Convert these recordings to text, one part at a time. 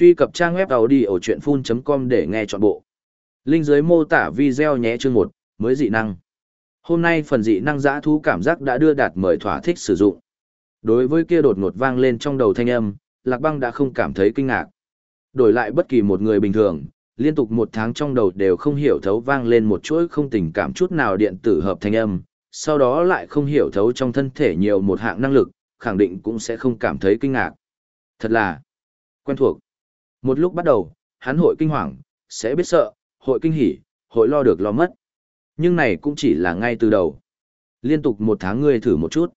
Truy cập trang web đầu đi ở chuyện full.com để nghe trọn bộ. Linh dưới mô tả video nhé chương 1, mới dị năng. Hôm nay phần dị năng giã thú cảm giác đã đưa đạt mời thỏa thích sử dụng. Đối với kia đột ngột vang lên trong đầu thanh âm, Lạc Băng đã không cảm thấy kinh ngạc. Đổi lại bất kỳ một người bình thường, liên tục một tháng trong đầu đều không hiểu thấu vang lên một chuỗi không tình cảm chút nào điện tử hợp thanh âm, sau đó lại không hiểu thấu trong thân thể nhiều một hạng năng lực, khẳng định cũng sẽ không cảm thấy kinh ngạc. Thật là quen thuộc. Một lúc bắt đầu, hắn hội kinh hoàng, sẽ biết sợ, hội kinh hỉ, hội lo được lo mất. Nhưng này cũng chỉ là ngay từ đầu. Liên tục một tháng ngươi thử một chút.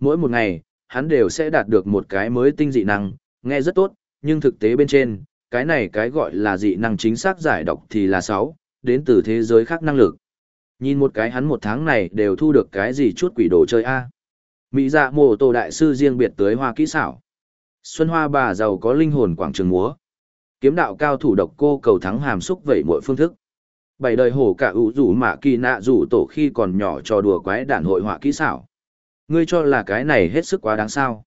Mỗi một ngày, hắn đều sẽ đạt được một cái mới tinh dị năng, nghe rất tốt, nhưng thực tế bên trên, cái này cái gọi là dị năng chính xác giải độc thì là 6, đến từ thế giới khác năng lực. Nhìn một cái hắn một tháng này đều thu được cái gì chút quỷ đồ chơi a. Mỹ dạ mồ tổ đại sư riêng biệt tới hoa kỹ xảo. Xuân hoa bà giàu có linh hồn quảng trường múa. Kiếm đạo cao thủ độc cô cầu thắng hàm xúc vậy mọi phương thức. Bảy đời hổ cả ủ rủ mạ kỳ nạ rủ tổ khi còn nhỏ trò đùa quái đản hội họa kỹ xảo. Ngươi cho là cái này hết sức quá đáng sao.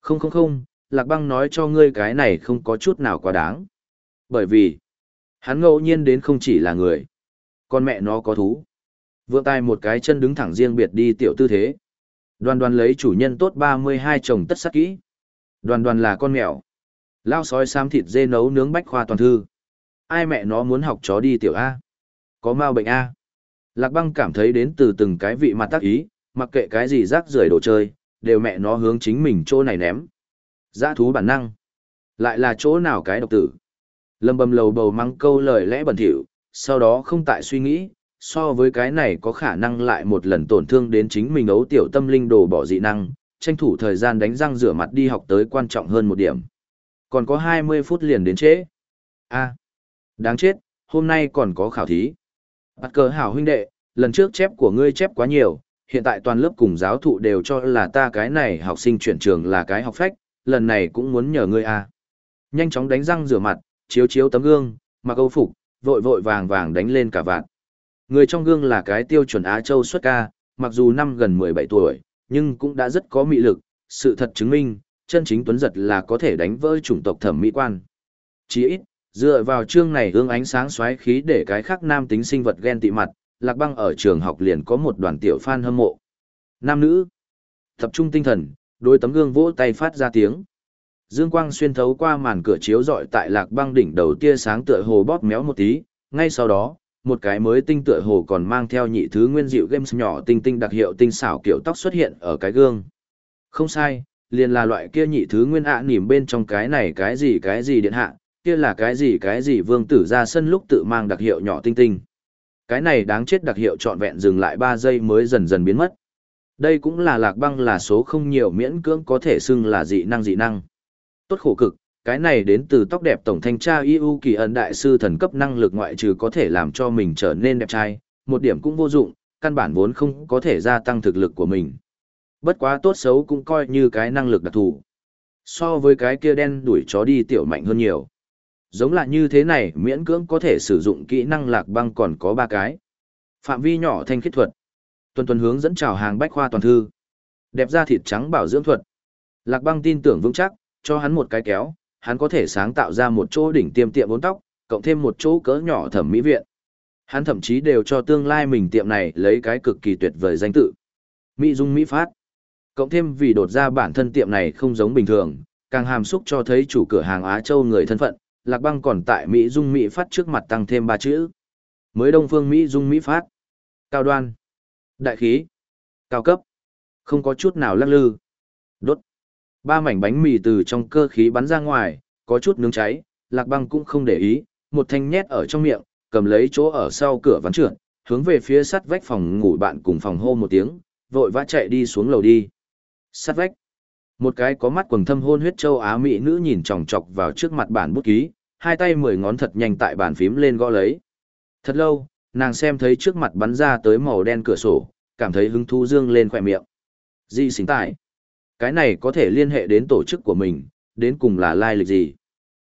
Không không không, Lạc Băng nói cho ngươi cái này không có chút nào quá đáng. Bởi vì, hắn ngẫu nhiên đến không chỉ là người. Con mẹ nó có thú. Vượng tay một cái chân đứng thẳng riêng biệt đi tiểu tư thế. Đoàn đoàn lấy chủ nhân tốt 32 chồng tất sắc kỹ. Đoàn đoàn là con mèo. Lao sói xám thịt dê nấu nướng bách khoa toàn thư. Ai mẹ nó muốn học chó đi tiểu A? Có mau bệnh A? Lạc băng cảm thấy đến từ từng cái vị mặt tác ý, mặc kệ cái gì rác rưởi đồ chơi, đều mẹ nó hướng chính mình chỗ này ném. Giã thú bản năng. Lại là chỗ nào cái độc tử? Lâm bầm lầu bầu mắng câu lời lẽ bẩn thỉu, sau đó không tại suy nghĩ, so với cái này có khả năng lại một lần tổn thương đến chính mình ấu tiểu tâm linh đồ bỏ dị năng, tranh thủ thời gian đánh răng rửa mặt đi học tới quan trọng hơn một điểm. Còn có 20 phút liền đến trễ. a đáng chết, hôm nay còn có khảo thí. Bắt cờ hảo huynh đệ, lần trước chép của ngươi chép quá nhiều, hiện tại toàn lớp cùng giáo thụ đều cho là ta cái này học sinh chuyển trường là cái học phách, lần này cũng muốn nhờ ngươi a Nhanh chóng đánh răng rửa mặt, chiếu chiếu tấm gương, mặc âu phục, vội vội vàng vàng đánh lên cả vạn. Người trong gương là cái tiêu chuẩn Á Châu xuất ca, mặc dù năm gần 17 tuổi, nhưng cũng đã rất có mị lực, sự thật chứng minh, chân chính tuấn giật là có thể đánh vỡ chủng tộc thẩm mỹ quan. Chỉ ít, dựa vào chương này hướng ánh sáng xoáy khí để cái khác nam tính sinh vật ghen tị mặt, Lạc Băng ở trường học liền có một đoàn tiểu fan hâm mộ. Nam nữ, tập trung tinh thần, đôi tấm gương vỗ tay phát ra tiếng. Dương quang xuyên thấu qua màn cửa chiếu rọi tại Lạc Băng đỉnh đầu tia sáng tựa hồ bóp méo một tí, ngay sau đó, một cái mới tinh tựa hồ còn mang theo nhị thứ nguyên dịu games nhỏ tinh tinh đặc hiệu tinh xảo kiểu tóc xuất hiện ở cái gương. Không sai, liền là loại kia nhị thứ nguyên ạ à nỉm bên trong cái này cái gì cái gì điện hạ, kia là cái gì cái gì vương tử ra sân lúc tự mang đặc hiệu nhỏ tinh tinh. Cái này đáng chết đặc hiệu trọn vẹn dừng lại 3 giây mới dần dần biến mất. Đây cũng là lạc băng là số không nhiều miễn cưỡng có thể xưng là dị năng dị năng. Tốt khổ cực, cái này đến từ tóc đẹp tổng thanh tra IU kỳ ẩn đại sư thần cấp năng lực ngoại trừ có thể làm cho mình trở nên đẹp trai, một điểm cũng vô dụng, căn bản vốn không có thể gia tăng thực lực của mình. Bất quá tốt xấu cũng coi như cái năng lực đặc thù. So với cái kia đen đuổi chó đi tiểu mạnh hơn nhiều. Giống là như thế này miễn cưỡng có thể sử dụng kỹ năng lạc băng còn có ba cái. Phạm vi nhỏ thanh khiết thuật. Tuần tuần hướng dẫn chào hàng bách khoa toàn thư. Đẹp da thịt trắng bảo dưỡng thuật. Lạc băng tin tưởng vững chắc, cho hắn một cái kéo, hắn có thể sáng tạo ra một chỗ đỉnh tiêm tiệm bốn tóc, cộng thêm một chỗ cỡ nhỏ thẩm mỹ viện. Hắn thậm chí đều cho tương lai mình tiệm này lấy cái cực kỳ tuyệt vời danh tự. Mỹ Dung Mỹ Phát. Cộng thêm vì đột ra bản thân tiệm này không giống bình thường, càng hàm xúc cho thấy chủ cửa hàng Á Châu người thân phận, Lạc Băng còn tại Mỹ Dung Mỹ Phát trước mặt tăng thêm ba chữ. Mới Đông Phương Mỹ Dung Mỹ Phát. Cao đoan. Đại khí. Cao cấp. Không có chút nào lắc lư. Đốt. Ba mảnh bánh mì từ trong cơ khí bắn ra ngoài, có chút nướng cháy, Lạc Băng cũng không để ý, một thanh nhét ở trong miệng, cầm lấy chỗ ở sau cửa ván trượt, hướng về phía sắt vách phòng ngủ bạn cùng phòng hô một tiếng, vội vã chạy đi xuống lầu đi. Sát vách. Một cái có mắt quần thâm hôn huyết châu Á Mỹ nữ nhìn chòng chọc vào trước mặt bản bút ký, hai tay mười ngón thật nhanh tại bàn phím lên gõ lấy. Thật lâu, nàng xem thấy trước mặt bắn ra tới màu đen cửa sổ, cảm thấy hứng thú dương lên khỏe miệng. Di xính tại. Cái này có thể liên hệ đến tổ chức của mình, đến cùng là lai lịch gì.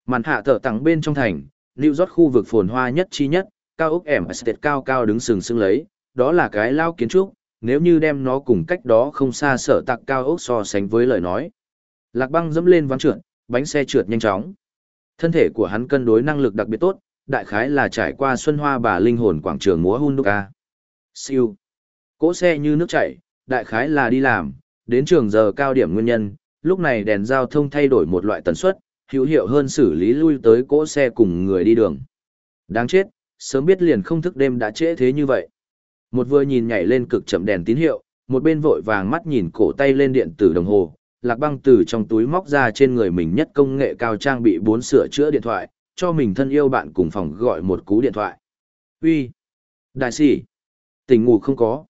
Màn hạ thợ tặng bên trong thành, lưu rót khu vực phồn hoa nhất chi nhất, cao ốc ẻm estate cao cao đứng sừng sững lấy, đó là cái lao kiến trúc, nếu như đem nó cùng cách đó không xa sở tạc cao ốc so sánh với lời nói. Lạc băng dẫm lên ván trượt, bánh xe trượt nhanh chóng. Thân thể của hắn cân đối năng lực đặc biệt tốt, đại khái là trải qua xuân hoa bà linh hồn quảng trường múa Hunduka. Siêu. Cỗ xe như nước chảy, đại khái là đi làm, đến trường giờ cao điểm nguyên nhân, lúc này đèn giao thông thay đổi một loại tần suất, hữu hiệu hơn xử lý lui tới cỗ xe cùng người đi đường. Đáng chết, sớm biết liền không thức đêm đã trễ thế như vậy. Một vừa nhìn nhảy lên cực chậm đèn tín hiệu, một bên vội vàng mắt nhìn cổ tay lên điện tử đồng hồ, lạc băng từ trong túi móc ra trên người mình nhất công nghệ cao trang bị bốn sửa chữa điện thoại, cho mình thân yêu bạn cùng phòng gọi một cú điện thoại. Uy, Đại sĩ! Tỉnh ngủ không có.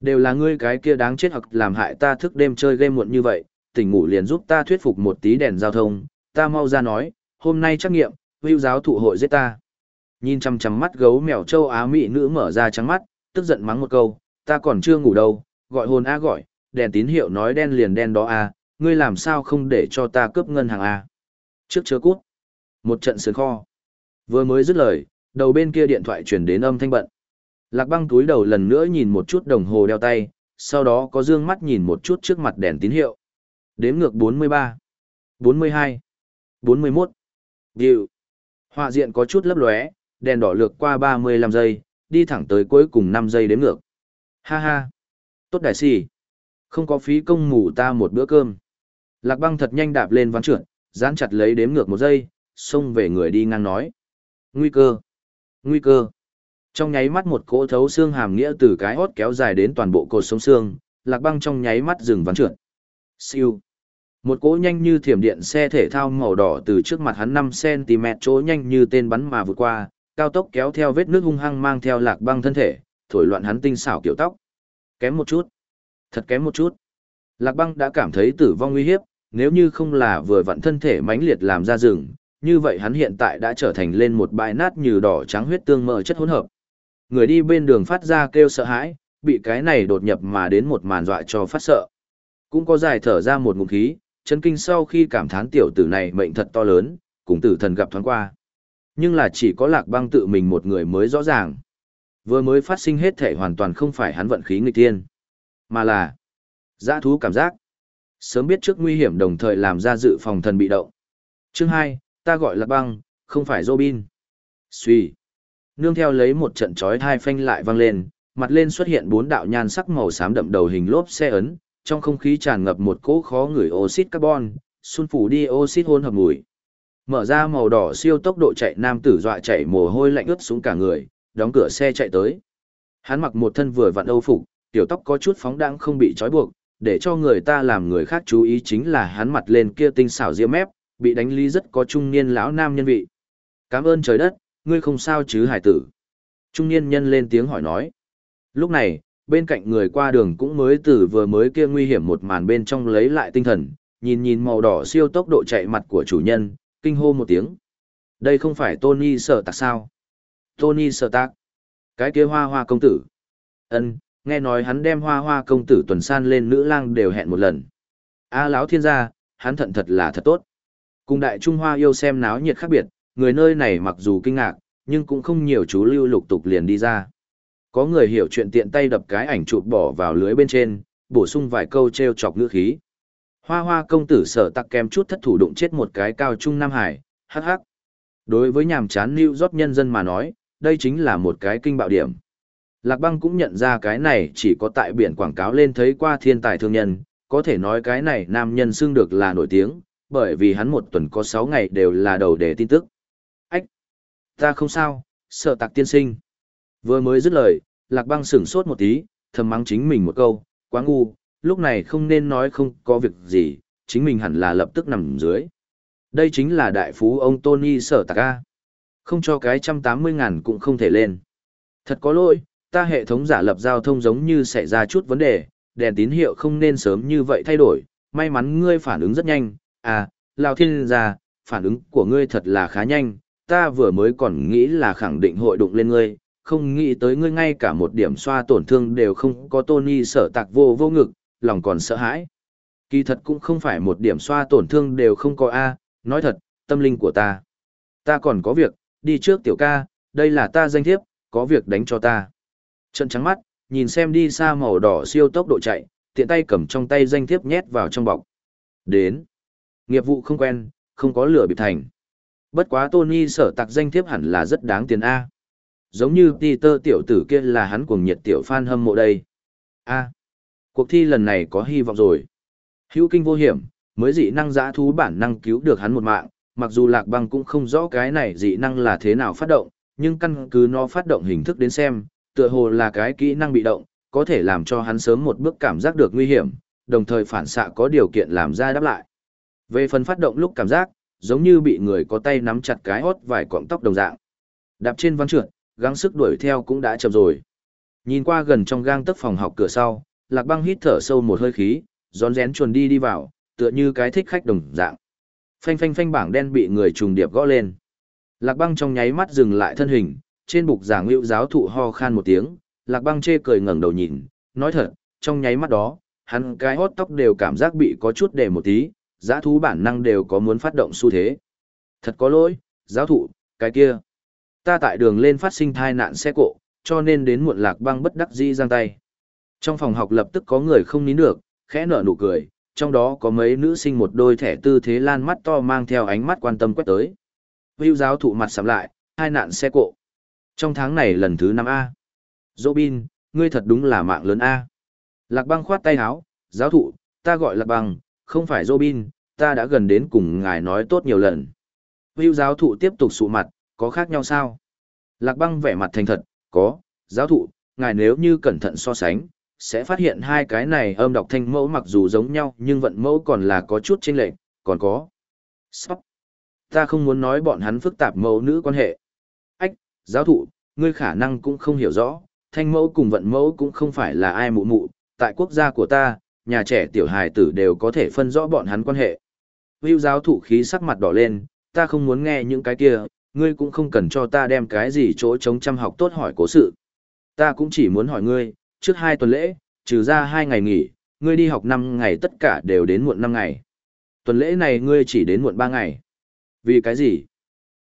Đều là ngươi cái kia đáng chết hoặc làm hại ta thức đêm chơi game muộn như vậy, tỉnh ngủ liền giúp ta thuyết phục một tí đèn giao thông, ta mau ra nói, hôm nay trắc nghiệm, hưu giáo thụ hội giết ta. Nhìn chăm chăm mắt gấu mèo châu Á Mỹ nữ mở ra trắng mắt, tức giận mắng một câu, ta còn chưa ngủ đâu, gọi hồn A gọi, đèn tín hiệu nói đen liền đen đó A, ngươi làm sao không để cho ta cướp ngân hàng A. Trước chớ cút. Một trận sườn kho. Vừa mới dứt lời, đầu bên kia điện thoại chuyển đến âm thanh bận. Lạc băng túi đầu lần nữa nhìn một chút đồng hồ đeo tay, sau đó có dương mắt nhìn một chút trước mặt đèn tín hiệu. Đếm ngược 43, 42, 41. Điều. Họa diện có chút lấp lóe, đèn đỏ lược qua 35 giây, đi thẳng tới cuối cùng 5 giây đếm ngược. Ha ha. Tốt đại sĩ. Không có phí công ngủ ta một bữa cơm. Lạc băng thật nhanh đạp lên ván trượt, dán chặt lấy đếm ngược một giây, xông về người đi ngang nói. Nguy cơ. Nguy cơ. Trong nháy mắt một cỗ thấu xương hàm nghĩa từ cái hót kéo dài đến toàn bộ cột sống xương, lạc băng trong nháy mắt dừng ván trượt. Siêu. Một cỗ nhanh như thiểm điện xe thể thao màu đỏ từ trước mặt hắn 5cm chỗ nhanh như tên bắn mà vượt qua, cao tốc kéo theo vết nước hung hăng mang theo lạc băng thân thể, thổi loạn hắn tinh xảo kiểu tóc. Kém một chút. Thật kém một chút. Lạc băng đã cảm thấy tử vong nguy hiếp, nếu như không là vừa vặn thân thể mãnh liệt làm ra rừng, như vậy hắn hiện tại đã trở thành lên một bãi nát như đỏ trắng huyết tương mỡ chất hỗn hợp. Người đi bên đường phát ra kêu sợ hãi, bị cái này đột nhập mà đến một màn dọa cho phát sợ. Cũng có dài thở ra một ngụm khí, chân kinh sau khi cảm thán tiểu tử này mệnh thật to lớn, cùng tử thần gặp thoáng qua. Nhưng là chỉ có lạc băng tự mình một người mới rõ ràng. Vừa mới phát sinh hết thể hoàn toàn không phải hắn vận khí nghịch tiên, mà là giã thú cảm giác. Sớm biết trước nguy hiểm đồng thời làm ra dự phòng thần bị động. Chương hai ta gọi lạc băng, không phải Robin. Suy. Nương theo lấy một trận chói thai phanh lại vang lên, mặt lên xuất hiện bốn đạo nhan sắc màu xám đậm đầu hình lốp xe ấn, trong không khí tràn ngập một cỗ khó ngửi oxit carbon, sun phủ đi oxit hôn hợp mùi. Mở ra màu đỏ siêu tốc độ chạy nam tử dọa chạy mồ hôi lạnh ướt xuống cả người, đóng cửa xe chạy tới. Hắn mặc một thân vừa vặn âu phục, tiểu tóc có chút phóng đãng không bị trói buộc, để cho người ta làm người khác chú ý chính là hắn mặt lên kia tinh xảo diễm mép, bị đánh lý rất có trung niên lão nam nhân vị. Cảm ơn trời đất, ngươi không sao chứ hải tử. Trung niên nhân lên tiếng hỏi nói. Lúc này, bên cạnh người qua đường cũng mới từ vừa mới kia nguy hiểm một màn bên trong lấy lại tinh thần, nhìn nhìn màu đỏ siêu tốc độ chạy mặt của chủ nhân, kinh hô một tiếng. Đây không phải Tony sợ tạc sao? Tony sợ tạc. Cái kia hoa hoa công tử. ân nghe nói hắn đem hoa hoa công tử tuần san lên nữ lang đều hẹn một lần. A à, lão thiên gia, hắn thận thật là thật tốt. Cùng đại Trung Hoa yêu xem náo nhiệt khác biệt, người nơi này mặc dù kinh ngạc, nhưng cũng không nhiều chú lưu lục tục liền đi ra. Có người hiểu chuyện tiện tay đập cái ảnh chụp bỏ vào lưới bên trên, bổ sung vài câu treo chọc ngữ khí. Hoa hoa công tử sở tặc kèm chút thất thủ đụng chết một cái cao trung Nam Hải, hắc hắc. Đối với nhàm chán New York nhân dân mà nói, đây chính là một cái kinh bạo điểm. Lạc băng cũng nhận ra cái này chỉ có tại biển quảng cáo lên thấy qua thiên tài thương nhân, có thể nói cái này nam nhân xưng được là nổi tiếng, bởi vì hắn một tuần có 6 ngày đều là đầu đề tin tức. Ách! Ta không sao, sợ tạc tiên sinh. Vừa mới dứt lời, lạc băng sửng sốt một tí, thầm mắng chính mình một câu, quá ngu, lúc này không nên nói không có việc gì, chính mình hẳn là lập tức nằm dưới. Đây chính là đại phú ông Tony sở tạc A. Không cho cái trăm tám mươi ngàn cũng không thể lên. Thật có lỗi, ta hệ thống giả lập giao thông giống như xảy ra chút vấn đề, đèn tín hiệu không nên sớm như vậy thay đổi, may mắn ngươi phản ứng rất nhanh, à, Lào Thiên gia, phản ứng của ngươi thật là khá nhanh, ta vừa mới còn nghĩ là khẳng định hội đụng lên ngươi, không nghĩ tới ngươi ngay cả một điểm xoa tổn thương đều không có Tony sở tạc vô vô ngực, lòng còn sợ hãi. Kỳ thật cũng không phải một điểm xoa tổn thương đều không có A, nói thật, tâm linh của ta. Ta còn có việc, đi trước tiểu ca, đây là ta danh thiếp, có việc đánh cho ta. Trận trắng mắt, nhìn xem đi xa màu đỏ siêu tốc độ chạy, tiện tay cầm trong tay danh thiếp nhét vào trong bọc. Đến. Nghiệp vụ không quen, không có lửa bị thành. Bất quá Tony sở tạc danh thiếp hẳn là rất đáng tiền A. Giống như Peter tiểu tử kia là hắn cuồng nhiệt tiểu fan hâm mộ đây. A. Cuộc thi lần này có hy vọng rồi. Hữu kinh vô hiểm, mới dị năng giã thú bản năng cứu được hắn một mạng, mặc dù lạc băng cũng không rõ cái này dị năng là thế nào phát động, nhưng căn cứ nó phát động hình thức đến xem, tựa hồ là cái kỹ năng bị động, có thể làm cho hắn sớm một bước cảm giác được nguy hiểm, đồng thời phản xạ có điều kiện làm ra đáp lại. Về phần phát động lúc cảm giác, giống như bị người có tay nắm chặt cái hót vài quọng tóc đồng dạng. Đạp trên văn trượt, gắng sức đuổi theo cũng đã chậm rồi. Nhìn qua gần trong gang tấc phòng học cửa sau, Lạc Băng hít thở sâu một hơi khí, rón rén chuồn đi đi vào, tựa như cái thích khách đồng dạng. Phanh phanh phanh bảng đen bị người trùng điệp gõ lên. Lạc Băng trong nháy mắt dừng lại thân hình, trên bục giảng hữu giáo thụ ho khan một tiếng, Lạc Băng chê cười ngẩng đầu nhìn, nói thật, trong nháy mắt đó, hắn cái hót tóc đều cảm giác bị có chút để một tí, giã thú bản năng đều có muốn phát động xu thế. Thật có lỗi, giáo thụ, cái kia. Ta tại đường lên phát sinh thai nạn xe cộ, cho nên đến muộn lạc băng bất đắc dĩ giang tay. Trong phòng học lập tức có người không nín được, khẽ nở nụ cười, trong đó có mấy nữ sinh một đôi thẻ tư thế lan mắt to mang theo ánh mắt quan tâm quét tới. Hữu giáo thụ mặt sắm lại, hai nạn xe cộ. Trong tháng này lần thứ năm a Robin, ngươi thật đúng là mạng lớn A. Lạc băng khoát tay áo, giáo thụ, ta gọi lạc băng, không phải Robin, ta đã gần đến cùng ngài nói tốt nhiều lần. Hữu giáo thụ tiếp tục sụ mặt, có khác nhau sao? Lạc băng vẻ mặt thành thật, có, giáo thụ, ngài nếu như cẩn thận so sánh, sẽ phát hiện hai cái này âm đọc thanh mẫu mặc dù giống nhau nhưng vận mẫu còn là có chút chênh lệch, còn có. Sóc. Ta không muốn nói bọn hắn phức tạp mẫu nữ quan hệ. Ách, giáo thụ, ngươi khả năng cũng không hiểu rõ, thanh mẫu cùng vận mẫu cũng không phải là ai mụ mụ, tại quốc gia của ta, nhà trẻ tiểu hài tử đều có thể phân rõ bọn hắn quan hệ. Hưu giáo thụ khí sắc mặt đỏ lên, ta không muốn nghe những cái kia, ngươi cũng không cần cho ta đem cái gì chỗ chống chăm học tốt hỏi cố sự. Ta cũng chỉ muốn hỏi ngươi, trước hai tuần lễ, trừ ra hai ngày nghỉ, ngươi đi học năm ngày tất cả đều đến muộn năm ngày. Tuần lễ này ngươi chỉ đến muộn ba ngày. Vì cái gì?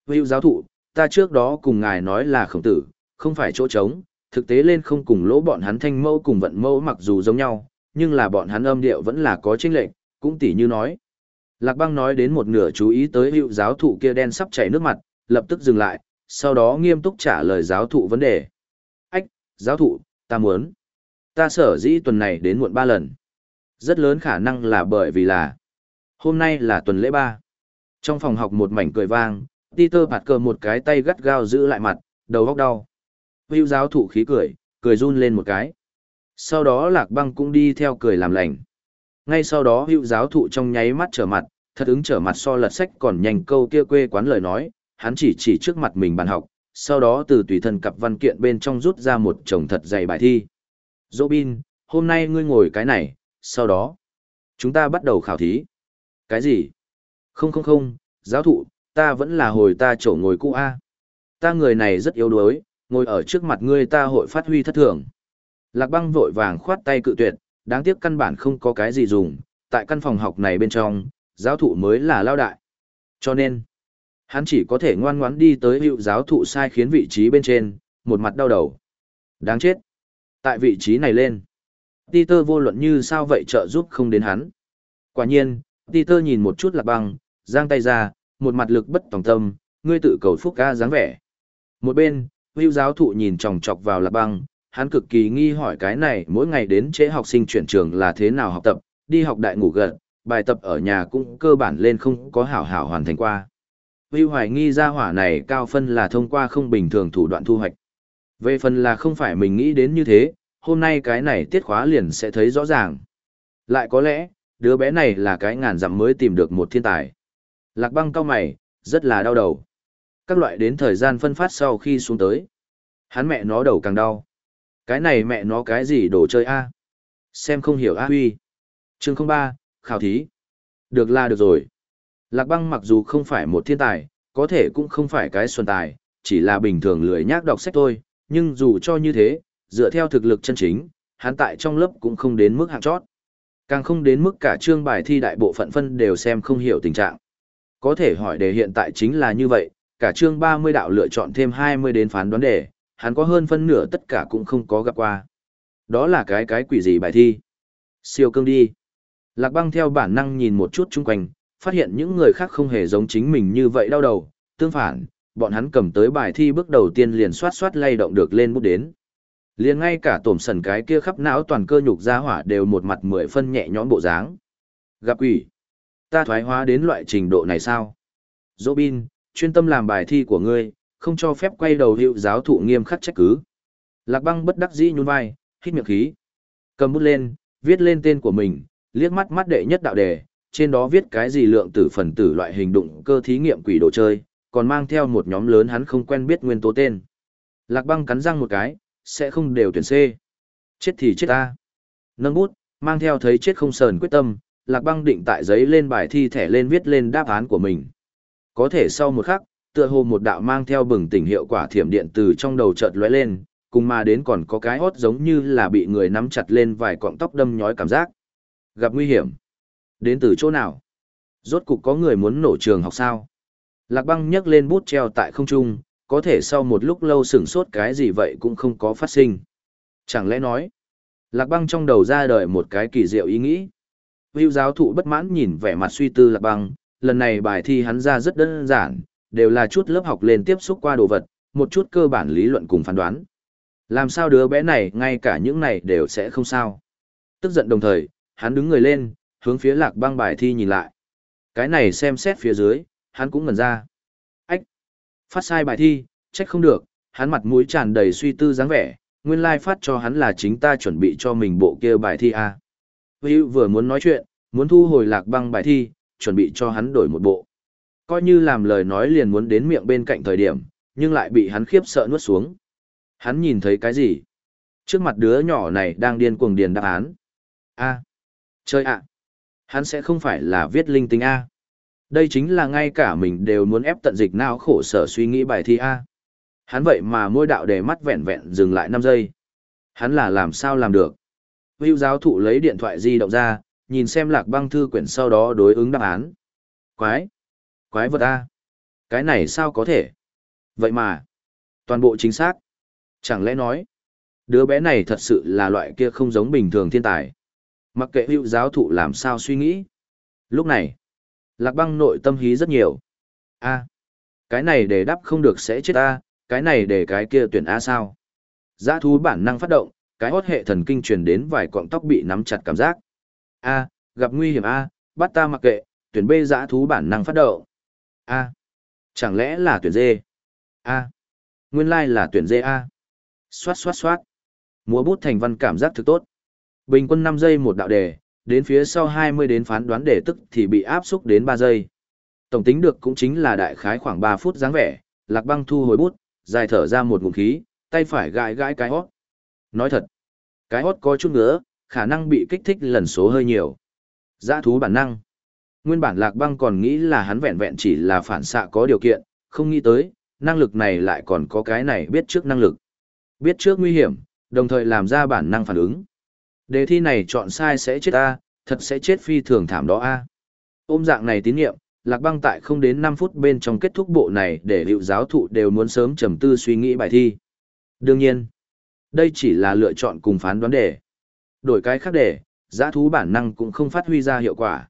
Hữu giáo thụ, ta trước đó cùng ngài nói là khổng tử, không phải chỗ trống, thực tế lên không cùng lỗ bọn hắn thanh mẫu cùng vận mẫu mặc dù giống nhau, nhưng là bọn hắn âm điệu vẫn là có chênh lệch, cũng tỉ như nói. Lạc băng nói đến một nửa chú ý tới hữu giáo thụ kia đen sắp chảy nước mặt, lập tức dừng lại, sau đó nghiêm túc trả lời giáo thụ vấn đề. Ách, giáo thụ, ta muốn. Ta sở dĩ tuần này đến muộn ba lần. Rất lớn khả năng là bởi vì là hôm nay là tuần lễ ba. Trong phòng học một mảnh cười vang, Peter bạt cờ một cái tay gắt gao giữ lại mặt, đầu góc đau. Hưu giáo thụ khí cười, cười run lên một cái. Sau đó lạc băng cũng đi theo cười làm lành. Ngay sau đó hữu giáo thụ trong nháy mắt trở mặt, thật ứng trở mặt so lật sách còn nhanh câu kia quê quán lời nói, hắn chỉ chỉ trước mặt mình bàn học, sau đó từ tùy thân cặp văn kiện bên trong rút ra một chồng thật dày bài thi. Robin, hôm nay ngươi ngồi cái này, sau đó, chúng ta bắt đầu khảo thí. Cái gì? Không không không, giáo thụ, ta vẫn là hồi ta chỗ ngồi cũ A. Ta người này rất yếu đuối, ngồi ở trước mặt ngươi ta hội phát huy thất thường. Lạc băng vội vàng khoát tay cự tuyệt, đáng tiếc căn bản không có cái gì dùng, tại căn phòng học này bên trong, giáo thụ mới là lao đại. Cho nên, hắn chỉ có thể ngoan ngoãn đi tới hiệu giáo thụ sai khiến vị trí bên trên, một mặt đau đầu. Đáng chết. Tại vị trí này lên. Peter vô luận như sao vậy trợ giúp không đến hắn. Quả nhiên, Peter nhìn một chút lạc băng, giang tay ra, một mặt lực bất tòng tâm, ngươi tự cầu phúc ca dáng vẻ. Một bên, hưu giáo thụ nhìn chòng chọc vào lạc băng, hắn cực kỳ nghi hỏi cái này mỗi ngày đến chế học sinh chuyển trường là thế nào học tập, đi học đại ngủ gật, bài tập ở nhà cũng cơ bản lên không có hảo hảo hoàn thành qua. Hưu hoài nghi ra hỏa này cao phân là thông qua không bình thường thủ đoạn thu hoạch. Về phần là không phải mình nghĩ đến như thế, hôm nay cái này tiết khóa liền sẽ thấy rõ ràng. Lại có lẽ, đứa bé này là cái ngàn dặm mới tìm được một thiên tài. Lạc băng cao mày, rất là đau đầu. Các loại đến thời gian phân phát sau khi xuống tới. Hắn mẹ nó đầu càng đau. Cái này mẹ nó cái gì đồ chơi a Xem không hiểu a huy. Chương 03, khảo thí. Được là được rồi. Lạc băng mặc dù không phải một thiên tài, có thể cũng không phải cái xuân tài, chỉ là bình thường lười nhác đọc sách thôi, nhưng dù cho như thế, dựa theo thực lực chân chính, hắn tại trong lớp cũng không đến mức hạng chót. Càng không đến mức cả chương bài thi đại bộ phận phân đều xem không hiểu tình trạng. Có thể hỏi đề hiện tại chính là như vậy, cả chương 30 đạo lựa chọn thêm 20 đến phán đoán đề, hắn có hơn phân nửa tất cả cũng không có gặp qua. Đó là cái cái quỷ gì bài thi? Siêu cương đi. Lạc băng theo bản năng nhìn một chút chung quanh, phát hiện những người khác không hề giống chính mình như vậy đau đầu, tương phản, bọn hắn cầm tới bài thi bước đầu tiên liền xoát xoát lay động được lên bút đến. Liền ngay cả tổm sần cái kia khắp não toàn cơ nhục ra hỏa đều một mặt mười phân nhẹ nhõm bộ dáng. Gặp quỷ. Ta thoái hóa đến loại trình độ này sao? Robin, chuyên tâm làm bài thi của ngươi, không cho phép quay đầu hiệu giáo thụ nghiêm khắc trách cứ. Lạc băng bất đắc dĩ nhún vai, hít miệng khí. Cầm bút lên, viết lên tên của mình, liếc mắt mắt đệ nhất đạo đề, trên đó viết cái gì lượng tử phần tử loại hình đụng cơ thí nghiệm quỷ đồ chơi, còn mang theo một nhóm lớn hắn không quen biết nguyên tố tên. Lạc băng cắn răng một cái, sẽ không đều tuyển C. Chết thì chết ta. Nâng bút, mang theo thấy chết không sờn quyết tâm, lạc băng định tại giấy lên bài thi thẻ lên viết lên đáp án của mình. Có thể sau một khắc, tựa hồ một đạo mang theo bừng tỉnh hiệu quả thiểm điện từ trong đầu chợt lóe lên, cùng mà đến còn có cái hót giống như là bị người nắm chặt lên vài cọng tóc đâm nhói cảm giác. Gặp nguy hiểm. Đến từ chỗ nào? Rốt cục có người muốn nổ trường học sao? Lạc băng nhấc lên bút treo tại không trung, có thể sau một lúc lâu sửng sốt cái gì vậy cũng không có phát sinh. Chẳng lẽ nói, Lạc băng trong đầu ra đời một cái kỳ diệu ý nghĩ. Hữu giáo thụ bất mãn nhìn vẻ mặt suy tư Lạc băng, lần này bài thi hắn ra rất đơn giản, đều là chút lớp học lên tiếp xúc qua đồ vật, một chút cơ bản lý luận cùng phán đoán. Làm sao đứa bé này ngay cả những này đều sẽ không sao. Tức giận đồng thời, hắn đứng người lên, hướng phía lạc băng bài thi nhìn lại. Cái này xem xét phía dưới, hắn cũng ngẩn ra. Ách! Phát sai bài thi, trách không được, hắn mặt mũi tràn đầy suy tư dáng vẻ, nguyên lai like phát cho hắn là chính ta chuẩn bị cho mình bộ kia bài thi A. Hữu vừa muốn nói chuyện, muốn thu hồi lạc băng bài thi, chuẩn bị cho hắn đổi một bộ. Coi như làm lời nói liền muốn đến miệng bên cạnh thời điểm, nhưng lại bị hắn khiếp sợ nuốt xuống. Hắn nhìn thấy cái gì? Trước mặt đứa nhỏ này đang điên cuồng điền đáp án. A. Chơi ạ. Hắn sẽ không phải là viết linh tinh A. Đây chính là ngay cả mình đều muốn ép tận dịch nào khổ sở suy nghĩ bài thi A. Hắn vậy mà môi đạo để mắt vẹn vẹn dừng lại 5 giây. Hắn là làm sao làm được. Hữu giáo thụ lấy điện thoại di động ra, nhìn xem lạc băng thư quyển sau đó đối ứng đáp án. Quái! Quái vật A! Cái này sao có thể? Vậy mà, toàn bộ chính xác. Chẳng lẽ nói, đứa bé này thật sự là loại kia không giống bình thường thiên tài. Mặc kệ hữu giáo thụ làm sao suy nghĩ. Lúc này, lạc băng nội tâm hí rất nhiều. A, cái này để đáp không được sẽ chết A, cái này để cái kia tuyển A sao. giã thú bản năng phát động, cái hót hệ thần kinh truyền đến vài cọng tóc bị nắm chặt cảm giác. A, gặp nguy hiểm A, bắt ta mặc kệ, tuyển B giã thú bản năng phát động. A, chẳng lẽ là tuyển D? A, nguyên lai là tuyển D A. Xoát xoát xoát. Múa bút thành văn cảm giác thực tốt. Bình quân năm giây một đạo đề, đến phía sau 20 đến phán đoán đề tức thì bị áp xúc đến 3 giây. Tổng tính được cũng chính là đại khái khoảng 3 phút dáng vẻ, Lạc Băng thu hồi bút, dài thở ra một ngụm khí, tay phải gãi gãi cái hót. Nói thật, cái hót có chút nữa, khả năng bị kích thích lần số hơi nhiều. Dã thú bản năng. Nguyên bản Lạc Băng còn nghĩ là hắn vẹn vẹn chỉ là phản xạ có điều kiện, không nghĩ tới, năng lực này lại còn có cái này biết trước năng lực. Biết trước nguy hiểm, đồng thời làm ra bản năng phản ứng. Đề thi này chọn sai sẽ chết A, thật sẽ chết phi thường thảm đó A. Ôm dạng này tín nhiệm, Lạc Băng tại không đến 5 phút bên trong kết thúc bộ này để hiệu giáo thụ đều muốn sớm trầm tư suy nghĩ bài thi. Đương nhiên, đây chỉ là lựa chọn cùng phán đoán đề. Đổi cái khác đề, giã thú bản năng cũng không phát huy ra hiệu quả.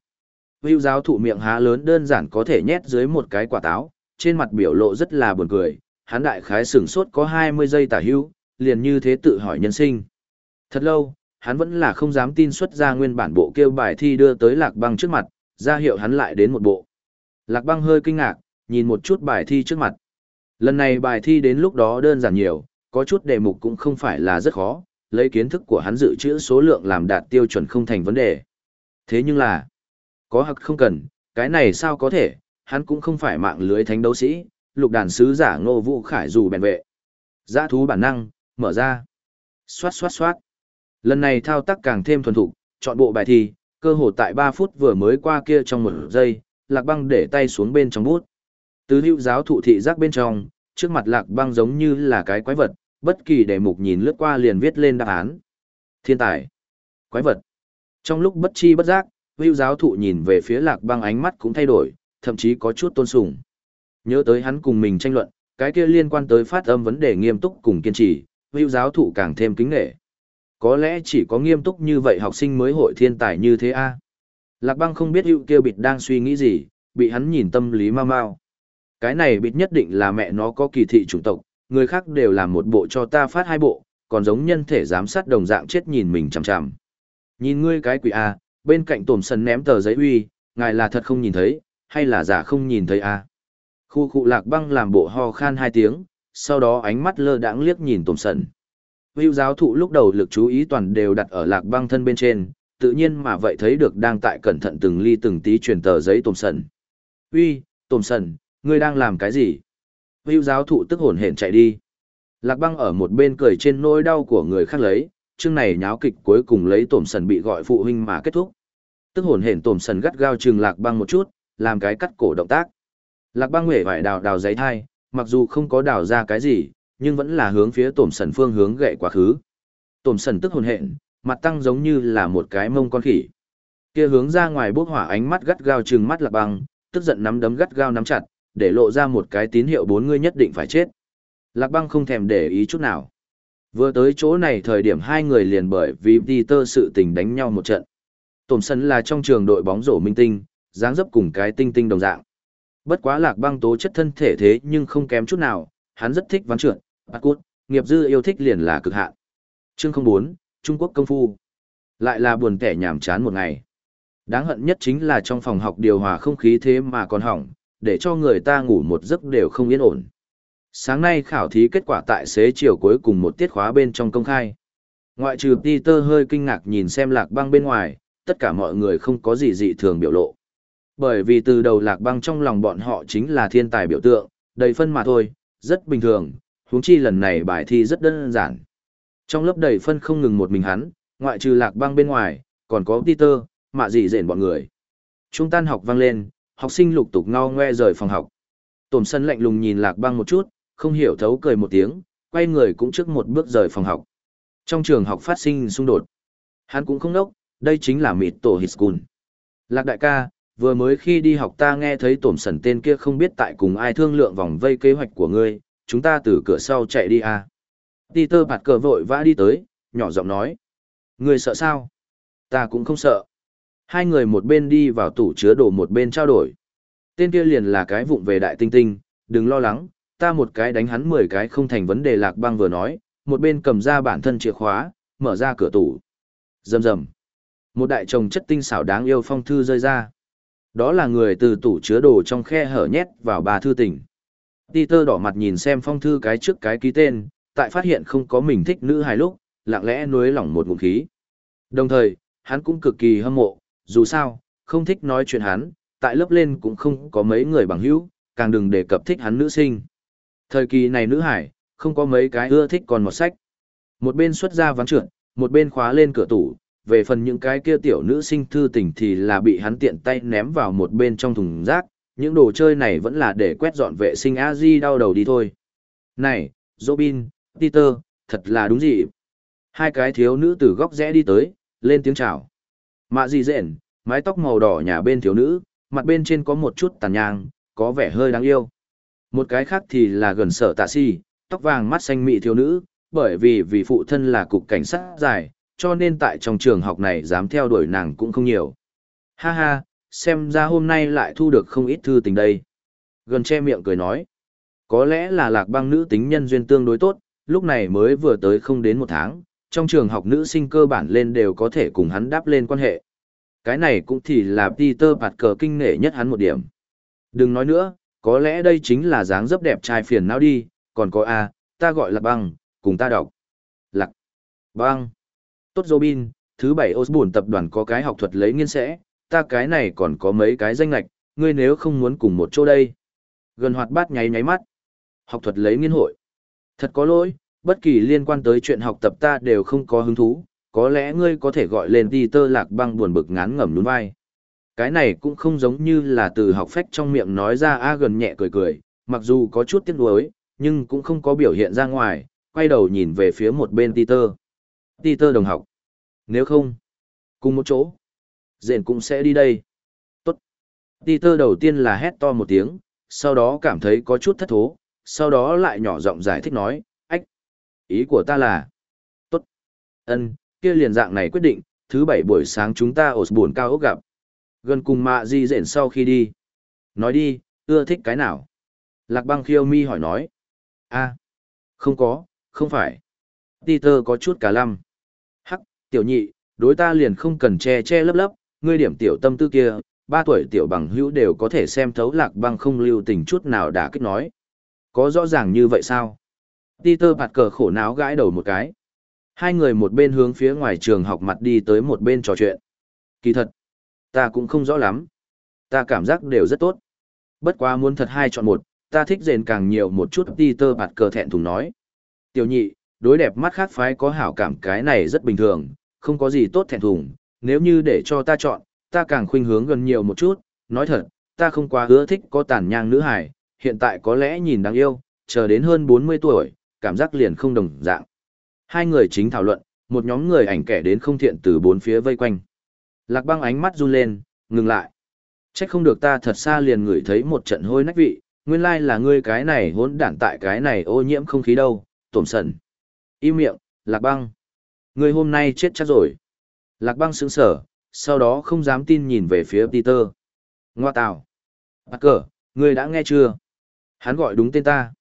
Hiệu giáo thụ miệng há lớn đơn giản có thể nhét dưới một cái quả táo, trên mặt biểu lộ rất là buồn cười, hắn đại khái sửng sốt có 20 giây tả hữu, liền như thế tự hỏi nhân sinh. Thật lâu, hắn vẫn là không dám tin xuất ra nguyên bản bộ kêu bài thi đưa tới lạc băng trước mặt, ra hiệu hắn lại đến một bộ. Lạc băng hơi kinh ngạc, nhìn một chút bài thi trước mặt. Lần này bài thi đến lúc đó đơn giản nhiều, có chút đề mục cũng không phải là rất khó, lấy kiến thức của hắn dự trữ số lượng làm đạt tiêu chuẩn không thành vấn đề. Thế nhưng là, có hoặc không cần, cái này sao có thể, hắn cũng không phải mạng lưới thánh đấu sĩ, lục đàn sứ giả ngô vũ khải dù bèn vệ. Giã thú bản năng, mở ra. Xoát xoát xoát. Lần này thao tác càng thêm thuần thục, chọn bộ bài thi, cơ hồ tại 3 phút vừa mới qua kia trong một giây, lạc băng để tay xuống bên trong bút. Tứ hữu giáo thụ thị giác bên trong, trước mặt lạc băng giống như là cái quái vật, bất kỳ đề mục nhìn lướt qua liền viết lên đáp án. Thiên tài. Quái vật. Trong lúc bất chi bất giác, hữu giáo thụ nhìn về phía lạc băng ánh mắt cũng thay đổi, thậm chí có chút tôn sùng. Nhớ tới hắn cùng mình tranh luận, cái kia liên quan tới phát âm vấn đề nghiêm túc cùng kiên trì, hữu giáo thụ càng thêm kính nể có lẽ chỉ có nghiêm túc như vậy học sinh mới hội thiên tài như thế a. Lạc băng không biết hữu kia bịt đang suy nghĩ gì, bị hắn nhìn tâm lý mau mau. Cái này bịt nhất định là mẹ nó có kỳ thị chủng tộc, người khác đều làm một bộ cho ta phát hai bộ, còn giống nhân thể giám sát đồng dạng chết nhìn mình chằm chằm. Nhìn ngươi cái quỷ A, bên cạnh tổm sân ném tờ giấy uy, ngài là thật không nhìn thấy, hay là giả không nhìn thấy A. Khu khu lạc băng làm bộ ho khan hai tiếng, sau đó ánh mắt lơ đãng liếc nhìn tổm sân. Hữu giáo thụ lúc đầu lực chú ý toàn đều đặt ở lạc băng thân bên trên, tự nhiên mà vậy thấy được đang tại cẩn thận từng ly từng tí truyền tờ giấy tổm sần. Uy, tổm sần, ngươi đang làm cái gì? Hữu giáo thụ tức hồn hển chạy đi. Lạc băng ở một bên cười trên nỗi đau của người khác lấy, chương này nháo kịch cuối cùng lấy tổm sần bị gọi phụ huynh mà kết thúc. Tức hồn hển tổm sần gắt gao trừng lạc băng một chút, làm cái cắt cổ động tác. Lạc băng huệ vải đào đào giấy thai, mặc dù không có đào ra cái gì, nhưng vẫn là hướng phía tổm sần phương hướng gậy quá khứ. Tổm sần tức hồn hện, mặt tăng giống như là một cái mông con khỉ. Kia hướng ra ngoài bốc hỏa ánh mắt gắt gao trừng mắt lạc băng, tức giận nắm đấm gắt gao nắm chặt, để lộ ra một cái tín hiệu bốn người nhất định phải chết. Lạc băng không thèm để ý chút nào. Vừa tới chỗ này thời điểm hai người liền bởi vì Peter sự tình đánh nhau một trận. Tổm sân là trong trường đội bóng rổ minh tinh, dáng dấp cùng cái tinh tinh đồng dạng. Bất quá lạc băng tố chất thân thể thế nhưng không kém chút nào, hắn rất thích ván trượt, bát cút, nghiệp dư yêu thích liền là cực hạn. Chương 04, Trung Quốc công phu. Lại là buồn tẻ nhảm chán một ngày. Đáng hận nhất chính là trong phòng học điều hòa không khí thế mà còn hỏng, để cho người ta ngủ một giấc đều không yên ổn. Sáng nay khảo thí kết quả tại xế chiều cuối cùng một tiết khóa bên trong công khai. Ngoại trừ Peter hơi kinh ngạc nhìn xem lạc băng bên ngoài, tất cả mọi người không có gì dị thường biểu lộ. Bởi vì từ đầu lạc băng trong lòng bọn họ chính là thiên tài biểu tượng, đầy phân mà thôi, rất bình thường, huống chi lần này bài thi rất đơn giản. Trong lớp đầy phân không ngừng một mình hắn, ngoại trừ lạc băng bên ngoài, còn có Peter, mạ dị dện bọn người. Trung tan học vang lên, học sinh lục tục ngao ngoe rời phòng học. Tổm sân lạnh lùng nhìn lạc băng một chút, không hiểu thấu cười một tiếng, quay người cũng trước một bước rời phòng học. Trong trường học phát sinh xung đột. Hắn cũng không đốc, đây chính là mịt tổ hít cùn. Lạc đại ca, vừa mới khi đi học ta nghe thấy tổm sần tên kia không biết tại cùng ai thương lượng vòng vây kế hoạch của ngươi, chúng ta từ cửa sau chạy đi à. Peter bạt cờ vội vã đi tới, nhỏ giọng nói. người sợ sao? Ta cũng không sợ. Hai người một bên đi vào tủ chứa đồ một bên trao đổi. Tên kia liền là cái vụng về đại tinh tinh, đừng lo lắng, ta một cái đánh hắn 10 cái không thành vấn đề lạc băng vừa nói, một bên cầm ra bản thân chìa khóa, mở ra cửa tủ. Rầm rầm. Một đại chồng chất tinh xảo đáng yêu phong thư rơi ra. Đó là người từ tủ chứa đồ trong khe hở nhét vào bà thư tỉnh. Peter đỏ mặt nhìn xem phong thư cái trước cái ký tên, tại phát hiện không có mình thích nữ hài lúc, lặng lẽ nuối lỏng một ngụm khí. Đồng thời, hắn cũng cực kỳ hâm mộ, dù sao, không thích nói chuyện hắn, tại lớp lên cũng không có mấy người bằng hữu, càng đừng đề cập thích hắn nữ sinh. Thời kỳ này nữ hải, không có mấy cái ưa thích còn một sách. Một bên xuất ra ván trượt, một bên khóa lên cửa tủ, về phần những cái kia tiểu nữ sinh thư tình thì là bị hắn tiện tay ném vào một bên trong thùng rác, những đồ chơi này vẫn là để quét dọn vệ sinh a di đau đầu đi thôi. Này, Robin, Peter, thật là đúng gì? Hai cái thiếu nữ từ góc rẽ đi tới, lên tiếng chào. Mạ dị dện mái tóc màu đỏ nhà bên thiếu nữ, mặt bên trên có một chút tàn nhang, có vẻ hơi đáng yêu. Một cái khác thì là gần sở tạ si, tóc vàng mắt xanh mị thiếu nữ, bởi vì vì phụ thân là cục cảnh sát dài, cho nên tại trong trường học này dám theo đuổi nàng cũng không nhiều. Ha ha, xem ra hôm nay lại thu được không ít thư tình đây. Gần che miệng cười nói. Có lẽ là lạc băng nữ tính nhân duyên tương đối tốt, lúc này mới vừa tới không đến một tháng, trong trường học nữ sinh cơ bản lên đều có thể cùng hắn đáp lên quan hệ. Cái này cũng thì là Peter Parker kinh nể nhất hắn một điểm. Đừng nói nữa, có lẽ đây chính là dáng dấp đẹp trai phiền não đi, còn có A, ta gọi là băng, cùng ta đọc. Lạc. Băng. Tốt Robin, thứ bảy Osborne tập đoàn có cái học thuật lấy nghiên sẽ, ta cái này còn có mấy cái danh lạch, ngươi nếu không muốn cùng một chỗ đây. Gần hoạt bát nháy nháy mắt. Học thuật lấy nghiên hội. Thật có lỗi, bất kỳ liên quan tới chuyện học tập ta đều không có hứng thú, có lẽ ngươi có thể gọi lên Peter Lạc băng buồn bực ngán ngẩm nhún vai cái này cũng không giống như là từ học phách trong miệng nói ra a gần nhẹ cười cười, mặc dù có chút tiếc nuối, nhưng cũng không có biểu hiện ra ngoài, quay đầu nhìn về phía một bên Peter. Peter đồng học. Nếu không, cùng một chỗ, Dền cũng sẽ đi đây. Tốt. Peter đầu tiên là hét to một tiếng, sau đó cảm thấy có chút thất thố, sau đó lại nhỏ giọng giải thích nói, ách, ý của ta là, tốt, ân, kia liền dạng này quyết định, thứ bảy buổi sáng chúng ta ổ buồn cao ốc gặp. Gần cùng mạ di dện sau khi đi. Nói đi, ưa thích cái nào? Lạc băng khiêu mi hỏi nói. a không có, không phải. Peter có chút cả lăm. Hắc, tiểu nhị, đối ta liền không cần che che lấp lấp, ngươi điểm tiểu tâm tư kia, ba tuổi tiểu bằng hữu đều có thể xem thấu lạc băng không lưu tình chút nào đã kích nói. Có rõ ràng như vậy sao? Peter bạt cờ khổ não gãi đầu một cái. Hai người một bên hướng phía ngoài trường học mặt đi tới một bên trò chuyện. Kỳ thật, ta cũng không rõ lắm. Ta cảm giác đều rất tốt. Bất quá muốn thật hai chọn một, ta thích rèn càng nhiều một chút Peter bạt cờ thẹn thùng nói. Tiểu nhị, đối đẹp mắt khác phái có hảo cảm cái này rất bình thường, không có gì tốt thẹn thùng. Nếu như để cho ta chọn, ta càng khuynh hướng gần nhiều một chút. Nói thật, ta không quá ưa thích có tàn nhang nữ hải, hiện tại có lẽ nhìn đáng yêu, chờ đến hơn 40 tuổi, cảm giác liền không đồng dạng. Hai người chính thảo luận, một nhóm người ảnh kẻ đến không thiện từ bốn phía vây quanh. Lạc băng ánh mắt run lên, ngừng lại. Trách không được ta thật xa liền ngửi thấy một trận hôi nách vị, nguyên lai là ngươi cái này hỗn đản tại cái này ô nhiễm không khí đâu, tổm sần. Im miệng, lạc băng. Ngươi hôm nay chết chắc rồi. Lạc băng sững sở, sau đó không dám tin nhìn về phía Peter. Ngoa tào. Bạc cờ, ngươi đã nghe chưa? Hắn gọi đúng tên ta.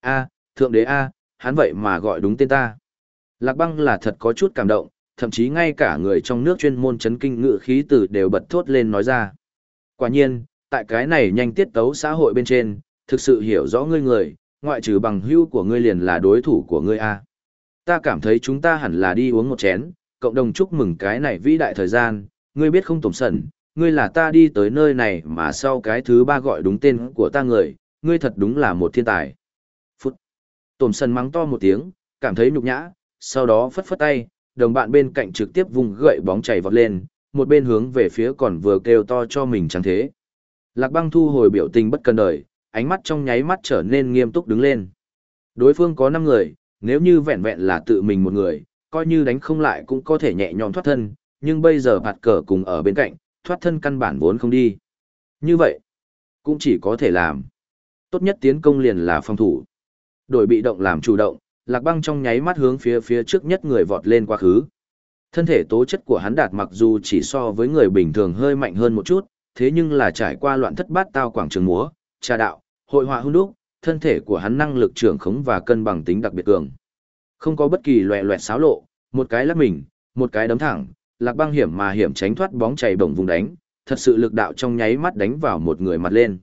A, thượng đế A, hắn vậy mà gọi đúng tên ta. Lạc băng là thật có chút cảm động, thậm chí ngay cả người trong nước chuyên môn chấn kinh ngự khí tử đều bật thốt lên nói ra. Quả nhiên, tại cái này nhanh tiết tấu xã hội bên trên, thực sự hiểu rõ ngươi người, ngoại trừ bằng hữu của ngươi liền là đối thủ của ngươi a. Ta cảm thấy chúng ta hẳn là đi uống một chén, cộng đồng chúc mừng cái này vĩ đại thời gian, ngươi biết không tổng sẩn, ngươi là ta đi tới nơi này mà sau cái thứ ba gọi đúng tên của ta người, ngươi thật đúng là một thiên tài. Phút. Tổm sần mắng to một tiếng, cảm thấy nhục nhã, sau đó phất phất tay, đồng bạn bên cạnh trực tiếp vùng gậy bóng chảy vọt lên, một bên hướng về phía còn vừa kêu to cho mình chẳng thế. Lạc băng thu hồi biểu tình bất cần đời, ánh mắt trong nháy mắt trở nên nghiêm túc đứng lên. Đối phương có 5 người, nếu như vẹn vẹn là tự mình một người, coi như đánh không lại cũng có thể nhẹ nhõm thoát thân, nhưng bây giờ bạt cờ cùng ở bên cạnh, thoát thân căn bản vốn không đi. Như vậy, cũng chỉ có thể làm. Tốt nhất tiến công liền là phòng thủ. Đổi bị động làm chủ động, lạc băng trong nháy mắt hướng phía phía trước nhất người vọt lên quá khứ. Thân thể tố chất của hắn đạt mặc dù chỉ so với người bình thường hơi mạnh hơn một chút, thế nhưng là trải qua loạn thất bát tao quảng trường múa, trà đạo, hội họa hung đúc, thân thể của hắn năng lực trưởng khống và cân bằng tính đặc biệt cường. Không có bất kỳ loẹ loẹt xáo lộ, một cái lắc mình, một cái đấm thẳng, lạc băng hiểm mà hiểm tránh thoát bóng chảy bổng vùng đánh, thật sự lực đạo trong nháy mắt đánh vào một người mặt lên.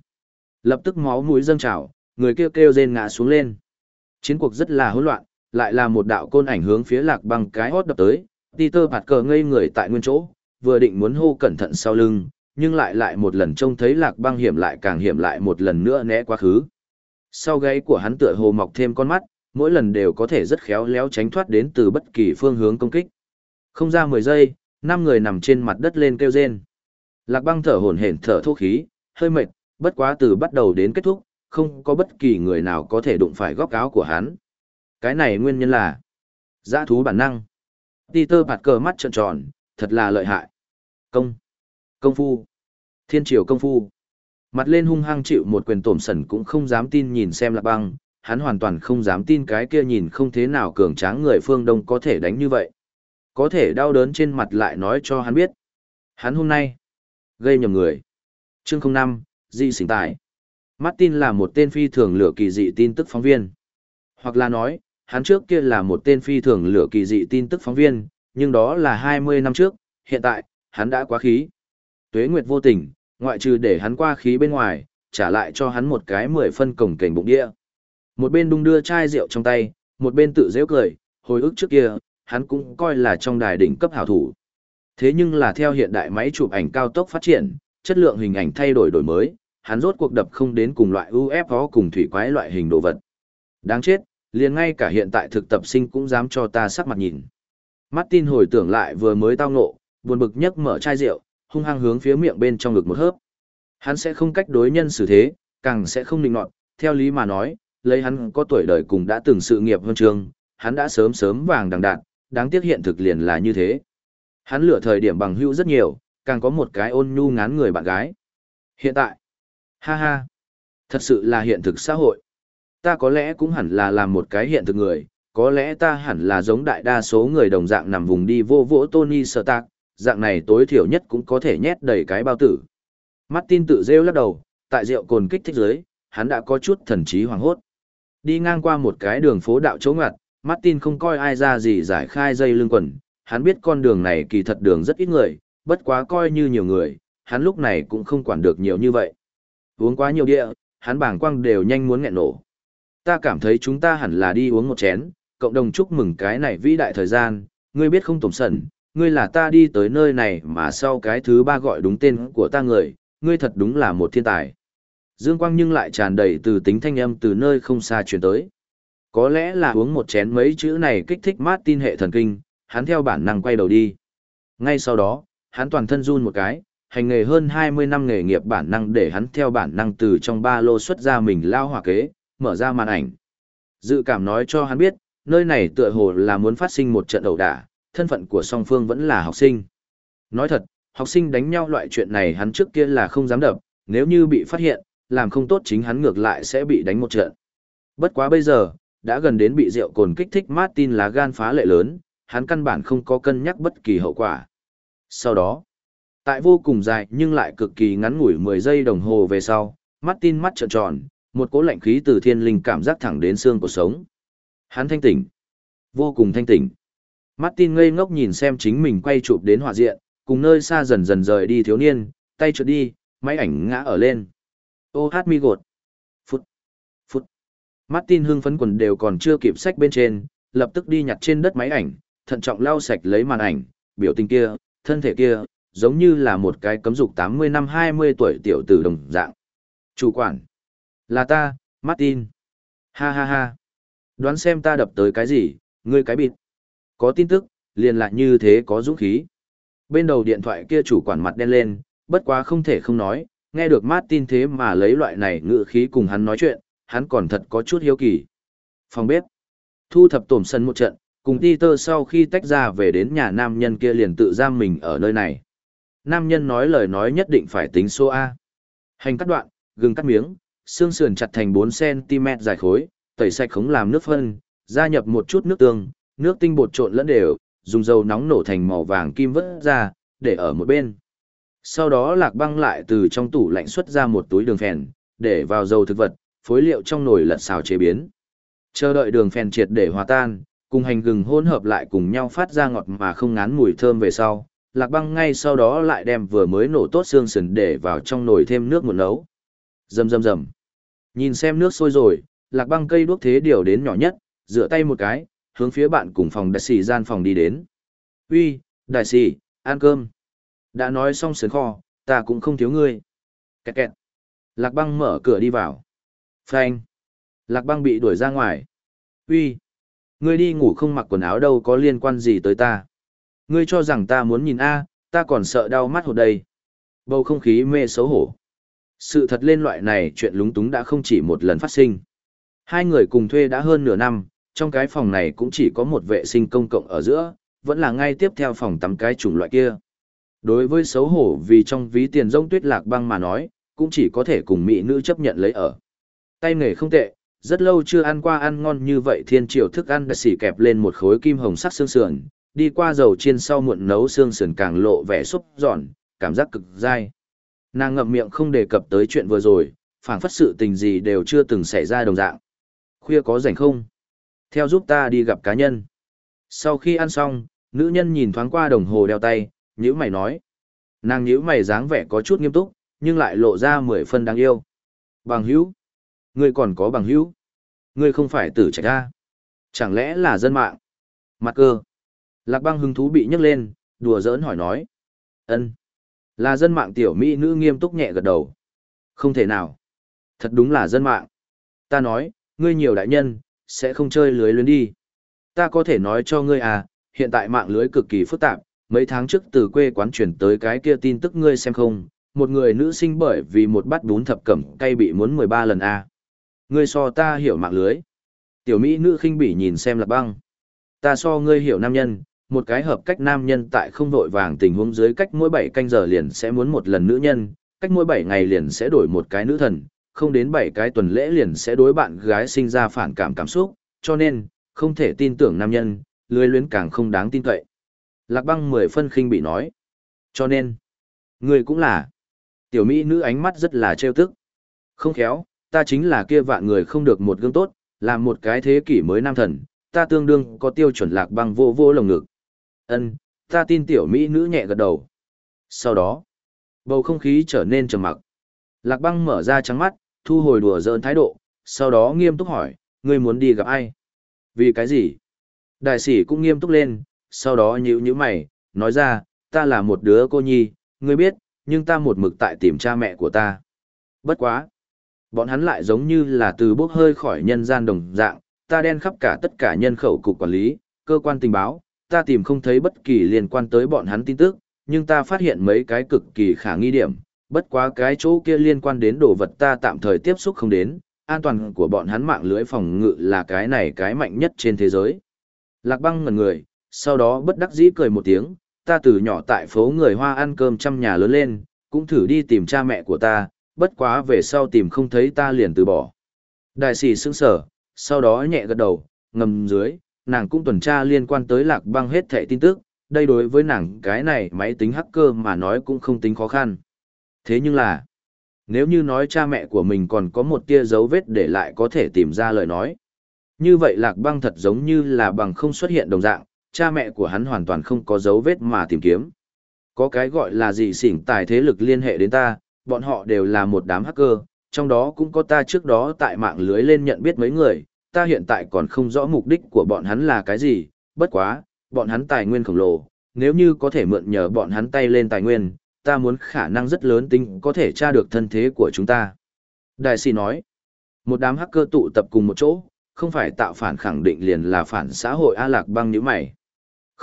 Lập tức máu mũi dâng trào, người kêu kêu rên ngã xuống lên. Chiến cuộc rất là hỗn loạn, lại là một đạo côn ảnh hướng phía lạc băng cái hót đập tới, Peter bạt cờ ngây người tại nguyên chỗ, vừa định muốn hô cẩn thận sau lưng, nhưng lại lại một lần trông thấy lạc băng hiểm lại càng hiểm lại một lần nữa né quá khứ. Sau gáy của hắn tựa hồ mọc thêm con mắt, mỗi lần đều có thể rất khéo léo tránh thoát đến từ bất kỳ phương hướng công kích. Không ra 10 giây, năm người nằm trên mặt đất lên kêu rên. Lạc băng thở hổn hển thở thô khí, hơi mệt, bất quá từ bắt đầu đến kết thúc, không có bất kỳ người nào có thể đụng phải góc áo của hắn. Cái này nguyên nhân là giã thú bản năng. Peter bạt cờ mắt trợn tròn, thật là lợi hại. Công. Công phu. Thiên triều công phu. Mặt lên hung hăng chịu một quyền tổm sẩn cũng không dám tin nhìn xem lạc băng, hắn hoàn toàn không dám tin cái kia nhìn không thế nào cường tráng người phương Đông có thể đánh như vậy. Có thể đau đớn trên mặt lại nói cho hắn biết. Hắn hôm nay, gây nhầm người. Chương 05, Di sinh tài. Martin là một tên phi thường lửa kỳ dị tin tức phóng viên. Hoặc là nói, hắn trước kia là một tên phi thường lửa kỳ dị tin tức phóng viên, nhưng đó là 20 năm trước, hiện tại, hắn đã quá khí. Tuế Nguyệt vô tình, ngoại trừ để hắn qua khí bên ngoài, trả lại cho hắn một cái mười phân cổng cảnh bụng địa. Một bên đung đưa chai rượu trong tay, một bên tự dễ cười, hồi ức trước kia, hắn cũng coi là trong đài đỉnh cấp hảo thủ. Thế nhưng là theo hiện đại máy chụp ảnh cao tốc phát triển, chất lượng hình ảnh thay đổi đổi mới, hắn rốt cuộc đập không đến cùng loại UFO cùng thủy quái loại hình đồ vật. Đáng chết, liền ngay cả hiện tại thực tập sinh cũng dám cho ta sắc mặt nhìn. Martin hồi tưởng lại vừa mới tao ngộ, buồn bực nhấc mở chai rượu, hung hăng hướng phía miệng bên trong ngực một hớp. Hắn sẽ không cách đối nhân xử thế, càng sẽ không định nọt, theo lý mà nói, lấy hắn có tuổi đời cùng đã từng sự nghiệp huân chương, hắn đã sớm sớm vàng đằng đạn, đáng tiếc hiện thực liền là như thế. Hắn lựa thời điểm bằng hữu rất nhiều, càng có một cái ôn nhu ngán người bạn gái. Hiện tại, ha ha, thật sự là hiện thực xã hội. Ta có lẽ cũng hẳn là làm một cái hiện thực người, có lẽ ta hẳn là giống đại đa số người đồng dạng nằm vùng đi vô vỗ Tony Stark, dạng này tối thiểu nhất cũng có thể nhét đầy cái bao tử. Martin tự rêu lắc đầu, tại rượu cồn kích thích giới, hắn đã có chút thần trí hoàng hốt. Đi ngang qua một cái đường phố đạo chỗ ngặt, Martin không coi ai ra gì giải khai dây lưng quần, hắn biết con đường này kỳ thật đường rất ít người, bất quá coi như nhiều người, hắn lúc này cũng không quản được nhiều như vậy. Uống quá nhiều địa, hắn bảng quang đều nhanh muốn nghẹn nổ. Ta cảm thấy chúng ta hẳn là đi uống một chén, cộng đồng chúc mừng cái này vĩ đại thời gian, ngươi biết không tổng sẩn, ngươi là ta đi tới nơi này mà sau cái thứ ba gọi đúng tên của ta người, ngươi thật đúng là một thiên tài. Dương quang nhưng lại tràn đầy từ tính thanh âm từ nơi không xa truyền tới. Có lẽ là uống một chén mấy chữ này kích thích Martin hệ thần kinh, hắn theo bản năng quay đầu đi. Ngay sau đó, hắn toàn thân run một cái, hành nghề hơn 20 năm nghề nghiệp bản năng để hắn theo bản năng từ trong ba lô xuất ra mình lao hỏa kế, mở ra màn ảnh. Dự cảm nói cho hắn biết, nơi này tựa hồ là muốn phát sinh một trận ẩu đả, thân phận của song phương vẫn là học sinh. Nói thật, học sinh đánh nhau loại chuyện này hắn trước kia là không dám đập, nếu như bị phát hiện, làm không tốt chính hắn ngược lại sẽ bị đánh một trận. Bất quá bây giờ, đã gần đến bị rượu cồn kích thích Martin lá gan phá lệ lớn, hắn căn bản không có cân nhắc bất kỳ hậu quả. Sau đó, tại vô cùng dài nhưng lại cực kỳ ngắn ngủi 10 giây đồng hồ về sau, Martin mắt trợn tròn, một cỗ lạnh khí từ thiên linh cảm giác thẳng đến xương của sống. Hắn thanh tỉnh, vô cùng thanh tỉnh. Martin ngây ngốc nhìn xem chính mình quay chụp đến hỏa diện, cùng nơi xa dần dần rời đi thiếu niên, tay trượt đi, máy ảnh ngã ở lên. Ô hát mi gột. Phút. Phút. Martin hưng phấn quần đều còn chưa kịp sách bên trên, lập tức đi nhặt trên đất máy ảnh, thận trọng lau sạch lấy màn ảnh, biểu tình kia, thân thể kia, giống như là một cái cấm dục 80 năm 20 tuổi tiểu tử đồng dạng. Chủ quản. Là ta, Martin. Ha ha ha. Đoán xem ta đập tới cái gì, ngươi cái bịt. Có tin tức, liền lại như thế có dũng khí. Bên đầu điện thoại kia chủ quản mặt đen lên, bất quá không thể không nói, nghe được Martin thế mà lấy loại này ngựa khí cùng hắn nói chuyện, hắn còn thật có chút hiếu kỳ. Phòng bếp. Thu thập tổm sân một trận, cùng Peter sau khi tách ra về đến nhà nam nhân kia liền tự giam mình ở nơi này. Nam nhân nói lời nói nhất định phải tính số A. Hành cắt đoạn, gừng cắt miếng, xương sườn chặt thành 4cm dài khối, tẩy sạch khống làm nước phân, gia nhập một chút nước tương, nước tinh bột trộn lẫn đều, dùng dầu nóng nổ thành màu vàng kim vớt ra, để ở một bên. Sau đó lạc băng lại từ trong tủ lạnh xuất ra một túi đường phèn, để vào dầu thực vật, phối liệu trong nồi lật xào chế biến. Chờ đợi đường phèn triệt để hòa tan, cùng hành gừng hỗn hợp lại cùng nhau phát ra ngọt mà không ngán mùi thơm về sau. Lạc băng ngay sau đó lại đem vừa mới nổ tốt xương sườn để vào trong nồi thêm nước một nấu. Rầm rầm rầm. Nhìn xem nước sôi rồi, lạc băng cây đuốc thế điều đến nhỏ nhất, rửa tay một cái, hướng phía bạn cùng phòng đại sĩ gian phòng đi đến. Uy, đại sĩ, ăn cơm. Đã nói xong sườn kho, ta cũng không thiếu ngươi. Kẹt kẹt. Lạc băng mở cửa đi vào. Phanh. Lạc băng bị đuổi ra ngoài. Uy. Ngươi đi ngủ không mặc quần áo đâu có liên quan gì tới ta. Ngươi cho rằng ta muốn nhìn A, ta còn sợ đau mắt hột đây. Bầu không khí mê xấu hổ. Sự thật lên loại này chuyện lúng túng đã không chỉ một lần phát sinh. Hai người cùng thuê đã hơn nửa năm, trong cái phòng này cũng chỉ có một vệ sinh công cộng ở giữa, vẫn là ngay tiếp theo phòng tắm cái chủng loại kia. Đối với xấu hổ vì trong ví tiền rông tuyết lạc băng mà nói, cũng chỉ có thể cùng mỹ nữ chấp nhận lấy ở. Tay nghề không tệ, rất lâu chưa ăn qua ăn ngon như vậy thiên triều thức ăn đã xỉ kẹp lên một khối kim hồng sắc xương sườn, đi qua dầu chiên sau muộn nấu xương sườn càng lộ vẻ xúc giòn, cảm giác cực dai. Nàng ngậm miệng không đề cập tới chuyện vừa rồi, phảng phất sự tình gì đều chưa từng xảy ra đồng dạng. Khuya có rảnh không? Theo giúp ta đi gặp cá nhân. Sau khi ăn xong, nữ nhân nhìn thoáng qua đồng hồ đeo tay, nhữ mày nói. Nàng nhữ mày dáng vẻ có chút nghiêm túc, nhưng lại lộ ra mười phân đáng yêu. Bằng hữu? Ngươi còn có bằng hữu? Ngươi không phải tử trạch ra. Chẳng lẽ là dân mạng? Mặt cơ. Lạc băng hứng thú bị nhấc lên, đùa giỡn hỏi nói. ân Là dân mạng tiểu mỹ nữ nghiêm túc nhẹ gật đầu. Không thể nào. Thật đúng là dân mạng. Ta nói, ngươi nhiều đại nhân, sẽ không chơi lưới luyến đi. Ta có thể nói cho ngươi à, hiện tại mạng lưới cực kỳ phức tạp, mấy tháng trước từ quê quán chuyển tới cái kia tin tức ngươi xem không, một người nữ sinh bởi vì một bát bún thập cẩm cay bị muốn 13 lần a. À. Ngươi so ta hiểu mạng lưới. Tiểu Mỹ nữ khinh bỉ nhìn xem là băng. Ta so ngươi hiểu nam nhân, một cái hợp cách nam nhân tại không vội vàng tình huống dưới cách mỗi 7 canh giờ liền sẽ muốn một lần nữ nhân, cách mỗi 7 ngày liền sẽ đổi một cái nữ thần, không đến 7 cái tuần lễ liền sẽ đối bạn gái sinh ra phản cảm cảm xúc, cho nên, không thể tin tưởng nam nhân, lưới luyến càng không đáng tin cậy. Lạc băng 10 phân khinh bị nói. Cho nên, người cũng là. Tiểu Mỹ nữ ánh mắt rất là trêu tức. Không khéo, ta chính là kia vạn người không được một gương tốt, làm một cái thế kỷ mới nam thần, ta tương đương có tiêu chuẩn lạc băng vô vô lồng ngực. Ân, ta tin tiểu mỹ nữ nhẹ gật đầu. Sau đó, bầu không khí trở nên trầm mặc. Lạc băng mở ra trắng mắt, thu hồi đùa giỡn thái độ, sau đó nghiêm túc hỏi, ngươi muốn đi gặp ai? Vì cái gì? Đại sĩ cũng nghiêm túc lên, sau đó nhữ nhữ mày, nói ra, ta là một đứa cô nhi, ngươi biết, nhưng ta một mực tại tìm cha mẹ của ta. Bất quá. Bọn hắn lại giống như là từ bốc hơi khỏi nhân gian đồng dạng, ta đen khắp cả tất cả nhân khẩu cục quản lý, cơ quan tình báo, ta tìm không thấy bất kỳ liên quan tới bọn hắn tin tức, nhưng ta phát hiện mấy cái cực kỳ khả nghi điểm, bất quá cái chỗ kia liên quan đến đồ vật ta tạm thời tiếp xúc không đến, an toàn của bọn hắn mạng lưới phòng ngự là cái này cái mạnh nhất trên thế giới. Lạc băng ngần người, sau đó bất đắc dĩ cười một tiếng, ta từ nhỏ tại phố người Hoa ăn cơm trăm nhà lớn lên, cũng thử đi tìm cha mẹ của ta, bất quá về sau tìm không thấy ta liền từ bỏ. Đại sĩ sững sở, sau đó nhẹ gật đầu, ngầm dưới, nàng cũng tuần tra liên quan tới lạc băng hết thẻ tin tức, đây đối với nàng cái này máy tính hacker mà nói cũng không tính khó khăn. Thế nhưng là, nếu như nói cha mẹ của mình còn có một tia dấu vết để lại có thể tìm ra lời nói. Như vậy lạc băng thật giống như là bằng không xuất hiện đồng dạng, cha mẹ của hắn hoàn toàn không có dấu vết mà tìm kiếm. Có cái gọi là gì xỉn tài thế lực liên hệ đến ta, bọn họ đều là một đám hacker, trong đó cũng có ta trước đó tại mạng lưới lên nhận biết mấy người, ta hiện tại còn không rõ mục đích của bọn hắn là cái gì, bất quá, bọn hắn tài nguyên khổng lồ, nếu như có thể mượn nhờ bọn hắn tay lên tài nguyên, ta muốn khả năng rất lớn tính có thể tra được thân thế của chúng ta. Đại sĩ nói, một đám hacker tụ tập cùng một chỗ, không phải tạo phản khẳng định liền là phản xã hội A Lạc băng như mày.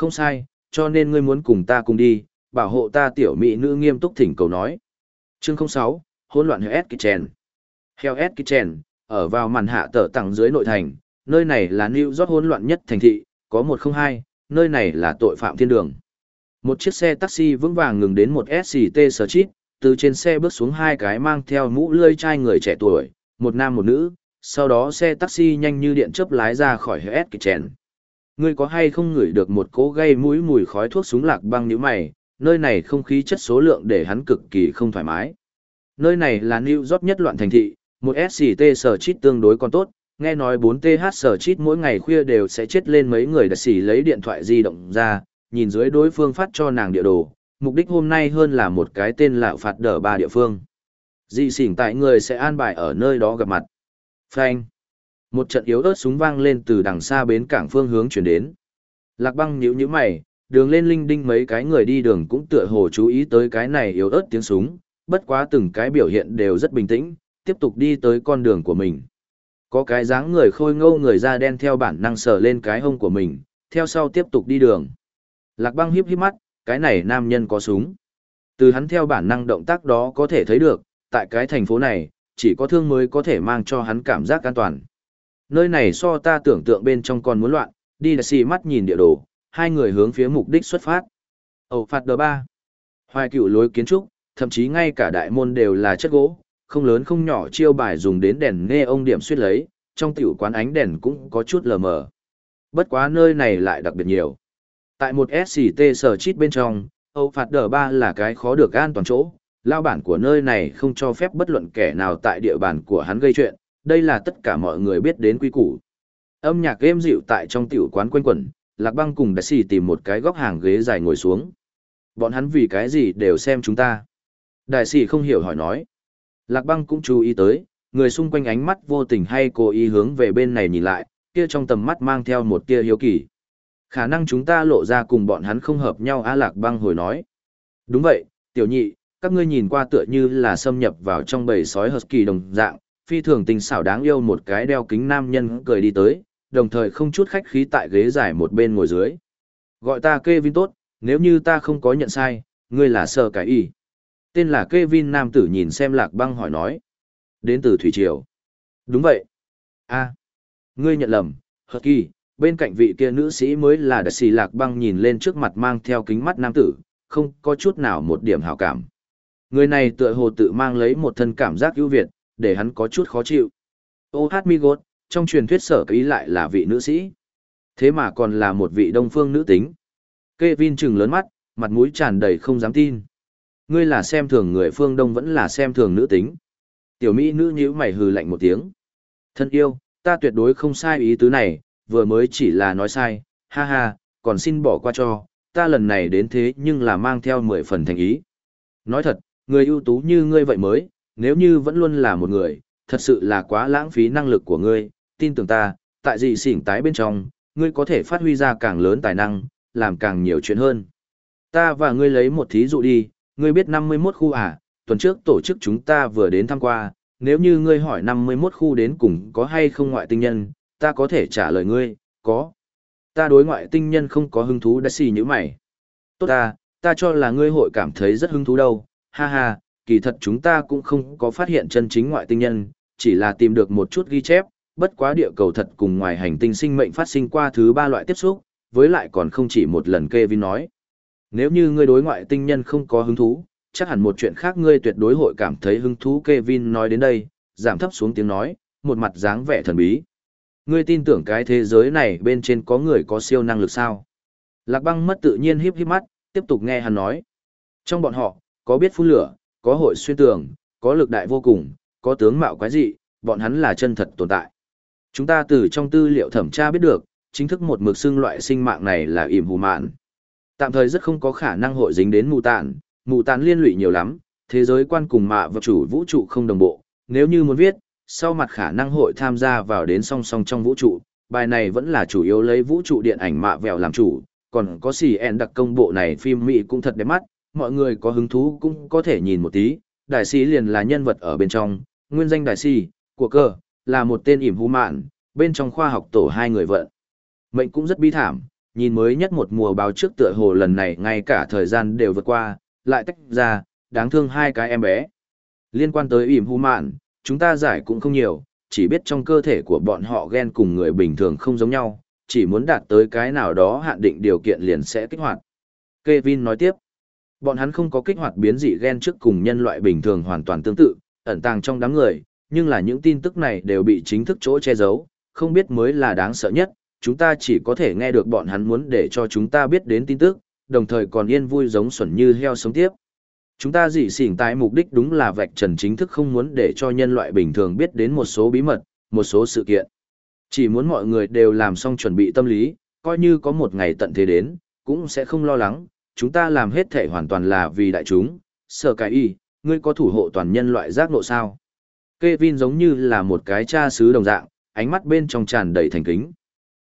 Không sai, cho nên ngươi muốn cùng ta cùng đi, bảo hộ ta tiểu mỹ nữ nghiêm túc thỉnh cầu nói. Chương 06, hỗn loạn Hell Kitchen. Hell Kitchen, ở vào màn hạ tờ tặng dưới nội thành, nơi này là New York hỗn loạn nhất thành thị, có 102, nơi này là tội phạm thiên đường. Một chiếc xe taxi vững vàng ngừng đến một SCT Street, từ trên xe bước xuống hai cái mang theo mũ lươi chai người trẻ tuổi, một nam một nữ, sau đó xe taxi nhanh như điện chớp lái ra khỏi Hell Kitchen. Ngươi có hay không ngửi được một cỗ gây mũi mùi khói thuốc súng lạc băng nhíu mày, nơi này không khí chất số lượng để hắn cực kỳ không thoải mái. Nơi này là New York nhất loạn thành thị, một SCT sở chít tương đối còn tốt, nghe nói 4TH sở chít mỗi ngày khuya đều sẽ chết lên mấy người đã xỉ lấy điện thoại di động ra, nhìn dưới đối phương phát cho nàng địa đồ, mục đích hôm nay hơn là một cái tên lạo phạt đỡ ba địa phương. Dị xỉn tại người sẽ an bài ở nơi đó gặp mặt. Frank. Một trận yếu ớt súng vang lên từ đằng xa bến cảng phương hướng chuyển đến. Lạc băng nhíu nhíu mày, đường lên linh đinh mấy cái người đi đường cũng tựa hồ chú ý tới cái này yếu ớt tiếng súng, bất quá từng cái biểu hiện đều rất bình tĩnh, tiếp tục đi tới con đường của mình. Có cái dáng người khôi ngâu người da đen theo bản năng sờ lên cái hông của mình, theo sau tiếp tục đi đường. Lạc băng hiếp hiếp mắt, cái này nam nhân có súng. Từ hắn theo bản năng động tác đó có thể thấy được, tại cái thành phố này, chỉ có thương mới có thể mang cho hắn cảm giác an toàn. Nơi này so ta tưởng tượng bên trong còn muốn loạn, đi là xì mắt nhìn địa đồ, hai người hướng phía mục đích xuất phát. Ẩu phạt đờ ba. Hoài cựu lối kiến trúc, thậm chí ngay cả đại môn đều là chất gỗ, không lớn không nhỏ chiêu bài dùng đến đèn nghe ông điểm suýt lấy, trong tiểu quán ánh đèn cũng có chút lờ mờ. Bất quá nơi này lại đặc biệt nhiều. Tại một SCT sở chít bên trong, Âu phạt đờ ba là cái khó được an toàn chỗ, lao bản của nơi này không cho phép bất luận kẻ nào tại địa bàn của hắn gây chuyện, đây là tất cả mọi người biết đến quy củ. Âm nhạc êm dịu tại trong tiểu quán quanh quẩn, Lạc Băng cùng Đại Sĩ tìm một cái góc hàng ghế dài ngồi xuống. Bọn hắn vì cái gì đều xem chúng ta. Đại Sĩ không hiểu hỏi nói. Lạc Băng cũng chú ý tới, người xung quanh ánh mắt vô tình hay cố ý hướng về bên này nhìn lại, kia trong tầm mắt mang theo một tia hiếu kỳ. Khả năng chúng ta lộ ra cùng bọn hắn không hợp nhau A Lạc Băng hồi nói. Đúng vậy, tiểu nhị, các ngươi nhìn qua tựa như là xâm nhập vào trong bầy sói husky đồng dạng, phi thường tình xảo đáng yêu một cái đeo kính nam nhân cười đi tới, đồng thời không chút khách khí tại ghế dài một bên ngồi dưới. Gọi ta Kevin tốt, nếu như ta không có nhận sai, ngươi là sơ cái y. Tên là Kevin nam tử nhìn xem lạc băng hỏi nói. Đến từ Thủy Triều. Đúng vậy. a ngươi nhận lầm, hợp kỳ, bên cạnh vị kia nữ sĩ mới là đặc sĩ lạc băng nhìn lên trước mặt mang theo kính mắt nam tử, không có chút nào một điểm hảo cảm. Người này tựa hồ tự mang lấy một thân cảm giác ưu việt, để hắn có chút khó chịu. Ô hát mi gốt, trong truyền thuyết sở ý lại là vị nữ sĩ. Thế mà còn là một vị đông phương nữ tính. Kevin trừng lớn mắt, mặt mũi tràn đầy không dám tin. Ngươi là xem thường người phương đông vẫn là xem thường nữ tính. Tiểu Mỹ nữ nhíu mày hừ lạnh một tiếng. Thân yêu, ta tuyệt đối không sai ý tứ này, vừa mới chỉ là nói sai, ha ha, còn xin bỏ qua cho, ta lần này đến thế nhưng là mang theo mười phần thành ý. Nói thật, người ưu tú như ngươi vậy mới, nếu như vẫn luôn là một người, thật sự là quá lãng phí năng lực của ngươi, tin tưởng ta, tại dị xỉn tái bên trong, ngươi có thể phát huy ra càng lớn tài năng, làm càng nhiều chuyện hơn. Ta và ngươi lấy một thí dụ đi, ngươi biết 51 khu à, tuần trước tổ chức chúng ta vừa đến thăm qua, nếu như ngươi hỏi 51 khu đến cùng có hay không ngoại tinh nhân, ta có thể trả lời ngươi, có. Ta đối ngoại tinh nhân không có hứng thú đã xì như mày. Tốt ta, ta cho là ngươi hội cảm thấy rất hứng thú đâu, ha ha, kỳ thật chúng ta cũng không có phát hiện chân chính ngoại tinh nhân, chỉ là tìm được một chút ghi chép, bất quá địa cầu thật cùng ngoài hành tinh sinh mệnh phát sinh qua thứ ba loại tiếp xúc, với lại còn không chỉ một lần Kevin nói. Nếu như ngươi đối ngoại tinh nhân không có hứng thú, chắc hẳn một chuyện khác ngươi tuyệt đối hội cảm thấy hứng thú Kevin nói đến đây, giảm thấp xuống tiếng nói, một mặt dáng vẻ thần bí. Ngươi tin tưởng cái thế giới này bên trên có người có siêu năng lực sao? Lạc băng mất tự nhiên híp híp mắt, tiếp tục nghe hắn nói. Trong bọn họ, có biết phun lửa, có hội xuyên tường, có lực đại vô cùng, có tướng mạo quái dị, bọn hắn là chân thật tồn tại. Chúng ta từ trong tư liệu thẩm tra biết được, chính thức một mực xương loại sinh mạng này là ỉm hù mạn. Tạm thời rất không có khả năng hội dính đến mù tàn, mù tàn liên lụy nhiều lắm, thế giới quan cùng mạ và chủ vũ trụ không đồng bộ. Nếu như muốn viết, sau mặt khả năng hội tham gia vào đến song song trong vũ trụ, bài này vẫn là chủ yếu lấy vũ trụ điện ảnh mạ vẹo làm chủ, còn có xì en đặc công bộ này phim Mỹ cũng thật đẹp mắt, mọi người có hứng thú cũng có thể nhìn một tí, đại sĩ liền là nhân vật ở bên trong, nguyên danh đại sĩ, của cơ, là một tên ỉm hú mạn, bên trong khoa học tổ hai người vận. Mệnh cũng rất bi thảm, nhìn mới nhất một mùa báo trước tựa hồ lần này ngay cả thời gian đều vượt qua, lại tách ra, đáng thương hai cái em bé. Liên quan tới ỉm hú mạn, chúng ta giải cũng không nhiều, chỉ biết trong cơ thể của bọn họ ghen cùng người bình thường không giống nhau, chỉ muốn đạt tới cái nào đó hạn định điều kiện liền sẽ kích hoạt. Kevin nói tiếp, bọn hắn không có kích hoạt biến dị gen trước cùng nhân loại bình thường hoàn toàn tương tự, ẩn tàng trong đám người, nhưng là những tin tức này đều bị chính thức chỗ che giấu, không biết mới là đáng sợ nhất, chúng ta chỉ có thể nghe được bọn hắn muốn để cho chúng ta biết đến tin tức, đồng thời còn yên vui giống xuẩn như heo sống tiếp. Chúng ta dị xỉn tại mục đích đúng là vạch trần chính thức không muốn để cho nhân loại bình thường biết đến một số bí mật, một số sự kiện. Chỉ muốn mọi người đều làm xong chuẩn bị tâm lý, coi như có một ngày tận thế đến, cũng sẽ không lo lắng, chúng ta làm hết thể hoàn toàn là vì đại chúng. Sở cái y, ngươi có thủ hộ toàn nhân loại giác ngộ sao? Kevin giống như là một cái cha xứ đồng dạng, ánh mắt bên trong tràn đầy thành kính.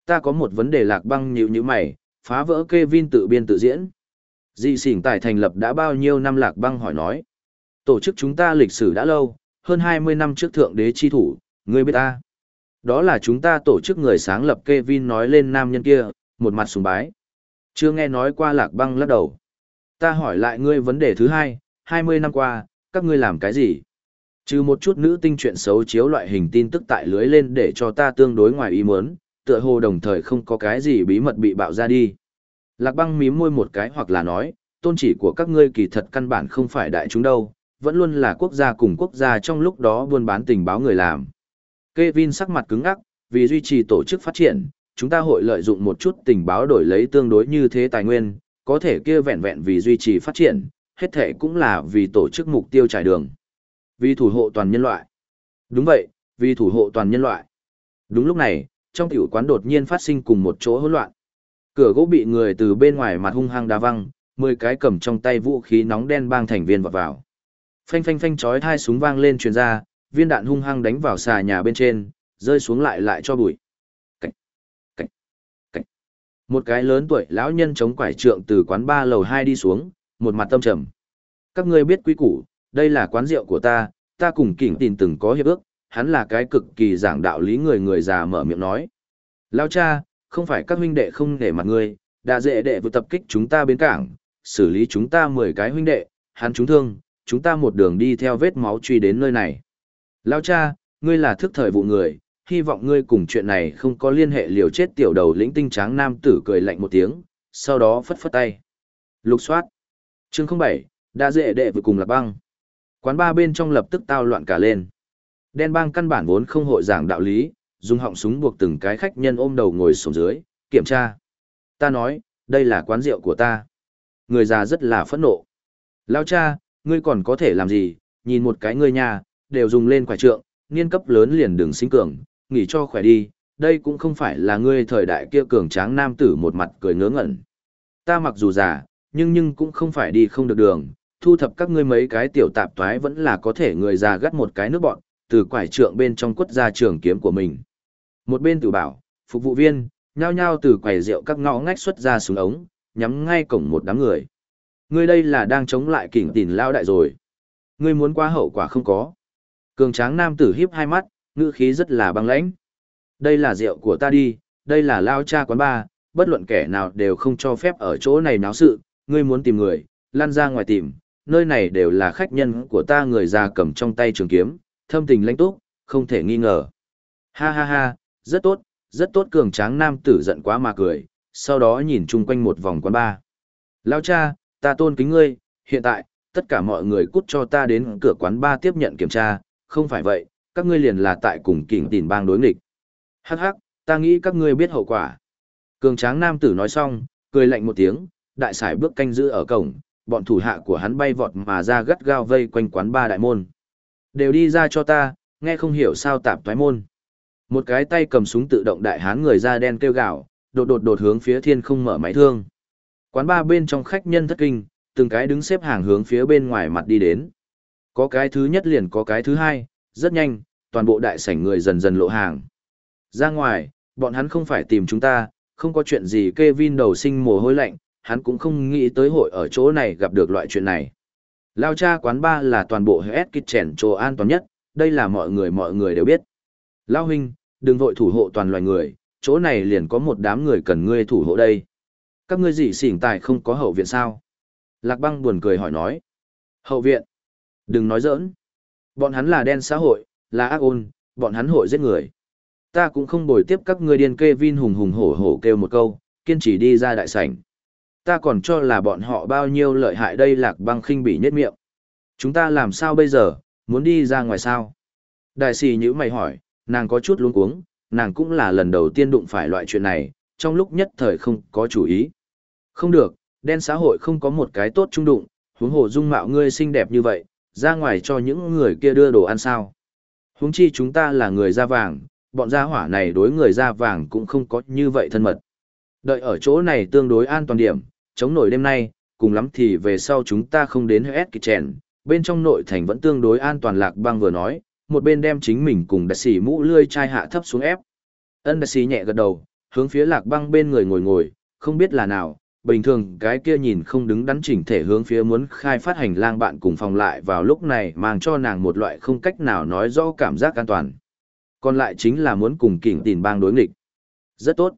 Ta có một vấn đề lạc băng nhịu như mày, phá vỡ Kevin tự biên tự diễn. Dị xỉn tài thành lập đã bao nhiêu năm lạc băng hỏi nói. Tổ chức chúng ta lịch sử đã lâu, hơn 20 năm trước thượng đế chi thủ, ngươi biết ta. Đó là chúng ta tổ chức người sáng lập Kevin nói lên nam nhân kia, một mặt sùng bái. Chưa nghe nói qua lạc băng lắc đầu. Ta hỏi lại ngươi vấn đề thứ hai, 20 năm qua, các ngươi làm cái gì? Trừ một chút nữ tinh chuyện xấu chiếu loại hình tin tức tại lưới lên để cho ta tương đối ngoài ý muốn, tựa hồ đồng thời không có cái gì bí mật bị bạo ra đi. Lạc băng mím môi một cái hoặc là nói, tôn chỉ của các ngươi kỳ thật căn bản không phải đại chúng đâu, vẫn luôn là quốc gia cùng quốc gia trong lúc đó buôn bán tình báo người làm. Kevin sắc mặt cứng ngắc, vì duy trì tổ chức phát triển, chúng ta hội lợi dụng một chút tình báo đổi lấy tương đối như thế tài nguyên, có thể kia vẹn vẹn vì duy trì phát triển, hết thể cũng là vì tổ chức mục tiêu trải đường. Vì thủ hộ toàn nhân loại. Đúng vậy, vì thủ hộ toàn nhân loại. Đúng lúc này, trong tiểu quán đột nhiên phát sinh cùng một chỗ hỗn loạn. Cửa gỗ bị người từ bên ngoài mặt hung hăng đá văng, mười cái cầm trong tay vũ khí nóng đen bang thành viên vọt vào. Phanh phanh phanh chói hai súng vang lên truyền ra, viên đạn hung hăng đánh vào xà nhà bên trên, rơi xuống lại lại cho bụi. Một cái lớn tuổi lão nhân chống quải trượng từ quán ba lầu hai đi xuống, một mặt tâm trầm. Các ngươi biết quý củ, đây là quán rượu của ta, ta cùng kỉnh tin từng có hiệp ước, hắn là cái cực kỳ giảng đạo lý người người già mở miệng nói. Lao cha, không phải các huynh đệ không để mặt ngươi, đã dễ đệ vừa tập kích chúng ta bến cảng, xử lý chúng ta 10 cái huynh đệ, hắn chúng thương, chúng ta một đường đi theo vết máu truy đến nơi này. Lao cha, ngươi là thức thời vụ người, hy vọng ngươi cùng chuyện này không có liên hệ liều chết tiểu đầu lĩnh tinh tráng nam tử cười lạnh một tiếng, sau đó phất phất tay. Lục soát. Chương 07, đã dễ đệ vừa cùng là băng. Quán ba bên trong lập tức tao loạn cả lên. Đen bang căn bản vốn không hội giảng đạo lý, dùng họng súng buộc từng cái khách nhân ôm đầu ngồi xuống dưới, kiểm tra. Ta nói, đây là quán rượu của ta. Người già rất là phẫn nộ. Lao cha, ngươi còn có thể làm gì, nhìn một cái ngươi nhà, đều dùng lên quả trượng, niên cấp lớn liền đừng sinh cường, nghỉ cho khỏe đi, đây cũng không phải là ngươi thời đại kia cường tráng nam tử một mặt cười ngớ ngẩn. Ta mặc dù già, nhưng nhưng cũng không phải đi không được đường, thu thập các ngươi mấy cái tiểu tạp toái vẫn là có thể người già gắt một cái nước bọn, từ quải trượng bên trong quất ra trường kiếm của mình. Một bên tử bảo, phục vụ viên, nhao nhao từ quầy rượu các ngõ ngách xuất ra xuống ống, nhắm ngay cổng một đám người. Ngươi đây là đang chống lại kỉnh tìn lao đại rồi. Ngươi muốn qua hậu quả không có. Cường tráng nam tử hiếp hai mắt, ngữ khí rất là băng lãnh. Đây là rượu của ta đi, đây là lao cha quán ba, bất luận kẻ nào đều không cho phép ở chỗ này náo sự, ngươi muốn tìm người, lan ra ngoài tìm, nơi này đều là khách nhân của ta người già cầm trong tay trường kiếm, thâm tình lãnh túc, không thể nghi ngờ. Ha ha ha, rất tốt, rất tốt cường tráng nam tử giận quá mà cười, sau đó nhìn chung quanh một vòng quán ba. Lao cha, ta tôn kính ngươi, hiện tại, tất cả mọi người cút cho ta đến cửa quán ba tiếp nhận kiểm tra, không phải vậy, các ngươi liền là tại cùng kỉnh tỉn bang đối nghịch. Hắc hắc, ta nghĩ các ngươi biết hậu quả. Cường tráng nam tử nói xong, cười lạnh một tiếng, đại sải bước canh giữ ở cổng, bọn thủ hạ của hắn bay vọt mà ra gắt gao vây quanh quán ba đại môn. Đều đi ra cho ta, nghe không hiểu sao tạp thoái môn. Một cái tay cầm súng tự động đại hán người da đen kêu gào, đột đột đột hướng phía thiên không mở máy thương. Quán ba bên trong khách nhân thất kinh, từng cái đứng xếp hàng hướng phía bên ngoài mặt đi đến. Có cái thứ nhất liền có cái thứ hai, rất nhanh, toàn bộ đại sảnh người dần dần lộ hàng. Ra ngoài, bọn hắn không phải tìm chúng ta, không có chuyện gì Kevin đầu sinh mồ hôi lạnh, hắn cũng không nghĩ tới hội ở chỗ này gặp được loại chuyện này. Lao cha quán ba là toàn bộ hết kitchen chèn chỗ an toàn nhất, đây là mọi người mọi người đều biết. Lao huynh, đừng vội thủ hộ toàn loài người, chỗ này liền có một đám người cần ngươi thủ hộ đây. Các ngươi gì xỉn tài không có hậu viện sao? Lạc băng buồn cười hỏi nói. Hậu viện? Đừng nói giỡn. Bọn hắn là đen xã hội, là ác ôn, bọn hắn hội giết người. Ta cũng không bồi tiếp các ngươi điên kê vin hùng hùng hổ hổ kêu một câu, kiên trì đi ra đại sảnh. Ta còn cho là bọn họ bao nhiêu lợi hại đây lạc băng khinh bị nhất miệng. Chúng ta làm sao bây giờ, muốn đi ra ngoài sao? Đại sĩ như mày hỏi, nàng có chút luống cuống, nàng cũng là lần đầu tiên đụng phải loại chuyện này, trong lúc nhất thời không có chủ ý. Không được, đen xã hội không có một cái tốt trung đụng, huống hồ dung mạo ngươi xinh đẹp như vậy, ra ngoài cho những người kia đưa đồ ăn sao. Huống chi chúng ta là người da vàng, bọn gia hỏa này đối người da vàng cũng không có như vậy thân mật. Đợi ở chỗ này tương đối an toàn điểm, chống nổi đêm nay, cùng lắm thì về sau chúng ta không đến hết kỳ chèn, bên trong nội thành vẫn tương đối an toàn lạc băng vừa nói, một bên đem chính mình cùng đại sĩ mũ lươi chai hạ thấp xuống ép. Ân đại sĩ nhẹ gật đầu, hướng phía lạc băng bên người ngồi ngồi, không biết là nào, bình thường cái kia nhìn không đứng đắn chỉnh thể hướng phía muốn khai phát hành lang bạn cùng phòng lại vào lúc này mang cho nàng một loại không cách nào nói rõ cảm giác an toàn. Còn lại chính là muốn cùng kỉnh tìm bang đối nghịch. Rất tốt.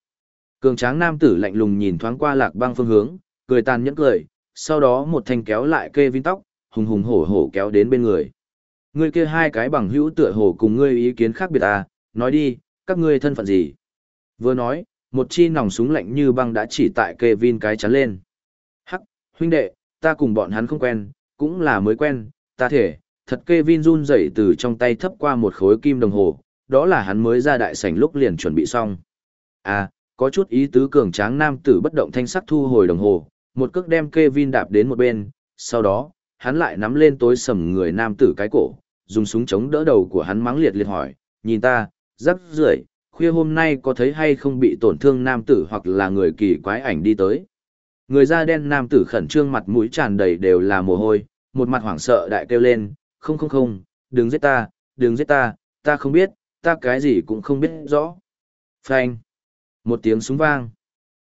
Cường tráng nam tử lạnh lùng nhìn thoáng qua lạc băng phương hướng, cười tàn nhẫn cười, sau đó một thanh kéo lại kê vin tóc, hùng hùng hổ hổ kéo đến bên người. Ngươi kia hai cái bằng hữu tựa hồ cùng ngươi ý kiến khác biệt à, nói đi, các ngươi thân phận gì? Vừa nói, một chi nòng súng lạnh như băng đã chỉ tại Kevin cái chắn lên. Hắc, huynh đệ, ta cùng bọn hắn không quen, cũng là mới quen, ta thể, thật Kevin run rẩy từ trong tay thấp qua một khối kim đồng hồ, đó là hắn mới ra đại sảnh lúc liền chuẩn bị xong. À, có chút ý tứ cường tráng nam tử bất động thanh sắc thu hồi đồng hồ, một cước đem Kevin đạp đến một bên, sau đó, hắn lại nắm lên tối sầm người nam tử cái cổ, dùng súng chống đỡ đầu của hắn mắng liệt liệt hỏi, nhìn ta, rắc rưởi, khuya hôm nay có thấy hay không bị tổn thương nam tử hoặc là người kỳ quái ảnh đi tới. Người da đen nam tử khẩn trương mặt mũi tràn đầy đều là mồ hôi, một mặt hoảng sợ đại kêu lên, không không không, đừng giết ta, đừng giết ta, ta không biết, ta cái gì cũng không biết rõ. Phanh. Một tiếng súng vang.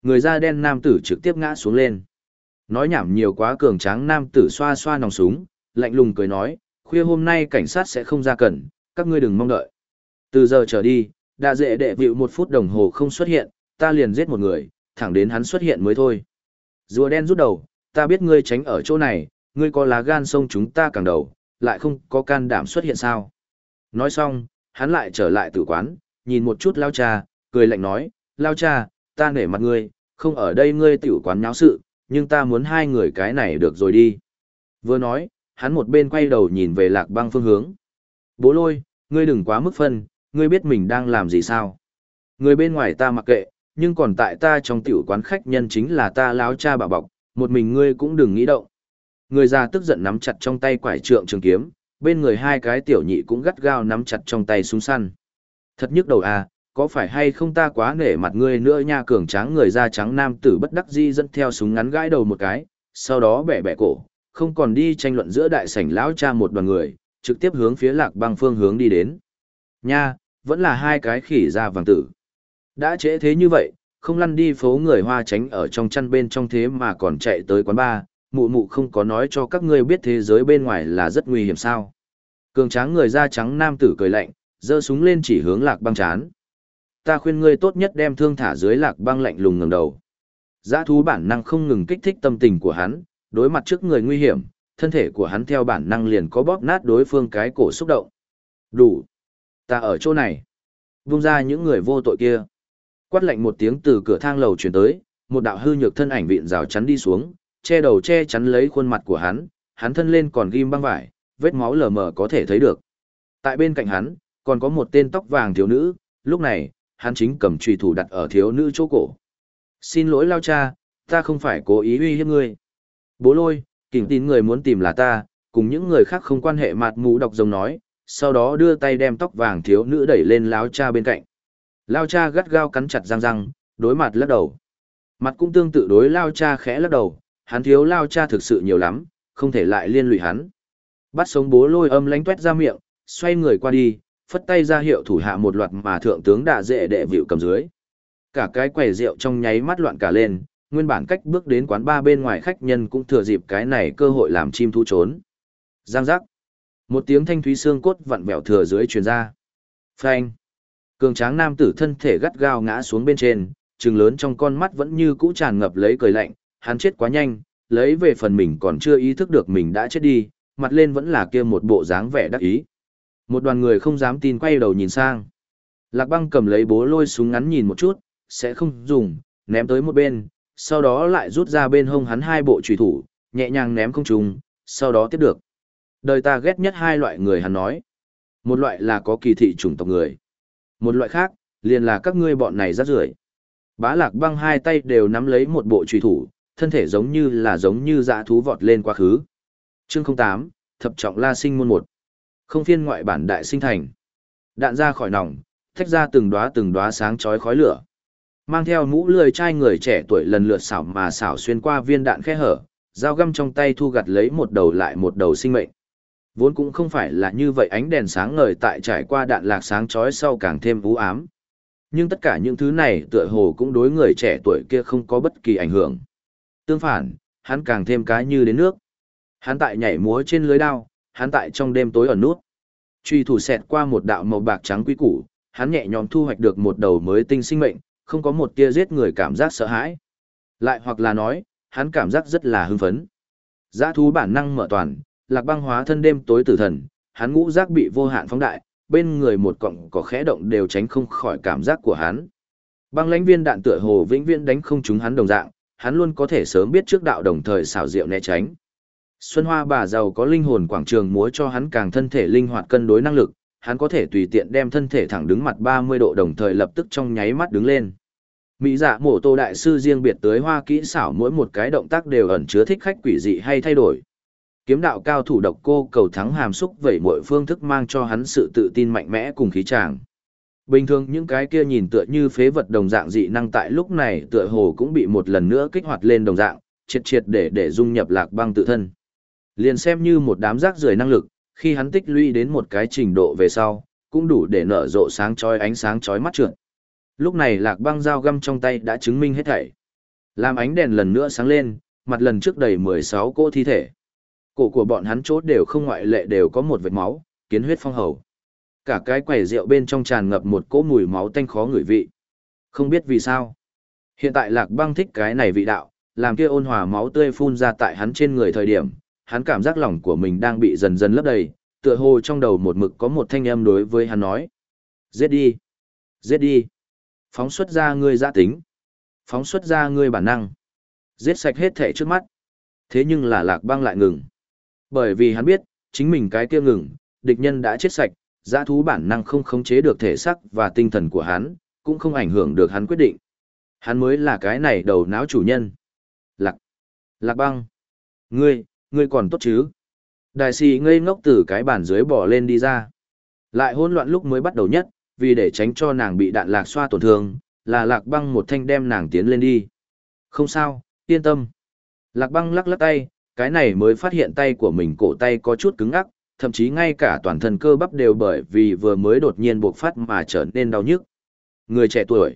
Người da đen nam tử trực tiếp ngã xuống lên. Nói nhảm nhiều quá cường tráng nam tử xoa xoa nòng súng, lạnh lùng cười nói, khuya hôm nay cảnh sát sẽ không ra cần, các ngươi đừng mong đợi. Từ giờ trở đi, đã dễ đệ vịu một phút đồng hồ không xuất hiện, ta liền giết một người, thẳng đến hắn xuất hiện mới thôi. Rùa đen rút đầu, ta biết ngươi tránh ở chỗ này, ngươi có lá gan sông chúng ta càng đầu, lại không có can đảm xuất hiện sao. Nói xong, hắn lại trở lại tử quán, nhìn một chút lao cha, cười lạnh nói, lao cha, ta nể mặt ngươi, không ở đây ngươi tiểu quán nháo sự, nhưng ta muốn hai người cái này được rồi đi. Vừa nói, hắn một bên quay đầu nhìn về lạc băng phương hướng. Bố lôi, ngươi đừng quá mức phân, ngươi biết mình đang làm gì sao? Người bên ngoài ta mặc kệ, nhưng còn tại ta trong tiểu quán khách nhân chính là ta láo cha bà bọc, một mình ngươi cũng đừng nghĩ động. Người già tức giận nắm chặt trong tay quải trượng trường kiếm, bên người hai cái tiểu nhị cũng gắt gao nắm chặt trong tay súng săn. Thật nhức đầu à, có phải hay không ta quá nể mặt ngươi nữa nha cường tráng người da trắng nam tử bất đắc di dẫn theo súng ngắn gãi đầu một cái, sau đó bẻ bẻ cổ, không còn đi tranh luận giữa đại sảnh lão cha một đoàn người, trực tiếp hướng phía lạc băng phương hướng đi đến. Nha, vẫn là hai cái khỉ da vàng tử. Đã trễ thế như vậy, không lăn đi phố người hoa tránh ở trong chăn bên trong thế mà còn chạy tới quán bar, mụ mụ không có nói cho các ngươi biết thế giới bên ngoài là rất nguy hiểm sao. Cường tráng người da trắng nam tử cười lạnh, giơ súng lên chỉ hướng lạc băng chán. Ta khuyên ngươi tốt nhất đem thương thả dưới lạc băng lạnh lùng ngẩng đầu. Giã thú bản năng không ngừng kích thích tâm tình của hắn, đối mặt trước người nguy hiểm, thân thể của hắn theo bản năng liền có bóp nát đối phương cái cổ xúc động. Đủ. Ta ở chỗ này. Vung ra những người vô tội kia. Quát lạnh một tiếng từ cửa thang lầu chuyển tới, một đạo hư nhược thân ảnh vịn rào chắn đi xuống, che đầu che chắn lấy khuôn mặt của hắn, hắn thân lên còn ghim băng vải, vết máu lờ mờ có thể thấy được. Tại bên cạnh hắn, còn có một tên tóc vàng thiếu nữ, lúc này, hắn chính cầm trùy thủ đặt ở thiếu nữ chỗ cổ. Xin lỗi lao cha, ta không phải cố ý uy hiếp ngươi. Bố lôi, kỉnh tin người muốn tìm là ta, cùng những người khác không quan hệ mặt mù đọc rồng nói, sau đó đưa tay đem tóc vàng thiếu nữ đẩy lên láo cha bên cạnh. Lao cha gắt gao cắn chặt răng răng, đối mặt lắc đầu. Mặt cũng tương tự đối lao cha khẽ lắc đầu, hắn thiếu lao cha thực sự nhiều lắm, không thể lại liên lụy hắn. Bắt sống bố lôi âm lánh tuét ra miệng, xoay người qua đi, phất tay ra hiệu thủ hạ một loạt mà thượng tướng đã dễ đệ vịu cầm dưới. Cả cái quẻ rượu trong nháy mắt loạn cả lên, nguyên bản cách bước đến quán ba bên ngoài khách nhân cũng thừa dịp cái này cơ hội làm chim thu trốn. Giang giác. Một tiếng thanh thúy xương cốt vặn vẹo thừa dưới truyền ra. Phanh. Cường tráng nam tử thân thể gắt gao ngã xuống bên trên, trừng lớn trong con mắt vẫn như cũ tràn ngập lấy cười lạnh, hắn chết quá nhanh, lấy về phần mình còn chưa ý thức được mình đã chết đi, mặt lên vẫn là kia một bộ dáng vẻ đắc ý. Một đoàn người không dám tin quay đầu nhìn sang. Lạc băng cầm lấy bố lôi súng ngắn nhìn một chút, sẽ không dùng, ném tới một bên, sau đó lại rút ra bên hông hắn hai bộ trùy thủ, nhẹ nhàng ném không trùng, sau đó tiếp được. Đời ta ghét nhất hai loại người hắn nói. Một loại là có kỳ thị chủng tộc người. Một loại khác, liền là các ngươi bọn này rác rưởi. Bá lạc băng hai tay đều nắm lấy một bộ trùy thủ, thân thể giống như là giống như dã thú vọt lên quá khứ. Chương 08, thập trọng la sinh môn một Không phiên ngoại bản đại sinh thành. Đạn ra khỏi nòng, thách ra từng đóa từng đóa sáng chói khói lửa. Mang theo mũ lười trai người trẻ tuổi lần lượt xảo mà xảo xuyên qua viên đạn khe hở, dao găm trong tay thu gặt lấy một đầu lại một đầu sinh mệnh. Vốn cũng không phải là như vậy ánh đèn sáng ngời tại trải qua đạn lạc sáng chói sau càng thêm vũ ám. Nhưng tất cả những thứ này tựa hồ cũng đối người trẻ tuổi kia không có bất kỳ ảnh hưởng. Tương phản, hắn càng thêm cái như đến nước. Hắn tại nhảy múa trên lưới đao, hắn tại trong đêm tối ẩn nút. Truy thủ xẹt qua một đạo màu bạc trắng quý củ, hắn nhẹ nhõm thu hoạch được một đầu mới tinh sinh mệnh, không có một tia giết người cảm giác sợ hãi. Lại hoặc là nói, hắn cảm giác rất là hưng phấn. Giã thú bản năng mở toàn, lạc băng hóa thân đêm tối tử thần, hắn ngũ giác bị vô hạn phóng đại, bên người một cọng có khẽ động đều tránh không khỏi cảm giác của hắn. Băng lãnh viên đạn tựa hồ vĩnh viễn đánh không trúng hắn đồng dạng, hắn luôn có thể sớm biết trước đạo đồng thời xảo diệu né tránh. Xuân Hoa bà giàu có linh hồn quảng trường múa cho hắn càng thân thể linh hoạt cân đối năng lực, hắn có thể tùy tiện đem thân thể thẳng đứng mặt 30 độ đồng thời lập tức trong nháy mắt đứng lên. Mỹ dạ mổ tô đại sư riêng biệt tới hoa kỹ xảo mỗi một cái động tác đều ẩn chứa thích khách quỷ dị hay thay đổi. Kiếm đạo cao thủ độc cô cầu thắng hàm xúc vậy mọi phương thức mang cho hắn sự tự tin mạnh mẽ cùng khí tràng. Bình thường những cái kia nhìn tựa như phế vật đồng dạng dị năng tại lúc này tựa hồ cũng bị một lần nữa kích hoạt lên đồng dạng, triệt triệt để để dung nhập lạc băng tự thân. Liền xem như một đám rác rưởi năng lực, khi hắn tích lũy đến một cái trình độ về sau, cũng đủ để nở rộ sáng chói ánh sáng chói mắt trượt. Lúc này lạc băng dao găm trong tay đã chứng minh hết thảy. Làm ánh đèn lần nữa sáng lên, mặt lần trước đầy 16 cỗ thi thể. Cổ của bọn hắn chốt đều không ngoại lệ đều có một vệt máu, kiến huyết phong hầu. Cả cái quầy rượu bên trong tràn ngập một cỗ mùi máu tanh khó ngửi vị. Không biết vì sao. Hiện tại lạc băng thích cái này vị đạo, làm kia ôn hòa máu tươi phun ra tại hắn trên người thời điểm, hắn cảm giác lòng của mình đang bị dần dần lấp đầy, tựa hồ trong đầu một mực có một thanh âm đối với hắn nói. Giết đi! Giết đi! Phóng xuất ra ngươi giã tính. Phóng xuất ra ngươi bản năng. Giết sạch hết thể trước mắt. Thế nhưng là lạc băng lại ngừng. Bởi vì hắn biết, chính mình cái kia ngừng, địch nhân đã chết sạch, giã thú bản năng không khống chế được thể sắc và tinh thần của hắn, cũng không ảnh hưởng được hắn quyết định. Hắn mới là cái này đầu não chủ nhân. Lạc. Lạc băng. Ngươi, ngươi còn tốt chứ? Đại sĩ ngây ngốc từ cái bàn dưới bỏ lên đi ra. Lại hỗn loạn lúc mới bắt đầu nhất, vì để tránh cho nàng bị đạn lạc xoa tổn thương, là lạc băng một thanh đem nàng tiến lên đi. Không sao, yên tâm. Lạc băng lắc lắc tay, cái này mới phát hiện tay của mình cổ tay có chút cứng ngắc, thậm chí ngay cả toàn thân cơ bắp đều bởi vì vừa mới đột nhiên buộc phát mà trở nên đau nhức. Người trẻ tuổi.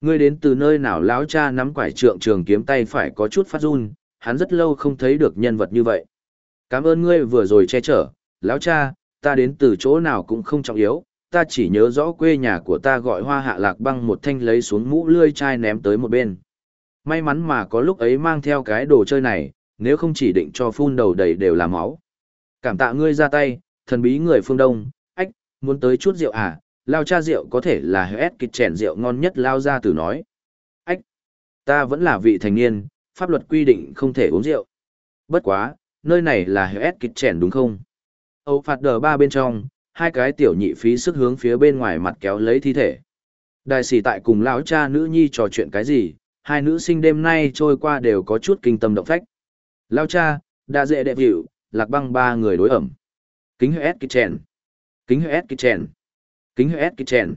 Ngươi đến từ nơi nào lão cha nắm quải trượng trường kiếm tay phải có chút phát run, hắn rất lâu không thấy được nhân vật như vậy. Cảm ơn ngươi vừa rồi che chở, lão cha, ta đến từ chỗ nào cũng không trọng yếu, ta chỉ nhớ rõ quê nhà của ta gọi hoa hạ lạc băng một thanh lấy xuống mũ lươi chai ném tới một bên. May mắn mà có lúc ấy mang theo cái đồ chơi này, nếu không chỉ định cho phun đầu đầy đều là máu. Cảm tạ ngươi ra tay, thần bí người phương Đông, ách, muốn tới chút rượu à, lao cha rượu có thể là hết kịch chèn rượu ngon nhất lao ra từ nói. Ách, ta vẫn là vị thành niên, pháp luật quy định không thể uống rượu. Bất quá, nơi này là hết kịch chèn đúng không? Âu phạt đờ ba bên trong, hai cái tiểu nhị phí sức hướng phía bên ngoài mặt kéo lấy thi thể. Đại sĩ tại cùng lão cha nữ nhi trò chuyện cái gì, hai nữ sinh đêm nay trôi qua đều có chút kinh tâm động phách. Lão cha, đã dễ đẹp hiệu, lạc băng ba người đối ẩm. Kính hết kitchen. Kính hết kitchen. Kính hết kitchen.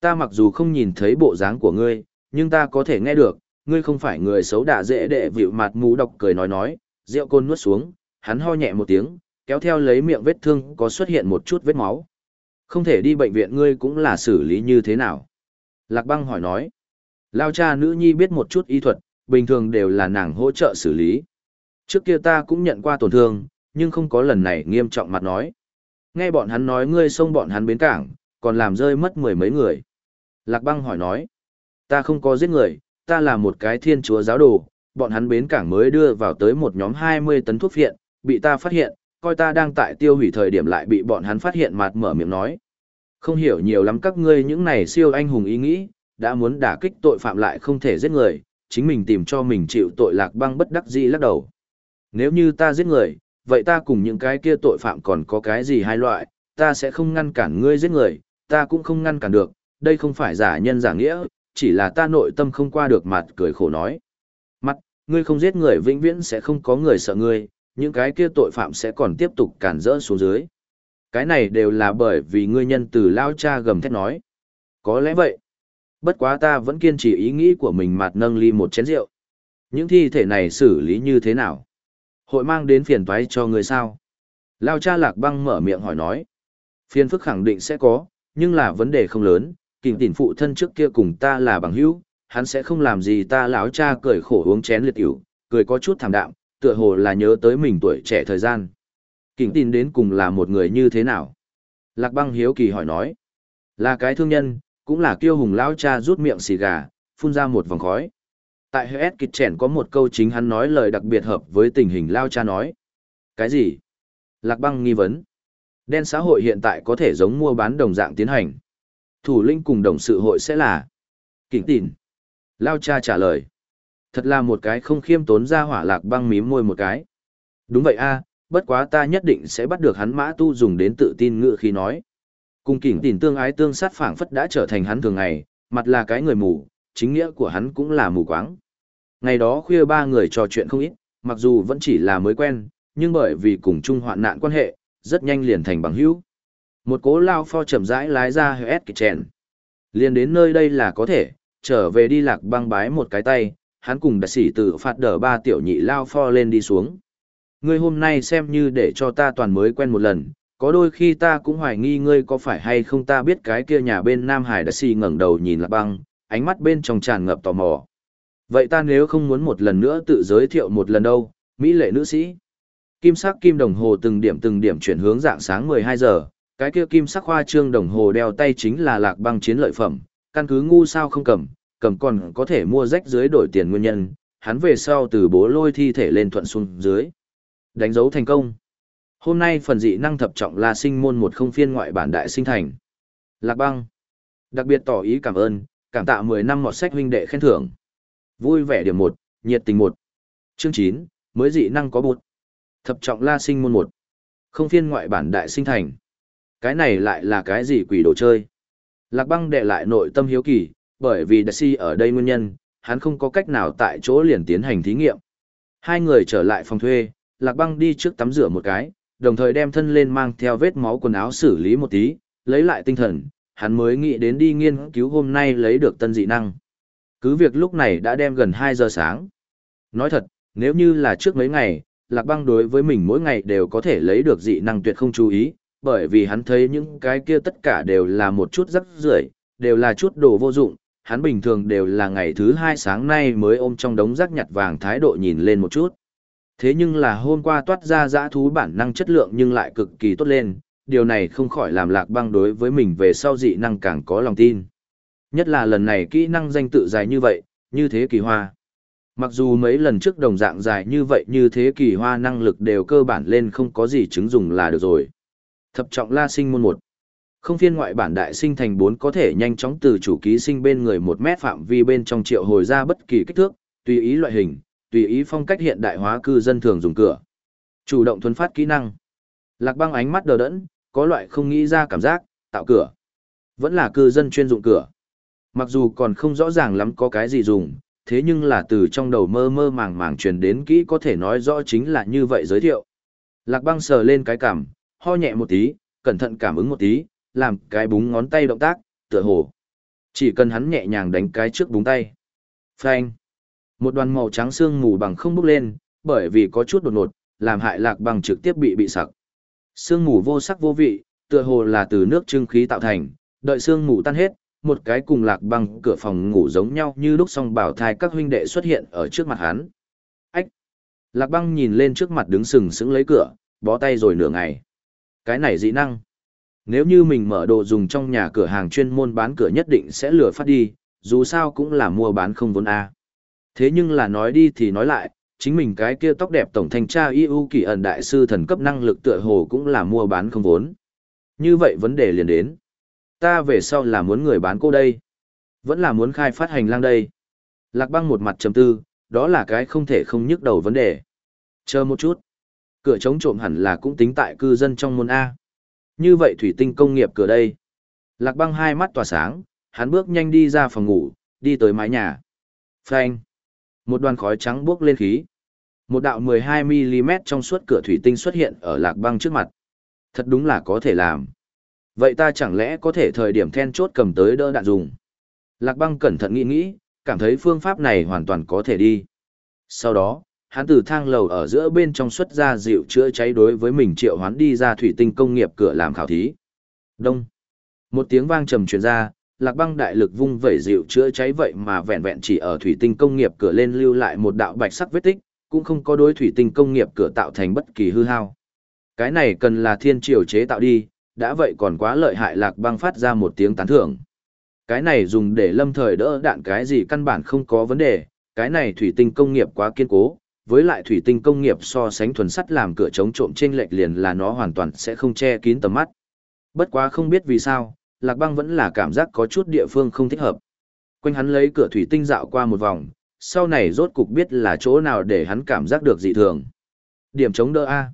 Ta mặc dù không nhìn thấy bộ dáng của ngươi, nhưng ta có thể nghe được, ngươi không phải người xấu đã dễ đệ vịu mặt mù độc cười nói nói, rượu côn nuốt xuống, hắn ho nhẹ một tiếng, kéo theo lấy miệng vết thương có xuất hiện một chút vết máu. Không thể đi bệnh viện ngươi cũng là xử lý như thế nào? Lạc băng hỏi nói. Lao cha nữ nhi biết một chút y thuật, bình thường đều là nàng hỗ trợ xử lý. Trước kia ta cũng nhận qua tổn thương, nhưng không có lần này nghiêm trọng mặt nói. Nghe bọn hắn nói ngươi xông bọn hắn bến cảng, còn làm rơi mất mười mấy người. Lạc băng hỏi nói. Ta không có giết người, ta là một cái thiên chúa giáo đồ, bọn hắn bến cảng mới đưa vào tới một nhóm 20 tấn thuốc phiện, bị ta phát hiện, coi ta đang tại tiêu hủy thời điểm lại bị bọn hắn phát hiện mặt mở miệng nói. Không hiểu nhiều lắm các ngươi những này siêu anh hùng ý nghĩ, đã muốn đả kích tội phạm lại không thể giết người, chính mình tìm cho mình chịu tội lạc băng bất đắc dĩ lắc đầu. Nếu như ta giết người, vậy ta cùng những cái kia tội phạm còn có cái gì hai loại, ta sẽ không ngăn cản ngươi giết người, ta cũng không ngăn cản được, đây không phải giả nhân giả nghĩa, chỉ là ta nội tâm không qua được mặt cười khổ nói. Mặt, ngươi không giết người vĩnh viễn sẽ không có người sợ ngươi, những cái kia tội phạm sẽ còn tiếp tục cản rỡ xuống dưới. Cái này đều là bởi vì ngươi nhân từ lao cha gầm thét nói. Có lẽ vậy. Bất quá ta vẫn kiên trì ý nghĩ của mình mặt nâng ly một chén rượu. Những thi thể này xử lý như thế nào? Hội mang đến phiền toái cho người sao? Lao cha lạc băng mở miệng hỏi nói. Phiền phức khẳng định sẽ có, nhưng là vấn đề không lớn, kình tỉn phụ thân trước kia cùng ta là bằng hữu, hắn sẽ không làm gì ta lão cha cười khổ uống chén liệt ỉu, cười có chút thảm đạm, tựa hồ là nhớ tới mình tuổi trẻ thời gian. Kình tin đến cùng là một người như thế nào? Lạc băng hiếu kỳ hỏi nói. Là cái thương nhân, cũng là kiêu hùng lão cha rút miệng xì gà, phun ra một vòng khói. Tại Hết Kịch Trẻn có một câu chính hắn nói lời đặc biệt hợp với tình hình lao cha nói. Cái gì? Lạc băng nghi vấn. Đen xã hội hiện tại có thể giống mua bán đồng dạng tiến hành. Thủ linh cùng đồng sự hội sẽ là. Kỉnh tỉn. Lao cha trả lời. Thật là một cái không khiêm tốn ra hỏa lạc băng mím môi một cái. Đúng vậy a, bất quá ta nhất định sẽ bắt được hắn mã tu dùng đến tự tin ngựa khi nói. Cùng kỉnh tỉn tương ái tương sát phảng phất đã trở thành hắn thường ngày, mặt là cái người mù, chính nghĩa của hắn cũng là mù quáng. Ngày đó khuya ba người trò chuyện không ít, mặc dù vẫn chỉ là mới quen, nhưng bởi vì cùng chung hoạn nạn quan hệ, rất nhanh liền thành bằng hữu. Một cố lao pho chậm rãi lái ra hết kịch chèn. Liền đến nơi đây là có thể, trở về đi lạc băng bái một cái tay, hắn cùng đại sĩ tử phạt đỡ ba tiểu nhị lao pho lên đi xuống. Ngươi hôm nay xem như để cho ta toàn mới quen một lần, có đôi khi ta cũng hoài nghi ngươi có phải hay không ta biết cái kia nhà bên Nam Hải đại sĩ ngẩng đầu nhìn lạc băng, ánh mắt bên trong tràn ngập tò mò. Vậy ta nếu không muốn một lần nữa tự giới thiệu một lần đâu, Mỹ lệ nữ sĩ. Kim sắc kim đồng hồ từng điểm từng điểm chuyển hướng dạng sáng 12 giờ, cái kia kim sắc hoa trương đồng hồ đeo tay chính là lạc băng chiến lợi phẩm, căn cứ ngu sao không cầm, cầm còn có thể mua rách dưới đổi tiền nguyên nhân, hắn về sau từ bố lôi thi thể lên thuận xuống dưới. Đánh dấu thành công. Hôm nay phần dị năng thập trọng là sinh môn một không phiên ngoại bản đại sinh thành. Lạc băng. Đặc biệt tỏ ý cảm ơn, cảm tạ 10 năm mọt sách huynh đệ khen thưởng. Vui vẻ điểm một, nhiệt tình một. Chương 9, mới dị năng có bụt. Thập trọng la sinh môn một. Không phiên ngoại bản đại sinh thành. Cái này lại là cái gì quỷ đồ chơi? Lạc băng đệ lại nội tâm hiếu kỳ, bởi vì đại si ở đây nguyên nhân, hắn không có cách nào tại chỗ liền tiến hành thí nghiệm. Hai người trở lại phòng thuê, Lạc băng đi trước tắm rửa một cái, đồng thời đem thân lên mang theo vết máu quần áo xử lý một tí, lấy lại tinh thần, hắn mới nghĩ đến đi nghiên cứu hôm nay lấy được tân dị năng. Cứ việc lúc này đã đem gần 2 giờ sáng. Nói thật, nếu như là trước mấy ngày, Lạc Băng đối với mình mỗi ngày đều có thể lấy được dị năng tuyệt không chú ý, bởi vì hắn thấy những cái kia tất cả đều là một chút rắc rưởi, đều là chút đồ vô dụng, hắn bình thường đều là ngày thứ hai sáng nay mới ôm trong đống rác nhặt vàng thái độ nhìn lên một chút. Thế nhưng là hôm qua toát ra dã thú bản năng chất lượng nhưng lại cực kỳ tốt lên, điều này không khỏi làm lạc băng đối với mình về sau dị năng càng có lòng tin. Nhất là lần này kỹ năng danh tự dài như vậy, như thế kỳ hoa. Mặc dù mấy lần trước đồng dạng dài như vậy như thế kỳ hoa năng lực đều cơ bản lên không có gì chứng dùng là được rồi. Thập trọng la sinh môn một Không phiên ngoại bản đại sinh thành bốn có thể nhanh chóng từ chủ ký sinh bên người một mét phạm vi bên trong triệu hồi ra bất kỳ kích thước, tùy ý loại hình, tùy ý phong cách hiện đại hóa cư dân thường dùng cửa. Chủ động thuần phát kỹ năng. Lạc băng ánh mắt đờ đẫn, có loại không nghĩ ra cảm giác, tạo cửa. Vẫn là cư dân chuyên dụng cửa. Mặc dù còn không rõ ràng lắm có cái gì dùng, thế nhưng là từ trong đầu mơ mơ màng màng truyền đến kỹ có thể nói rõ chính là như vậy giới thiệu. Lạc băng sờ lên cái cảm, ho nhẹ một tí, cẩn thận cảm ứng một tí, làm cái búng ngón tay động tác, tựa hồ. Chỉ cần hắn nhẹ nhàng đánh cái trước búng tay. Phanh. Một đoàn màu trắng xương mù bằng không bốc lên, bởi vì có chút đột ngột, làm hại lạc băng trực tiếp bị bị sặc. Sương mù vô sắc vô vị, tựa hồ là từ nước trưng khí tạo thành, đợi sương mù tan hết, một cái cùng lạc băng cửa phòng ngủ giống nhau như lúc song bảo thai các huynh đệ xuất hiện ở trước mặt hắn. Ách! Lạc băng nhìn lên trước mặt đứng sừng sững lấy cửa, bó tay rồi nửa ngày. Cái này dị năng. Nếu như mình mở đồ dùng trong nhà cửa hàng chuyên môn bán cửa nhất định sẽ lừa phát đi, dù sao cũng là mua bán không vốn A. Thế nhưng là nói đi thì nói lại, chính mình cái kia tóc đẹp tổng thanh tra EU kỳ ẩn đại sư thần cấp năng lực tựa hồ cũng là mua bán không vốn. Như vậy vấn đề liền đến. Ta về sau là muốn người bán cô đây. Vẫn là muốn khai phát hành lang đây. Lạc băng một mặt trầm tư, đó là cái không thể không nhức đầu vấn đề. Chờ một chút. Cửa chống trộm hẳn là cũng tính tại cư dân trong môn A. Như vậy thủy tinh công nghiệp cửa đây. Lạc băng hai mắt tỏa sáng, hắn bước nhanh đi ra phòng ngủ, đi tới mái nhà. Phanh. Một đoàn khói trắng bốc lên khí. Một đạo 12mm trong suốt cửa thủy tinh xuất hiện ở lạc băng trước mặt. Thật đúng là có thể làm. Vậy ta chẳng lẽ có thể thời điểm then chốt cầm tới đỡ đạn dùng. Lạc băng cẩn thận nghĩ nghĩ, cảm thấy phương pháp này hoàn toàn có thể đi. Sau đó, hắn từ thang lầu ở giữa bên trong xuất ra dịu chữa cháy đối với mình triệu hoán đi ra thủy tinh công nghiệp cửa làm khảo thí. Đông. Một tiếng vang trầm truyền ra, lạc băng đại lực vung vẩy dịu chữa cháy vậy mà vẹn vẹn chỉ ở thủy tinh công nghiệp cửa lên lưu lại một đạo bạch sắc vết tích, cũng không có đối thủy tinh công nghiệp cửa tạo thành bất kỳ hư hao. Cái này cần là thiên triều chế tạo đi, đã vậy còn quá lợi hại lạc băng phát ra một tiếng tán thưởng. Cái này dùng để lâm thời đỡ đạn cái gì căn bản không có vấn đề, cái này thủy tinh công nghiệp quá kiên cố, với lại thủy tinh công nghiệp so sánh thuần sắt làm cửa chống trộm trên lệch liền là nó hoàn toàn sẽ không che kín tầm mắt. Bất quá không biết vì sao, Lạc Băng vẫn là cảm giác có chút địa phương không thích hợp. Quanh hắn lấy cửa thủy tinh dạo qua một vòng, sau này rốt cục biết là chỗ nào để hắn cảm giác được dị thường. Điểm chống đỡ A.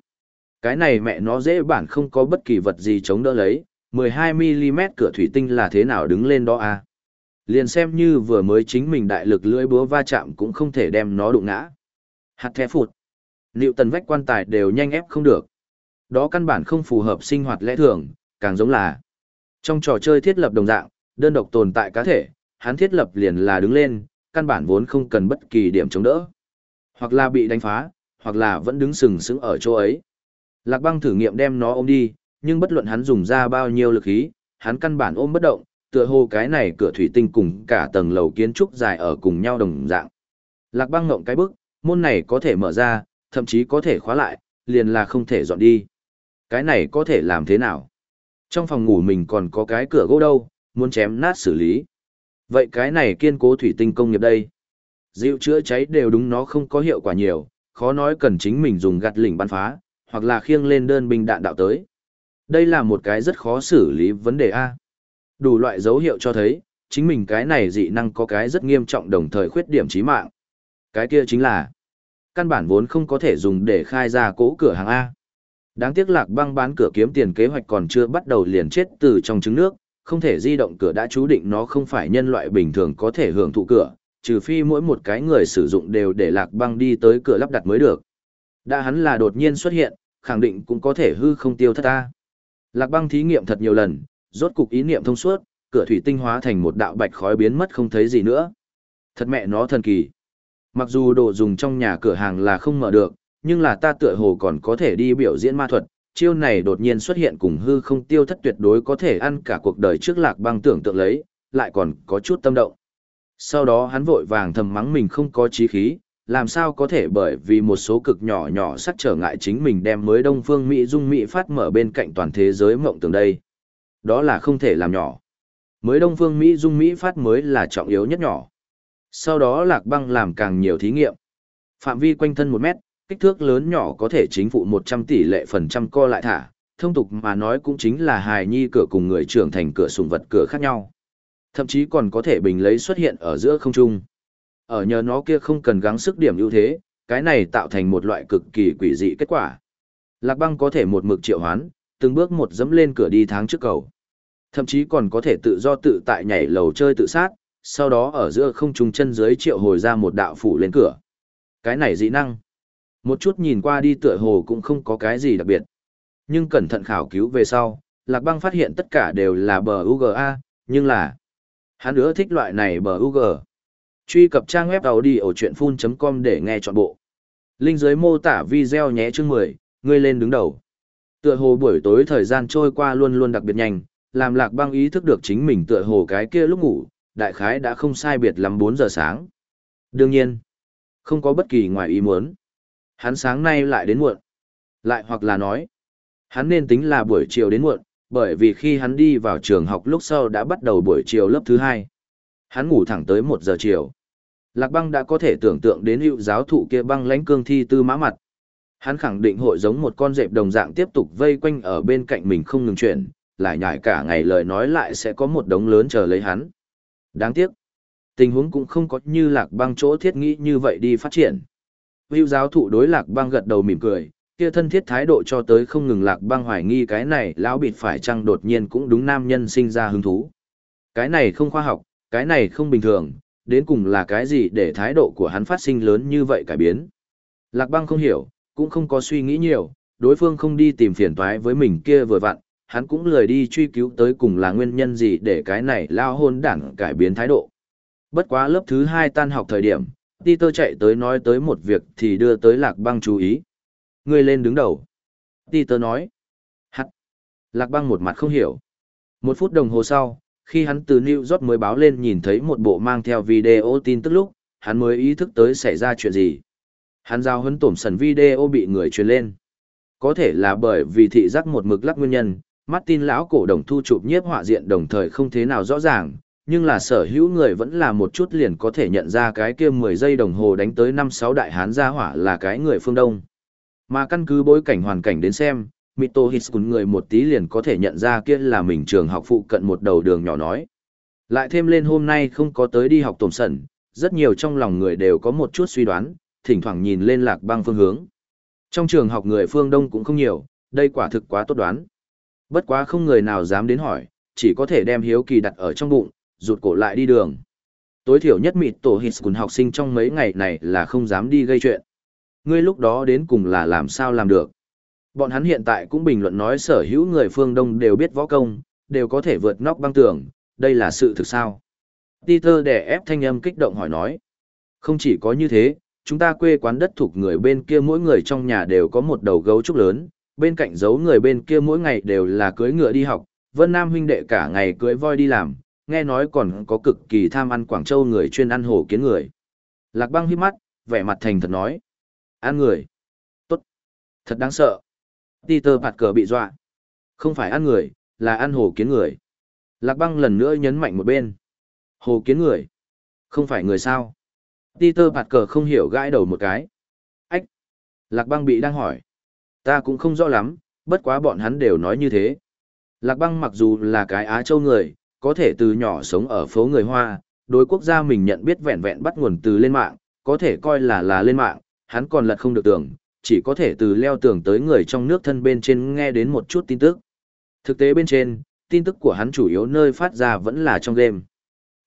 Cái này mẹ nó dễ bản không có bất kỳ vật gì chống đỡ lấy, 12mm cửa thủy tinh là thế nào đứng lên đó A. Liền xem như vừa mới chính mình đại lực lưỡi búa va chạm cũng không thể đem nó đụng ngã. Hạt thẻ phụt. Liệu tần vách quan tài đều nhanh ép không được. Đó căn bản không phù hợp sinh hoạt lẽ thường, càng giống là trong trò chơi thiết lập đồng dạng, đơn độc tồn tại cá thể, hắn thiết lập liền là đứng lên, căn bản vốn không cần bất kỳ điểm chống đỡ. Hoặc là bị đánh phá, hoặc là vẫn đứng sừng sững ở chỗ ấy. Lạc băng thử nghiệm đem nó ôm đi, nhưng bất luận hắn dùng ra bao nhiêu lực khí, hắn căn bản ôm bất động, tựa hồ cái này cửa thủy tinh cùng cả tầng lầu kiến trúc dài ở cùng nhau đồng dạng. Lạc băng ngộng cái bức, môn này có thể mở ra, thậm chí có thể khóa lại, liền là không thể dọn đi. Cái này có thể làm thế nào? Trong phòng ngủ mình còn có cái cửa gỗ đâu, muốn chém nát xử lý. Vậy cái này kiên cố thủy tinh công nghiệp đây. Dịu chữa cháy đều đúng nó không có hiệu quả nhiều, khó nói cần chính mình dùng gạt lỉnh bắn phá, hoặc là khiêng lên đơn binh đạn đạo tới. Đây là một cái rất khó xử lý vấn đề A. Đủ loại dấu hiệu cho thấy, chính mình cái này dị năng có cái rất nghiêm trọng đồng thời khuyết điểm chí mạng. Cái kia chính là, căn bản vốn không có thể dùng để khai ra cố cửa hàng A. Đáng tiếc lạc băng bán cửa kiếm tiền kế hoạch còn chưa bắt đầu liền chết từ trong trứng nước, không thể di động cửa đã chú định nó không phải nhân loại bình thường có thể hưởng thụ cửa, trừ phi mỗi một cái người sử dụng đều để lạc băng đi tới cửa lắp đặt mới được. Đã hắn là đột nhiên xuất hiện, khẳng định cũng có thể hư không tiêu thất ta. Lạc băng thí nghiệm thật nhiều lần, rốt cục ý niệm thông suốt, cửa thủy tinh hóa thành một đạo bạch khói biến mất không thấy gì nữa. Thật mẹ nó thần kỳ. Mặc dù đồ dùng trong nhà cửa hàng là không mở được, nhưng là ta tựa hồ còn có thể đi biểu diễn ma thuật, chiêu này đột nhiên xuất hiện cùng hư không tiêu thất tuyệt đối có thể ăn cả cuộc đời trước lạc băng tưởng tượng lấy, lại còn có chút tâm động. Sau đó hắn vội vàng thầm mắng mình không có trí khí, làm sao có thể bởi vì một số cực nhỏ nhỏ sắt trở ngại chính mình đem mới Đông Phương Mỹ Dung Mỹ phát mở bên cạnh toàn thế giới mộng tưởng đây. Đó là không thể làm nhỏ. Mới Đông Phương Mỹ Dung Mỹ phát mới là trọng yếu nhất nhỏ. Sau đó Lạc Băng làm càng nhiều thí nghiệm. Phạm vi quanh thân 1 mét, kích thước lớn nhỏ có thể chính phụ 100 tỷ lệ phần trăm co lại thả, thông tục mà nói cũng chính là hài nhi cửa cùng người trưởng thành cửa sùng vật cửa khác nhau. Thậm chí còn có thể bình lấy xuất hiện ở giữa không trung. Ở nhờ nó kia không cần gắng sức điểm ưu thế, cái này tạo thành một loại cực kỳ quỷ dị kết quả. Lạc băng có thể một mực triệu hoán, từng bước một dẫm lên cửa đi tháng trước cầu. Thậm chí còn có thể tự do tự tại nhảy lầu chơi tự sát, sau đó ở giữa không trung chân dưới triệu hồi ra một đạo phủ lên cửa. Cái này dị năng. Một chút nhìn qua đi tựa hồ cũng không có cái gì đặc biệt. Nhưng cẩn thận khảo cứu về sau, Lạc Băng phát hiện tất cả đều là bờ UGA, nhưng là hắn nữa thích loại này bờ UG. Truy cập trang web đầu đi ở chuyện full.com để nghe trọn bộ. Linh dưới mô tả video nhé chương 10, ngươi lên đứng đầu. Tựa hồ buổi tối thời gian trôi qua luôn luôn đặc biệt nhanh, làm lạc băng ý thức được chính mình tựa hồ cái kia lúc ngủ, đại khái đã không sai biệt lắm 4 giờ sáng. Đương nhiên, không có bất kỳ ngoài ý muốn. Hắn sáng nay lại đến muộn. Lại hoặc là nói, hắn nên tính là buổi chiều đến muộn, bởi vì khi hắn đi vào trường học lúc sau đã bắt đầu buổi chiều lớp thứ hai. Hắn ngủ thẳng tới một giờ chiều. Lạc băng đã có thể tưởng tượng đến hiệu giáo thụ kia băng lãnh cương thi tư mã mặt. Hắn khẳng định hội giống một con dẹp đồng dạng tiếp tục vây quanh ở bên cạnh mình không ngừng chuyển, lại nhải cả ngày lời nói lại sẽ có một đống lớn chờ lấy hắn. Đáng tiếc, tình huống cũng không có như lạc băng chỗ thiết nghĩ như vậy đi phát triển. Hữu giáo thụ đối lạc băng gật đầu mỉm cười, kia thân thiết thái độ cho tới không ngừng lạc băng hoài nghi cái này lão bịt phải chăng đột nhiên cũng đúng nam nhân sinh ra hứng thú. Cái này không khoa học, cái này không bình thường, đến cùng là cái gì để thái độ của hắn phát sinh lớn như vậy cải biến. Lạc băng không hiểu, cũng không có suy nghĩ nhiều, đối phương không đi tìm phiền toái với mình kia vừa vặn, hắn cũng lười đi truy cứu tới cùng là nguyên nhân gì để cái này lao hôn đảng cải biến thái độ. Bất quá lớp thứ hai tan học thời điểm, Peter chạy tới nói tới một việc thì đưa tới lạc băng chú ý. Người lên đứng đầu. Peter nói. Hắt. Lạc băng một mặt không hiểu. Một phút đồng hồ sau, khi hắn từ New York mới báo lên nhìn thấy một bộ mang theo video tin tức lúc, hắn mới ý thức tới xảy ra chuyện gì. Hắn giao hấn tổm sần video bị người truyền lên. Có thể là bởi vì thị giác một mực lắc nguyên nhân, Martin lão cổ đồng thu chụp nhiếp họa diện đồng thời không thế nào rõ ràng, nhưng là sở hữu người vẫn là một chút liền có thể nhận ra cái kia 10 giây đồng hồ đánh tới 5-6 đại hán gia hỏa là cái người phương Đông. Mà căn cứ bối cảnh hoàn cảnh đến xem, Mito Hiskun người một tí liền có thể nhận ra kia là mình trường học phụ cận một đầu đường nhỏ nói. Lại thêm lên hôm nay không có tới đi học tổm sẩn, rất nhiều trong lòng người đều có một chút suy đoán, thỉnh thoảng nhìn lên lạc băng phương hướng. Trong trường học người phương Đông cũng không nhiều, đây quả thực quá tốt đoán. Bất quá không người nào dám đến hỏi, chỉ có thể đem hiếu kỳ đặt ở trong bụng, rụt cổ lại đi đường. Tối thiểu nhất mịt tổ hịt cùng học sinh trong mấy ngày này là không dám đi gây chuyện. Ngươi lúc đó đến cùng là làm sao làm được. Bọn hắn hiện tại cũng bình luận nói sở hữu người phương Đông đều biết võ công, đều có thể vượt nóc băng tường, đây là sự thực sao. Peter đè ép thanh âm kích động hỏi nói. Không chỉ có như thế, chúng ta quê quán đất thuộc người bên kia mỗi người trong nhà đều có một đầu gấu trúc lớn, bên cạnh giấu người bên kia mỗi ngày đều là cưới ngựa đi học, Vân Nam huynh đệ cả ngày cưới voi đi làm, nghe nói còn có cực kỳ tham ăn Quảng Châu người chuyên ăn hổ kiến người. Lạc băng hít mắt, vẻ mặt thành thật nói. Ăn người. Tốt. Thật đáng sợ. Peter bạt cờ bị dọa. Không phải ăn người, là ăn hổ kiến người. Lạc băng lần nữa nhấn mạnh một bên. Hồ kiến người. Không phải người sao. Peter bạt cờ không hiểu gãi đầu một cái. Ách. Lạc băng bị đang hỏi. Ta cũng không rõ lắm, bất quá bọn hắn đều nói như thế. Lạc băng mặc dù là cái Á Châu người, có thể từ nhỏ sống ở phố người Hoa, đối quốc gia mình nhận biết vẹn vẹn bắt nguồn từ lên mạng, có thể coi là là lên mạng, hắn còn lật không được tưởng, chỉ có thể từ leo tường tới người trong nước thân bên trên nghe đến một chút tin tức. Thực tế bên trên, tin tức của hắn chủ yếu nơi phát ra vẫn là trong game.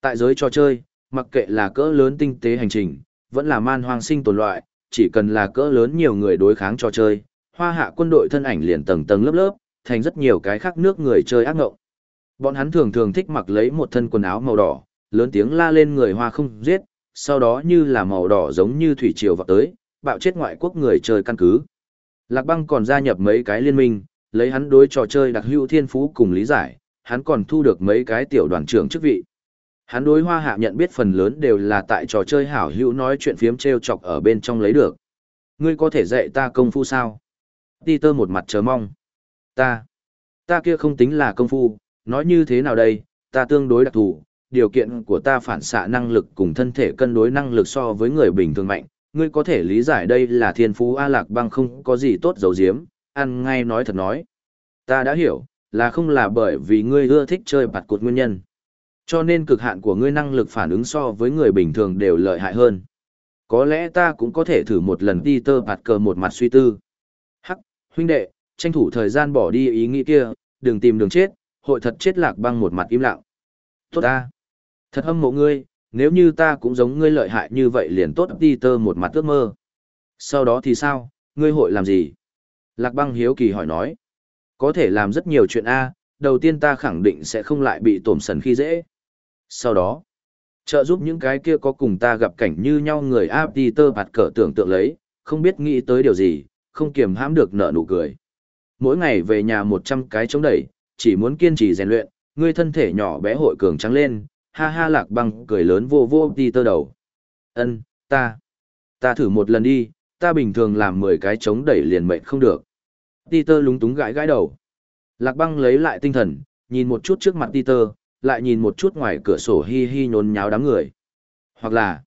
Tại giới trò chơi, mặc kệ là cỡ lớn tinh tế hành trình, vẫn là man hoang sinh tồn loại, chỉ cần là cỡ lớn nhiều người đối kháng trò chơi, hoa hạ quân đội thân ảnh liền tầng tầng lớp lớp, thành rất nhiều cái khác nước người chơi ác ngộng. Bọn hắn thường thường thích mặc lấy một thân quần áo màu đỏ, lớn tiếng la lên người hoa không giết, sau đó như là màu đỏ giống như thủy triều vào tới, bạo chết ngoại quốc người chơi căn cứ. Lạc băng còn gia nhập mấy cái liên minh, lấy hắn đối trò chơi đặc hữu thiên phú cùng lý giải, hắn còn thu được mấy cái tiểu đoàn trưởng chức vị. Hắn đối hoa hạ nhận biết phần lớn đều là tại trò chơi hảo hữu nói chuyện phiếm treo chọc ở bên trong lấy được. Ngươi có thể dạy ta công phu sao? ti tơ một mặt chờ mong. Ta, ta kia không tính là công phu, nói như thế nào đây, ta tương đối đặc thù, điều kiện của ta phản xạ năng lực cùng thân thể cân đối năng lực so với người bình thường mạnh, ngươi có thể lý giải đây là thiên phú A Lạc băng không có gì tốt dấu diếm, ăn ngay nói thật nói. Ta đã hiểu, là không là bởi vì ngươi ưa thích chơi bạt cột nguyên nhân. Cho nên cực hạn của ngươi năng lực phản ứng so với người bình thường đều lợi hại hơn. Có lẽ ta cũng có thể thử một lần đi tơ bạt cờ một mặt suy tư. Hắc, huynh đệ, tranh thủ thời gian bỏ đi ý nghĩ kia, đừng tìm đường chết, hội thật chết lạc băng một mặt im lặng. Tốt ta. Thật hâm mộ ngươi, nếu như ta cũng giống ngươi lợi hại như vậy liền tốt đi tơ một mặt ước mơ. Sau đó thì sao, ngươi hội làm gì? Lạc băng hiếu kỳ hỏi nói. Có thể làm rất nhiều chuyện A, đầu tiên ta khẳng định sẽ không lại bị tổm sần khi dễ. Sau đó, trợ giúp những cái kia có cùng ta gặp cảnh như nhau người A Peter bạt cờ tưởng tượng lấy, không biết nghĩ tới điều gì, không kiềm hãm được nợ nụ cười. Mỗi ngày về nhà 100 cái chống đẩy, chỉ muốn kiên trì rèn luyện, ngươi thân thể nhỏ bé hội cường trắng lên, ha ha lạc băng cười lớn vô vô tơ đầu. Ân, ta, ta thử một lần đi, ta bình thường làm 10 cái chống đẩy liền mệnh không được. tơ lúng túng gãi gãi đầu. Lạc băng lấy lại tinh thần, nhìn một chút trước mặt tơ, lại nhìn một chút ngoài cửa sổ hi hi nhốn nháo đám người. Hoặc là,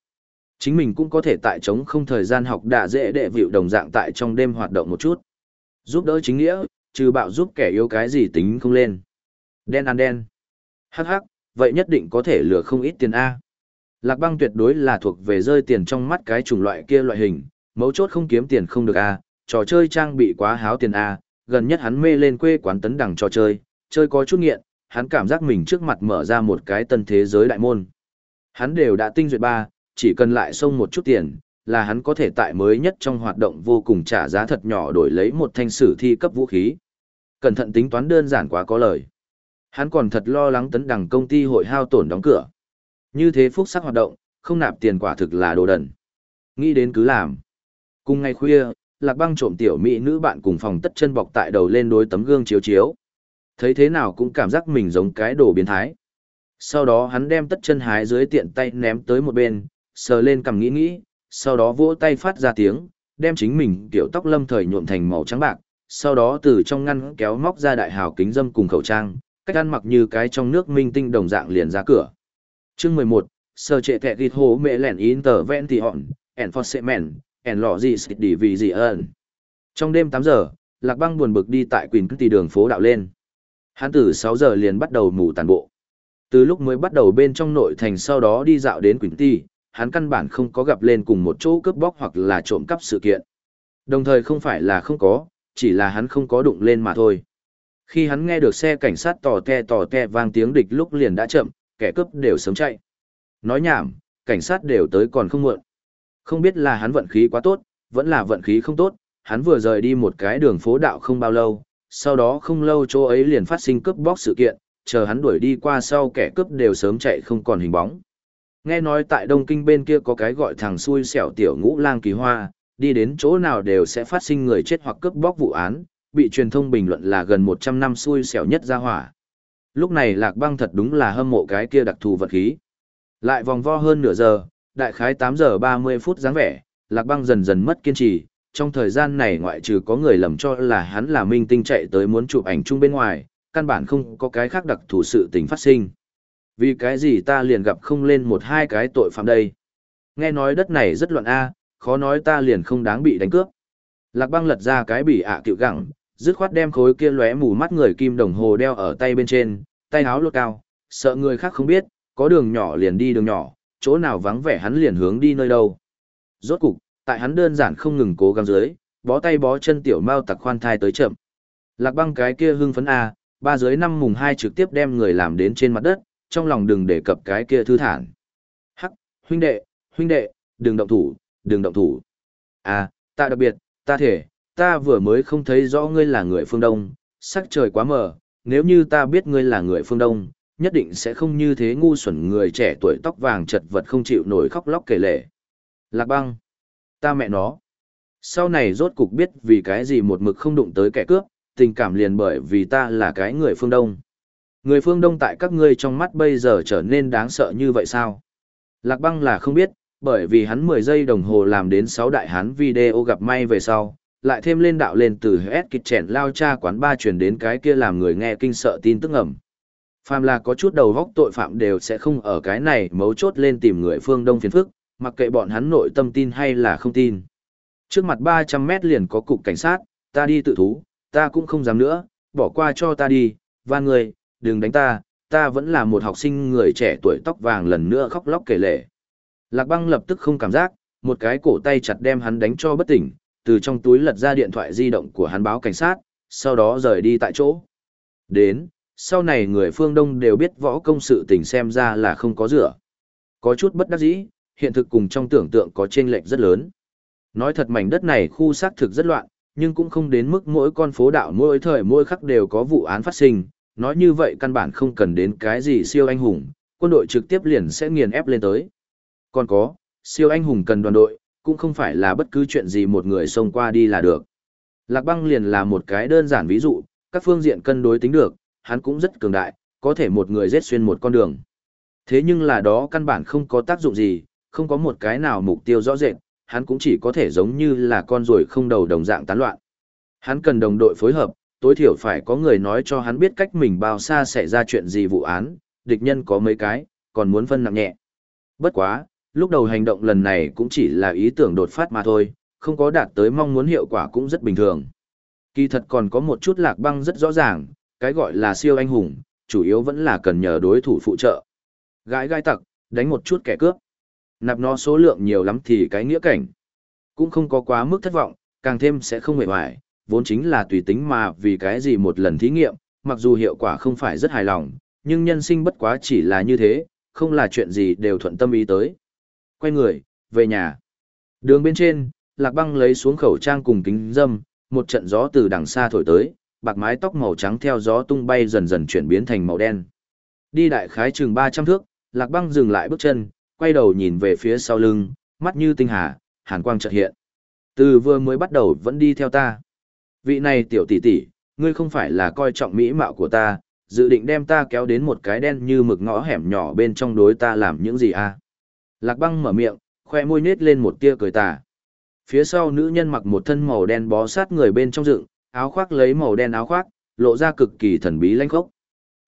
chính mình cũng có thể tại chống không thời gian học đạ dễ đệ vịu đồng dạng tại trong đêm hoạt động một chút. Giúp đỡ chính nghĩa, trừ bạo giúp kẻ yếu cái gì tính không lên. Đen ăn đen. Hắc hắc, vậy nhất định có thể lừa không ít tiền A. Lạc băng tuyệt đối là thuộc về rơi tiền trong mắt cái chủng loại kia loại hình, mấu chốt không kiếm tiền không được A, trò chơi trang bị quá háo tiền A, gần nhất hắn mê lên quê quán tấn đẳng trò chơi, chơi có chút nghiện, hắn cảm giác mình trước mặt mở ra một cái tân thế giới đại môn. Hắn đều đã tinh duyệt ba, chỉ cần lại xông một chút tiền, là hắn có thể tại mới nhất trong hoạt động vô cùng trả giá thật nhỏ đổi lấy một thanh sử thi cấp vũ khí. Cẩn thận tính toán đơn giản quá có lời. Hắn còn thật lo lắng tấn đằng công ty hội hao tổn đóng cửa. Như thế phúc sắc hoạt động, không nạp tiền quả thực là đồ đần. Nghĩ đến cứ làm. Cùng ngày khuya, lạc băng trộm tiểu mỹ nữ bạn cùng phòng tất chân bọc tại đầu lên đối tấm gương chiếu chiếu. Thấy thế nào cũng cảm giác mình giống cái đồ biến thái. Sau đó hắn đem tất chân hái dưới tiện tay ném tới một bên, sờ lên cầm nghĩ nghĩ, sau đó vỗ tay phát ra tiếng, đem chính mình kiểu tóc lâm thời nhuộm thành màu trắng bạc, sau đó từ trong ngăn kéo móc ra đại hào kính dâm cùng khẩu trang, cách ăn mặc như cái trong nước minh tinh đồng dạng liền ra cửa. Chương 11, sơ trệ kẹ gịt hố mẹ lẻn interventiọn, enforcement, en lọ gì xịt đi vì gì ơn. Trong đêm 8 giờ, Lạc Băng buồn bực đi tại Quỳnh Tỷ đường phố đạo lên. Hắn từ 6 giờ liền bắt đầu mù tàn bộ. Từ lúc mới bắt đầu bên trong nội thành sau đó đi dạo đến Quỳnh Tỷ, hắn căn bản không có gặp lên cùng một chỗ cướp bóc hoặc là trộm cắp sự kiện. Đồng thời không phải là không có, chỉ là hắn không có đụng lên mà thôi. Khi hắn nghe được xe cảnh sát tò te tò te vang tiếng địch lúc liền đã chậm, kẻ cướp đều sớm chạy. Nói nhảm, cảnh sát đều tới còn không muộn. Không biết là hắn vận khí quá tốt, vẫn là vận khí không tốt, hắn vừa rời đi một cái đường phố đạo không bao lâu, sau đó không lâu chỗ ấy liền phát sinh cướp bóc sự kiện, chờ hắn đuổi đi qua sau kẻ cướp đều sớm chạy không còn hình bóng. Nghe nói tại Đông Kinh bên kia có cái gọi thằng xui xẻo tiểu ngũ lang kỳ hoa, đi đến chỗ nào đều sẽ phát sinh người chết hoặc cướp bóc vụ án, bị truyền thông bình luận là gần 100 năm xui xẻo nhất ra hỏa. Lúc này Lạc Băng thật đúng là hâm mộ cái kia đặc thù vật khí. Lại vòng vo hơn nửa giờ, đại khái 8 giờ 30 phút dáng vẻ, Lạc Băng dần dần mất kiên trì, trong thời gian này ngoại trừ có người lầm cho là hắn là minh tinh chạy tới muốn chụp ảnh chung bên ngoài, căn bản không có cái khác đặc thù sự tình phát sinh. Vì cái gì ta liền gặp không lên một hai cái tội phạm đây? Nghe nói đất này rất loạn a, khó nói ta liền không đáng bị đánh cướp. Lạc băng lật ra cái bỉ ạ à cựu gẳng, dứt khoát đem khối kia lóe mù mắt người kim đồng hồ đeo ở tay bên trên, tay áo lột cao, sợ người khác không biết, có đường nhỏ liền đi đường nhỏ, chỗ nào vắng vẻ hắn liền hướng đi nơi đâu. Rốt cục, tại hắn đơn giản không ngừng cố gắng dưới, bó tay bó chân tiểu mao tặc khoan thai tới chậm. Lạc băng cái kia hưng phấn A, ba dưới năm mùng hai trực tiếp đem người làm đến trên mặt đất, trong lòng đừng để cập cái kia thư thản. Hắc, huynh đệ, huynh đệ, đừng động thủ, đừng động thủ. À, ta đặc biệt, ta thể, ta vừa mới không thấy rõ ngươi là người phương Đông, sắc trời quá mờ, nếu như ta biết ngươi là người phương Đông, nhất định sẽ không như thế ngu xuẩn người trẻ tuổi tóc vàng chật vật không chịu nổi khóc lóc kể lể. Lạc băng, ta mẹ nó. Sau này rốt cục biết vì cái gì một mực không đụng tới kẻ cướp, tình cảm liền bởi vì ta là cái người phương Đông. Người phương Đông tại các ngươi trong mắt bây giờ trở nên đáng sợ như vậy sao? Lạc băng là không biết, bởi vì hắn 10 giây đồng hồ làm đến 6 đại hán video gặp may về sau, lại thêm lên đạo lên từ hết kịch chèn lao cha quán ba truyền đến cái kia làm người nghe kinh sợ tin tức ẩm. Phàm là có chút đầu góc tội phạm đều sẽ không ở cái này mấu chốt lên tìm người phương Đông phiền phức, mặc kệ bọn hắn nội tâm tin hay là không tin. Trước mặt 300 mét liền có cục cảnh sát, ta đi tự thú, ta cũng không dám nữa, bỏ qua cho ta đi, và người, đừng đánh ta, ta vẫn là một học sinh người trẻ tuổi tóc vàng lần nữa khóc lóc kể lể. Lạc băng lập tức không cảm giác, một cái cổ tay chặt đem hắn đánh cho bất tỉnh, từ trong túi lật ra điện thoại di động của hắn báo cảnh sát, sau đó rời đi tại chỗ. Đến, sau này người phương Đông đều biết võ công sự tình xem ra là không có rửa. Có chút bất đắc dĩ, hiện thực cùng trong tưởng tượng có chênh lệch rất lớn. Nói thật mảnh đất này khu xác thực rất loạn, nhưng cũng không đến mức mỗi con phố đạo mỗi thời mỗi khắc đều có vụ án phát sinh, nói như vậy căn bản không cần đến cái gì siêu anh hùng, quân đội trực tiếp liền sẽ nghiền ép lên tới. Còn có, siêu anh hùng cần đoàn đội, cũng không phải là bất cứ chuyện gì một người xông qua đi là được. Lạc băng liền là một cái đơn giản ví dụ, các phương diện cân đối tính được, hắn cũng rất cường đại, có thể một người giết xuyên một con đường. Thế nhưng là đó căn bản không có tác dụng gì, không có một cái nào mục tiêu rõ rệt, hắn cũng chỉ có thể giống như là con ruồi không đầu đồng dạng tán loạn. Hắn cần đồng đội phối hợp, tối thiểu phải có người nói cho hắn biết cách mình bao xa xảy ra chuyện gì vụ án, địch nhân có mấy cái, còn muốn phân nặng nhẹ. Bất quá, lúc đầu hành động lần này cũng chỉ là ý tưởng đột phát mà thôi, không có đạt tới mong muốn hiệu quả cũng rất bình thường. Kỳ thật còn có một chút lạc băng rất rõ ràng, cái gọi là siêu anh hùng, chủ yếu vẫn là cần nhờ đối thủ phụ trợ. Gái gai tặc, đánh một chút kẻ cướp. Nạp nó số lượng nhiều lắm thì cái nghĩa cảnh. Cũng không có quá mức thất vọng, càng thêm sẽ không hề hoài, vốn chính là tùy tính mà vì cái gì một lần thí nghiệm, mặc dù hiệu quả không phải rất hài lòng, nhưng nhân sinh bất quá chỉ là như thế, không là chuyện gì đều thuận tâm ý tới. Quay người, về nhà. Đường bên trên, Lạc Băng lấy xuống khẩu trang cùng kính dâm, một trận gió từ đằng xa thổi tới, bạc mái tóc màu trắng theo gió tung bay dần dần chuyển biến thành màu đen. Đi đại khái chừng 300 thước, Lạc Băng dừng lại bước chân, quay đầu nhìn về phía sau lưng, mắt như tinh hà, hàn quang chợt hiện. Từ vừa mới bắt đầu vẫn đi theo ta. Vị này tiểu tỷ tỷ, ngươi không phải là coi trọng mỹ mạo của ta, dự định đem ta kéo đến một cái đen như mực ngõ hẻm nhỏ bên trong đối ta làm những gì à? Lạc băng mở miệng, khoe môi nết lên một tia cười tà. Phía sau nữ nhân mặc một thân màu đen bó sát người bên trong dựng, áo khoác lấy màu đen áo khoác, lộ ra cực kỳ thần bí lanh khốc.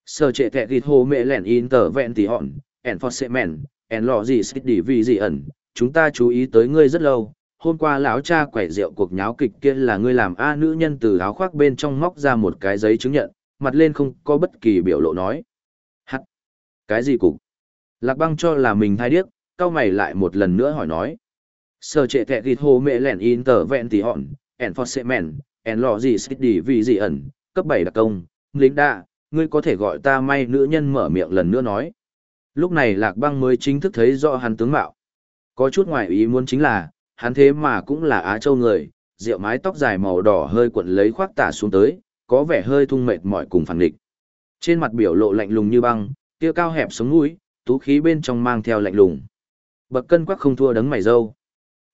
Sở trệ thẹ thịt hồ mẹ lẻn in tờ vẹn tỉ hòn, ẻn phọt xệ mẹn, ẻn lọ gì xích đỉ vì gì ẩn, chúng ta chú ý tới ngươi rất lâu. Hôm qua lão cha quẻ rượu cuộc nháo kịch kia là ngươi làm A nữ nhân từ áo khoác bên trong móc ra một cái giấy chứng nhận, mặt lên không có bất kỳ biểu lộ nói. Hắt! Cái gì cục? Lạc băng cho là mình thai điếc, cao mày lại một lần nữa hỏi nói. Sở trệ thẹ gịt hồ mẹ lẻn in tờ vẹn tỉ hòn, en phọt xệ mẹn, en lọ gì xích đi vì gì ẩn, cấp bảy đặc công, lính đạ, ngươi có thể gọi ta may nữ nhân mở miệng lần nữa nói. Lúc này lạc băng mới chính thức thấy rõ hắn tướng mạo. Có chút ngoài ý muốn chính là, hắn thế mà cũng là Á Châu người, rượu mái tóc dài màu đỏ hơi cuộn lấy khoác tả xuống tới, có vẻ hơi thung mệt mỏi cùng phản địch. Trên mặt biểu lộ lạnh lùng như băng, kia cao hẹp sống mũi, tú khí bên trong mang theo lạnh lùng. Bậc cân quắc không thua đấng mày dâu.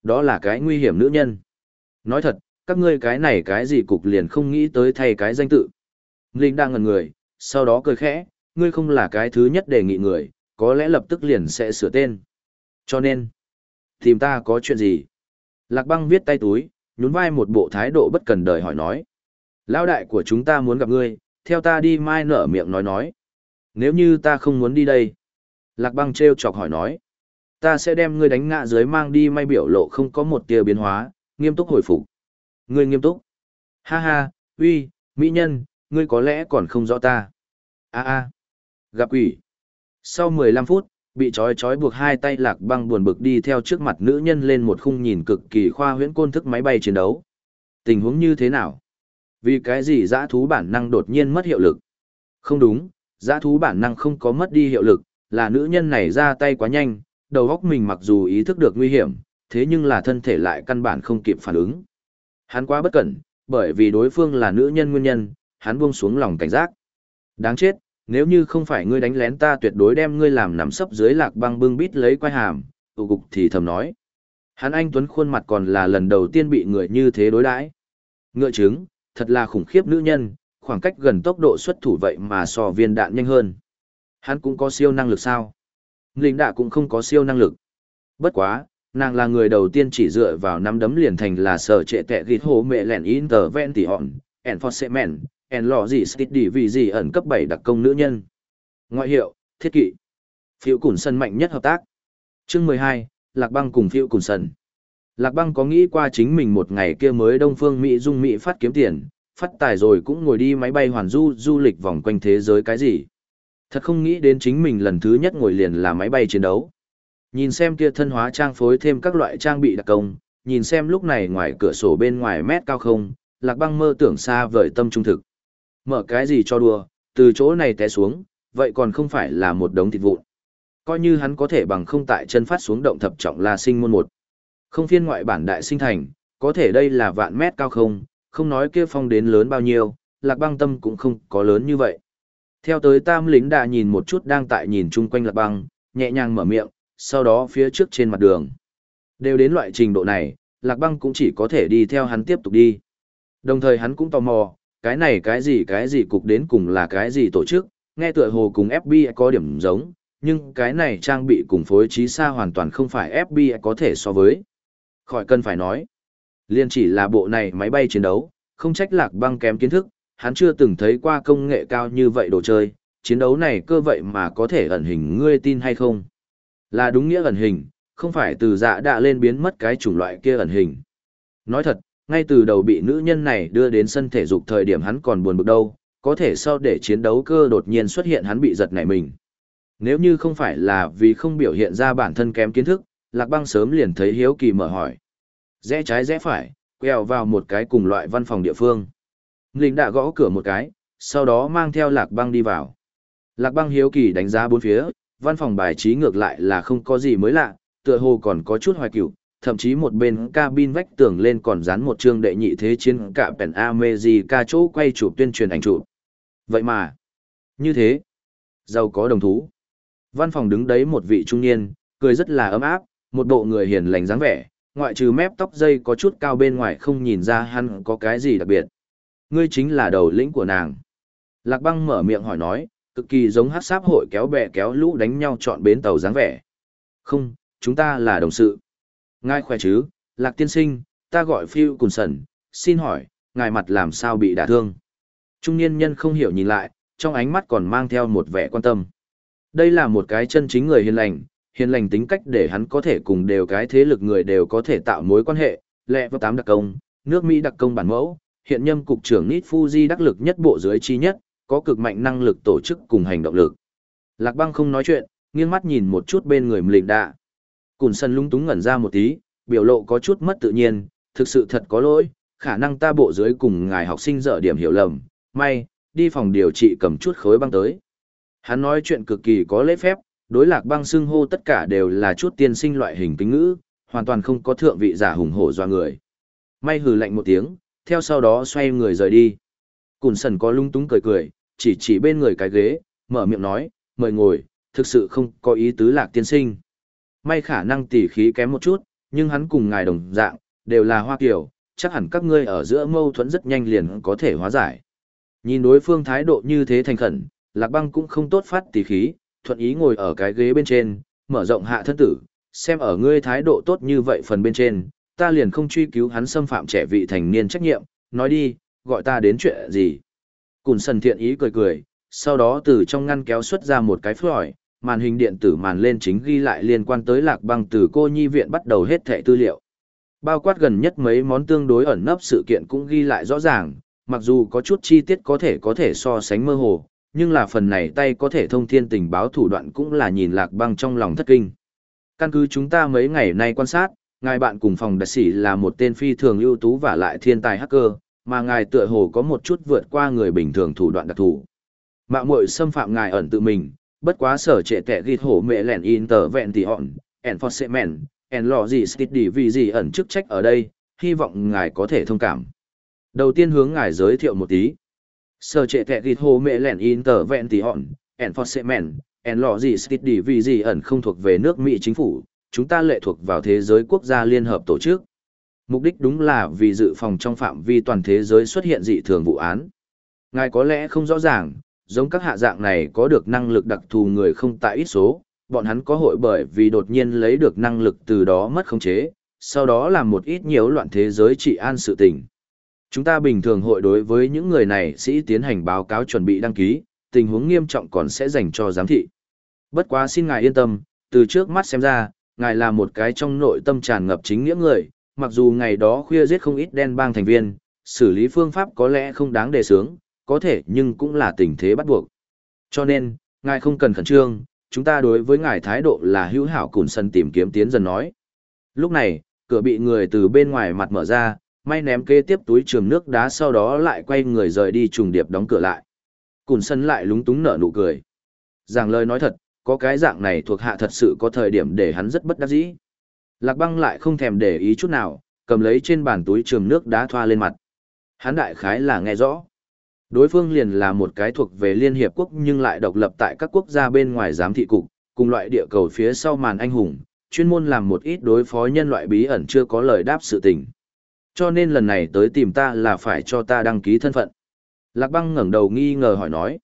Đó là cái nguy hiểm nữ nhân. Nói thật, các ngươi cái này cái gì cục liền không nghĩ tới thay cái danh tự. Linh đang ngần người, sau đó cười khẽ, ngươi không là cái thứ nhất đề nghị người, có lẽ lập tức liền sẽ sửa tên. Cho nên, tìm ta có chuyện gì? Lạc băng viết tay túi, nhún vai một bộ thái độ bất cần đời hỏi nói. Lao đại của chúng ta muốn gặp ngươi, theo ta đi mai nở miệng nói nói. Nếu như ta không muốn đi đây. Lạc băng treo chọc hỏi nói ta sẽ đem ngươi đánh ngã dưới mang đi may biểu lộ không có một tia biến hóa, nghiêm túc hồi phục. Ngươi nghiêm túc. Ha ha, uy, mỹ nhân, ngươi có lẽ còn không rõ ta. A a, gặp quỷ. Sau 15 phút, bị trói trói buộc hai tay lạc băng buồn bực đi theo trước mặt nữ nhân lên một khung nhìn cực kỳ khoa huyễn côn thức máy bay chiến đấu. Tình huống như thế nào? Vì cái gì dã thú bản năng đột nhiên mất hiệu lực? Không đúng, dã thú bản năng không có mất đi hiệu lực, là nữ nhân này ra tay quá nhanh, đầu óc mình mặc dù ý thức được nguy hiểm, thế nhưng là thân thể lại căn bản không kịp phản ứng. Hắn quá bất cẩn, bởi vì đối phương là nữ nhân nguyên nhân, hắn buông xuống lòng cảnh giác. Đáng chết, nếu như không phải ngươi đánh lén ta tuyệt đối đem ngươi làm nằm sấp dưới lạc băng bưng bít lấy quai hàm, tụ cục thì thầm nói. Hắn anh Tuấn khuôn mặt còn là lần đầu tiên bị người như thế đối đãi. Ngựa chứng, thật là khủng khiếp nữ nhân, khoảng cách gần tốc độ xuất thủ vậy mà so viên đạn nhanh hơn. Hắn cũng có siêu năng lực sao? Linh đạ cũng không có siêu năng lực. Bất quá, nàng là người đầu tiên chỉ dựa vào nắm đấm liền thành là sở trệ tệ ghi hồ mẹ lẻn interventiọn, enforcement, en lò gì stít đi vì gì ẩn cấp 7 đặc công nữ nhân. Ngoại hiệu, thiết kỵ. Phiêu Cùn Sân mạnh nhất hợp tác. Chương 12, Lạc Băng cùng Phiêu Cùn Sân. Lạc Băng có nghĩ qua chính mình một ngày kia mới Đông Phương Mỹ Dung Mỹ phát kiếm tiền, phát tài rồi cũng ngồi đi máy bay hoàn du du lịch vòng quanh thế giới cái gì. Thật không nghĩ đến chính mình lần thứ nhất ngồi liền là máy bay chiến đấu. Nhìn xem kia thân hóa trang phối thêm các loại trang bị đặc công, nhìn xem lúc này ngoài cửa sổ bên ngoài mét cao không, Lạc Băng mơ tưởng xa vời tâm trung thực. Mở cái gì cho đùa, từ chỗ này té xuống, vậy còn không phải là một đống thịt vụn. Coi như hắn có thể bằng không tại chân phát xuống động thập trọng là sinh môn một. Không phiên ngoại bản đại sinh thành, có thể đây là vạn mét cao không, không nói kia phong đến lớn bao nhiêu, lạc băng tâm cũng không có lớn như vậy. Theo tới tam lính đã nhìn một chút đang tại nhìn chung quanh lạc băng, nhẹ nhàng mở miệng, sau đó phía trước trên mặt đường. Đều đến loại trình độ này, lạc băng cũng chỉ có thể đi theo hắn tiếp tục đi. Đồng thời hắn cũng tò mò, cái này cái gì cái gì cục đến cùng là cái gì tổ chức, nghe tựa hồ cùng FBI có điểm giống, nhưng cái này trang bị cùng phối trí xa hoàn toàn không phải FBI có thể so với. Khỏi cần phải nói. Liên chỉ là bộ này máy bay chiến đấu, không trách lạc băng kém kiến thức, hắn chưa từng thấy qua công nghệ cao như vậy đồ chơi, chiến đấu này cơ vậy mà có thể ẩn hình ngươi tin hay không. Là đúng nghĩa ẩn hình, không phải từ dạ đã lên biến mất cái chủng loại kia ẩn hình. Nói thật, ngay từ đầu bị nữ nhân này đưa đến sân thể dục thời điểm hắn còn buồn bực đâu, có thể sau để chiến đấu cơ đột nhiên xuất hiện hắn bị giật nảy mình. Nếu như không phải là vì không biểu hiện ra bản thân kém kiến thức, Lạc Băng sớm liền thấy hiếu kỳ mở hỏi. Rẽ trái rẽ phải, quẹo vào một cái cùng loại văn phòng địa phương. Linh đã gõ cửa một cái, sau đó mang theo Lạc Băng đi vào. Lạc Băng hiếu kỳ đánh giá bốn phía, văn phòng bài trí ngược lại là không có gì mới lạ, tựa hồ còn có chút hoài cửu, thậm chí một bên cabin vách tường lên còn dán một chương đệ nhị thế chiến cả pèn America chỗ quay chụp tuyên truyền ảnh chụp. Vậy mà, như thế, giàu có đồng thú. Văn phòng đứng đấy một vị trung niên, cười rất là ấm áp, một bộ người hiền lành dáng vẻ, ngoại trừ mép tóc dây có chút cao bên ngoài không nhìn ra hắn có cái gì đặc biệt. Ngươi chính là đầu lĩnh của nàng. Lạc băng mở miệng hỏi nói, cực kỳ giống hát sáp hội kéo bè kéo lũ đánh nhau chọn bến tàu dáng vẻ. Không, chúng ta là đồng sự. Ngài khỏe chứ, Lạc tiên sinh, ta gọi phiêu cùn sần, xin hỏi, ngài mặt làm sao bị đả thương. Trung niên nhân không hiểu nhìn lại, trong ánh mắt còn mang theo một vẻ quan tâm. Đây là một cái chân chính người hiền lành, hiền lành tính cách để hắn có thể cùng đều cái thế lực người đều có thể tạo mối quan hệ, lẹ vào tám đặc công, nước Mỹ đặc công bản mẫu, hiện nhâm cục trưởng Nít Fuji đắc lực nhất bộ dưới chi nhất, có cực mạnh năng lực tổ chức cùng hành động lực. Lạc băng không nói chuyện, nghiêng mắt nhìn một chút bên người Mlịch Đạ. Cùn sân lung túng ngẩn ra một tí, biểu lộ có chút mất tự nhiên, thực sự thật có lỗi, khả năng ta bộ dưới cùng ngài học sinh dở điểm hiểu lầm, may, đi phòng điều trị cầm chút khối băng tới. Hắn nói chuyện cực kỳ có lễ phép, đối lạc băng xưng hô tất cả đều là chút tiên sinh loại hình kính ngữ, hoàn toàn không có thượng vị giả hùng hổ doa người. May hừ lạnh một tiếng, theo sau đó xoay người rời đi. Cùn sần có lung túng cười cười, chỉ chỉ bên người cái ghế, mở miệng nói, mời ngồi, thực sự không có ý tứ lạc tiên sinh. May khả năng tỉ khí kém một chút, nhưng hắn cùng ngài đồng dạng, đều là hoa kiểu, chắc hẳn các ngươi ở giữa mâu thuẫn rất nhanh liền có thể hóa giải. Nhìn đối phương thái độ như thế thành khẩn, lạc băng cũng không tốt phát tỉ khí, thuận ý ngồi ở cái ghế bên trên, mở rộng hạ thân tử, xem ở ngươi thái độ tốt như vậy phần bên trên, ta liền không truy cứu hắn xâm phạm trẻ vị thành niên trách nhiệm, nói đi, gọi ta đến chuyện gì. Cùn sần thiện ý cười cười, sau đó từ trong ngăn kéo xuất ra một cái phỏi, màn hình điện tử màn lên chính ghi lại liên quan tới lạc băng từ cô nhi viện bắt đầu hết thẻ tư liệu. Bao quát gần nhất mấy món tương đối ẩn nấp sự kiện cũng ghi lại rõ ràng, mặc dù có chút chi tiết có thể có thể so sánh mơ hồ, nhưng là phần này tay có thể thông thiên tình báo thủ đoạn cũng là nhìn lạc băng trong lòng thất kinh. Căn cứ chúng ta mấy ngày nay quan sát, ngài bạn cùng phòng đặc sĩ là một tên phi thường ưu tú và lại thiên tài hacker, mà ngài tựa hồ có một chút vượt qua người bình thường thủ đoạn đặc thù. Mạo muội xâm phạm ngài ẩn tự mình, bất quá sở trệ tệ ghi hổ mẹ lẻn in tờ vẹn thì hòn en phó sệ mẹn, en lò gì stít đi vì gì ẩn chức trách ở đây, hy vọng ngài có thể thông cảm. Đầu tiên hướng ngài giới thiệu một tí. Sở trệ tệ ghi hồ mẹ lẻn in tờ vẹn tí hòn, enforcement, en lọ gì stít đi vì gì ẩn không thuộc về nước Mỹ chính phủ, chúng ta lệ thuộc vào thế giới quốc gia liên hợp tổ chức. Mục đích đúng là vì dự phòng trong phạm vi toàn thế giới xuất hiện dị thường vụ án. Ngài có lẽ không rõ ràng, giống các hạ dạng này có được năng lực đặc thù người không tại ít số, bọn hắn có hội bởi vì đột nhiên lấy được năng lực từ đó mất khống chế, sau đó làm một ít nhiễu loạn thế giới trị an sự tình. Chúng ta bình thường hội đối với những người này sĩ tiến hành báo cáo chuẩn bị đăng ký, tình huống nghiêm trọng còn sẽ dành cho giám thị. Bất quá xin ngài yên tâm, từ trước mắt xem ra, ngài là một cái trong nội tâm tràn ngập chính nghĩa người, mặc dù ngày đó khuya giết không ít đen bang thành viên, xử lý phương pháp có lẽ không đáng đề sướng, có thể nhưng cũng là tình thế bắt buộc. Cho nên, ngài không cần khẩn trương, chúng ta đối với ngài thái độ là hữu hảo cùn sân tìm kiếm tiến dần nói. Lúc này, cửa bị người từ bên ngoài mặt mở ra, may ném kế tiếp túi trường nước đá sau đó lại quay người rời đi trùng điệp đóng cửa lại. Cùn sân lại lúng túng nở nụ cười. Giảng lời nói thật, có cái dạng này thuộc hạ thật sự có thời điểm để hắn rất bất đắc dĩ. Lạc băng lại không thèm để ý chút nào, cầm lấy trên bàn túi trường nước đá thoa lên mặt. Hắn đại khái là nghe rõ. Đối phương liền là một cái thuộc về Liên Hiệp Quốc nhưng lại độc lập tại các quốc gia bên ngoài giám thị cục, cùng loại địa cầu phía sau màn anh hùng, chuyên môn làm một ít đối phó nhân loại bí ẩn chưa có lời đáp sự tình. Cho nên lần này tới tìm ta là phải cho ta đăng ký thân phận. Lạc băng ngẩng đầu nghi ngờ hỏi nói.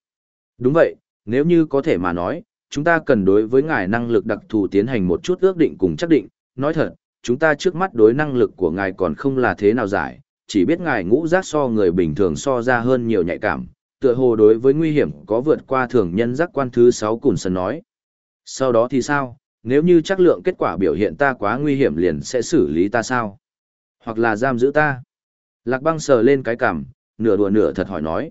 Đúng vậy, nếu như có thể mà nói, chúng ta cần đối với ngài năng lực đặc thù tiến hành một chút ước định cùng chắc định. Nói thật, chúng ta trước mắt đối năng lực của ngài còn không là thế nào giải, chỉ biết ngài ngũ giác so người bình thường so ra hơn nhiều nhạy cảm, tựa hồ đối với nguy hiểm có vượt qua thường nhân giác quan thứ 6 Cùn Sân nói. Sau đó thì sao, nếu như chắc lượng kết quả biểu hiện ta quá nguy hiểm liền sẽ xử lý ta sao? Hoặc là giam giữ ta? Lạc băng sờ lên cái cằm, nửa đùa nửa thật hỏi nói.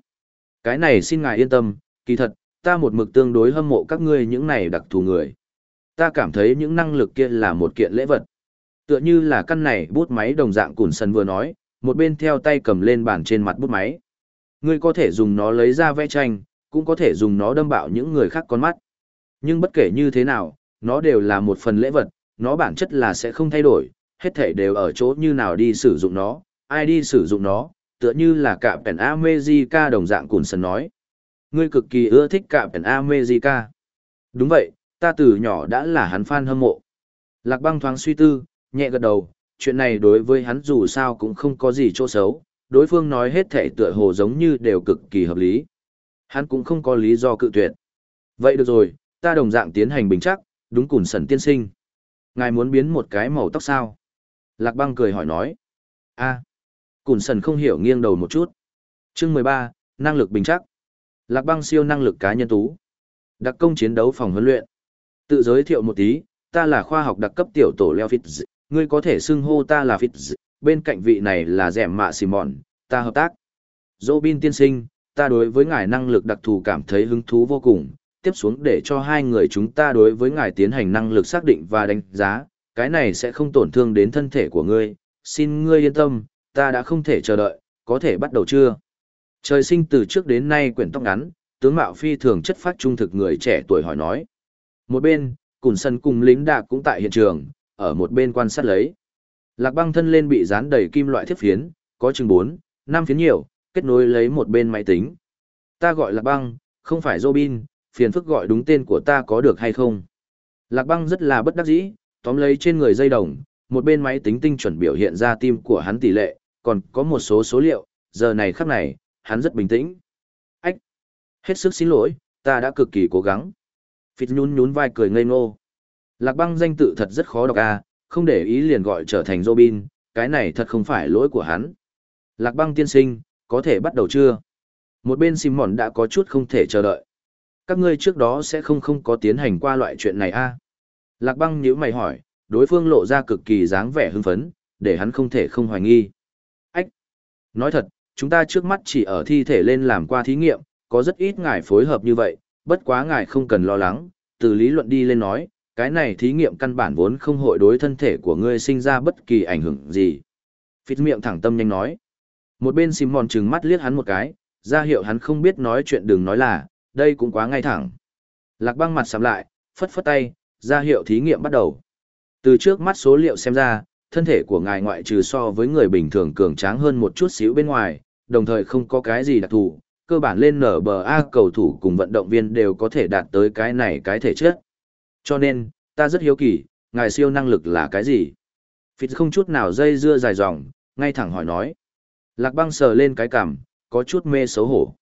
Cái này xin ngài yên tâm, kỳ thật, ta một mực tương đối hâm mộ các ngươi những này đặc thù người. Ta cảm thấy những năng lực kia là một kiện lễ vật. Tựa như là căn này bút máy đồng dạng Cùn Sân vừa nói, một bên theo tay cầm lên bàn trên mặt bút máy. Ngươi có thể dùng nó lấy ra vẽ tranh, cũng có thể dùng nó đâm bạo những người khác con mắt. Nhưng bất kể như thế nào, nó đều là một phần lễ vật, nó bản chất là sẽ không thay đổi, hết thể đều ở chỗ như nào đi sử dụng nó, ai đi sử dụng nó, tựa như là cả pèn America đồng dạng cùn sân nói. Ngươi cực kỳ ưa thích cả pèn America. Đúng vậy, ta từ nhỏ đã là hắn fan hâm mộ. Lạc băng thoáng suy tư, nhẹ gật đầu, chuyện này đối với hắn dù sao cũng không có gì chỗ xấu, đối phương nói hết thể tựa hồ giống như đều cực kỳ hợp lý. Hắn cũng không có lý do cự tuyệt. Vậy được rồi, ta đồng dạng tiến hành bình chắc, đúng cùn sần tiên sinh. Ngài muốn biến một cái màu tóc sao? Lạc băng cười hỏi nói. a à. cùn sần không hiểu nghiêng đầu một chút. Chương mười ba, năng lực bình chắc. Lạc băng siêu năng lực cá nhân tú. Đặc công chiến đấu phòng huấn luyện. Tự giới thiệu một tí, ta là khoa học đặc cấp tiểu tổ Leo Fitz, ngươi có thể xưng hô ta là Fitz, bên cạnh vị này là dẻm mạ Simon, ta hợp tác. Robin tiên sinh, ta đối với ngài năng lực đặc thù cảm thấy hứng thú vô cùng, tiếp xuống để cho hai người chúng ta đối với ngài tiến hành năng lực xác định và đánh giá, cái này sẽ không tổn thương đến thân thể của ngươi, xin ngươi yên tâm, ta đã không thể chờ đợi, có thể bắt đầu chưa? Trời sinh từ trước đến nay quyển tóc ngắn, tướng mạo phi thường chất phát trung thực người trẻ tuổi hỏi nói. Một bên, Cùn Sân cùng lính đạc cũng tại hiện trường, ở một bên quan sát lấy. Lạc băng thân lên bị dán đầy kim loại thiết phiến, có chừng 4, 5 phiến nhiều, kết nối lấy một bên máy tính. Ta gọi Lạc băng, không phải Robin, phiền phức gọi đúng tên của ta có được hay không? Lạc băng rất là bất đắc dĩ, tóm lấy trên người dây đồng, một bên máy tính tinh chuẩn biểu hiện ra tim của hắn tỷ lệ, còn có một số số liệu, giờ này khắc này, hắn rất bình tĩnh. Ách! Hết sức xin lỗi, ta đã cực kỳ cố gắng. Phịt nhún nhún vai cười ngây ngô. Lạc băng danh tự thật rất khó đọc à, không để ý liền gọi trở thành Robin, cái này thật không phải lỗi của hắn. Lạc băng tiên sinh, có thể bắt đầu chưa? Một bên Simon đã có chút không thể chờ đợi. Các ngươi trước đó sẽ không không có tiến hành qua loại chuyện này a à? Lạc băng nhíu mày hỏi, đối phương lộ ra cực kỳ dáng vẻ hưng phấn, để hắn không thể không hoài nghi. Ách! Nói thật, chúng ta trước mắt chỉ ở thi thể lên làm qua thí nghiệm, có rất ít ngài phối hợp như vậy, bất quá ngài không cần lo lắng, từ lý luận đi lên nói, cái này thí nghiệm căn bản vốn không hội đối thân thể của ngươi sinh ra bất kỳ ảnh hưởng gì. Phít miệng thẳng tâm nhanh nói. Một bên Simon trừng mắt liếc hắn một cái, ra hiệu hắn không biết nói chuyện đừng nói là, đây cũng quá ngay thẳng. Lạc băng mặt sắm lại, phất phất tay, ra hiệu thí nghiệm bắt đầu. Từ trước mắt số liệu xem ra, thân thể của ngài ngoại trừ so với người bình thường cường tráng hơn một chút xíu bên ngoài, đồng thời không có cái gì đặc thù, cơ bản lên nở bờ A cầu thủ cùng vận động viên đều có thể đạt tới cái này cái thể chất. Cho nên, ta rất hiếu kỳ, ngài siêu năng lực là cái gì? Phít không chút nào dây dưa dài dòng, ngay thẳng hỏi nói. Lạc băng sờ lên cái cằm, có chút mê xấu hổ.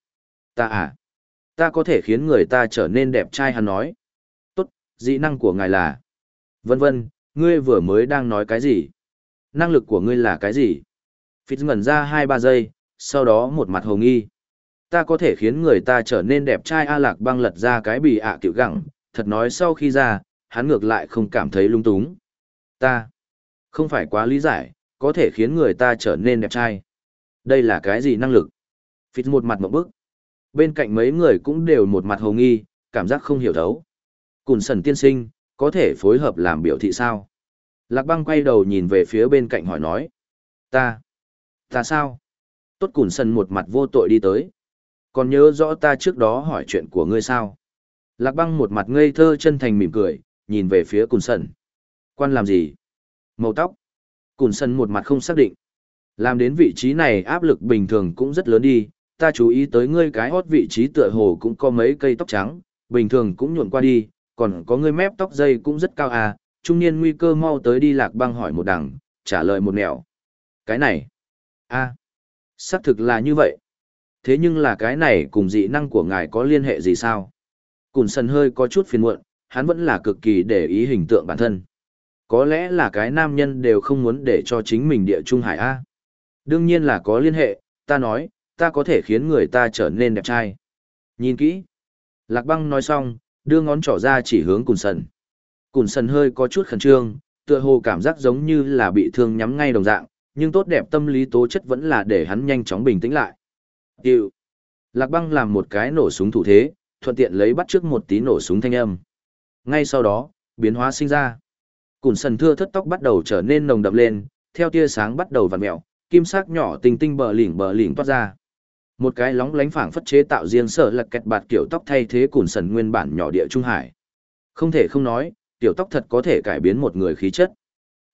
Ta à? Ta có thể khiến người ta trở nên đẹp trai hắn nói. Tốt, dị năng của ngài là... Vân vân, ngươi vừa mới đang nói cái gì? Năng lực của ngươi là cái gì? Phít ngẩn ra hai ba giây, sau đó một mặt hồ nghi. Ta có thể khiến người ta trở nên đẹp trai A Lạc băng lật ra cái bì ạ à tiểu gẳng, thật nói sau khi ra, hắn ngược lại không cảm thấy lung túng. Ta, không phải quá lý giải, có thể khiến người ta trở nên đẹp trai. Đây là cái gì năng lực? Phít một mặt một bức. Bên cạnh mấy người cũng đều một mặt hồ nghi, cảm giác không hiểu thấu. Cùn sần tiên sinh, có thể phối hợp làm biểu thị sao? Lạc băng quay đầu nhìn về phía bên cạnh hỏi nói. Ta, ta sao? Tốt cùn sần một mặt vô tội đi tới. Còn nhớ rõ ta trước đó hỏi chuyện của ngươi sao? Lạc băng một mặt ngây thơ chân thành mỉm cười, nhìn về phía cùn sần. Quan làm gì? Màu tóc. Cùn sần một mặt không xác định. Làm đến vị trí này áp lực bình thường cũng rất lớn đi, ta chú ý tới ngươi cái hót vị trí tựa hồ cũng có mấy cây tóc trắng, bình thường cũng nhuộn qua đi, còn có ngươi mép tóc dây cũng rất cao à, trung niên nguy cơ mau tới đi lạc băng hỏi một đằng, trả lời một nẻo. Cái này, a à, xác thực là như vậy. Thế nhưng là cái này cùng dị năng của ngài có liên hệ gì sao? Cùn sần hơi có chút phiền muộn, hắn vẫn là cực kỳ để ý hình tượng bản thân. Có lẽ là cái nam nhân đều không muốn để cho chính mình địa trung hải A. Đương nhiên là có liên hệ, ta nói, ta có thể khiến người ta trở nên đẹp trai. Nhìn kỹ. Lạc băng nói xong, đưa ngón trỏ ra chỉ hướng cùn sần. Cùn sần hơi có chút khẩn trương, tựa hồ cảm giác giống như là bị thương nhắm ngay đồng dạng, nhưng tốt đẹp tâm lý tố chất vẫn là để hắn nhanh chóng bình tĩnh lại. Điều. Lạc băng làm một cái nổ súng thủ thế, thuận tiện lấy bắt trước một tí nổ súng thanh âm. Ngay sau đó, biến hóa sinh ra. Cùn sần thưa thất tóc bắt đầu trở nên nồng đậm lên, theo tia sáng bắt đầu vặn mèo kim sắc nhỏ tinh tinh bờ lỉnh bờ lỉnh toát ra. Một cái lóng lánh phảng phất chế tạo riêng sở lật kẹt bạt kiểu tóc thay thế cùn sần nguyên bản nhỏ địa trung hải. Không thể không nói, tiểu tóc thật có thể cải biến một người khí chất.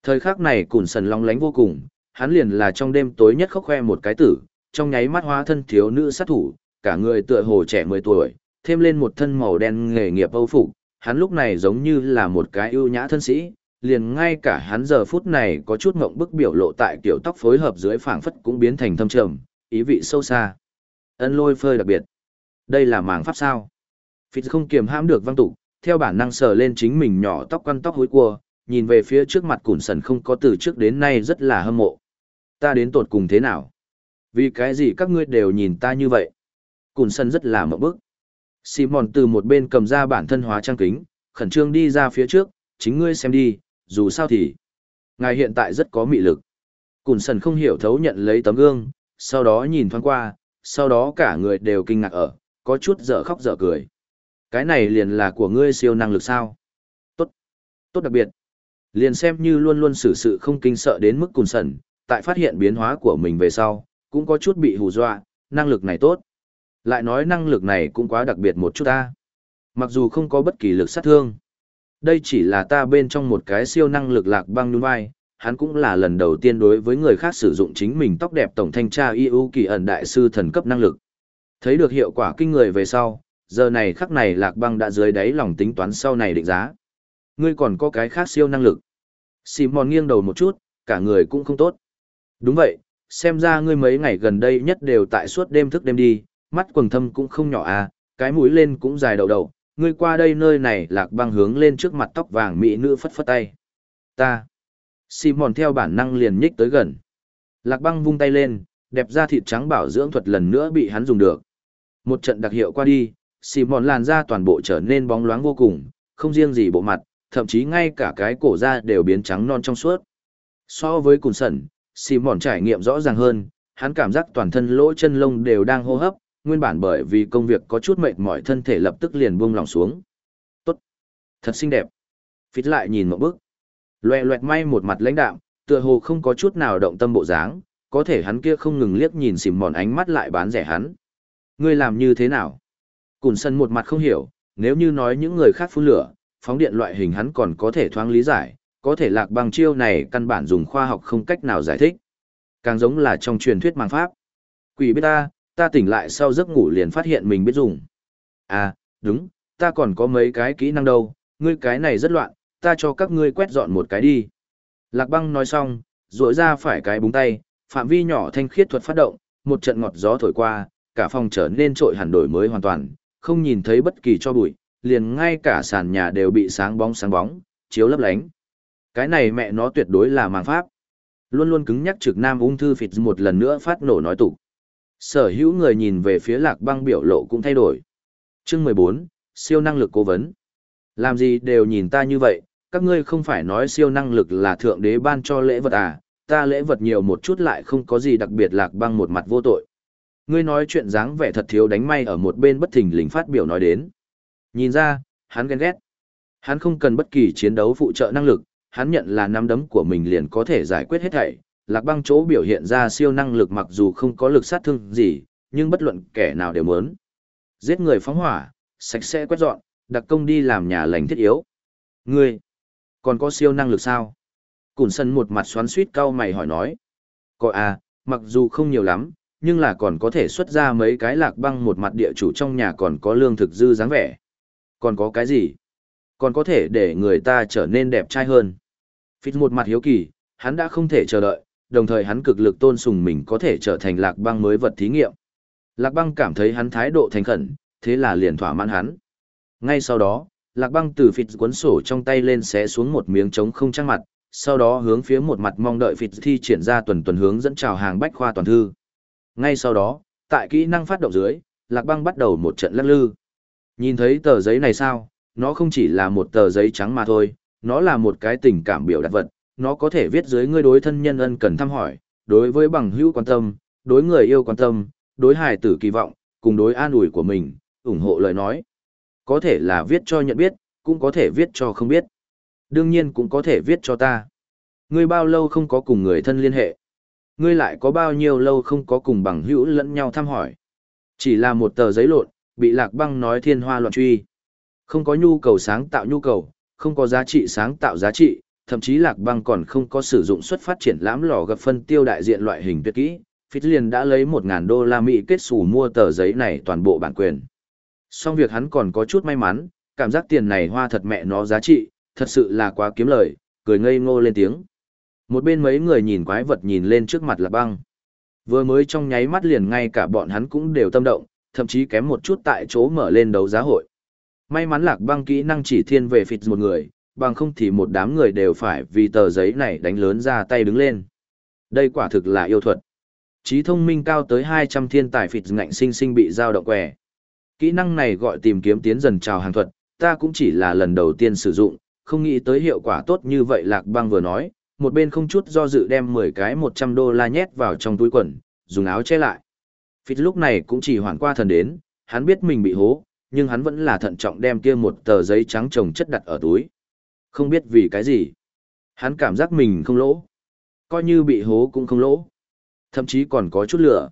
Thời khắc này cùn sần lóng lánh vô cùng, hắn liền là trong đêm tối nhất khóc khoe một cái tử, trong nháy mắt hóa thân thiếu nữ sát thủ, cả người tựa hồ trẻ 10 tuổi, thêm lên một thân màu đen nghề nghiệp âu phục, hắn lúc này giống như là một cái ưu nhã thân sĩ, liền ngay cả hắn giờ phút này có chút ngộng bức biểu lộ tại kiểu tóc phối hợp dưới phảng phất cũng biến thành thâm trầm, ý vị sâu xa. Ân lôi phơi đặc biệt. Đây là màng pháp sao. Phít không kiềm hãm được văng tục, theo bản năng sờ lên chính mình nhỏ tóc quăn tóc hối cua, nhìn về phía trước mặt củn sần không có từ trước đến nay rất là hâm mộ. Ta đến tột cùng thế nào? Vì cái gì các ngươi đều nhìn ta như vậy? Củn sần rất là mộng bức. Simon từ một bên cầm ra bản thân hóa trang kính, khẩn trương đi ra phía trước, chính ngươi xem đi, dù sao thì. Ngài hiện tại rất có mị lực. Cùn sần không hiểu thấu nhận lấy tấm gương, sau đó nhìn thoáng qua, sau đó cả người đều kinh ngạc ở, có chút dở khóc dở cười. Cái này liền là của ngươi siêu năng lực sao? Tốt. Tốt đặc biệt. Liền xem như luôn luôn xử sự không kinh sợ đến mức cùn sần, tại phát hiện biến hóa của mình về sau, cũng có chút bị hù dọa, năng lực này tốt. Lại nói năng lực này cũng quá đặc biệt một chút ta. Mặc dù không có bất kỳ lực sát thương. Đây chỉ là ta bên trong một cái siêu năng lực lạc băng nhún vai, hắn cũng là lần đầu tiên đối với người khác sử dụng chính mình tóc đẹp tổng thanh tra yêu kỳ ẩn đại sư thần cấp năng lực. Thấy được hiệu quả kinh người về sau, giờ này khắc này lạc băng đã dưới đáy lòng tính toán sau này định giá. Ngươi còn có cái khác siêu năng lực. Simon nghiêng đầu một chút, cả người cũng không tốt. Đúng vậy, xem ra ngươi mấy ngày gần đây nhất đều tại suốt đêm thức đêm đi, mắt quầng thâm cũng không nhỏ à, cái mũi lên cũng dài đầu đầu, ngươi qua đây nơi này lạc băng hướng lên trước mặt tóc vàng mỹ nữ phất phất tay. Ta. Simon theo bản năng liền nhích tới gần. Lạc băng vung tay lên, đẹp da thịt trắng bảo dưỡng thuật lần nữa bị hắn dùng được. Một trận đặc hiệu qua đi, Simon làn da toàn bộ trở nên bóng loáng vô cùng, không riêng gì bộ mặt, thậm chí ngay cả cái cổ da đều biến trắng non trong suốt. So với cùn sẩn, Simon trải nghiệm rõ ràng hơn, hắn cảm giác toàn thân lỗ chân lông đều đang hô hấp, nguyên bản bởi vì công việc có chút mệt mỏi thân thể lập tức liền buông lòng xuống. Tốt. Thật xinh đẹp. Phít lại nhìn một bước. Loẹ loẹt may một mặt lãnh đạm, tựa hồ không có chút nào động tâm bộ dáng, có thể hắn kia không ngừng liếc nhìn xìm mòn ánh mắt lại bán rẻ hắn. Ngươi làm như thế nào? Cùn sân một mặt không hiểu, nếu như nói những người khác phun lửa, phóng điện loại hình hắn còn có thể thoáng lý giải, có thể lạc bằng chiêu này căn bản dùng khoa học không cách nào giải thích. Càng giống là trong truyền thuyết mang pháp. Quỷ biết ta, ta tỉnh lại sau giấc ngủ liền phát hiện mình biết dùng. À, đúng, ta còn có mấy cái kỹ năng đâu, ngươi cái này rất loạn, ta cho các ngươi quét dọn một cái đi. Lạc băng nói xong, rỗi ra phải cái búng tay, phạm vi nhỏ thanh khiết thuật phát động, một trận ngọt gió thổi qua, cả phòng trở nên trội hẳn đổi mới hoàn toàn, không nhìn thấy bất kỳ cho bụi, liền ngay cả sàn nhà đều bị sáng bóng sáng bóng, chiếu lấp lánh. Cái này mẹ nó tuyệt đối là màng pháp. Luôn luôn cứng nhắc trực nam ung thư phịt một lần nữa phát nổ nói tục. Sở hữu người nhìn về phía lạc băng biểu lộ cũng thay đổi. Chương mười bốn siêu năng lực cố vấn. Làm gì đều nhìn ta như vậy, các ngươi không phải nói siêu năng lực là thượng đế ban cho lễ vật à, ta lễ vật nhiều một chút lại không có gì đặc biệt lạc băng một mặt vô tội. Ngươi nói chuyện dáng vẻ thật thiếu đánh may ở một bên bất thình lình phát biểu nói đến. Nhìn ra, hắn ghen ghét. Hắn không cần bất kỳ chiến đấu phụ trợ năng lực, hắn nhận là nắm đấm của mình liền có thể giải quyết hết thảy. Lạc băng chỗ biểu hiện ra siêu năng lực mặc dù không có lực sát thương gì, nhưng bất luận kẻ nào đều muốn. Giết người phóng hỏa, sạch sẽ quét dọn, đặc công đi làm nhà lành thiết yếu. Ngươi, còn có siêu năng lực sao? Cùn sân một mặt xoắn suýt cau mày hỏi nói. Có à, mặc dù không nhiều lắm, nhưng là còn có thể xuất ra mấy cái lạc băng một mặt địa chủ trong nhà còn có lương thực dư dáng vẻ. Còn có cái gì? Còn có thể để người ta trở nên đẹp trai hơn. Phít một mặt hiếu kỳ, hắn đã không thể chờ đợi, đồng thời hắn cực lực tôn sùng mình có thể trở thành lạc băng mới vật thí nghiệm. Lạc băng cảm thấy hắn thái độ thành khẩn, thế là liền thỏa mãn hắn. Ngay sau đó, lạc băng từ phịt cuốn sổ trong tay lên xé xuống một miếng trống không trang mặt, sau đó hướng phía một mặt mong đợi phịt thi triển ra tuần tuần hướng dẫn chào hàng bách khoa toàn thư. Ngay sau đó, tại kỹ năng phát động dưới, lạc băng bắt đầu một trận lắc lư. Nhìn thấy tờ giấy này sao, nó không chỉ là một tờ giấy trắng mà thôi, nó là một cái tình cảm biểu đạt vật, nó có thể viết dưới ngươi đối thân nhân ân cần thăm hỏi, đối với bằng hữu quan tâm, đối người yêu quan tâm, đối hài tử kỳ vọng, cùng đối an ủi của mình, ủng hộ lời nói. Có thể là viết cho nhận biết, cũng có thể viết cho không biết. Đương nhiên cũng có thể viết cho ta. Ngươi bao lâu không có cùng người thân liên hệ? Ngươi lại có bao nhiêu lâu không có cùng bằng hữu lẫn nhau thăm hỏi? Chỉ là một tờ giấy lộn, bị lạc băng nói thiên hoa loạn truy. Không có nhu cầu sáng tạo nhu cầu, không có giá trị sáng tạo giá trị, thậm chí lạc băng còn không có sử dụng xuất phát triển lãm lò gặp phân tiêu đại diện loại hình tuyệt kỹ. Phít liền đã lấy 1.000 đô la Mỹ kết xù mua tờ giấy này toàn bộ bản quyền. Song việc hắn còn có chút may mắn, cảm giác tiền này hoa thật mẹ nó giá trị, thật sự là quá kiếm lời, cười ngây ngô lên tiếng. Một bên mấy người nhìn quái vật nhìn lên trước mặt là băng. Vừa mới trong nháy mắt liền ngay cả bọn hắn cũng đều tâm động, thậm chí kém một chút tại chỗ mở lên đấu giá hội. May mắn lạc băng kỹ năng chỉ thiên về phịt một người, bằng không thì một đám người đều phải vì tờ giấy này đánh lớn ra tay đứng lên. Đây quả thực là yêu thuật. Trí thông minh cao tới 200 thiên tài phịt ngạnh sinh sinh bị giao động quẻ. Kỹ năng này gọi tìm kiếm tiến dần trào hàng thuật, ta cũng chỉ là lần đầu tiên sử dụng, không nghĩ tới hiệu quả tốt như vậy lạc băng vừa nói, một bên không chút do dự đem 10 cái 100 đô la nhét vào trong túi quần, dùng áo che lại. Phịt lúc này cũng chỉ hoàn qua thần đến, hắn biết mình bị hố, nhưng hắn vẫn là thận trọng đem kia một tờ giấy trắng chồng chất đặt ở túi. Không biết vì cái gì. Hắn cảm giác mình không lỗ. Coi như bị hố cũng không lỗ. Thậm chí còn có chút lửa.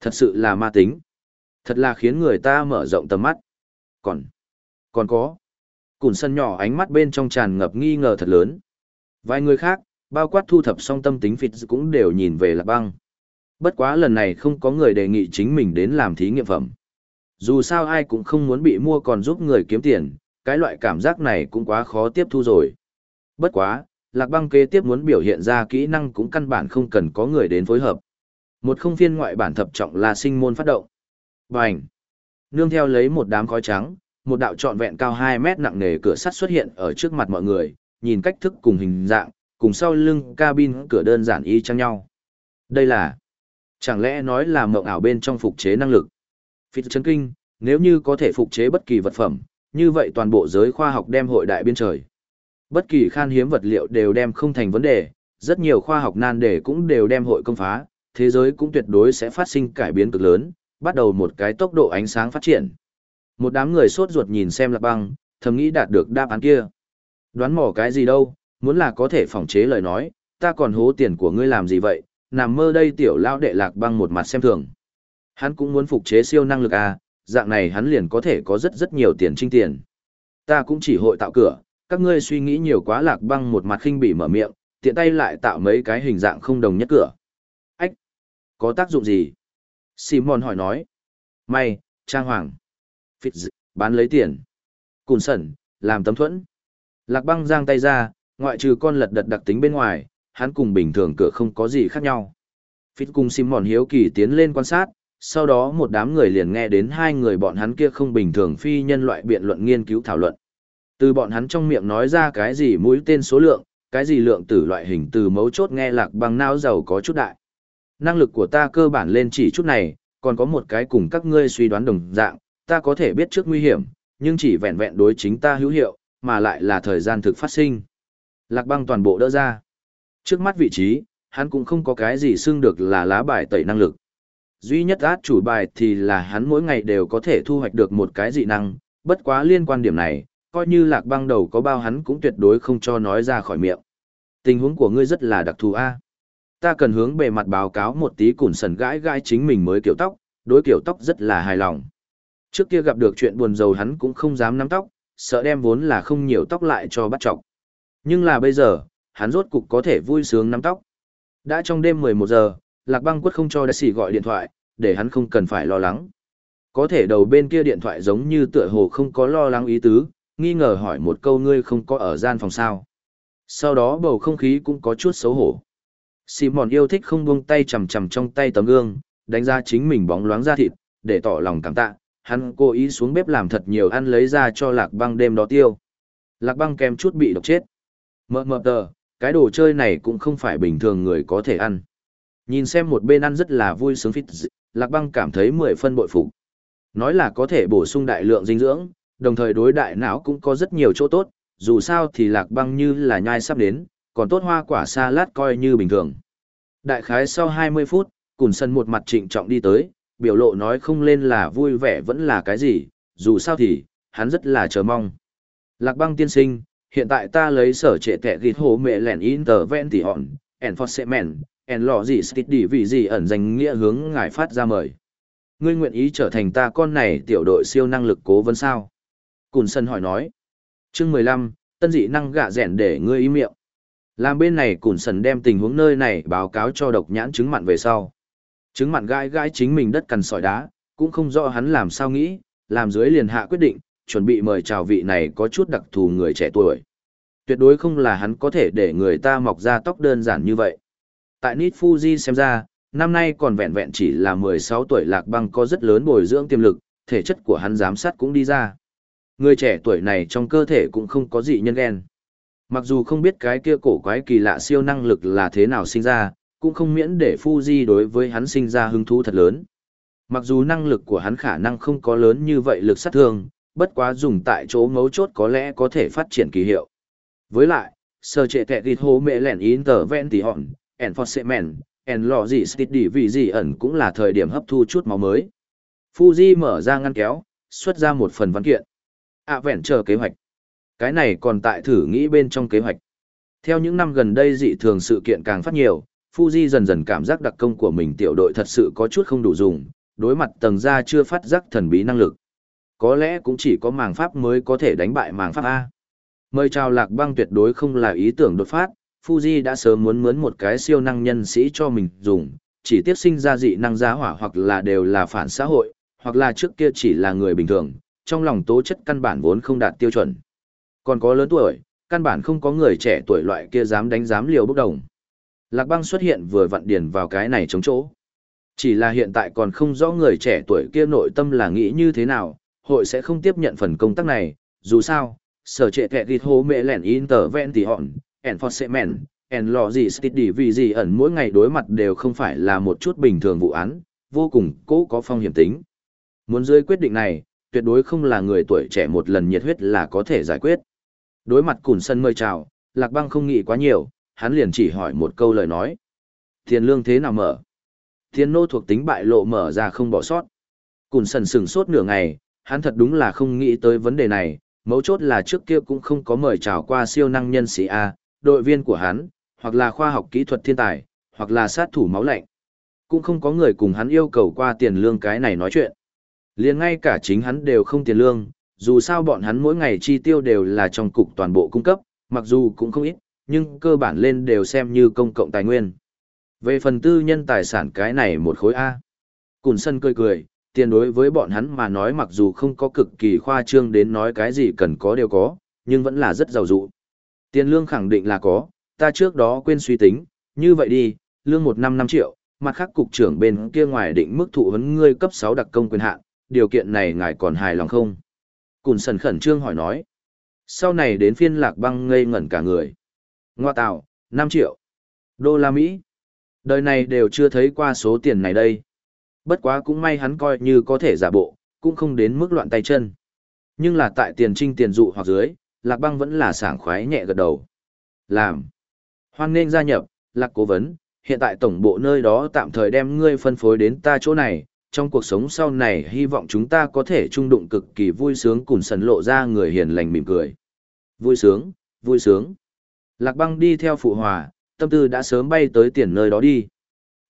Thật sự là ma tính. Thật là khiến người ta mở rộng tầm mắt. Còn, còn có. Cùn sân nhỏ ánh mắt bên trong tràn ngập nghi ngờ thật lớn. Vài người khác, bao quát thu thập xong tâm tính phịt cũng đều nhìn về lạc băng. Bất quá lần này không có người đề nghị chính mình đến làm thí nghiệm phẩm. Dù sao ai cũng không muốn bị mua còn giúp người kiếm tiền, cái loại cảm giác này cũng quá khó tiếp thu rồi. Bất quá, lạc băng kế tiếp muốn biểu hiện ra kỹ năng cũng căn bản không cần có người đến phối hợp. Một không phiên ngoại bản thập trọng là sinh môn phát động. Bành! Nương theo lấy một đám khói trắng, một đạo trọn vẹn cao 2 mét nặng nề cửa sắt xuất hiện ở trước mặt mọi người, nhìn cách thức cùng hình dạng, cùng sau lưng cabin cửa đơn giản y chang nhau. Đây là... Chẳng lẽ nói là mộng ảo bên trong phục chế năng lực? phi chấn kinh, nếu như có thể phục chế bất kỳ vật phẩm, như vậy toàn bộ giới khoa học đem hội đại biên trời. Bất kỳ khan hiếm vật liệu đều đem không thành vấn đề, rất nhiều khoa học nan đề cũng đều đem hội công phá, thế giới cũng tuyệt đối sẽ phát sinh cải biến cực lớn, bắt đầu một cái tốc độ ánh sáng phát triển. Một đám người sốt ruột nhìn xem lạc băng, thầm nghĩ đạt được đáp án kia. Đoán mò cái gì đâu, muốn là có thể phòng chế lời nói, ta còn hố tiền của ngươi làm gì vậy, nằm mơ đây tiểu lao đệ lạc băng một mặt xem thường. Hắn cũng muốn phục chế siêu năng lực à, dạng này hắn liền có thể có rất rất nhiều tiền trinh tiền. Ta cũng chỉ hội tạo cửa, các ngươi suy nghĩ nhiều quá lạc băng một mặt khinh bỉ mở miệng, tiện tay lại tạo mấy cái hình dạng không đồng nhất cửa. Ách! Có tác dụng gì? Simon hỏi nói. May, trang hoàng. Fitz, bán lấy tiền. Cùn sẩn, làm tấm thuẫn. Lạc băng giang tay ra, ngoại trừ con lật đật đặc tính bên ngoài, hắn cùng bình thường cửa không có gì khác nhau. Fitz cùng Simon hiếu kỳ tiến lên quan sát, sau đó một đám người liền nghe đến hai người bọn hắn kia không bình thường phi nhân loại biện luận nghiên cứu thảo luận. Từ bọn hắn trong miệng nói ra cái gì mũi tên số lượng, cái gì lượng tử loại hình từ mấu chốt nghe lạc bằng não giàu có chút đại. Năng lực của ta cơ bản lên chỉ chút này, còn có một cái cùng các ngươi suy đoán đồng dạng, ta có thể biết trước nguy hiểm, nhưng chỉ vẹn vẹn đối chính ta hữu hiệu, mà lại là thời gian thực phát sinh. Lạc băng toàn bộ đỡ ra. Trước mắt vị trí, hắn cũng không có cái gì xưng được là lá bài tẩy năng lực. Duy nhất át chủ bài thì là hắn mỗi ngày đều có thể thu hoạch được một cái dị năng, bất quá liên quan điểm này, coi như lạc băng đầu có bao hắn cũng tuyệt đối không cho nói ra khỏi miệng. Tình huống của ngươi rất là đặc thù a. Ta cần hướng bề mặt báo cáo một tí củn sần gãi gãi chính mình mới kiểu tóc, đối kiểu tóc rất là hài lòng. Trước kia gặp được chuyện buồn rầu hắn cũng không dám nắm tóc, sợ đem vốn là không nhiều tóc lại cho bắt trọc. Nhưng là bây giờ, hắn rốt cục có thể vui sướng nắm tóc. Đã trong đêm 11 giờ, Lạc Băng quất không cho Daisy gọi điện thoại, để hắn không cần phải lo lắng. Có thể đầu bên kia điện thoại giống như tựa hồ không có lo lắng ý tứ, nghi ngờ hỏi một câu ngươi không có ở gian phòng sao. Sau đó bầu không khí cũng có chút xấu hổ. Simon yêu thích không buông tay chầm chầm trong tay tấm gương, đánh ra chính mình bóng loáng ra thịt, để tỏ lòng cảm tạ. Hắn cố ý xuống bếp làm thật nhiều ăn lấy ra cho lạc băng đêm đó tiêu. Lạc băng kèm chút bị độc chết. Mờ mờ tờ, cái đồ chơi này cũng không phải bình thường người có thể ăn. Nhìn xem một bên ăn rất là vui sướng phít, lạc băng cảm thấy mười phân bội phục. Nói là có thể bổ sung đại lượng dinh dưỡng, đồng thời đối đại não cũng có rất nhiều chỗ tốt, dù sao thì lạc băng như là nhai sắp đến, còn tốt hoa quả salad coi như bình thường. Đại khái sau 20 phút, Cùn Sân một mặt trịnh trọng đi tới, biểu lộ nói không lên là vui vẻ vẫn là cái gì, dù sao thì, hắn rất là chờ mong. Lạc băng tiên sinh, hiện tại ta lấy sở trệ tệ ghi hồ mẹ lẻn in tờ ven tỉ hòn, enforcement, en lò gì stít đi vì gì ẩn danh nghĩa hướng ngài phát ra mời. Ngươi nguyện ý trở thành ta con này tiểu đội siêu năng lực cố vấn sao? Cùn Sân hỏi nói. Chương 15, tân dị năng gạ rẻn để ngươi ý miệng. Làm bên này Cùn Sân đem tình huống nơi này báo cáo cho độc nhãn chứng mặn về sau. Chứng mặn gai gai chính mình đất cằn sỏi đá, cũng không rõ hắn làm sao nghĩ, làm dưới liền hạ quyết định, chuẩn bị mời chào vị này có chút đặc thù người trẻ tuổi. Tuyệt đối không là hắn có thể để người ta mọc ra tóc đơn giản như vậy. Tại Nit Fuji xem ra, năm nay còn vẹn vẹn chỉ là 16 tuổi lạc băng có rất lớn bồi dưỡng tiềm lực, thể chất của hắn giám sát cũng đi ra. Người trẻ tuổi này trong cơ thể cũng không có gì nhân ghen. Mặc dù không biết cái kia cổ quái kỳ lạ siêu năng lực là thế nào sinh ra, cũng không miễn để Fuji đối với hắn sinh ra hứng thú thật lớn. Mặc dù năng lực của hắn khả năng không có lớn như vậy lực sát thương, bất quá dùng tại chỗ mấu chốt có lẽ có thể phát triển kỳ hiệu. Với lại, sơ trệ tệ thịt hố mẹ lẻn vẹn tí hòn, enforcement, en lò gì đi vì gì ẩn cũng là thời điểm hấp thu chút máu mới. Fuji mở ra ngăn kéo, xuất ra một phần văn kiện. À vẹn chờ kế hoạch. Cái này còn tại thử nghĩ bên trong kế hoạch. Theo những năm gần đây dị thường sự kiện càng phát nhiều, Fuji dần dần cảm giác đặc công của mình tiểu đội thật sự có chút không đủ dùng, đối mặt tầng ra chưa phát giác thần bí năng lực. Có lẽ cũng chỉ có màng pháp mới có thể đánh bại màng pháp A. Mời chào lạc băng tuyệt đối không là ý tưởng đột phát, Fuji đã sớm muốn mướn một cái siêu năng nhân sĩ cho mình dùng, chỉ tiếp sinh ra dị năng giá hỏa hoặc là đều là phản xã hội, hoặc là trước kia chỉ là người bình thường, trong lòng tố chất căn bản vốn không đạt tiêu chuẩn. Còn có lớn tuổi, căn bản không có người trẻ tuổi loại kia dám đánh dám liều bốc đồng. Lạc băng xuất hiện vừa vặn điền vào cái này chống chỗ. Chỉ là hiện tại còn không rõ người trẻ tuổi kia nội tâm là nghĩ như thế nào, hội sẽ không tiếp nhận phần công tác này, dù sao, sở trệ kẹ ghi hô mẹ lẻn vẹn thì hòn, enforcement, en lò gì vì gì ẩn mỗi ngày đối mặt đều không phải là một chút bình thường vụ án, vô cùng cố có phong hiểm tính. Muốn dưới quyết định này, tuyệt đối không là người tuổi trẻ một lần nhiệt huyết là có thể giải quyết. Đối mặt Cùn Sân mời chào, Lạc Băng không nghĩ quá nhiều, hắn liền chỉ hỏi một câu lời nói. Tiền lương thế nào mở? Tiền nô thuộc tính bại lộ mở ra không bỏ sót. Cùn Sân sừng sốt nửa ngày, hắn thật đúng là không nghĩ tới vấn đề này, mấu chốt là trước kia cũng không có mời chào qua siêu năng nhân sĩ A, đội viên của hắn, hoặc là khoa học kỹ thuật thiên tài, hoặc là sát thủ máu lạnh. Cũng không có người cùng hắn yêu cầu qua tiền lương cái này nói chuyện. liền ngay cả chính hắn đều không tiền lương, dù sao bọn hắn mỗi ngày chi tiêu đều là trong cục toàn bộ cung cấp, mặc dù cũng không ít, nhưng cơ bản lên đều xem như công cộng tài nguyên. Về phần tư nhân tài sản cái này một khối A. Cùn sân cười cười, tiền đối với bọn hắn mà nói mặc dù không có cực kỳ khoa trương đến nói cái gì cần có đều có, nhưng vẫn là rất giàu dụ. Tiền lương khẳng định là có, ta trước đó quên suy tính, như vậy đi, lương một năm 5 triệu, mặt khác cục trưởng bên kia ngoài định mức thụ vấn ngươi cấp 6 đặc công quyền hạn, điều kiện này ngài còn hài lòng không? Cùn sần khẩn trương hỏi nói. Sau này đến phiên lạc băng ngây ngẩn cả người. Ngoa tạo, 5 triệu. Đô la Mỹ. Đời này đều chưa thấy qua số tiền này đây. Bất quá cũng may hắn coi như có thể giả bộ, cũng không đến mức loạn tay chân. Nhưng là tại tiền trinh tiền dụ hoặc dưới, lạc băng vẫn là sảng khoái nhẹ gật đầu. Làm. Hoan nên gia nhập, lạc cố vấn, hiện tại tổng bộ nơi đó tạm thời đem ngươi phân phối đến ta chỗ này, trong cuộc sống sau này hy vọng chúng ta có thể trung đụng cực kỳ vui sướng cùng sần lộ ra người hiền lành mỉm cười. Vui sướng, vui sướng. Lạc băng đi theo phụ hòa, tâm tư đã sớm bay tới tiền nơi đó đi.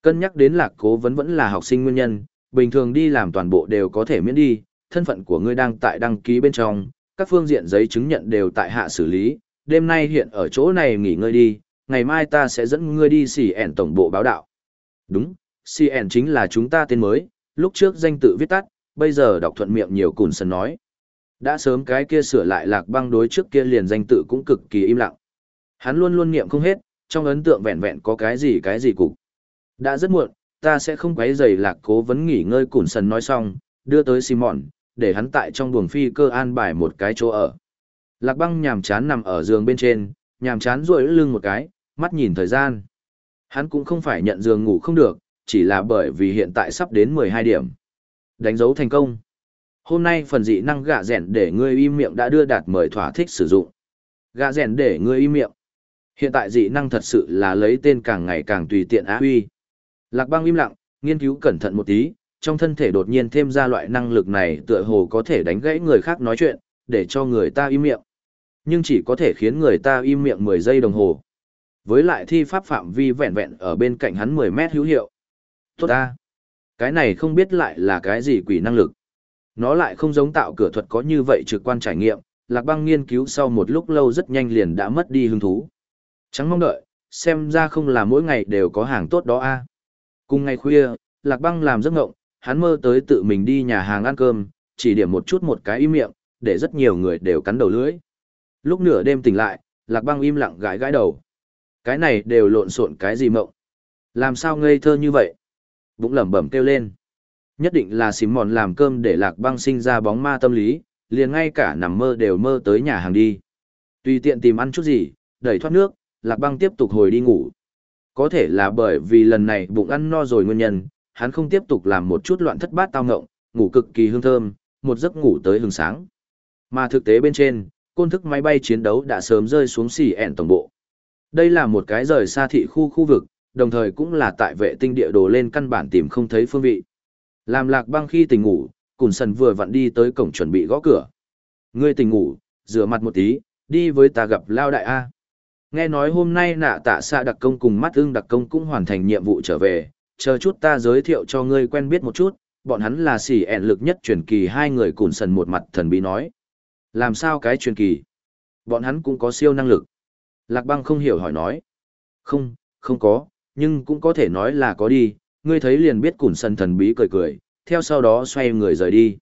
Cân nhắc đến lạc cố vấn vẫn là học sinh nguyên nhân, bình thường đi làm toàn bộ đều có thể miễn đi, thân phận của ngươi đang tại đăng ký bên trong, các phương diện giấy chứng nhận đều tại hạ xử lý, đêm nay hiện ở chỗ này nghỉ ngơi đi, ngày mai ta sẽ dẫn ngươi đi CN ẻn tổng bộ báo đạo. Đúng, CN ẻn chính là chúng ta tên mới, lúc trước danh tự viết tắt, bây giờ đọc thuận miệng nhiều cùn sân nói. Đã sớm cái kia sửa lại lạc băng đối trước kia liền danh tự cũng cực kỳ im lặng. Hắn luôn luôn niệm không hết, trong ấn tượng vẹn vẹn có cái gì cái gì cục. Đã rất muộn, ta sẽ không quấy rầy lạc cố vấn nghỉ ngơi cùn sân nói xong, đưa tới Simon, để hắn tại trong buồng phi cơ an bài một cái chỗ ở. Lạc băng nhàm chán nằm ở giường bên trên, nhàm chán duỗi lưng một cái, mắt nhìn thời gian. Hắn cũng không phải nhận giường ngủ không được, chỉ là bởi vì hiện tại sắp đến 12 điểm. Đánh dấu thành công. Hôm nay phần dị năng gạ rèn để ngươi im miệng đã đưa đạt mời thỏa thích sử dụng. Gạ rèn để ngươi im miệng. Hiện tại dị năng thật sự là lấy tên càng ngày càng tùy tiện á huy. Lạc băng im lặng, nghiên cứu cẩn thận một tí, trong thân thể đột nhiên thêm ra loại năng lực này tựa hồ có thể đánh gãy người khác nói chuyện, để cho người ta im miệng. Nhưng chỉ có thể khiến người ta im miệng 10 giây đồng hồ. Với lại thi pháp phạm vi vẹn vẹn ở bên cạnh hắn 10 mét hữu hiệu. Tốt ta! Cái này không biết lại là cái gì quỷ năng lực. Nó lại không giống tạo cửa thuật có như vậy trực quan trải nghiệm, Lạc Băng nghiên cứu sau một lúc lâu rất nhanh liền đã mất đi hứng thú. Chẳng mong đợi, xem ra không là mỗi ngày đều có hàng tốt đó a. Cùng ngày khuya, Lạc Băng làm giấc ngộng, hắn mơ tới tự mình đi nhà hàng ăn cơm, chỉ điểm một chút một cái im miệng, để rất nhiều người đều cắn đầu lưỡi. Lúc nửa đêm tỉnh lại, Lạc Băng im lặng gãi gãi đầu. Cái này đều lộn xộn cái gì mộng? Làm sao ngây thơ như vậy? Bụng lẩm bẩm kêu lên. Nhất định là xím mòn làm cơm để Lạc Băng sinh ra bóng ma tâm lý, liền ngay cả nằm mơ đều mơ tới nhà hàng đi. Tùy tiện tìm ăn chút gì, đẩy thoát nước, Lạc Băng tiếp tục hồi đi ngủ. Có thể là bởi vì lần này bụng ăn no rồi nguyên nhân, hắn không tiếp tục làm một chút loạn thất bát tao ngộng, ngủ cực kỳ hương thơm, một giấc ngủ tới hừng sáng. Mà thực tế bên trên, côn thức máy bay chiến đấu đã sớm rơi xuống xỉ ẹn tổng bộ. Đây là một cái rời xa thị khu khu vực, đồng thời cũng là tại vệ tinh địa đồ lên căn bản tìm không thấy phương vị. Làm lạc băng khi tỉnh ngủ, Cùn Sần vừa vặn đi tới cổng chuẩn bị gõ cửa. Ngươi tỉnh ngủ, rửa mặt một tí, đi với ta gặp Lao Đại A. Nghe nói hôm nay nạ tạ xạ đặc công cùng mắt ưng đặc công cũng hoàn thành nhiệm vụ trở về, chờ chút ta giới thiệu cho ngươi quen biết một chút, bọn hắn là xỉ ẹn lực nhất truyền kỳ hai người Cùn Sần một mặt thần bí nói. Làm sao cái truyền kỳ? Bọn hắn cũng có siêu năng lực. Lạc băng không hiểu hỏi nói. Không, không có, nhưng cũng có thể nói là có đi, ngươi thấy liền biết Cùn Sần thần bí cười cười, theo sau đó xoay người rời đi.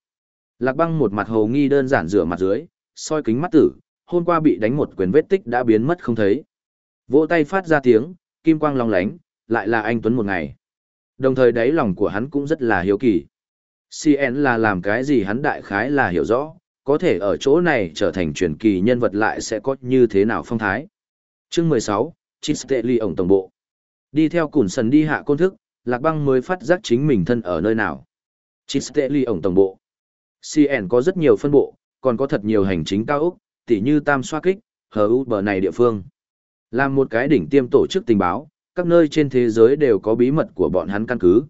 Lạc băng một mặt hồ nghi đơn giản rửa mặt dưới, soi kính mắt tử, hôm qua bị đánh một quyền vết tích đã biến mất không thấy. Vỗ tay phát ra tiếng, kim quang long lánh, lại là anh Tuấn một ngày. Đồng thời đáy lòng của hắn cũng rất là hiếu kỳ. CN là làm cái gì hắn đại khái là hiểu rõ, có thể ở chỗ này trở thành truyền kỳ nhân vật lại sẽ có như thế nào phong thái. Chương 16, Chisteli ổng tổng bộ. Đi theo củn sần đi hạ côn thức, Lạc Băng mới phát giác chính mình thân ở nơi nào. Chisteli ổng tổng bộ. CN có rất nhiều phân bộ, còn có thật nhiều hành chính cao ốc, tỉ như Tam Xoa Kích, hờ u bờ này địa phương. Làm một cái đỉnh tiêm tổ chức tình báo, các nơi trên thế giới đều có bí mật của bọn hắn căn cứ.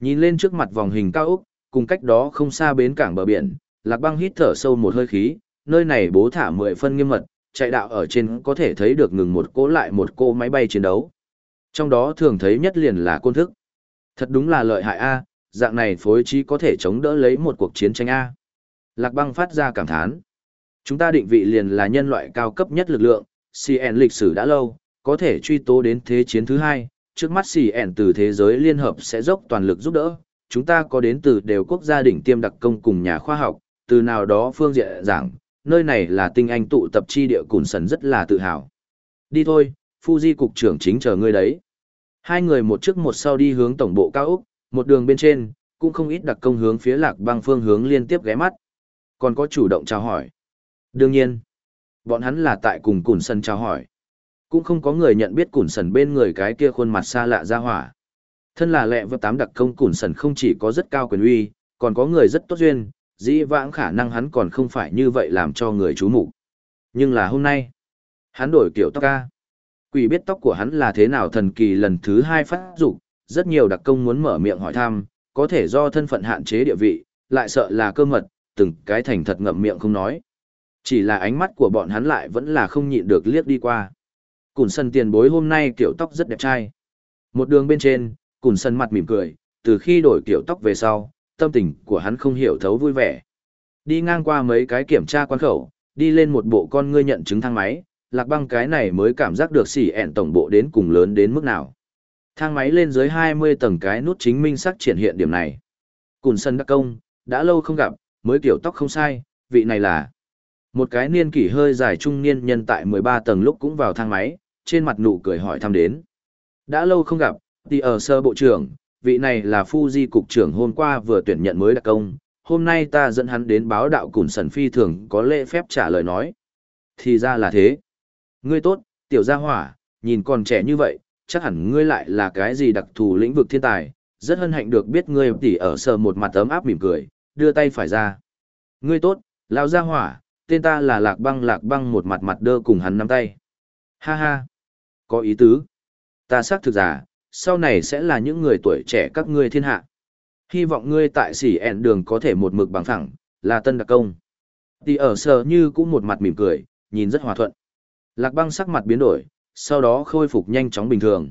Nhìn lên trước mặt vòng hình cao ốc, cùng cách đó không xa bến cảng bờ biển, Lạc Băng hít thở sâu một hơi khí, nơi này bố thả mười phân nghiêm mật, chạy đạo ở trên có thể thấy được ngừng một cỗ lại một cô máy bay chiến đấu. Trong đó thường thấy nhất liền là côn thức. Thật đúng là lợi hại A, dạng này phối trí có thể chống đỡ lấy một cuộc chiến tranh A. Lạc băng phát ra cảm thán. Chúng ta định vị liền là nhân loại cao cấp nhất lực lượng, CN lịch sử đã lâu, có thể truy tố đến thế chiến thứ hai, trước mắt xì ẻn từ thế giới liên hợp sẽ dốc toàn lực giúp đỡ, chúng ta có đến từ đều quốc gia đỉnh tiêm đặc công cùng nhà khoa học, từ nào đó phương diện giảng, nơi này là tinh anh tụ tập chi địa cùn sần rất là tự hào. Đi thôi, Fuji cục trưởng chính chờ ngươi đấy. Hai người một trước một sau đi hướng tổng bộ cao Úc, một đường bên trên, cũng không ít đặc công hướng phía lạc băng phương hướng liên tiếp ghé mắt. Còn có chủ động chào hỏi. Đương nhiên, bọn hắn là tại cùng cùn sân chào hỏi. Cũng không có người nhận biết củn sần bên người cái kia khuôn mặt xa lạ ra hỏa. Thân là lẹ vợ tám đặc công củn sần không chỉ có rất cao quyền uy, còn có người rất tốt duyên, dĩ vãng khả năng hắn còn không phải như vậy làm cho người chú mục Nhưng là hôm nay, hắn đổi kiểu tóc ca. Quỷ biết tóc của hắn là thế nào thần kỳ lần thứ hai phát dục rất nhiều đặc công muốn mở miệng hỏi thăm, có thể do thân phận hạn chế địa vị, lại sợ là cơ mật, từng cái thành thật ngậm miệng không nói. Chỉ là ánh mắt của bọn hắn lại vẫn là không nhịn được liếc đi qua. Cùn sân tiền bối hôm nay kiểu tóc rất đẹp trai. Một đường bên trên, cùn sân mặt mỉm cười, từ khi đổi kiểu tóc về sau, tâm tình của hắn không hiểu thấu vui vẻ. Đi ngang qua mấy cái kiểm tra quan khẩu, đi lên một bộ con ngươi nhận chứng thang máy, lạc băng cái này mới cảm giác được xỉ ẹn tổng bộ đến cùng lớn đến mức nào. Thang máy lên dưới 20 tầng cái nút chính minh sắc triển hiện điểm này. Cùn sân đắc công, đã lâu không gặp, mới kiểu tóc không sai, vị này là một cái niên kỷ hơi dài trung niên nhân tại 13 tầng lúc cũng vào thang máy, trên mặt nụ cười hỏi thăm đến. Đã lâu không gặp, thì ở sơ bộ trưởng, vị này là phu di cục trưởng hôm qua vừa tuyển nhận mới đặc công, hôm nay ta dẫn hắn đến báo đạo cùng sần phi thường có lễ phép trả lời nói. Thì ra là thế. Ngươi tốt, tiểu gia hỏa, nhìn còn trẻ như vậy, chắc hẳn ngươi lại là cái gì đặc thù lĩnh vực thiên tài, rất hân hạnh được biết ngươi tỉ ở sờ một mặt ấm áp mỉm cười, đưa tay phải ra. Ngươi tốt, lão gia hỏa, tên ta là Lạc Băng Lạc Băng một mặt mặt đơ cùng hắn nắm tay. Ha ha, có ý tứ. Ta xác thực giả, sau này sẽ là những người tuổi trẻ các ngươi thiên hạ. Hy vọng ngươi tại sỉ ẹn đường có thể một mực bằng phẳng, là tân đặc công. Tì ở sờ như cũng một mặt mỉm cười, nhìn rất hòa thuận. Lạc băng sắc mặt biến đổi, sau đó khôi phục nhanh chóng bình thường.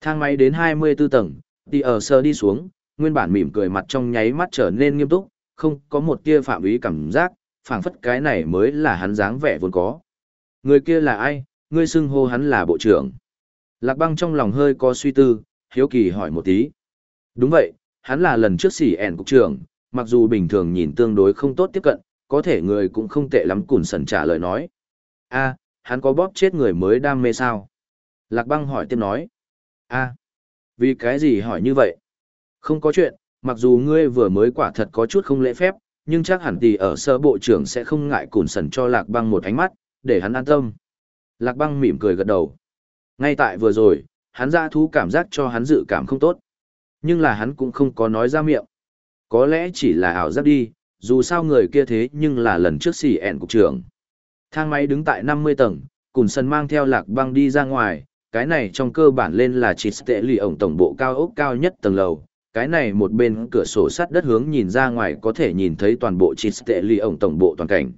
Thang máy đến 24 tầng, tì ở sờ đi xuống, nguyên bản mỉm cười mặt trong nháy mắt trở nên nghiêm túc, không có một tia phạm ý cảm giác, phảng phất cái này mới là hắn dáng vẻ vốn có. Người kia là ai, ngươi xưng hô hắn là bộ trưởng. Lạc băng trong lòng hơi có suy tư, hiếu kỳ hỏi một tí. Đúng vậy, hắn là lần trước xỉ ẻn cục trưởng, mặc dù bình thường nhìn tương đối không tốt tiếp cận, có thể người cũng không tệ lắm cùn sần trả lời nói. a hắn có bóp chết người mới đam mê sao? Lạc băng hỏi tiếp nói. a vì cái gì hỏi như vậy? Không có chuyện, mặc dù ngươi vừa mới quả thật có chút không lễ phép, nhưng chắc hẳn tỷ ở sơ bộ trưởng sẽ không ngại cùn sần cho lạc băng một ánh mắt, để hắn an tâm. Lạc băng mỉm cười gật đầu. Ngay tại vừa rồi, hắn ra thú cảm giác cho hắn dự cảm không tốt. Nhưng là hắn cũng không có nói ra miệng. Có lẽ chỉ là ảo giác đi, dù sao người kia thế nhưng là lần trước xì ẹn cục trưởng. Thang máy đứng tại 50 tầng, Cùn Sân mang theo lạc băng đi ra ngoài, cái này trong cơ bản lên là chỉ tệ lì ổng tổng bộ cao ốc cao nhất tầng lầu. Cái này một bên cửa sổ sắt đất hướng nhìn ra ngoài có thể nhìn thấy toàn bộ chỉ tệ lì ổng tổng bộ toàn cảnh.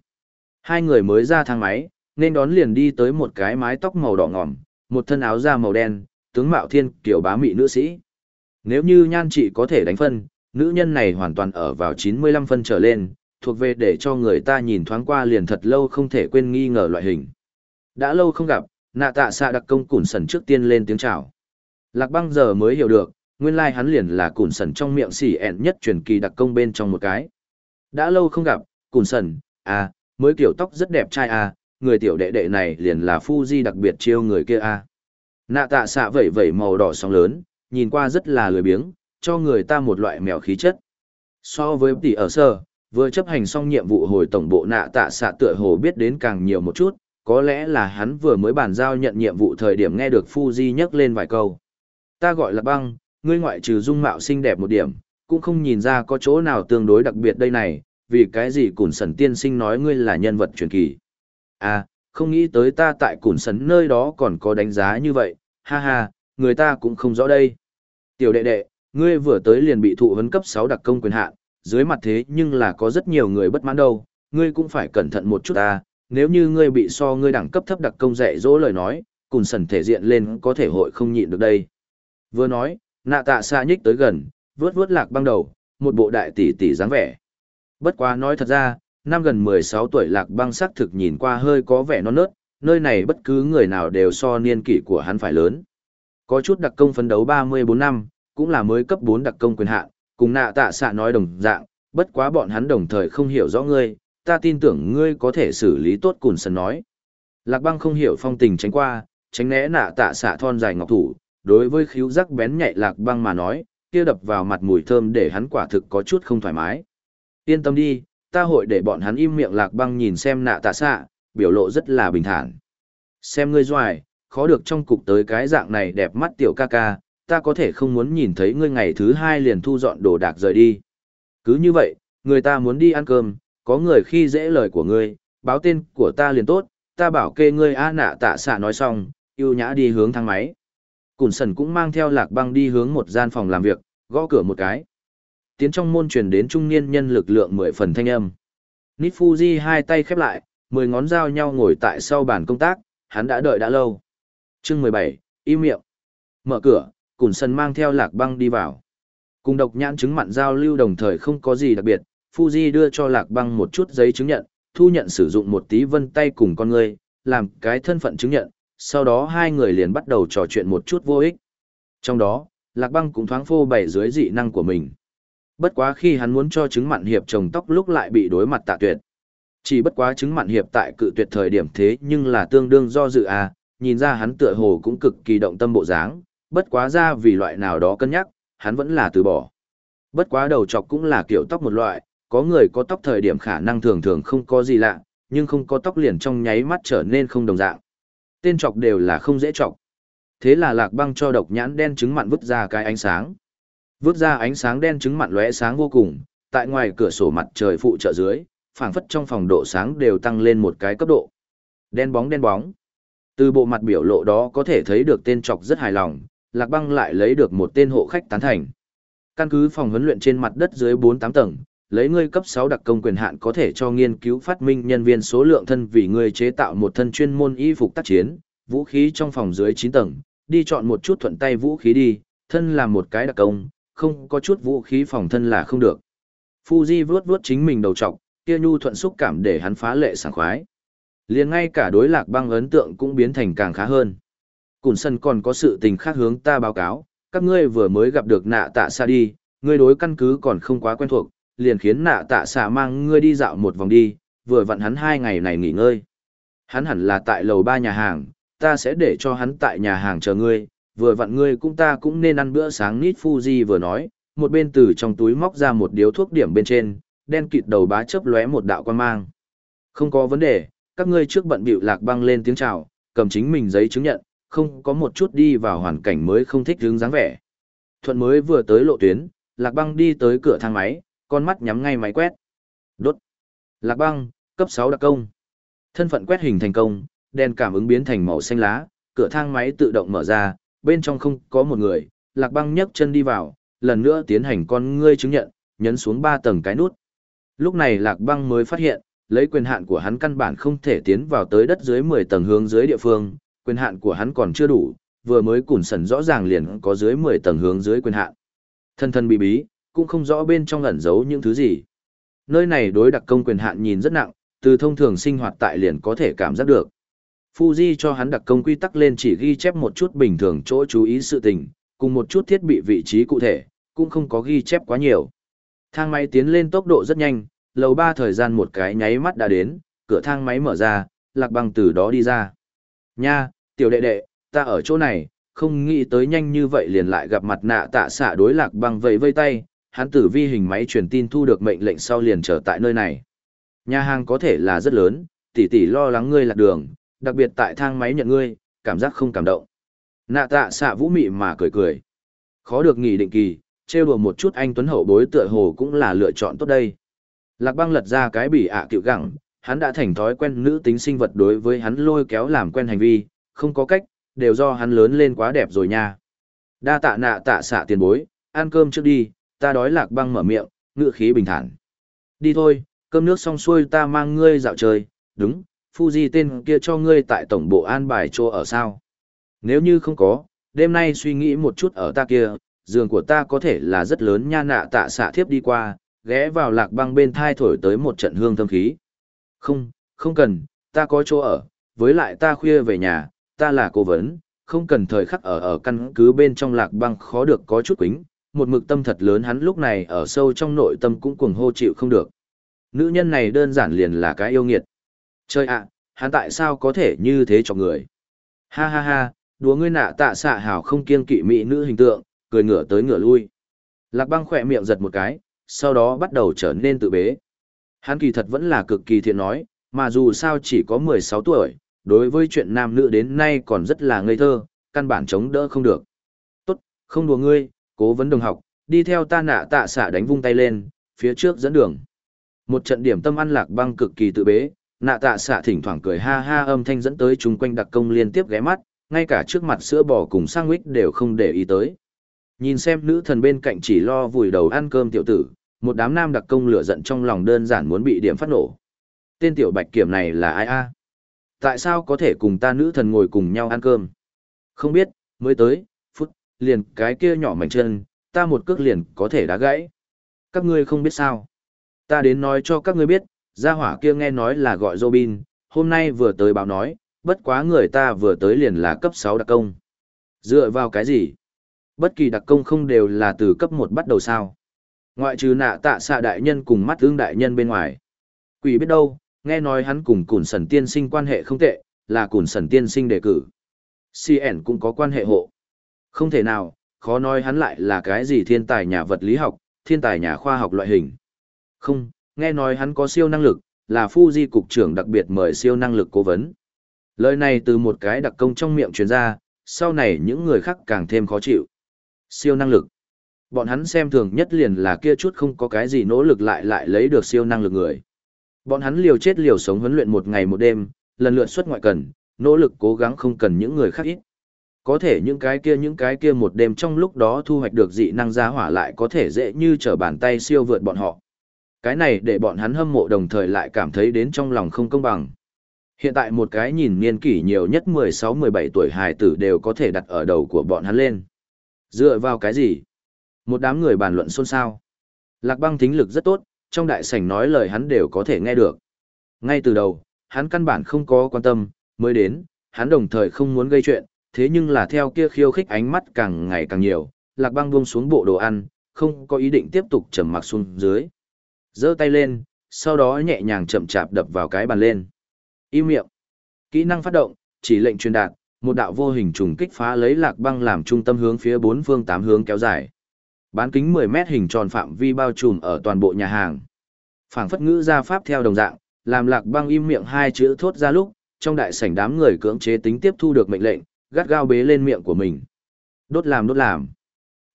Hai người mới ra thang máy, nên đón liền đi tới một cái mái tóc màu đỏ ngỏm, một thân áo da màu đen, tướng mạo thiên kiểu bá mị nữ sĩ. Nếu như nhan trị có thể đánh phân, nữ nhân này hoàn toàn ở vào 95 phân trở lên, thuộc về để cho người ta nhìn thoáng qua liền thật lâu không thể quên nghi ngờ loại hình. Đã lâu không gặp, nạ tạ xạ đặc công củn sần trước tiên lên tiếng chào. Lạc băng giờ mới hiểu được, nguyên lai like hắn liền là củn sần trong miệng xỉ ẹn nhất truyền kỳ đặc công bên trong một cái. Đã lâu không gặp, củn sần, à, mới kiểu tóc rất đẹp trai à, người tiểu đệ đệ này liền là Fuji đặc biệt chiêu người kia a. À. Nạ tạ xạ vẩy vẩy màu đỏ sóng lớn, nhìn qua rất là lười biếng, cho người ta một loại mèo khí chất. So với tỷ ở sơ, vừa chấp hành xong nhiệm vụ hồi tổng bộ nạ tạ xạ tựa hồ biết đến càng nhiều một chút, có lẽ là hắn vừa mới bàn giao nhận nhiệm vụ thời điểm nghe được Fuji nhắc lên vài câu. Ta gọi là băng, ngươi ngoại trừ dung mạo xinh đẹp một điểm, cũng không nhìn ra có chỗ nào tương đối đặc biệt đây này, vì cái gì cùn sần tiên sinh nói ngươi là nhân vật truyền kỳ. À, không nghĩ tới ta tại củn sấn nơi đó còn có đánh giá như vậy, ha ha, người ta cũng không rõ đây. Tiểu đệ đệ, ngươi vừa tới liền bị thụ vấn cấp 6 đặc công quyền hạn, dưới mặt thế nhưng là có rất nhiều người bất mãn đâu, ngươi cũng phải cẩn thận một chút ta, nếu như ngươi bị so ngươi đẳng cấp thấp đặc công dạy dỗ lời nói, cùng sần thể diện lên có thể hội không nhịn được đây. Vừa nói, nạ tạ xa nhích tới gần, vướt vướt lạc băng đầu, một bộ đại tỷ tỷ dáng vẻ. Bất quá nói thật ra, năm gần 16 tuổi lạc băng sắc thực nhìn qua hơi có vẻ non nớt, nơi này bất cứ người nào đều so niên kỷ của hắn phải lớn. Có chút đặc công phấn đấu 34 năm, cũng là mới cấp 4 đặc công quyền hạn, cùng nạ tạ xạ nói đồng dạng, bất quá bọn hắn đồng thời không hiểu rõ ngươi, ta tin tưởng ngươi có thể xử lý tốt cùn sân nói. Lạc băng không hiểu phong tình tránh qua, tránh né nạ tạ xạ thon dài ngọc thủ, đối với khíu giác bén nhạy lạc băng mà nói, kia đập vào mặt mùi thơm để hắn quả thực có chút không thoải mái. Yên tâm đi, ta hội để bọn hắn im miệng lạc băng nhìn xem nạ tạ xạ, biểu lộ rất là bình thản. Xem ngươi doài, khó được trong cục tới cái dạng này đẹp mắt tiểu ca ca, ta có thể không muốn nhìn thấy ngươi ngày thứ hai liền thu dọn đồ đạc rời đi. Cứ như vậy, người ta muốn đi ăn cơm, có người khi dễ lời của ngươi, báo tên của ta liền tốt, ta bảo kê ngươi a nạ tạ xạ nói xong, yêu nhã đi hướng thang máy. Cùn sần cũng mang theo lạc băng đi hướng một gian phòng làm việc, gõ cửa một cái. Tiến trong môn truyền đến trung niên nhân lực lượng mười phần thanh âm. Nít Fuji hai tay khép lại, mười ngón dao nhau ngồi tại sau bàn công tác, hắn đã đợi đã lâu. Chương mười bảy, im miệng. Mở cửa, Cùn sân mang theo lạc băng đi vào. Cùng độc nhãn chứng mặn giao lưu đồng thời không có gì đặc biệt, Fuji đưa cho lạc băng một chút giấy chứng nhận, thu nhận sử dụng một tí vân tay cùng con người, làm cái thân phận chứng nhận, sau đó hai người liền bắt đầu trò chuyện một chút vô ích. Trong đó, Lạc Băng cũng thoáng phô bày dưới dị năng của mình. Bất quá khi hắn muốn cho chứng mặn hiệp trồng tóc lúc lại bị đối mặt tạ tuyệt. Chỉ bất quá chứng mặn hiệp tại cự tuyệt thời điểm thế nhưng là tương đương do dự à, nhìn ra hắn tựa hồ cũng cực kỳ động tâm bộ dáng, bất quá ra vì loại nào đó cân nhắc, hắn vẫn là từ bỏ. Bất quá đầu chọc cũng là kiểu tóc một loại, có người có tóc thời điểm khả năng thường thường không có gì lạ, nhưng không có tóc liền trong nháy mắt trở nên không đồng dạng. Tên chọc đều là không dễ chọc. Thế là lạc băng cho độc nhãn đen trứng mặn vứt ra cái ánh sáng. Vứt ra ánh sáng đen trứng mặn lóe sáng vô cùng, tại ngoài cửa sổ mặt trời phụ trợ dưới, phảng phất trong phòng độ sáng đều tăng lên một cái cấp độ. Đen bóng đen bóng. Từ bộ mặt biểu lộ đó có thể thấy được tên chọc rất hài lòng, lạc băng lại lấy được một tên hộ khách tán thành. Căn cứ phòng huấn luyện trên mặt đất dưới 4-8 tầng, lấy ngươi cấp 6 đặc công quyền hạn có thể cho nghiên cứu phát minh nhân viên số lượng thân vì ngươi chế tạo một thân chuyên môn y phục tác chiến, vũ khí trong phòng dưới 9 tầng, đi chọn một chút thuận tay vũ khí đi, thân làm một cái đặc công, không có chút vũ khí phòng thân là không được. Fuji vuốt vuốt chính mình đầu trọc, kia nhu thuận xúc cảm để hắn phá lệ sảng khoái. Liền ngay cả đối lạc băng ấn tượng cũng biến thành càng khá hơn. Cùn sân còn có sự tình khác hướng ta báo cáo, các ngươi vừa mới gặp được nạ tạ xa đi, ngươi đối căn cứ còn không quá quen thuộc, liền khiến nạ tạ xạ mang ngươi đi dạo một vòng đi, vừa vặn hắn hai ngày này nghỉ ngơi. Hắn hẳn là tại lầu ba nhà hàng, ta sẽ để cho hắn tại nhà hàng chờ ngươi, vừa vặn ngươi cũng ta cũng nên ăn bữa sáng nít Fuji vừa nói, một bên từ trong túi móc ra một điếu thuốc điểm bên trên, đen kịt đầu bá chớp lóe một đạo quan mang. Không có vấn đề, các ngươi trước bận bịu lạc băng lên tiếng chào, cầm chính mình giấy chứng nhận, không có một chút đi vào hoàn cảnh mới không thích hướng dáng vẻ. Thuận mới vừa tới lộ tuyến, lạc băng đi tới cửa thang máy, con mắt nhắm ngay máy quét. Đốt. Lạc băng, cấp 6 đặc công. Thân phận quét hình thành công, đèn cảm ứng biến thành màu xanh lá, cửa thang máy tự động mở ra, bên trong không có một người, lạc băng nhấc chân đi vào, lần nữa tiến hành con ngươi chứng nhận, nhấn xuống ba tầng cái nút. Lúc này lạc băng mới phát hiện, lấy quyền hạn của hắn căn bản không thể tiến vào tới đất dưới 10 tầng hướng dưới địa phương, quyền hạn của hắn còn chưa đủ, vừa mới củn sần rõ ràng liền có dưới 10 tầng hướng dưới quyền hạn. Thân thân bí bí, cũng không rõ bên trong ẩn giấu những thứ gì. Nơi này đối đặc công quyền hạn nhìn rất nặng, từ thông thường sinh hoạt tại liền có thể cảm giác được. Fuji cho hắn đặc công quy tắc lên chỉ ghi chép một chút bình thường chỗ chú ý sự tình, cùng một chút thiết bị vị trí cụ thể, cũng không có ghi chép quá nhiều. Thang máy tiến lên tốc độ rất nhanh, lầu ba thời gian một cái nháy mắt đã đến, cửa thang máy mở ra, lạc băng từ đó đi ra. Nha, tiểu đệ đệ, ta ở chỗ này, không nghĩ tới nhanh như vậy liền lại gặp mặt nạ tạ xạ đối lạc băng vẫy vây tay, hắn tử vi hình máy truyền tin thu được mệnh lệnh sau liền trở tại nơi này. Nhà hàng có thể là rất lớn, tỷ tỷ lo lắng ngươi lạc đường, đặc biệt tại thang máy nhận ngươi, cảm giác không cảm động. Nạ tạ xạ vũ mị mà cười cười. Khó được nghỉ định kỳ, trêu đùa một chút anh Tuấn Hậu bối tựa hồ cũng là lựa chọn tốt đây. Lạc băng lật ra cái bỉ ạ à cựu gẳng, hắn đã thành thói quen nữ tính sinh vật đối với hắn lôi kéo làm quen hành vi, không có cách, đều do hắn lớn lên quá đẹp rồi nha. Đa tạ nạ tạ xạ tiền bối, ăn cơm trước đi, ta đói lạc băng mở miệng, ngựa khí bình thản. Đi thôi, cơm nước xong xuôi ta mang ngươi dạo chơi, đúng, Fuji tên kia cho ngươi tại tổng bộ an bài chỗ ở sao. Nếu như không có, đêm nay suy nghĩ một chút ở ta kia, giường của ta có thể là rất lớn nha nạ tạ xạ thiếp đi qua, ghé vào lạc băng bên thai thổi tới một trận hương thơm khí. Không, không cần, ta có chỗ ở, với lại ta khuya về nhà, ta là cố vấn, không cần thời khắc ở ở căn cứ bên trong lạc băng khó được có chút quính, một mực tâm thật lớn hắn lúc này ở sâu trong nội tâm cũng cuồng hô chịu không được. Nữ nhân này đơn giản liền là cái yêu nghiệt trời ạ, hắn tại sao có thể như thế cho người? Ha ha ha, đùa ngươi nạ tạ xạ hảo không kiêng kỵ mỹ nữ hình tượng, cười ngửa tới ngửa lui. Lạc băng khỏe miệng giật một cái, sau đó bắt đầu trở nên tự bế. Hắn kỳ thật vẫn là cực kỳ thiện nói, mà dù sao chỉ có 16 tuổi, đối với chuyện nam nữ đến nay còn rất là ngây thơ, căn bản chống đỡ không được. Tốt, không đùa ngươi, cố vấn đồng học, đi theo ta nạ tạ xạ đánh vung tay lên, phía trước dẫn đường. Một trận điểm tâm ăn lạc băng cực kỳ tự bế, nạ tạ xạ thỉnh thoảng cười ha ha âm thanh dẫn tới chúng quanh đặc công liên tiếp ghé mắt, ngay cả trước mặt sữa bò cùng sang nguyết đều không để ý tới. Nhìn xem nữ thần bên cạnh chỉ lo vùi đầu ăn cơm tiểu tử, một đám nam đặc công lửa giận trong lòng đơn giản muốn bị điểm phát nổ. Tên tiểu bạch kiểm này là ai a? Tại sao có thể cùng ta nữ thần ngồi cùng nhau ăn cơm? Không biết, mới tới, phút, liền cái kia nhỏ mảnh chân, ta một cước liền có thể đá gãy. Các ngươi không biết sao. Ta đến nói cho các ngươi biết, gia hỏa kia nghe nói là gọi Robin, hôm nay vừa tới báo nói, bất quá người ta vừa tới liền là cấp 6 đặc công. Dựa vào cái gì? Bất kỳ đặc công không đều là từ cấp 1 bắt đầu sao? Ngoại trừ nạ tạ xạ đại nhân cùng mắt ương đại nhân bên ngoài. Quỷ biết đâu, nghe nói hắn cùng Cùn Sần Tiên Sinh quan hệ không tệ, là Cùn Sần Tiên Sinh đề cử. CN cũng có quan hệ hộ. Không thể nào, khó nói hắn lại là cái gì thiên tài nhà vật lý học, thiên tài nhà khoa học loại hình. Không, nghe nói hắn có siêu năng lực, là Fuji cục trưởng đặc biệt mời siêu năng lực cố vấn. Lời này từ một cái đặc công trong miệng truyền ra, sau này những người khác càng thêm khó chịu. Siêu năng lực. Bọn hắn xem thường nhất liền là kia chút không có cái gì nỗ lực lại lại lấy được siêu năng lực người. Bọn hắn liều chết liều sống huấn luyện một ngày một đêm, lần lượt xuất ngoại cần, nỗ lực cố gắng không cần những người khác ít. Có thể những cái kia những cái kia một đêm trong lúc đó thu hoạch được dị năng giá hỏa lại có thể dễ như trở bàn tay siêu vượt bọn họ. Cái này để bọn hắn hâm mộ đồng thời lại cảm thấy đến trong lòng không công bằng. Hiện tại một cái nhìn niên kỷ nhiều nhất 16-17 tuổi hài tử đều có thể đặt ở đầu của bọn hắn lên. Dựa vào cái gì? Một đám người bàn luận xôn xao. Lạc băng thính lực rất tốt, trong đại sảnh nói lời hắn đều có thể nghe được. Ngay từ đầu, hắn căn bản không có quan tâm, mới đến, hắn đồng thời không muốn gây chuyện, thế nhưng là theo kia khiêu khích ánh mắt càng ngày càng nhiều, lạc băng buông xuống bộ đồ ăn, không có ý định tiếp tục trầm mặc xuống dưới giơ tay lên, sau đó nhẹ nhàng chậm chạp đập vào cái bàn lên. Im miệng. Kỹ năng phát động, chỉ lệnh truyền đạt, một đạo vô hình trùng kích phá lấy lạc băng làm trung tâm hướng phía bốn phương tám hướng kéo dài. Bán kính 10 mét hình tròn phạm vi bao trùm ở toàn bộ nhà hàng. Phảng phất ngữ ra pháp theo đồng dạng, làm lạc băng im miệng hai chữ thốt ra lúc, trong đại sảnh đám người cưỡng chế tính tiếp thu được mệnh lệnh, gắt gao bế lên miệng của mình. Đốt làm đốt làm.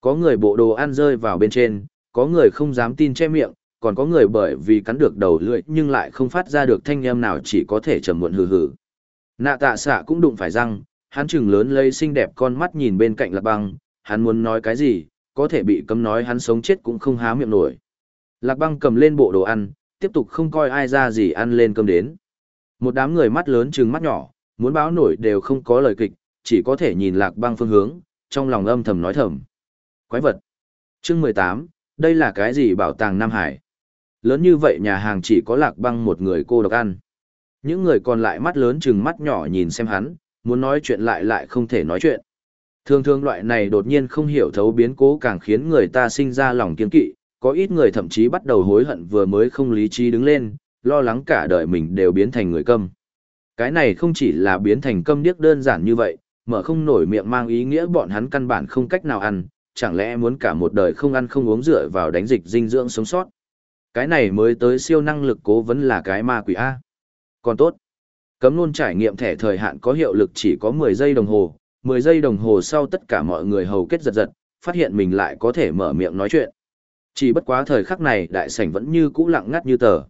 Có người bộ đồ ăn rơi vào bên trên, có người không dám tin che miệng, còn có người bởi vì cắn được đầu lưỡi nhưng lại không phát ra được thanh âm nào chỉ có thể trầm muộn hừ hừ. Nạ tạ xạ cũng đụng phải răng, hắn chừng lớn lấy xinh đẹp con mắt nhìn bên cạnh lạc băng, hắn muốn nói cái gì, có thể bị cấm nói hắn sống chết cũng không há miệng nổi. Lạc băng cầm lên bộ đồ ăn, tiếp tục không coi ai ra gì ăn lên cơm đến. Một đám người mắt lớn trừng mắt nhỏ, muốn báo nổi đều không có lời kịch, chỉ có thể nhìn lạc băng phương hướng, trong lòng âm thầm nói thầm. Quái vật. chương 18, đây là cái gì bảo tàng Nam Hải? Lớn như vậy nhà hàng chỉ có lạc băng một người cô độc ăn. Những người còn lại mắt lớn chừng mắt nhỏ nhìn xem hắn, muốn nói chuyện lại lại không thể nói chuyện. Thường thường loại này đột nhiên không hiểu thấu biến cố càng khiến người ta sinh ra lòng kiên kỵ, có ít người thậm chí bắt đầu hối hận vừa mới không lý trí đứng lên, lo lắng cả đời mình đều biến thành người câm. Cái này không chỉ là biến thành câm điếc đơn giản như vậy, mở không nổi miệng mang ý nghĩa bọn hắn căn bản không cách nào ăn, chẳng lẽ muốn cả một đời không ăn không uống dựa vào đánh dịch dinh dưỡng sống sót. Cái này mới tới siêu năng lực cố vấn là cái ma quỷ A. Còn tốt. Cấm luôn trải nghiệm thẻ thời hạn có hiệu lực chỉ có 10 giây đồng hồ, 10 giây đồng hồ sau tất cả mọi người hầu kết giật giật, phát hiện mình lại có thể mở miệng nói chuyện. Chỉ bất quá thời khắc này đại sảnh vẫn như cũ lặng ngắt như tờ.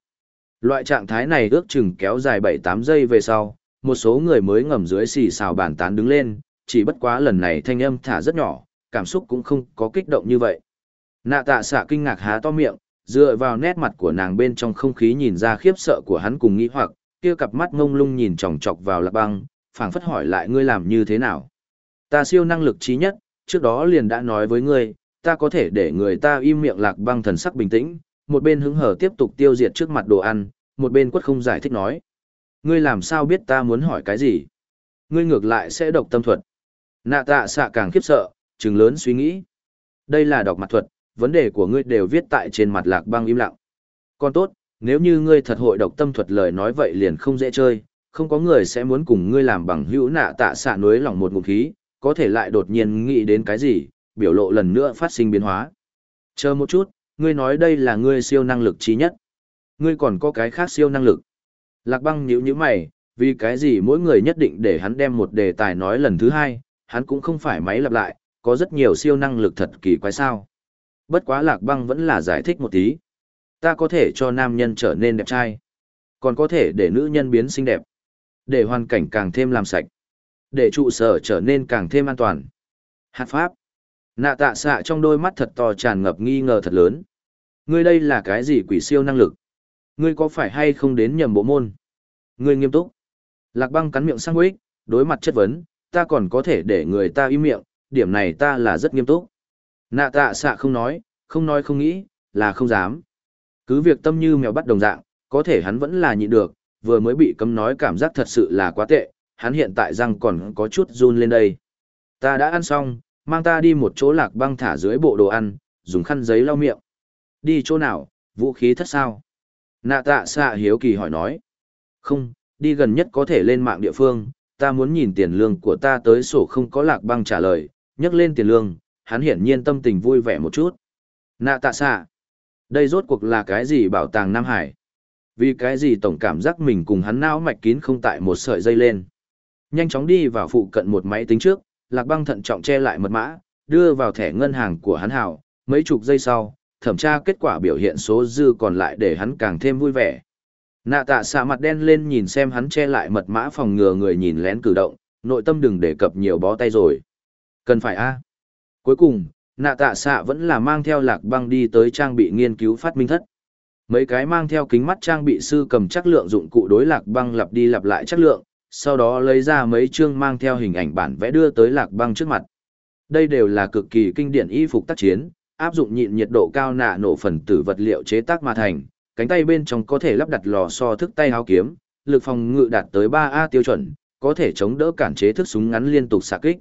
Loại trạng thái này ước chừng kéo dài 7-8 giây về sau, một số người mới ngầm dưới xì xào bàn tán đứng lên, chỉ bất quá lần này thanh âm thả rất nhỏ, cảm xúc cũng không có kích động như vậy. Nạ tạ xạ kinh ngạc há to miệng, dựa vào nét mặt của nàng bên trong không khí nhìn ra khiếp sợ của hắn cùng nghĩ hoặc, kia cặp mắt ngông lung nhìn chòng chọc vào lạc băng, phảng phất hỏi lại ngươi làm như thế nào. Ta siêu năng lực trí nhất, trước đó liền đã nói với ngươi, ta có thể để người ta im miệng lạc băng thần sắc bình tĩnh, một bên hứng hở tiếp tục tiêu diệt trước mặt đồ ăn, một bên quất không giải thích nói. Ngươi làm sao biết ta muốn hỏi cái gì? Ngươi ngược lại sẽ độc tâm thuật. Nạ tạ xạ càng khiếp sợ, trừng lớn suy nghĩ. Đây là đọc mặt thuật, vấn đề của ngươi đều viết tại trên mặt lạc băng im lặng. Còn tốt, nếu như ngươi thật hội độc tâm thuật lời nói vậy liền không dễ chơi, không có người sẽ muốn cùng ngươi làm bằng hữu nạ tạ xạ núi lòng một ngụm khí, có thể lại đột nhiên nghĩ đến cái gì, biểu lộ lần nữa phát sinh biến hóa. Chờ một chút, ngươi nói đây là ngươi siêu năng lực trí nhất. Ngươi còn có cái khác siêu năng lực. Lạc băng nhíu nhíu mày, vì cái gì mỗi người nhất định để hắn đem một đề tài nói lần thứ hai, hắn cũng không phải máy lặp lại, có rất nhiều siêu năng lực thật kỳ quái sao. Bất quá lạc băng vẫn là giải thích một tí. Ta có thể cho nam nhân trở nên đẹp trai, còn có thể để nữ nhân biến xinh đẹp, để hoàn cảnh càng thêm làm sạch, để trụ sở trở nên càng thêm an toàn. Hạt pháp. Nạ tạ xạ trong đôi mắt thật to tràn ngập nghi ngờ thật lớn. Ngươi đây là cái gì quỷ siêu năng lực? Ngươi có phải hay không đến nhầm bộ môn? Ngươi nghiêm túc. Lạc băng cắn miệng sang quýt, đối mặt chất vấn, ta còn có thể để người ta im miệng, điểm này ta là rất nghiêm túc. Nạ tạ xạ không nói, không nói không nghĩ, là không dám. Cứ việc tâm như mèo bắt đồng dạng, có thể hắn vẫn là nhịn được, vừa mới bị cấm nói cảm giác thật sự là quá tệ, hắn hiện tại răng còn có chút run lên đây. Ta đã ăn xong, mang ta đi một chỗ lạc băng thả dưới bộ đồ ăn, dùng khăn giấy lau miệng. Đi chỗ nào, vũ khí thất sao? Nạ tạ xạ hiếu kỳ hỏi nói. Không, đi gần nhất có thể lên mạng địa phương, ta muốn nhìn tiền lương của ta tới sổ không có lạc băng trả lời, nhắc lên tiền lương, hắn hiển nhiên tâm tình vui vẻ một chút. Nạ tạ xạ. Đây rốt cuộc là cái gì bảo tàng Nam Hải? Vì cái gì tổng cảm giác mình cùng hắn não mạch kín không tại một sợi dây lên. Nhanh chóng đi vào phụ cận một máy tính trước, lạc băng thận trọng che lại mật mã, đưa vào thẻ ngân hàng của hắn hảo, mấy chục giây sau, thẩm tra kết quả biểu hiện số dư còn lại để hắn càng thêm vui vẻ. Nạ tạ xạ mặt đen lên nhìn xem hắn che lại mật mã phòng ngừa người nhìn lén cử động, nội tâm đừng đề cập nhiều bó tay rồi. Cần phải a Cuối cùng, nạ tạ xạ vẫn là mang theo lạc băng đi tới trang bị nghiên cứu phát minh thất. Mấy cái mang theo kính mắt trang bị sư cầm chắc lượng dụng cụ đối lạc băng lặp đi lặp lại chắc lượng, sau đó lấy ra mấy chương mang theo hình ảnh bản vẽ đưa tới lạc băng trước mặt. Đây đều là cực kỳ kinh điển y phục tác chiến, áp dụng nhịn nhiệt độ cao nạ nổ phần tử vật liệu chế tác mà thành, cánh tay bên trong có thể lắp đặt lò so thức tay háo kiếm, lực phòng ngự đạt tới 3A tiêu chuẩn, có thể chống đỡ cản chế thức súng ngắn liên tục xạ kích.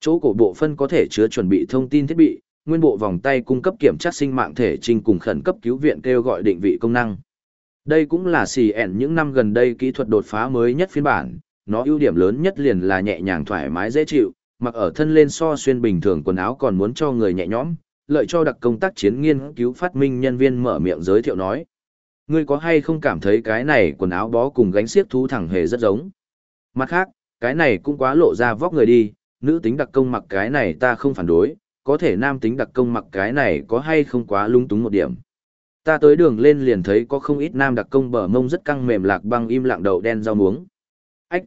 Chỗ cổ bộ phân có thể chứa chuẩn bị thông tin thiết bị, nguyên bộ vòng tay cung cấp kiểm tra sinh mạng thể trình cùng khẩn cấp cứu viện kêu gọi định vị công năng. Đây cũng là CN những năm gần đây kỹ thuật đột phá mới nhất phiên bản, nó ưu điểm lớn nhất liền là nhẹ nhàng thoải mái dễ chịu, mặc ở thân lên so xuyên bình thường quần áo còn muốn cho người nhẹ nhõm, lợi cho đặc công tác chiến nghiên cứu phát minh nhân viên mở miệng giới thiệu nói. Ngươi có hay không cảm thấy cái này quần áo bó cùng gánh xiếc thú thẳng hề rất giống? Mặt khác, cái này cũng quá lộ ra vóc người đi, nữ tính đặc công mặc cái này ta không phản đối, có thể nam tính đặc công mặc cái này có hay không quá lung túng một điểm. Ta tới đường lên liền thấy có không ít nam đặc công bờ mông rất căng mềm lạc băng im lặng đầu đen rau muống. Ách!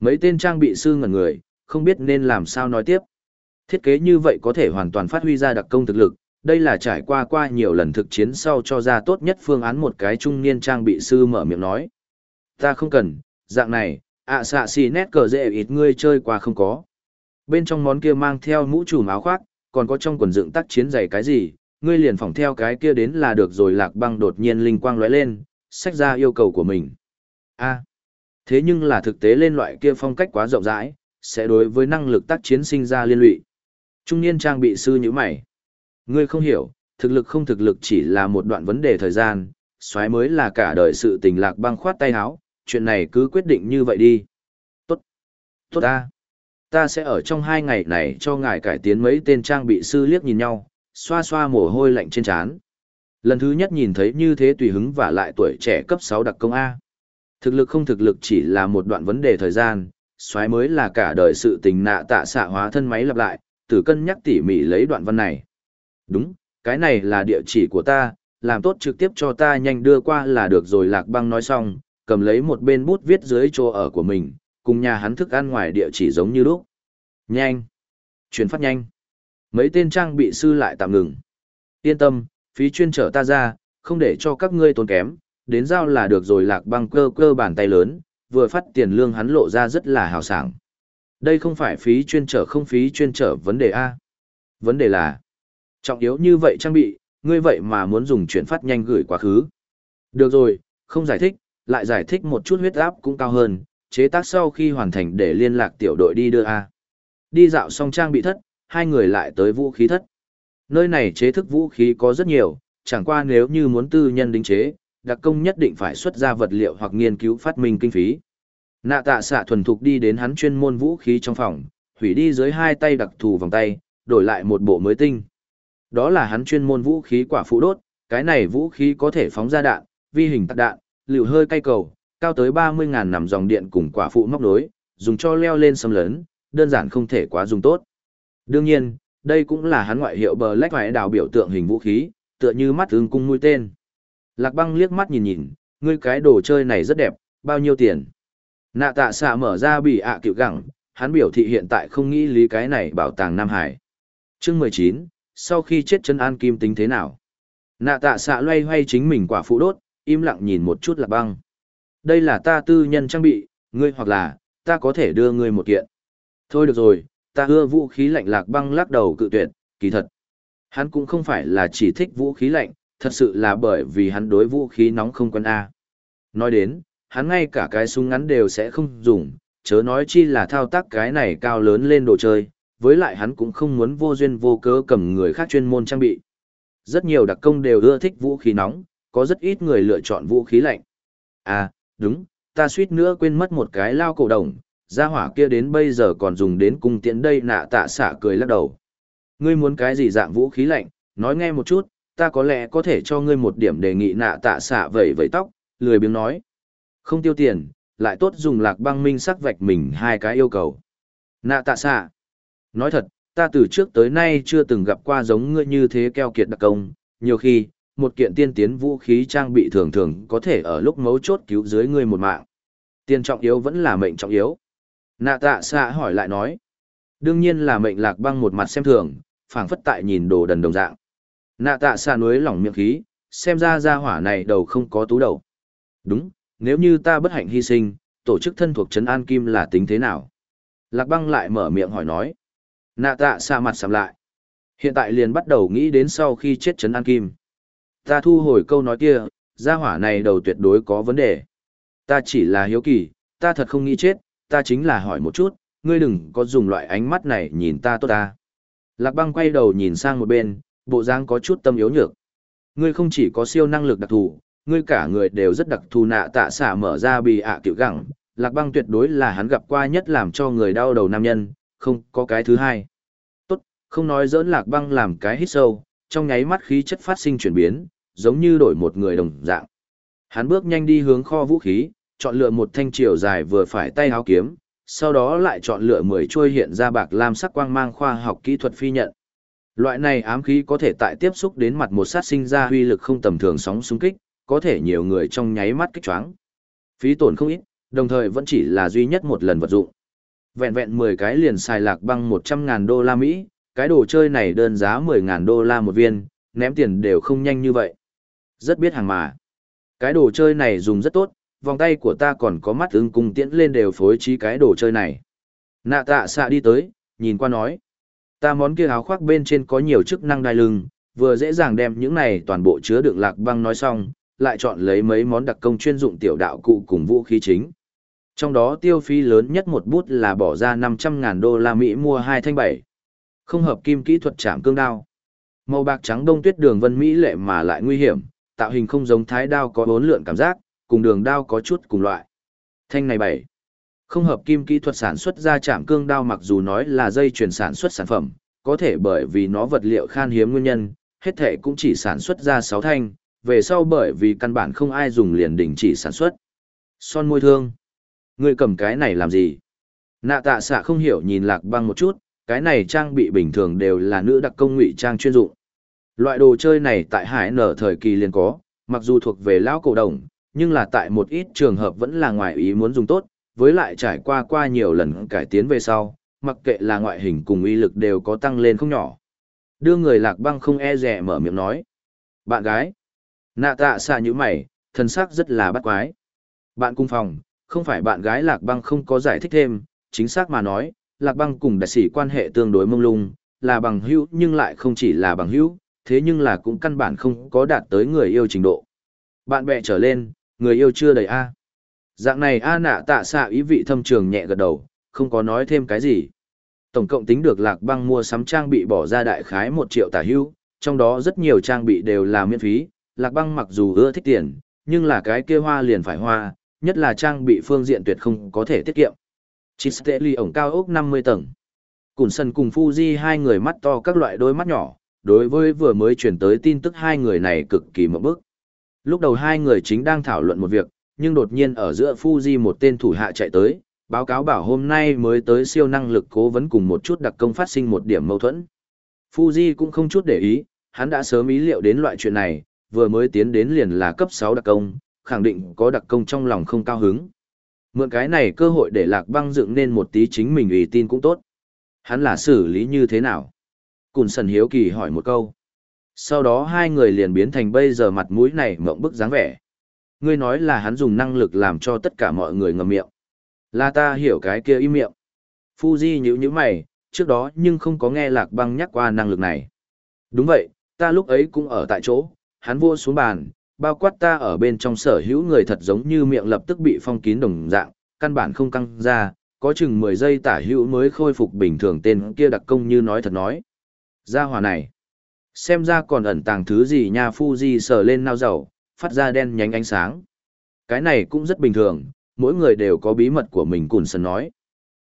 Mấy tên trang bị sư ngẩn người, không biết nên làm sao nói tiếp. Thiết kế như vậy có thể hoàn toàn phát huy ra đặc công thực lực, đây là trải qua qua nhiều lần thực chiến sau cho ra tốt nhất phương án một cái trung niên trang bị sư mở miệng nói. Ta không cần, dạng này, ạ xạ xì nét cờ dễ ít ngươi chơi qua không có. Bên trong món kia mang theo mũ trùm áo khoác, còn có trong quần dựng tác chiến giày cái gì, ngươi liền phỏng theo cái kia đến là được rồi lạc băng đột nhiên linh quang lóe lên, sách ra yêu cầu của mình. a à, thế nhưng là thực tế lên loại kia phong cách quá rộng rãi, sẽ đối với năng lực tác chiến sinh ra liên lụy. Trung niên trang bị sư như mày. Ngươi không hiểu, thực lực không thực lực chỉ là một đoạn vấn đề thời gian, xoáy mới là cả đời sự tình lạc băng khoát tay áo, chuyện này cứ quyết định như vậy đi. Tốt. Tốt ta. Ta sẽ ở trong hai ngày này cho ngài cải tiến mấy tên trang bị sư liếc nhìn nhau, xoa xoa mồ hôi lạnh trên trán. Lần thứ nhất nhìn thấy như thế tùy hứng và lại tuổi trẻ cấp 6 đặc công A. Thực lực không thực lực chỉ là một đoạn vấn đề thời gian, xoáy mới là cả đời sự tình nạ tạ xạ hóa thân máy lặp lại, tử cân nhắc tỉ mỉ lấy đoạn văn này. Đúng, cái này là địa chỉ của ta, làm tốt trực tiếp cho ta nhanh đưa qua là được rồi lạc băng nói xong, cầm lấy một bên bút viết dưới chỗ ở của mình, cùng nhà hắn thức ăn ngoài địa chỉ giống như lúc. Nhanh! Chuyển phát nhanh! Mấy tên trang bị sư lại tạm ngừng. Yên tâm, phí chuyên trở ta ra, không để cho các ngươi tốn kém, đến giao là được rồi lạc băng cơ cơ bàn tay lớn, vừa phát tiền lương hắn lộ ra rất là hào sảng. Đây không phải phí chuyên trở không phí chuyên trở vấn đề A. Vấn đề là, trọng yếu như vậy trang bị, ngươi vậy mà muốn dùng chuyển phát nhanh gửi quá khứ. Được rồi, không giải thích, lại giải thích một chút huyết áp cũng cao hơn, chế tác sau khi hoàn thành để liên lạc tiểu đội đi đưa A. Đi dạo xong trang bị thất, hai người lại tới vũ khí thất. Nơi này chế thức vũ khí có rất nhiều, chẳng qua nếu như muốn tư nhân đính chế, đặc công nhất định phải xuất ra vật liệu hoặc nghiên cứu phát minh kinh phí. Nạ tạ xạ thuần thục đi đến hắn chuyên môn vũ khí trong phòng, hủy đi dưới hai tay đặc thù vòng tay, đổi lại một bộ mới tinh. Đó là hắn chuyên môn vũ khí quả phụ đốt, cái này vũ khí có thể phóng ra đạn, vi hình tạc đạn, liều hơi cay cầu, cao tới 30.000 nằm dòng điện cùng quả phụ móc nối, dùng cho leo lên xâm lớn, đơn giản không thể quá dùng tốt. Đương nhiên, đây cũng là hắn ngoại hiệu bờ lách phải đào biểu tượng hình vũ khí, tựa như mắt ưng cung mũi tên. Lạc băng liếc mắt nhìn nhìn, ngươi cái đồ chơi này rất đẹp, bao nhiêu tiền? Nạ tạ xạ mở ra bị ạ à cựu gẳng, hắn biểu thị hiện tại không nghĩ lý cái này bảo tàng Nam Hải. chương 19, sau khi chết chân an kim tính thế nào? Nạ tạ xạ loay hoay chính mình quả phụ đốt, im lặng nhìn một chút lạc băng. Đây là ta tư nhân trang bị, ngươi hoặc là, ta có thể đưa ngươi một kiện. Thôi được rồi, ta ưa vũ khí lạnh lạc băng lắc đầu cự tuyệt, kỳ thật. Hắn cũng không phải là chỉ thích vũ khí lạnh, thật sự là bởi vì hắn đối vũ khí nóng không quen A. Nói đến, hắn ngay cả cái súng ngắn đều sẽ không dùng, chớ nói chi là thao tác cái này cao lớn lên đồ chơi, với lại hắn cũng không muốn vô duyên vô cớ cầm người khác chuyên môn trang bị. Rất nhiều đặc công đều ưa thích vũ khí nóng, có rất ít người lựa chọn vũ khí lạnh. À, đúng, ta suýt nữa quên mất một cái lao cổ đồng, gia hỏa kia đến bây giờ còn dùng đến cung tiễn đây nạ tạ xạ cười lắc đầu. Ngươi muốn cái gì dạng vũ khí lạnh, nói nghe một chút, ta có lẽ có thể cho ngươi một điểm đề nghị nạ tạ xạ vẩy vẩy tóc, lười biếng nói. Không tiêu tiền, lại tốt dùng lạc băng minh sắc vạch mình hai cái yêu cầu. Nạ tạ xạ. Nói thật, ta từ trước tới nay chưa từng gặp qua giống ngươi như thế keo kiệt đặc công, nhiều khi, một kiện tiên tiến vũ khí trang bị thường thường có thể ở lúc mấu chốt cứu dưới ngươi một mạng. Tiền trọng yếu vẫn là mệnh trọng yếu. Nạ tạ xạ hỏi lại nói. Đương nhiên là mệnh lạc băng một mặt xem thường, phảng phất tại nhìn đồ đần đồng dạng. Nạ tạ xạ nuối lỏng miệng khí, xem ra ra hỏa này đầu không có tú đầu. Đúng, nếu như ta bất hạnh hy sinh, tổ chức thân thuộc trấn An Kim là tính thế nào? Lạc băng lại mở miệng hỏi nói. Nạ tạ xạ mặt sầm lại. Hiện tại liền bắt đầu nghĩ đến sau khi chết trấn An Kim. Ta thu hồi câu nói kia, gia hỏa này đầu tuyệt đối có vấn đề. Ta chỉ là hiếu kỳ, ta thật không nghĩ chết, ta chính là hỏi một chút, ngươi đừng có dùng loại ánh mắt này nhìn ta tốt ta. Lạc băng quay đầu nhìn sang một bên, bộ dáng có chút tâm yếu nhược. Ngươi không chỉ có siêu năng lực đặc thù, ngươi cả người đều rất đặc thù nạ tạ xả mở ra bì ạ kiểu gẳng. Lạc băng tuyệt đối là hắn gặp qua nhất làm cho người đau đầu nam nhân, không có cái thứ hai. Tốt, không nói dỡn lạc băng làm cái hít sâu, trong nháy mắt khí chất phát sinh chuyển biến, giống như đổi một người đồng dạng. Hắn bước nhanh đi hướng kho vũ khí, chọn lựa một thanh chiều dài vừa phải tay háo kiếm, sau đó lại chọn lựa 10 chuôi hiện ra bạc lam sắc quang mang khoa học kỹ thuật phi nhận. Loại này ám khí có thể tại tiếp xúc đến mặt một sát sinh ra huy lực không tầm thường sóng xung kích, có thể nhiều người trong nháy mắt kích choáng. Phí tổn không ít, đồng thời vẫn chỉ là duy nhất một lần vật dụng. Vẹn vẹn 10 cái liền xài lạc băng 100.000 đô la Mỹ, cái đồ chơi này đơn giá 10.000 đô la một viên, ném tiền đều không nhanh như vậy. Rất biết hàng mà. Cái đồ chơi này dùng rất tốt, vòng tay của ta còn có mắt ứng cung tiễn lên đều phối trí cái đồ chơi này. Nạ tạ xạ đi tới, nhìn qua nói. Ta món kia áo khoác bên trên có nhiều chức năng đai lưng, vừa dễ dàng đem những này toàn bộ chứa đựng lạc băng nói xong, lại chọn lấy mấy món đặc công chuyên dụng tiểu đạo cụ cùng vũ khí chính. Trong đó tiêu phí lớn nhất một bút là bỏ ra 500.000 đô la Mỹ mua hai thanh bảy. Không hợp kim kỹ thuật chạm cương đao. Màu bạc trắng đông tuyết đường vân Mỹ lệ mà lại nguy hiểm, tạo hình không giống thái đao có bốn lượn cảm giác, cùng đường đao có chút cùng loại. Thanh này bảy. Không hợp kim kỹ thuật sản xuất ra chạm cương đao mặc dù nói là dây chuyển sản xuất sản phẩm, có thể bởi vì nó vật liệu khan hiếm nguyên nhân, hết thể cũng chỉ sản xuất ra 6 thanh, về sau bởi vì căn bản không ai dùng liền đình chỉ sản xuất. Son môi thương. Người cầm cái này làm gì? Nạ tạ xạ không hiểu nhìn lạc băng một chút, cái này trang bị bình thường đều là nữ đặc công ngụy trang chuyên dụng. Loại đồ chơi này tại hải nở thời kỳ liền có, mặc dù thuộc về lão cổ đồng, nhưng là tại một ít trường hợp vẫn là ngoài ý muốn dùng tốt, với lại trải qua qua nhiều lần cải tiến về sau, mặc kệ là ngoại hình cùng uy lực đều có tăng lên không nhỏ. Đưa người lạc băng không e rẻ mở miệng nói. Bạn gái. Nạ tạ xạ như mày, thân sắc rất là bắt quái. Bạn cung phòng, không phải bạn gái lạc băng không có giải thích thêm, chính xác mà nói, lạc băng cùng đại sĩ quan hệ tương đối mông lung, là bằng hữu nhưng lại không chỉ là bằng hữu, thế nhưng là cũng căn bản không có đạt tới người yêu trình độ. Bạn bè trở lên, người yêu chưa đầy A. Dạng này A nạ tạ xạ ý vị thâm trường nhẹ gật đầu, không có nói thêm cái gì. Tổng cộng tính được lạc băng mua sắm trang bị bỏ ra đại khái 1 triệu tả hưu, trong đó rất nhiều trang bị đều là miễn phí, lạc băng mặc dù ưa thích tiền, nhưng là cái kia hoa liền phải hoa, nhất là trang bị phương diện tuyệt không có thể tiết kiệm. Chisteli ổng cao ốc 50 tầng. Cùn sân cùng Fuji hai người mắt to các loại đôi mắt nhỏ, đối với vừa mới chuyển tới tin tức hai người này cực kỳ mộng bức. Lúc đầu hai người chính đang thảo luận một việc, nhưng đột nhiên ở giữa Fuji một tên thủ hạ chạy tới, báo cáo bảo hôm nay mới tới siêu năng lực cố vấn cùng một chút đặc công phát sinh một điểm mâu thuẫn. Fuji cũng không chút để ý, hắn đã sớm ý liệu đến loại chuyện này, vừa mới tiến đến liền là cấp 6 đặc công, khẳng định có đặc công trong lòng không cao hứng. Mượn cái này cơ hội để lạc băng dựng nên một tí chính mình ủy tin cũng tốt. Hắn là xử lý như thế nào? Cùn sần hiếu kỳ hỏi một câu. Sau đó hai người liền biến thành bây giờ mặt mũi này mộng bức dáng vẻ. Ngươi nói là hắn dùng năng lực làm cho tất cả mọi người ngậm miệng. Là ta hiểu cái kia im miệng. Fuji nhíu nhíu mày, trước đó nhưng không có nghe lạc băng nhắc qua năng lực này. Đúng vậy, ta lúc ấy cũng ở tại chỗ, hắn vua xuống bàn, bao quát ta ở bên trong sở hữu người thật giống như miệng lập tức bị phong kín đồng dạng, căn bản không căng ra, có chừng 10 giây tả hữu mới khôi phục bình thường tên kia đặc công như nói thật nói. Gia hòa này, xem ra còn ẩn tàng thứ gì nha Fuji sờ lên nao dầu, phát ra đen nhánh ánh sáng. Cái này cũng rất bình thường, mỗi người đều có bí mật của mình cùn sần nói.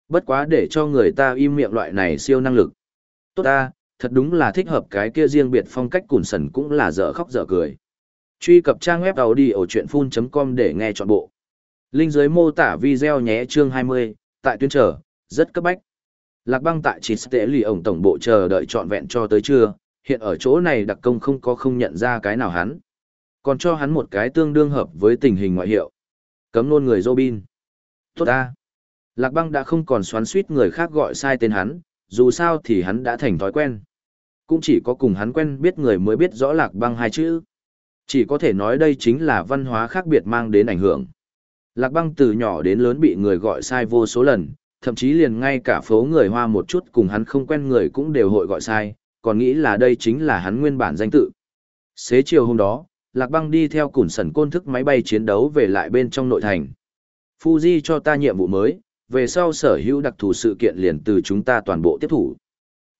Bất quá để cho người ta im miệng loại này siêu năng lực. Tốt ta, thật đúng là thích hợp cái kia riêng biệt phong cách cùn sần cũng là dở khóc dở cười. Truy cập trang web đầu đi ở chuyện full.com để nghe trọn bộ. Linh dưới mô tả video nhé chương 20, tại tuyến trở, rất cấp bách. Lạc băng tại chỉ tệ lì ổng tổng bộ chờ đợi trọn vẹn cho tới trưa, hiện ở chỗ này đặc công không có không nhận ra cái nào hắn. Còn cho hắn một cái tương đương hợp với tình hình ngoại hiệu. Cấm nôn người Robin. Tốt ta. Lạc băng đã không còn xoắn suýt người khác gọi sai tên hắn, dù sao thì hắn đã thành thói quen. Cũng chỉ có cùng hắn quen biết người mới biết rõ lạc băng hai chữ. Chỉ có thể nói đây chính là văn hóa khác biệt mang đến ảnh hưởng. Lạc băng từ nhỏ đến lớn bị người gọi sai vô số lần, thậm chí liền ngay cả phố người Hoa một chút cùng hắn không quen người cũng đều hội gọi sai, còn nghĩ là đây chính là hắn nguyên bản danh tự. Xế chiều hôm đó, Lạc băng đi theo củn sần côn thức máy bay chiến đấu về lại bên trong nội thành. Fuji cho ta nhiệm vụ mới, về sau sở hữu đặc thù sự kiện liền từ chúng ta toàn bộ tiếp thủ.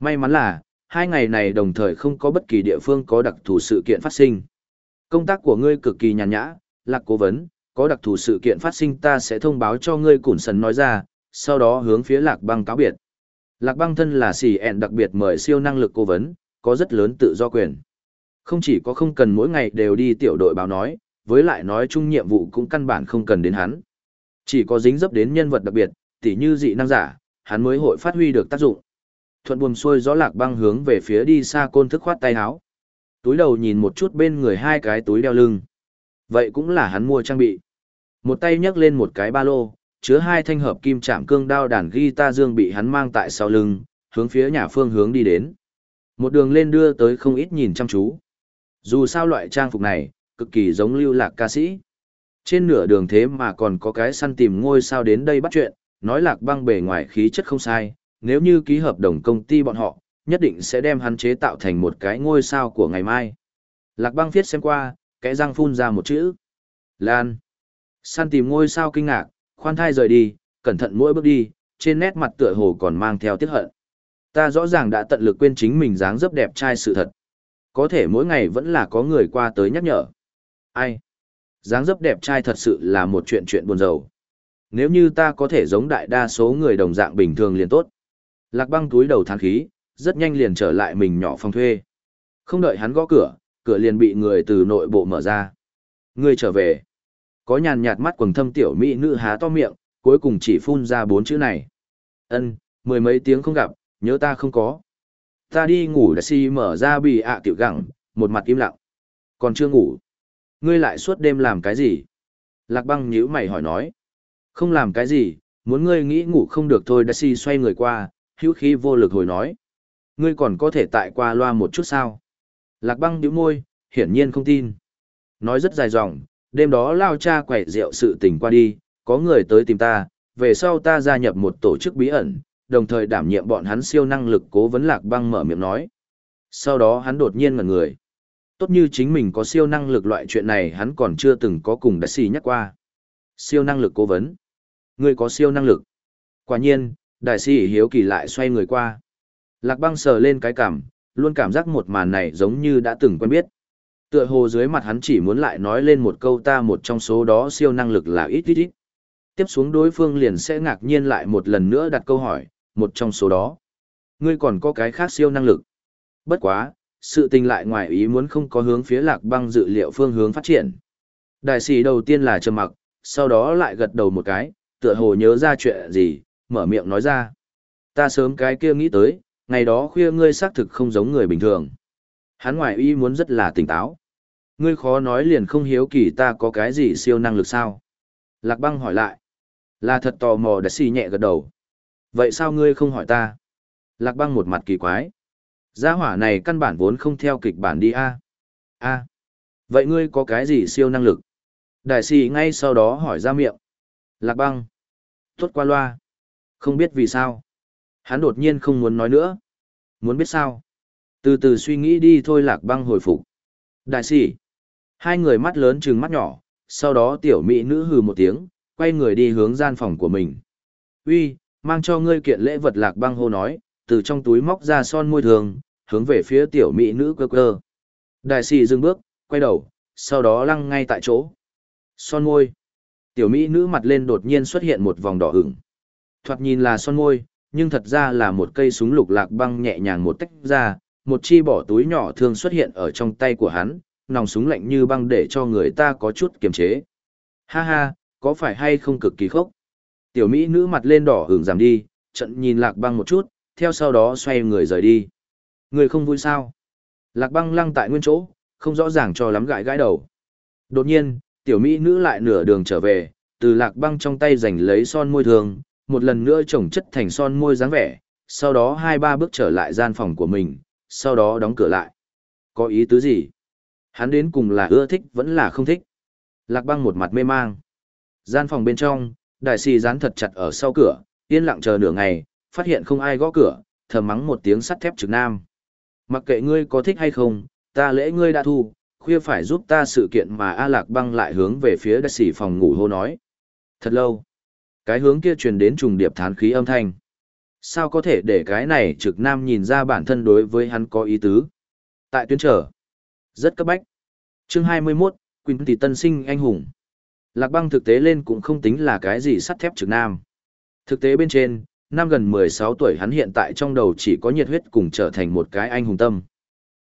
May mắn là, hai ngày này đồng thời không có bất kỳ địa phương có đặc thù sự kiện phát sinh. Công tác của ngươi cực kỳ nhàn nhã, lạc cố vấn, có đặc thù sự kiện phát sinh ta sẽ thông báo cho ngươi củn sần nói ra, sau đó hướng phía lạc băng cáo biệt. Lạc băng thân là xì ẹn đặc biệt mời siêu năng lực cố vấn, có rất lớn tự do quyền. Không chỉ có không cần mỗi ngày đều đi tiểu đội báo nói, với lại nói chung nhiệm vụ cũng căn bản không cần đến hắn. Chỉ có dính dấp đến nhân vật đặc biệt, tỉ như dị năng giả, hắn mới hội phát huy được tác dụng. Thuận buồm xuôi gió lạc băng hướng về phía đi xa côn thức khoát tay áo. Túi đầu nhìn một chút bên người hai cái túi đeo lưng. Vậy cũng là hắn mua trang bị. Một tay nhấc lên một cái ba lô, chứa hai thanh hợp kim chạm cương đao đàn guitar dương bị hắn mang tại sau lưng, hướng phía nhà phương hướng đi đến. Một đường lên đưa tới không ít nhìn chăm chú. Dù sao loại trang phục này, cực kỳ giống lưu lạc ca sĩ. Trên nửa đường thế mà còn có cái săn tìm ngôi sao đến đây bắt chuyện, nói lạc băng bề ngoài khí chất không sai, nếu như ký hợp đồng công ty bọn họ, nhất định sẽ đem hắn chế tạo thành một cái ngôi sao của ngày mai. Lạc băng viết xem qua, cái răng phun ra một chữ. Lan. Săn tìm ngôi sao kinh ngạc, khoan thai rời đi, cẩn thận mỗi bước đi, trên nét mặt tựa hồ còn mang theo tiếc hận. Ta rõ ràng đã tận lực quên chính mình dáng dấp đẹp trai sự thật. Có thể mỗi ngày vẫn là có người qua tới nhắc nhở. Ai? dáng dấp đẹp trai thật sự là một chuyện chuyện buồn rầu. Nếu như ta có thể giống đại đa số người đồng dạng bình thường liền tốt. Lạc băng túi đầu thán khí, rất nhanh liền trở lại mình nhỏ phòng thuê. Không đợi hắn gõ cửa, cửa liền bị người từ nội bộ mở ra. Người trở về. Có nhàn nhạt mắt quầng thâm tiểu mỹ nữ há to miệng, cuối cùng chỉ phun ra bốn chữ này. Ân, mười mấy tiếng không gặp, nhớ ta không có. Ta đi ngủ đã si mở ra bị ạ tiểu gẳng, một mặt im lặng. Còn chưa ngủ. Ngươi lại suốt đêm làm cái gì? Lạc băng nhíu mày hỏi nói. Không làm cái gì, muốn ngươi nghĩ ngủ không được thôi Daisy xoay người qua, hữu khí vô lực hồi nói. Ngươi còn có thể tại qua loa một chút sao? Lạc băng nhíu môi, hiển nhiên không tin. Nói rất dài dòng, đêm đó lao cha quậy rượu sự tình qua đi, có người tới tìm ta, về sau ta gia nhập một tổ chức bí ẩn, đồng thời đảm nhiệm bọn hắn siêu năng lực cố vấn lạc băng mở miệng nói. Sau đó hắn đột nhiên ngẩn người. Tốt như chính mình có siêu năng lực loại chuyện này hắn còn chưa từng có cùng đại sĩ nhắc qua. Siêu năng lực cố vấn. Ngươi có siêu năng lực. Quả nhiên, đại sĩ hiếu kỳ lại xoay người qua. Lạc băng sờ lên cái cảm, luôn cảm giác một màn này giống như đã từng quen biết. Tựa hồ dưới mặt hắn chỉ muốn lại nói lên một câu ta một trong số đó siêu năng lực là ít ít ít. Tiếp xuống đối phương liền sẽ ngạc nhiên lại một lần nữa đặt câu hỏi, một trong số đó. Ngươi còn có cái khác siêu năng lực. Bất quá, sự tình lại ngoài ý muốn không có hướng phía lạc băng dự liệu phương hướng phát triển. Đại sĩ đầu tiên là trầm mặc, sau đó lại gật đầu một cái, tựa hồ nhớ ra chuyện gì, mở miệng nói ra. Ta sớm cái kia nghĩ tới, ngày đó khuya ngươi xác thực không giống người bình thường. Hắn ngoài ý muốn rất là tỉnh táo. Ngươi khó nói liền không hiếu kỳ ta có cái gì siêu năng lực sao? Lạc băng hỏi lại. Là thật tò mò đã xì nhẹ gật đầu. Vậy sao ngươi không hỏi ta? Lạc băng một mặt kỳ quái. Gia hỏa này căn bản vốn không theo kịch bản đi a. A. Vậy ngươi có cái gì siêu năng lực? Đại sĩ ngay sau đó hỏi ra miệng. Lạc băng. Tốt qua loa. Không biết vì sao. Hắn đột nhiên không muốn nói nữa. Muốn biết sao? Từ từ suy nghĩ đi thôi lạc băng hồi phục. Đại sĩ. Hai người mắt lớn trừng mắt nhỏ, sau đó tiểu mỹ nữ hừ một tiếng, quay người đi hướng gian phòng của mình. Uy, mang cho ngươi kiện lễ vật lạc băng hô nói, từ trong túi móc ra son môi thường, hướng về phía tiểu mỹ nữ cơ cơ. Đại sĩ dừng bước, quay đầu, sau đó lăng ngay tại chỗ. Son môi. Tiểu mỹ nữ mặt lên đột nhiên xuất hiện một vòng đỏ ửng. Thoạt nhìn là son môi, nhưng thật ra là một cây súng lục lạc băng nhẹ nhàng một tách ra, một chi bỏ túi nhỏ thường xuất hiện ở trong tay của hắn, nòng súng lạnh như băng để cho người ta có chút kiềm chế. Ha ha, có phải hay không cực kỳ khốc? Tiểu Mỹ nữ mặt lên đỏ hưởng giảm đi, trận nhìn lạc băng một chút, theo sau đó xoay người rời đi. Người không vui sao? Lạc băng lăng tại nguyên chỗ, không rõ ràng cho lắm gãi gãi đầu. Đột nhiên, tiểu Mỹ nữ lại nửa đường trở về, từ lạc băng trong tay giành lấy son môi thường, một lần nữa trồng chất thành son môi dáng vẻ, sau đó hai ba bước trở lại gian phòng của mình, sau đó đóng cửa lại. Có ý tứ gì? Hắn đến cùng là ưa thích vẫn là không thích. Lạc băng một mặt mê mang. Gian phòng bên trong, đại sĩ dán thật chặt ở sau cửa, yên lặng chờ nửa ngày, phát hiện không ai gõ cửa, thầm mắng một tiếng sắt thép trực nam. Mặc kệ ngươi có thích hay không, ta lễ ngươi đã thu, khuya phải giúp ta sự kiện mà A Lạc băng lại hướng về phía đại sĩ phòng ngủ hô nói. Thật lâu, cái hướng kia truyền đến trùng điệp thán khí âm thanh. Sao có thể để cái này trực nam nhìn ra bản thân đối với hắn có ý tứ? Tại tuyến trở, rất cấp bách. Chương 21, Quỳnh tỷ tân sinh anh hùng. Lạc băng thực tế lên cũng không tính là cái gì sắt thép trực nam. Thực tế bên trên, năm gần 16 tuổi hắn hiện tại trong đầu chỉ có nhiệt huyết cùng trở thành một cái anh hùng tâm.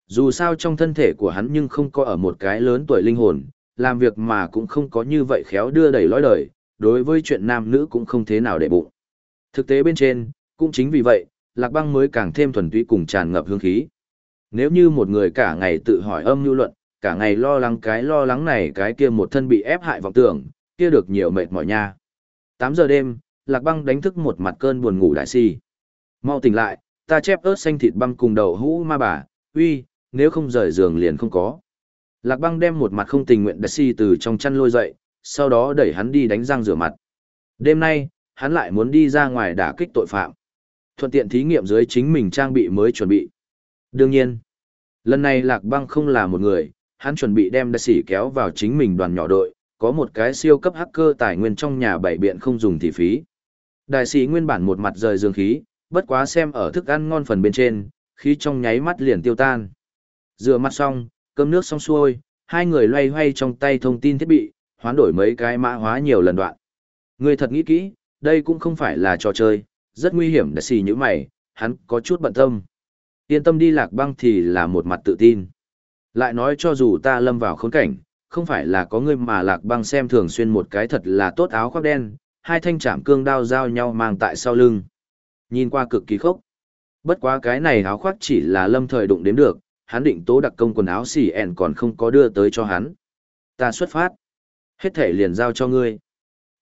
Dù sao trong thân thể của hắn nhưng không có ở một cái lớn tuổi linh hồn, làm việc mà cũng không có như vậy khéo đưa đẩy lối đời, đối với chuyện nam nữ cũng không thế nào để bụng. Thực tế bên trên, cũng chính vì vậy, Lạc Băng mới càng thêm thuần túy cùng tràn ngập hương khí. Nếu như một người cả ngày tự hỏi âm nhu luận, cả ngày lo lắng cái lo lắng này cái kia một thân bị ép hại vọng tưởng, kia được nhiều mệt mỏi nha. 8 giờ đêm, Lạc Băng đánh thức một mặt cơn buồn ngủ đại si. Mau tỉnh lại, ta chép ớt xanh thịt băng cùng đầu hũ ma bà, uy, nếu không rời giường liền không có. Lạc Băng đem một mặt không tình nguyện đại si từ trong chăn lôi dậy, sau đó đẩy hắn đi đánh răng rửa mặt. Đêm nay, hắn lại muốn đi ra ngoài đả kích tội phạm. Thuận tiện thí nghiệm dưới chính mình trang bị mới chuẩn bị. Đương nhiên, lần này Lạc Băng không là một người, hắn chuẩn bị đem đại sĩ kéo vào chính mình đoàn nhỏ đội, có một cái siêu cấp hacker tài nguyên trong nhà bảy biện không dùng thì phí. Đại sĩ nguyên bản một mặt rời dương khí, bất quá xem ở thức ăn ngon phần bên trên, khí trong nháy mắt liền tiêu tan. Rửa mặt xong, cơm nước xong xuôi, hai người loay hoay trong tay thông tin thiết bị, hoán đổi mấy cái mã hóa nhiều lần đoạn. Người thật nghĩ kỹ, đây cũng không phải là trò chơi, rất nguy hiểm đại sĩ như mày, hắn có chút bận tâm. Yên tâm đi lạc băng thì là một mặt tự tin. Lại nói cho dù ta lâm vào khốn cảnh, không phải là có người mà lạc băng xem thường xuyên một cái thật là tốt áo khoác đen, hai thanh chạm cương đao giao nhau mang tại sau lưng. Nhìn qua cực kỳ khốc. Bất quá cái này áo khoác chỉ là lâm thời đụng đến được, hắn định tố đặc công quần áo xỉ ẻn còn không có đưa tới cho hắn. Ta xuất phát. Hết thể liền giao cho ngươi.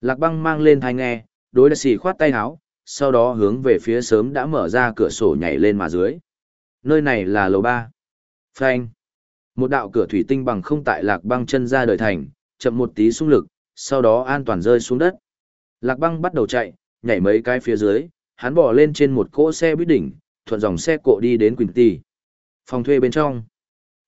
Lạc băng mang lên thai nghe, đối đại xỉ khoát tay áo, sau đó hướng về phía sớm đã mở ra cửa sổ nhảy lên mà dưới. Nơi này là lầu ba. Phanh. Một đạo cửa thủy tinh bằng không tại lạc băng chân ra đời thành, chậm một tí xung lực, sau đó an toàn rơi xuống đất. Lạc băng bắt đầu chạy, nhảy mấy cái phía dưới, hắn bỏ lên trên một cỗ xe buýt đỉnh, thuận dòng xe cộ đi đến Quỳnh Tì. Phòng thuê bên trong.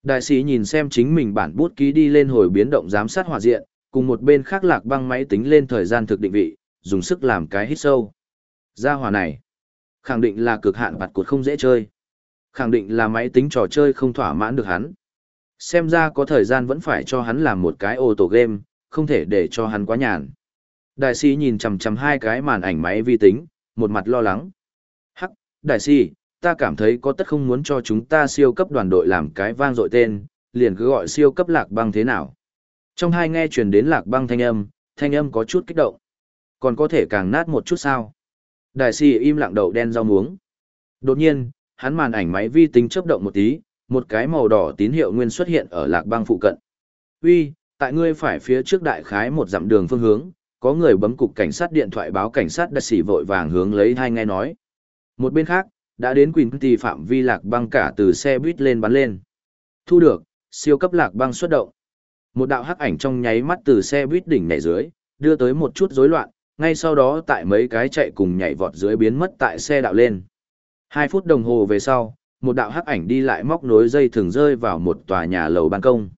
Đại sĩ nhìn xem chính mình bản bút ký đi lên hồi biến động giám sát hỏa diện, cùng một bên khác lạc băng máy tính lên thời gian thực định vị, dùng sức làm cái hít sâu. Gia hòa này, khẳng định là cực hạn bạt cột không dễ chơi. Khẳng định là máy tính trò chơi không thỏa mãn được hắn. Xem ra có thời gian vẫn phải cho hắn làm một cái ô tổ game, không thể để cho hắn quá nhàn. Đại sĩ nhìn chằm chằm hai cái màn ảnh máy vi tính, một mặt lo lắng. Hắc, đại sĩ, ta cảm thấy có tất không muốn cho chúng ta siêu cấp đoàn đội làm cái vang dội tên, liền cứ gọi siêu cấp lạc băng thế nào. Trong hai nghe truyền đến lạc băng thanh âm, thanh âm có chút kích động. Còn có thể càng nát một chút sao. Đại sĩ im lặng đầu đen rau muống. Đột nhiên, hắn màn ảnh máy vi tính chớp động một tí, một cái màu đỏ tín hiệu nguyên xuất hiện ở lạc băng phụ cận. Uy, tại ngươi phải phía trước đại khái một dặm đường phương hướng, có người bấm cục cảnh sát điện thoại báo cảnh sát đặc sĩ vội vàng hướng lấy hai nghe nói. Một bên khác, đã đến Quỳnh Tì phạm vi lạc băng cả từ xe buýt lên bắn lên. Thu được, siêu cấp lạc băng xuất động. Một đạo hắc ảnh trong nháy mắt từ xe buýt đỉnh nhảy dưới, đưa tới một chút rối loạn, ngay sau đó tại mấy cái chạy cùng nhảy vọt dưới biến mất tại xe đạo lên. Hai phút đồng hồ về sau, một đạo hắc ảnh đi lại móc nối dây thường rơi vào một tòa nhà lầu ban công.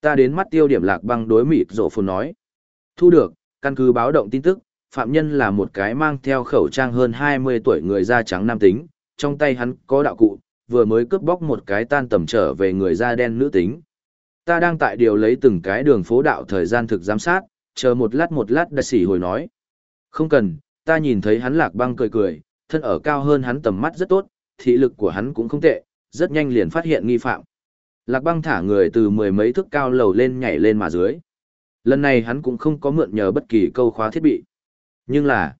Ta đến mắt tiêu điểm lạc băng đối mịt rộ phồn nói. Thu được, căn cứ báo động tin tức, phạm nhân là một cái mang theo khẩu trang hơn 20 tuổi người da trắng nam tính, trong tay hắn có đạo cụ, vừa mới cướp bóc một cái tan tầm trở về người da đen nữ tính. Ta đang tại điều lấy từng cái đường phố đạo thời gian thực giám sát, chờ một lát một lát đại sĩ hồi nói. Không cần, ta nhìn thấy hắn lạc băng cười cười, thân ở cao hơn hắn tầm mắt rất tốt, thị lực của hắn cũng không tệ, rất nhanh liền phát hiện nghi phạm. Lạc băng thả người từ mười mấy thước cao lầu lên nhảy lên mà dưới. Lần này hắn cũng không có mượn nhờ bất kỳ câu khóa thiết bị. Nhưng là,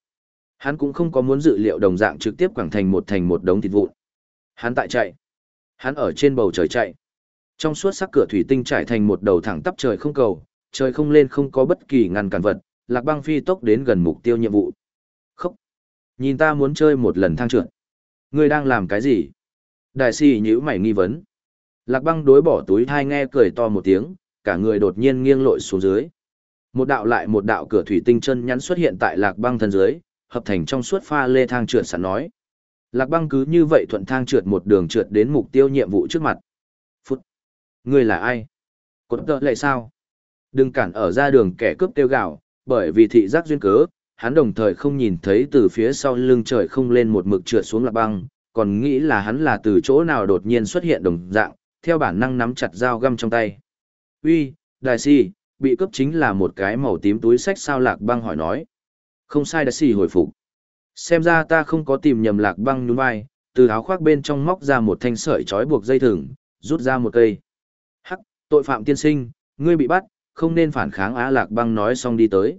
hắn cũng không có muốn dự liệu đồng dạng trực tiếp quảng thành một thành một đống thịt vụn. Hắn tại chạy. Hắn ở trên bầu trời chạy. Trong suốt sắc cửa thủy tinh trải thành một đầu thẳng tắp trời không cầu, trời không lên không có bất kỳ ngăn cản vật, lạc băng phi tốc đến gần mục tiêu nhiệm vụ. Nhìn ta muốn chơi một lần thang trượt. Ngươi đang làm cái gì? Đại sĩ nhữ mày nghi vấn. Lạc băng đối bỏ túi thai nghe cười to một tiếng, cả người đột nhiên nghiêng lội xuống dưới. Một đạo lại một đạo cửa thủy tinh chân nhắn xuất hiện tại lạc băng thân dưới, hợp thành trong suốt pha lê thang trượt sẵn nói. Lạc băng cứ như vậy thuận thang trượt một đường trượt đến mục tiêu nhiệm vụ trước mặt. Phút. Ngươi là ai? Cột tợ lại sao? Đừng cản ở ra đường kẻ cướp tiêu gạo, bởi vì thị giác duyên cớ, hắn đồng thời không nhìn thấy từ phía sau lưng trời không lên một mực trượt xuống lạc băng, còn nghĩ là hắn là từ chỗ nào đột nhiên xuất hiện đồng dạng, theo bản năng nắm chặt dao găm trong tay. Uy, đại sĩ, bị cướp chính là một cái màu tím túi sách sao lạc băng hỏi nói. Không sai đại sĩ hồi phục. Xem ra ta không có tìm nhầm lạc băng nhún vai, từ áo khoác bên trong móc ra một thanh sợi trói buộc dây thừng, rút ra một cây. Hắc, tội phạm tiên sinh, ngươi bị bắt, không nên phản kháng á lạc băng nói xong đi tới.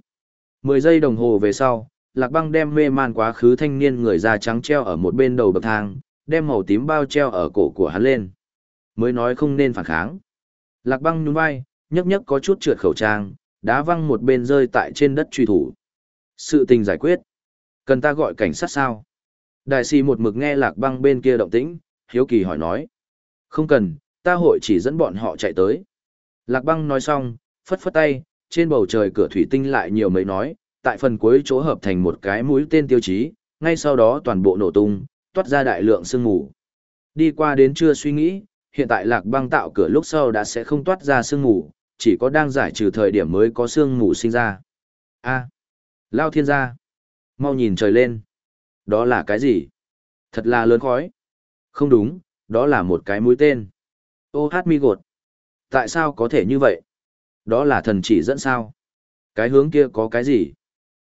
Mười giây đồng hồ về sau, lạc băng đem mê man quá khứ thanh niên người da trắng treo ở một bên đầu bậc thang, đem màu tím bao treo ở cổ của hắn lên. Mới nói không nên phản kháng. Lạc băng nhún vai, nhấc nhấc có chút trượt khẩu trang, đá văng một bên rơi tại trên đất truy thủ. Sự tình giải quyết. Cần ta gọi cảnh sát sao? Đại sĩ một mực nghe lạc băng bên kia động tĩnh, hiếu kỳ hỏi nói. Không cần, ta hội chỉ dẫn bọn họ chạy tới. Lạc băng nói xong, phất phất tay, trên bầu trời cửa thủy tinh lại nhiều mấy nói, tại phần cuối chỗ hợp thành một cái mũi tên tiêu chí, ngay sau đó toàn bộ nổ tung, toát ra đại lượng sương mù. Đi qua đến chưa suy nghĩ, hiện tại lạc băng tạo cửa lúc sau đã sẽ không toát ra sương mù, chỉ có đang giải trừ thời điểm mới có sương mù sinh ra. A, lao thiên gia, mau nhìn trời lên. Đó là cái gì? Thật là lớn khói. Không đúng, đó là một cái mũi tên. Ô hát mi gột. Tại sao có thể như vậy? Đó là thần chỉ dẫn sao? Cái hướng kia có cái gì?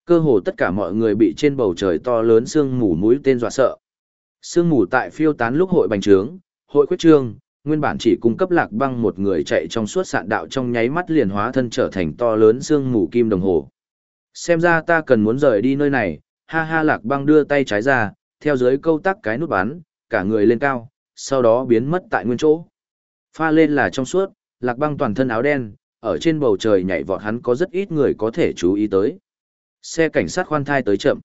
Cơ hồ tất cả mọi người bị trên bầu trời to lớn sương mù mũi tên dọa sợ. Sương mù tại phiêu tán lúc hội bành trướng, hội quyết trương, nguyên bản chỉ cung cấp lạc băng một người chạy trong suốt sạn đạo trong nháy mắt liền hóa thân trở thành to lớn sương mù kim đồng hồ. Xem ra ta cần muốn rời đi nơi này, ha ha lạc băng đưa tay trái ra, theo dưới câu tắc cái nút bắn, cả người lên cao, sau đó biến mất tại nguyên chỗ. Pha lên là trong suốt, lạc băng toàn thân áo đen, ở trên bầu trời nhảy vọt hắn có rất ít người có thể chú ý tới. Xe cảnh sát khoan thai tới chậm.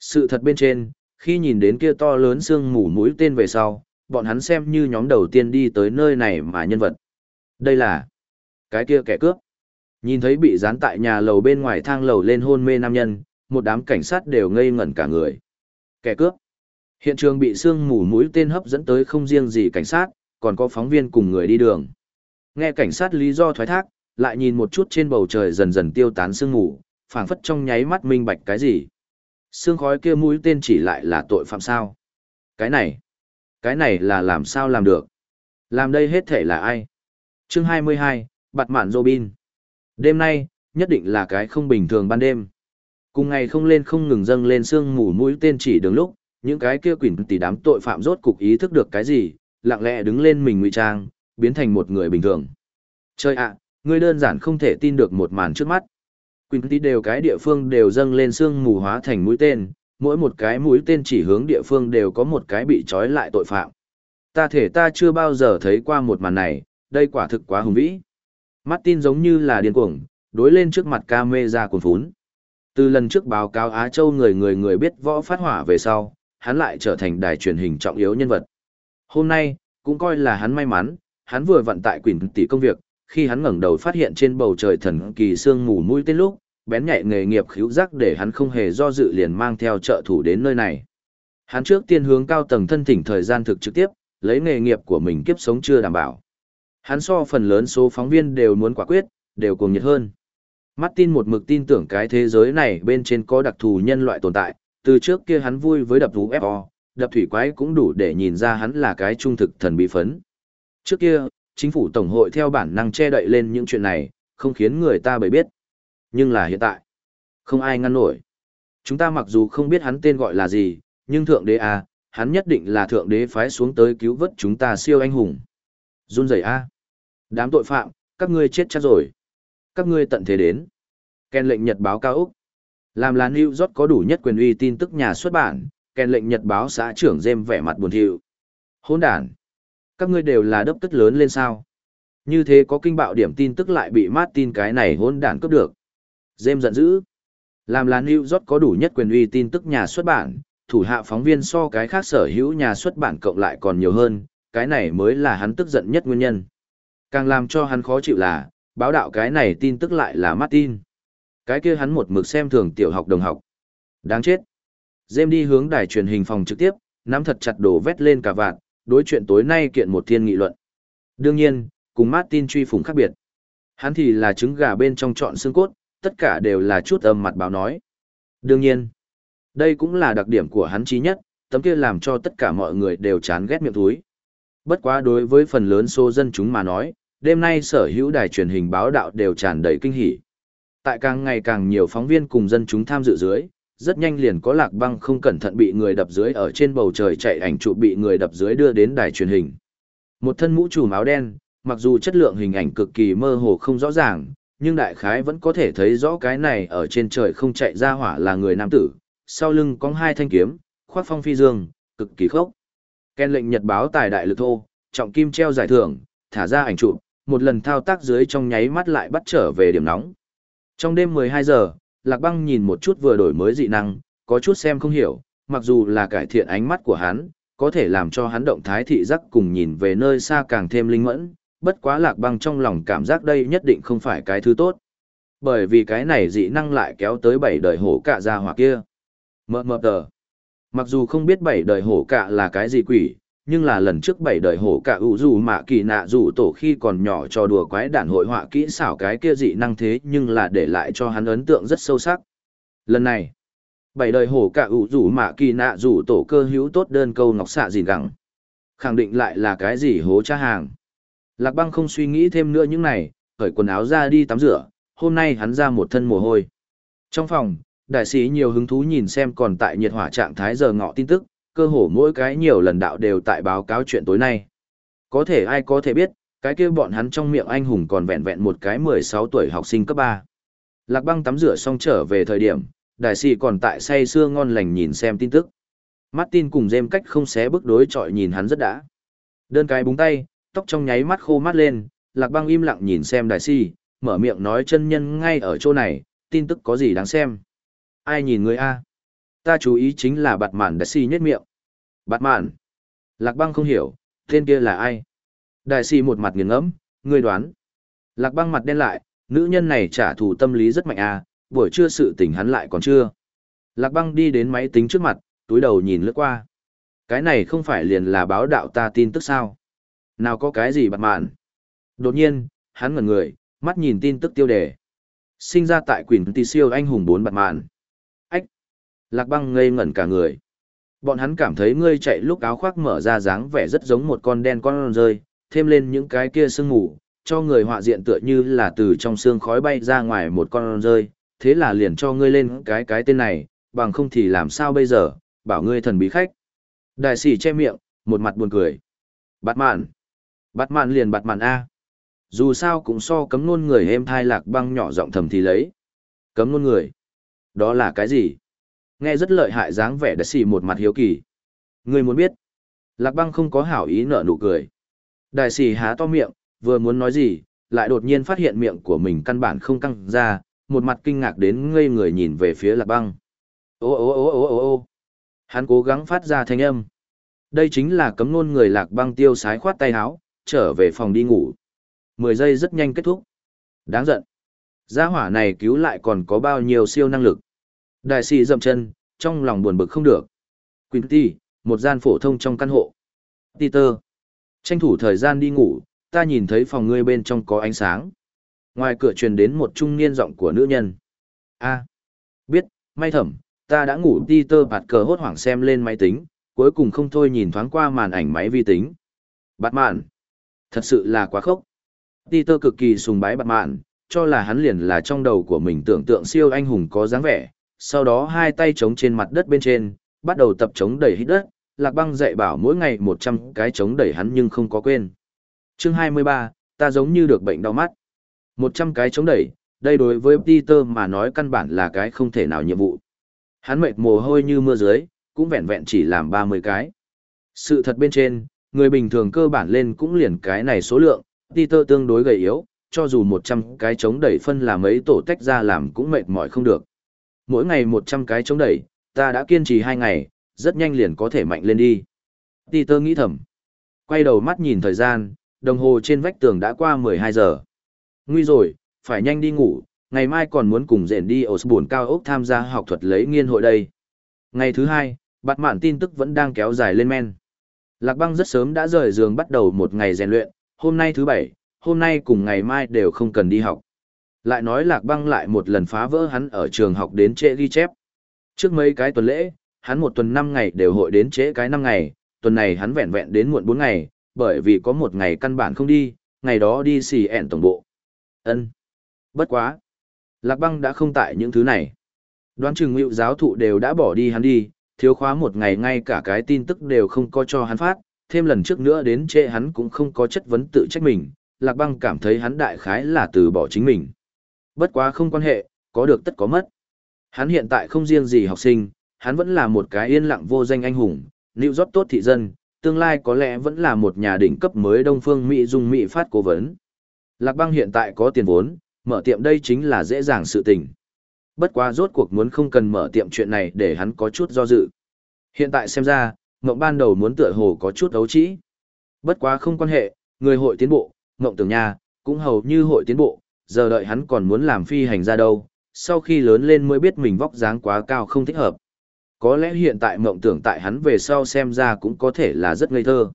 Sự thật bên trên, khi nhìn đến kia to lớn xương mù mũi tên về sau, bọn hắn xem như nhóm đầu tiên đi tới nơi này mà nhân vật. Đây là cái kia kẻ cướp. Nhìn thấy bị dán tại nhà lầu bên ngoài thang lầu lên hôn mê nam nhân, một đám cảnh sát đều ngây ngẩn cả người. Kẻ cướp. Hiện trường bị sương mù mũi tên hấp dẫn tới không riêng gì cảnh sát, còn có phóng viên cùng người đi đường. Nghe cảnh sát lý do thoái thác, lại nhìn một chút trên bầu trời dần dần tiêu tán sương mù, phảng phất trong nháy mắt minh bạch cái gì. Sương khói kia mũi tên chỉ lại là tội phạm sao? Cái này, cái này là làm sao làm được? Làm đây hết thể là ai? Chương 22, Bạt Mạn Robin. Đêm nay, nhất định là cái không bình thường ban đêm. Cùng ngày không lên không ngừng dâng lên sương mù mũi tên chỉ đường lúc, những cái kia quỷ tỷ đám tội phạm rốt cục ý thức được cái gì, lặng lẽ đứng lên mình ngụy trang, biến thành một người bình thường. Chơi ạ, ngươi đơn giản không thể tin được một màn trước mắt. Quỳnh tí đều cái địa phương đều dâng lên sương mù hóa thành mũi tên, mỗi một cái mũi tên chỉ hướng địa phương đều có một cái bị trói lại tội phạm. Ta thể ta chưa bao giờ thấy qua một màn này, đây quả thực quá hùng vĩ. Martin giống như là điên cuồng, đối lên trước mặt ca mê ra cuồng phún. Từ lần trước báo cáo Á Châu người người người biết võ phát hỏa về sau, hắn lại trở thành đài truyền hình trọng yếu nhân vật. Hôm nay, cũng coi là hắn may mắn, hắn vừa vận tại quỷ tỷ công việc, khi hắn ngẩng đầu phát hiện trên bầu trời thần kỳ sương mù mũi tên lúc, bén nhạy nghề nghiệp khíu giác để hắn không hề do dự liền mang theo trợ thủ đến nơi này. Hắn trước tiên hướng cao tầng thân thỉnh thời gian thực trực tiếp, lấy nghề nghiệp của mình kiếp sống chưa đảm bảo. Hắn so phần lớn số phóng viên đều muốn quả quyết, đều cùng nhiệt hơn. Martin một mực tin tưởng cái thế giới này bên trên có đặc thù nhân loại tồn tại, từ trước kia hắn vui với đập thú FO, đập thủy quái cũng đủ để nhìn ra hắn là cái trung thực thần bí phấn. Trước kia, chính phủ tổng hội theo bản năng che đậy lên những chuyện này, không khiến người ta bởi biết. Nhưng là hiện tại, không ai ngăn nổi. Chúng ta mặc dù không biết hắn tên gọi là gì, nhưng thượng đế à, hắn nhất định là thượng đế phái xuống tới cứu vớt chúng ta siêu anh hùng. Run rẩy a. À. Đám tội phạm, các ngươi chết chắc rồi. Các ngươi tận thế đến. Ken lệnh nhật báo cao Úc. Làm là New York có đủ nhất quyền uy tin tức nhà xuất bản, Ken lệnh nhật báo xã trưởng dêm vẻ mặt buồn thiu. Hỗn đản. Các ngươi đều là đốc tức lớn lên sao? Như thế có kinh bạo điểm tin tức lại bị Martin cái này hỗn đản cướp được. James giận dữ. Làm là New York có đủ nhất quyền uy tin tức nhà xuất bản, thủ hạ phóng viên so cái khác sở hữu nhà xuất bản cộng lại còn nhiều hơn, cái này mới là hắn tức giận nhất nguyên nhân. Càng làm cho hắn khó chịu là, báo đạo cái này tin tức lại là Martin. Cái kia hắn một mực xem thường tiểu học đồng học. Đáng chết. James đi hướng đài truyền hình phòng trực tiếp, nắm thật chặt đồ vét lên cả vạn, đối chuyện tối nay kiện một thiên nghị luận. Đương nhiên, cùng Martin truy phủng khác biệt. Hắn thì là trứng gà bên trong trọn xương cốt, tất cả đều là chút âm mặt báo nói. Đương nhiên, đây cũng là đặc điểm của hắn chí nhất, tấm kia làm cho tất cả mọi người đều chán ghét miệng túi. Bất quá đối với phần lớn số dân chúng mà nói, đêm nay sở hữu đài truyền hình báo đạo đều tràn đầy kinh hỉ. Tại càng ngày càng nhiều phóng viên cùng dân chúng tham dự dưới, rất nhanh liền có lạc băng không cẩn thận bị người đập dưới ở trên bầu trời chạy ảnh trụ bị người đập dưới đưa đến đài truyền hình. Một thân mũ trùm áo đen, mặc dù chất lượng hình ảnh cực kỳ mơ hồ không rõ ràng, nhưng đại khái vẫn có thể thấy rõ cái này ở trên trời không chạy ra hỏa là người nam tử, sau lưng có hai thanh kiếm, khoác phong phi dương, cực kỳ khốc. Ken lệnh nhật báo tài đại lực thô, trọng kim treo giải thưởng, thả ra ảnh chụp, một lần thao tác dưới trong nháy mắt lại bắt trở về điểm nóng. Trong đêm 12 giờ, Lạc Băng nhìn một chút vừa đổi mới dị năng, có chút xem không hiểu, mặc dù là cải thiện ánh mắt của hắn, có thể làm cho hắn động thái thị giác cùng nhìn về nơi xa càng thêm linh mẫn, bất quá Lạc Băng trong lòng cảm giác đây nhất định không phải cái thứ tốt. Bởi vì cái này dị năng lại kéo tới bảy đời hổ cạ ra hỏa kia. Mơ mơ tờ. Mặc dù không biết bảy đời hổ cạ là cái gì quỷ, nhưng là lần trước bảy đời hổ cạ ủ dù mạ kỳ nạ dù tổ khi còn nhỏ cho đùa quái đản hội họa kỹ xảo cái kia dị năng thế nhưng là để lại cho hắn ấn tượng rất sâu sắc. Lần này, bảy đời hổ cạ ủ dù mạ kỳ nạ dù tổ cơ hữu tốt đơn câu ngọc xạ gìn gẳng. Khẳng định lại là cái gì hố cha hàng. Lạc băng không suy nghĩ thêm nữa những này, cởi quần áo ra đi tắm rửa, hôm nay hắn ra một thân mồ hôi. Trong phòng, đại sĩ nhiều hứng thú nhìn xem còn tại nhiệt hỏa trạng thái giờ ngọ tin tức, cơ hồ mỗi cái nhiều lần đạo đều tại báo cáo chuyện tối nay. Có thể ai có thể biết, cái kia bọn hắn trong miệng anh hùng còn vẹn vẹn một cái 16 tuổi học sinh cấp 3. Lạc băng tắm rửa xong trở về thời điểm, đại sĩ còn tại say sưa ngon lành nhìn xem tin tức. Martin cùng dêm cách không xé bước đối chọi nhìn hắn rất đã. Đơn cái búng tay, tóc trong nháy mắt khô mắt lên, lạc băng im lặng nhìn xem đại sĩ, mở miệng nói chân nhân ngay ở chỗ này, tin tức có gì đáng xem. Ai nhìn người A? Ta chú ý chính là bạt mạn đại si nhất miệng. Bạt mạn. Lạc băng không hiểu, tên kia là ai? Đại si một mặt nghiền ngẫm, người đoán. Lạc băng mặt đen lại, nữ nhân này trả thù tâm lý rất mạnh à, buổi trưa sự tình hắn lại còn chưa. Lạc băng đi đến máy tính trước mặt, túi đầu nhìn lướt qua. Cái này không phải liền là báo đạo ta tin tức sao? Nào có cái gì bạt mạn. Đột nhiên, hắn ngẩn người, mắt nhìn tin tức tiêu đề. Sinh ra tại quyển tỷ Siêu anh hùng bốn bạt mạn. Lạc băng ngây ngẩn cả người. Bọn hắn cảm thấy ngươi chạy lúc áo khoác mở ra dáng vẻ rất giống một con đen con rơi, thêm lên những cái kia sương mù, cho người họa diện tựa như là từ trong xương khói bay ra ngoài một con rơi, thế là liền cho ngươi lên cái cái tên này, bằng không thì làm sao bây giờ, bảo ngươi thần bí khách. Đại sĩ che miệng, một mặt buồn cười. Bạt mạn. Bạt mạn liền bạt mạn A. Dù sao cũng so cấm nôn người êm thai lạc băng nhỏ giọng thầm thì lấy. Cấm nôn người. Đó là cái gì? Nghe rất lợi hại dáng vẻ đại sĩ một mặt hiếu kỳ. Ngươi muốn biết. Lạc băng không có hảo ý nở nụ cười. Đại sĩ há to miệng, vừa muốn nói gì, lại đột nhiên phát hiện miệng của mình căn bản không căng ra, một mặt kinh ngạc đến ngây người nhìn về phía lạc băng. Ô ô ô ô ô ô Hắn cố gắng phát ra thanh âm. Đây chính là cấm nôn người lạc băng tiêu sái khoát tay áo, trở về phòng đi ngủ. Mười giây rất nhanh kết thúc. Đáng giận. Gia hỏa này cứu lại còn có bao nhiêu siêu năng lực. Đại sĩ dậm chân, trong lòng buồn bực không được. Quinty, một gian phổ thông trong căn hộ. Peter. Tranh thủ thời gian đi ngủ, ta nhìn thấy phòng ngươi bên trong có ánh sáng. Ngoài cửa truyền đến một trung niên giọng của nữ nhân. a biết, may thẩm, ta đã ngủ Peter bạt cờ hốt hoảng xem lên máy tính, cuối cùng không thôi nhìn thoáng qua màn ảnh máy vi tính. Bạt mạn. Thật sự là quá khốc. Peter cực kỳ sùng bái bạt mạn, cho là hắn liền là trong đầu của mình tưởng tượng siêu anh hùng có dáng vẻ. Sau đó hai tay chống trên mặt đất bên trên, bắt đầu tập chống đẩy hít đất. Lạc băng dạy bảo mỗi ngày 100 cái chống đẩy hắn nhưng không có quên. Chương 23, ta giống như được bệnh đau mắt. 100 cái chống đẩy, đây đối với Peter mà nói căn bản là cái không thể nào nhiệm vụ. Hắn mệt mồ hôi như mưa dưới, cũng vẹn vẹn chỉ làm 30 cái. Sự thật bên trên, người bình thường cơ bản lên cũng liền cái này số lượng, Peter tương đối gầy yếu, cho dù 100 cái chống đẩy phân là mấy tổ tách ra làm cũng mệt mỏi không được. Mỗi ngày 100 cái chống đẩy, ta đã kiên trì 2 ngày, rất nhanh liền có thể mạnh lên đi. Peter nghĩ thầm. Quay đầu mắt nhìn thời gian, đồng hồ trên vách tường đã qua 12 giờ. Nguy rồi, phải nhanh đi ngủ, ngày mai còn muốn cùng rèn đi ở buồn cao ốc tham gia học thuật lấy nghiên hội đây. Ngày thứ hai, bạt mạn tin tức vẫn đang kéo dài lên men. Lạc băng rất sớm đã rời giường bắt đầu một ngày rèn luyện, hôm nay thứ bảy, hôm nay cùng ngày mai đều không cần đi học. Lại nói lạc băng lại một lần phá vỡ hắn ở trường học đến trễ ghi chép. Trước mấy cái tuần lễ, hắn một tuần 5 ngày đều hội đến trễ cái 5 ngày, tuần này hắn vẹn vẹn đến muộn 4 ngày, bởi vì có một ngày căn bản không đi, ngày đó đi xì ẹn tổng bộ. ân Bất quá. Lạc băng đã không tại những thứ này. Đoán chừng ngụy giáo thụ đều đã bỏ đi hắn đi, thiếu khóa một ngày ngay cả cái tin tức đều không có cho hắn phát, thêm lần trước nữa đến trễ hắn cũng không có chất vấn tự trách mình, Lạc băng cảm thấy hắn đại khái là từ bỏ chính mình. Bất quá không quan hệ, có được tất có mất. Hắn hiện tại không riêng gì học sinh, hắn vẫn là một cái yên lặng vô danh anh hùng, nịu rót tốt thị dân, tương lai có lẽ vẫn là một nhà đỉnh cấp mới Đông Phương Mỹ dung Mỹ phát cố vấn. Lạc băng hiện tại có tiền vốn, mở tiệm đây chính là dễ dàng sự tình. Bất quá rốt cuộc muốn không cần mở tiệm chuyện này để hắn có chút do dự. Hiện tại xem ra, mộng ban đầu muốn tựa hồ có chút ấu trĩ. Bất quá không quan hệ, người hội tiến bộ, mộng tưởng nhà, cũng hầu như hội tiến bộ, giờ đợi hắn còn muốn làm phi hành ra đâu, sau khi lớn lên mới biết mình vóc dáng quá cao không thích hợp. Có lẽ hiện tại mộng tưởng tại hắn về sau xem ra cũng có thể là rất ngây thơ.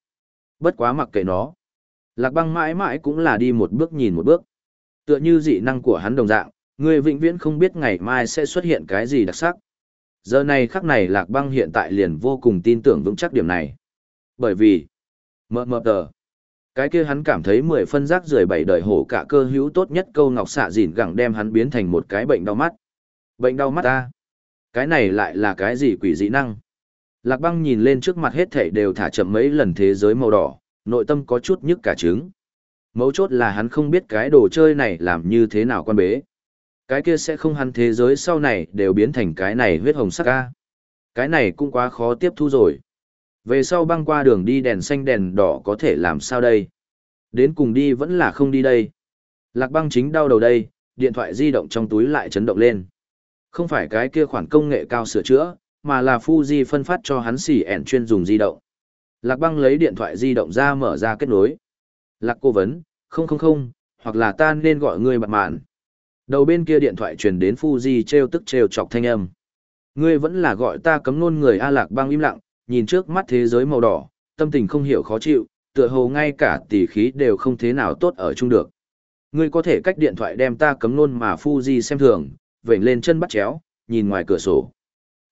Bất quá mặc kệ nó. Lạc băng mãi mãi cũng là đi một bước nhìn một bước. Tựa như dị năng của hắn đồng dạng, người vĩnh viễn không biết ngày mai sẽ xuất hiện cái gì đặc sắc. Giờ này khắc này lạc băng hiện tại liền vô cùng tin tưởng vững chắc điểm này. Bởi vì, mờ mờ tờ, cái kia hắn cảm thấy mười phân rác rưởi bảy đời hổ cả cơ hữu tốt nhất câu ngọc xạ dìn gẳng đem hắn biến thành một cái bệnh đau mắt. Bệnh đau mắt ta. Cái này lại là cái gì quỷ dị năng? Lạc băng nhìn lên trước mặt hết thảy đều thả chậm mấy lần thế giới màu đỏ, nội tâm có chút nhức cả trứng. Mấu chốt là hắn không biết cái đồ chơi này làm như thế nào quan bế. Cái kia sẽ không hắn thế giới sau này đều biến thành cái này huyết hồng sắc ca. Cái này cũng quá khó tiếp thu rồi. Về sau băng qua đường đi đèn xanh đèn đỏ có thể làm sao đây? Đến cùng đi vẫn là không đi đây. Lạc băng chính đau đầu đây, điện thoại di động trong túi lại chấn động lên. Không phải cái kia khoản công nghệ cao sửa chữa, mà là Fuji phân phát cho hắn xỉ ẻn chuyên dùng di động. Lạc băng lấy điện thoại di động ra mở ra kết nối. Lạc cô vấn, không không không, hoặc là ta nên gọi ngươi bạc mạn. Đầu bên kia điện thoại truyền đến Fuji treo tức treo chọc thanh âm. Ngươi vẫn là gọi ta cấm nôn người A Lạc băng im lặng, nhìn trước mắt thế giới màu đỏ, tâm tình không hiểu khó chịu, tựa hồ ngay cả tỷ khí đều không thế nào tốt ở chung được. Ngươi có thể cách điện thoại đem ta cấm nôn mà Fuji xem thường, vểnh lên chân bắt chéo, nhìn ngoài cửa sổ.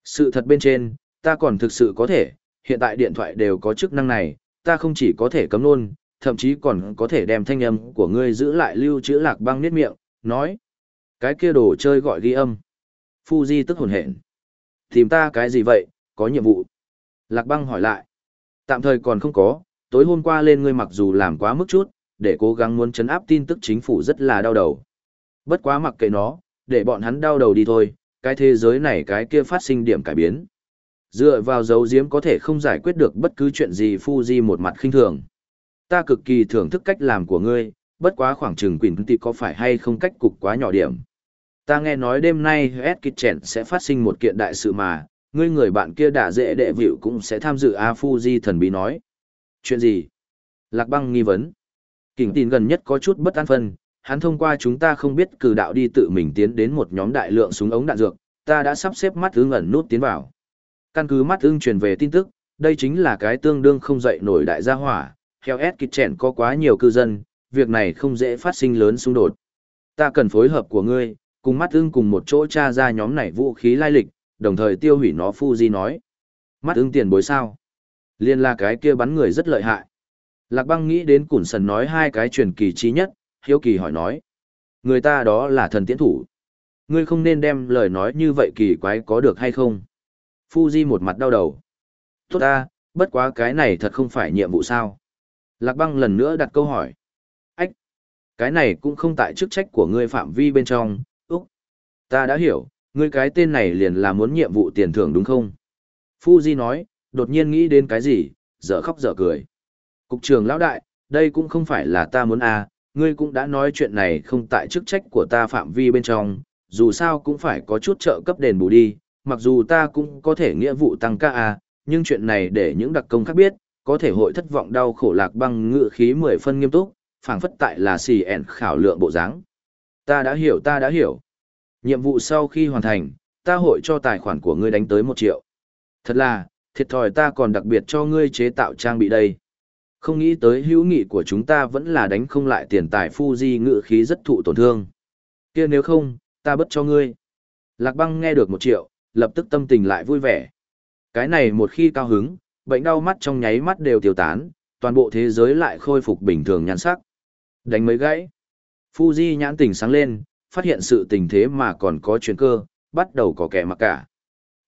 Sự thật bên trên, ta còn thực sự có thể, hiện tại điện thoại đều có chức năng này, ta không chỉ có thể cấm nôn, thậm chí còn có thể đem thanh âm của ngươi giữ lại lưu trữ lạc băng niết miệng, nói. Cái kia đồ chơi gọi ghi âm. Fuji tức hồn hện. Tìm ta cái gì vậy, có nhiệm vụ. Lạc băng hỏi lại. Tạm thời còn không có, tối hôm qua lên ngươi mặc dù làm quá mức chút, để cố gắng muốn chấn áp tin tức chính phủ rất là đau đầu. Bất quá mặc kệ nó, để bọn hắn đau đầu đi thôi, cái thế giới này cái kia phát sinh điểm cải biến. Dựa vào dấu diếm có thể không giải quyết được bất cứ chuyện gì Fuji một mặt khinh thường. Ta cực kỳ thưởng thức cách làm của ngươi, bất quá khoảng chừng quỳnh tị có phải hay không cách cục quá nhỏ điểm. Ta nghe nói đêm nay Ed Kitchen sẽ phát sinh một kiện đại sự mà, ngươi người bạn kia đã dễ đệ vịu cũng sẽ tham dự A Fuji thần bí nói. Chuyện gì? Lạc băng nghi vấn. Kình tin gần nhất có chút bất an phân, hắn thông qua chúng ta không biết cử đạo đi tự mình tiến đến một nhóm đại lượng súng ống đạn dược, ta đã sắp xếp mắt ưng ẩn nút tiến vào. Căn cứ mắt ưng truyền về tin tức, đây chính là cái tương đương không dậy nổi đại gia hỏa, theo S trẻn có quá nhiều cư dân, việc này không dễ phát sinh lớn xung đột. Ta cần phối hợp của ngươi, cùng mắt ưng cùng một chỗ tra ra nhóm này vũ khí lai lịch, đồng thời tiêu hủy nó Fuji nói. Mắt ứng tiền bối sao? Liên là cái kia bắn người rất lợi hại. Lạc băng nghĩ đến Củn Sần nói hai cái truyền kỳ trí nhất, hiếu kỳ hỏi nói. Người ta đó là thần tiễn thủ. Ngươi không nên đem lời nói như vậy kỳ quái có được hay không? Fuji một mặt đau đầu. Tốt ta, bất quá cái này thật không phải nhiệm vụ sao? Lạc băng lần nữa đặt câu hỏi. Ách! Cái này cũng không tại chức trách của ngươi phạm vi bên trong, Úc! Ta đã hiểu, ngươi cái tên này liền là muốn nhiệm vụ tiền thưởng đúng không? Fuji nói, đột nhiên nghĩ đến cái gì, dở khóc dở cười. Cục trưởng lão đại, đây cũng không phải là ta muốn à, ngươi cũng đã nói chuyện này không tại chức trách của ta phạm vi bên trong, dù sao cũng phải có chút trợ cấp đền bù đi, mặc dù ta cũng có thể nghĩa vụ tăng ca à, nhưng chuyện này để những đặc công khác biết, có thể hội thất vọng đau khổ lạc băng ngự khí mười phân nghiêm túc, phảng phất tại là xì ẻn khảo lượng bộ dáng. Ta đã hiểu ta đã hiểu. Nhiệm vụ sau khi hoàn thành, ta hội cho tài khoản của ngươi đánh tới một triệu. Thật là, thiệt thòi ta còn đặc biệt cho ngươi chế tạo trang bị đây. Không nghĩ tới hữu nghị của chúng ta vẫn là đánh không lại tiền tài Fuji ngự khí rất thụ tổn thương. kia nếu không, ta bất cho ngươi. Lạc băng nghe được một triệu, lập tức tâm tình lại vui vẻ. Cái này một khi cao hứng, bệnh đau mắt trong nháy mắt đều tiêu tán, toàn bộ thế giới lại khôi phục bình thường nhan sắc. Đánh mấy gãy. Fuji nhãn tình sáng lên, phát hiện sự tình thế mà còn có chuyển cơ, bắt đầu có kẻ mặc cả.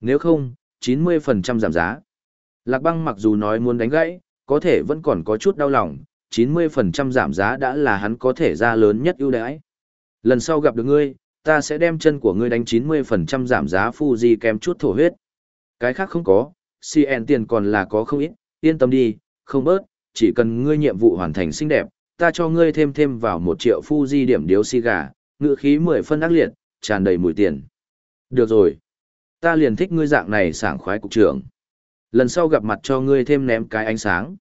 Nếu không, 90% giảm giá. Lạc băng mặc dù nói muốn đánh gãy, có thể vẫn còn có chút đau lòng, 90% giảm giá đã là hắn có thể ra lớn nhất ưu đãi. Lần sau gặp được ngươi, ta sẽ đem chân của ngươi đánh 90% giảm giá Fuji kém chút thổ huyết. Cái khác không có, CN tiền còn là có không ít, yên tâm đi, không bớt, chỉ cần ngươi nhiệm vụ hoàn thành xinh đẹp, ta cho ngươi thêm thêm vào một triệu Fuji điểm điếu xì gà, ngựa khí 10 phân ác liệt, tràn đầy mùi tiền. Được rồi. Ta liền thích ngươi dạng này sảng khoái cục trưởng. Lần sau gặp mặt cho ngươi thêm ném cái ánh sáng.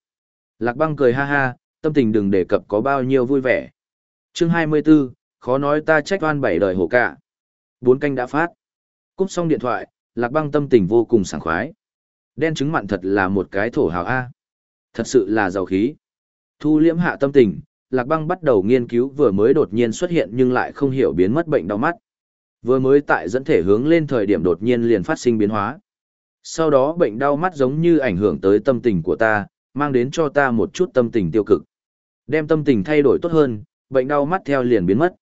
Lạc băng cười ha ha, tâm tình đừng đề cập có bao nhiêu vui vẻ. chương 24, khó nói ta trách oan bảy đời hổ cả. Bốn canh đã phát. Cúp xong điện thoại, lạc băng tâm tình vô cùng sảng khoái. Đen trứng mặn thật là một cái thổ hào A. Thật sự là giàu khí. Thu liễm hạ tâm tình, lạc băng bắt đầu nghiên cứu vừa mới đột nhiên xuất hiện nhưng lại không hiểu biến mất bệnh đau mắt. Vừa mới tại dẫn thể hướng lên thời điểm đột nhiên liền phát sinh biến hóa. Sau đó bệnh đau mắt giống như ảnh hưởng tới tâm tình của ta, mang đến cho ta một chút tâm tình tiêu cực. Đem tâm tình thay đổi tốt hơn, bệnh đau mắt theo liền biến mất.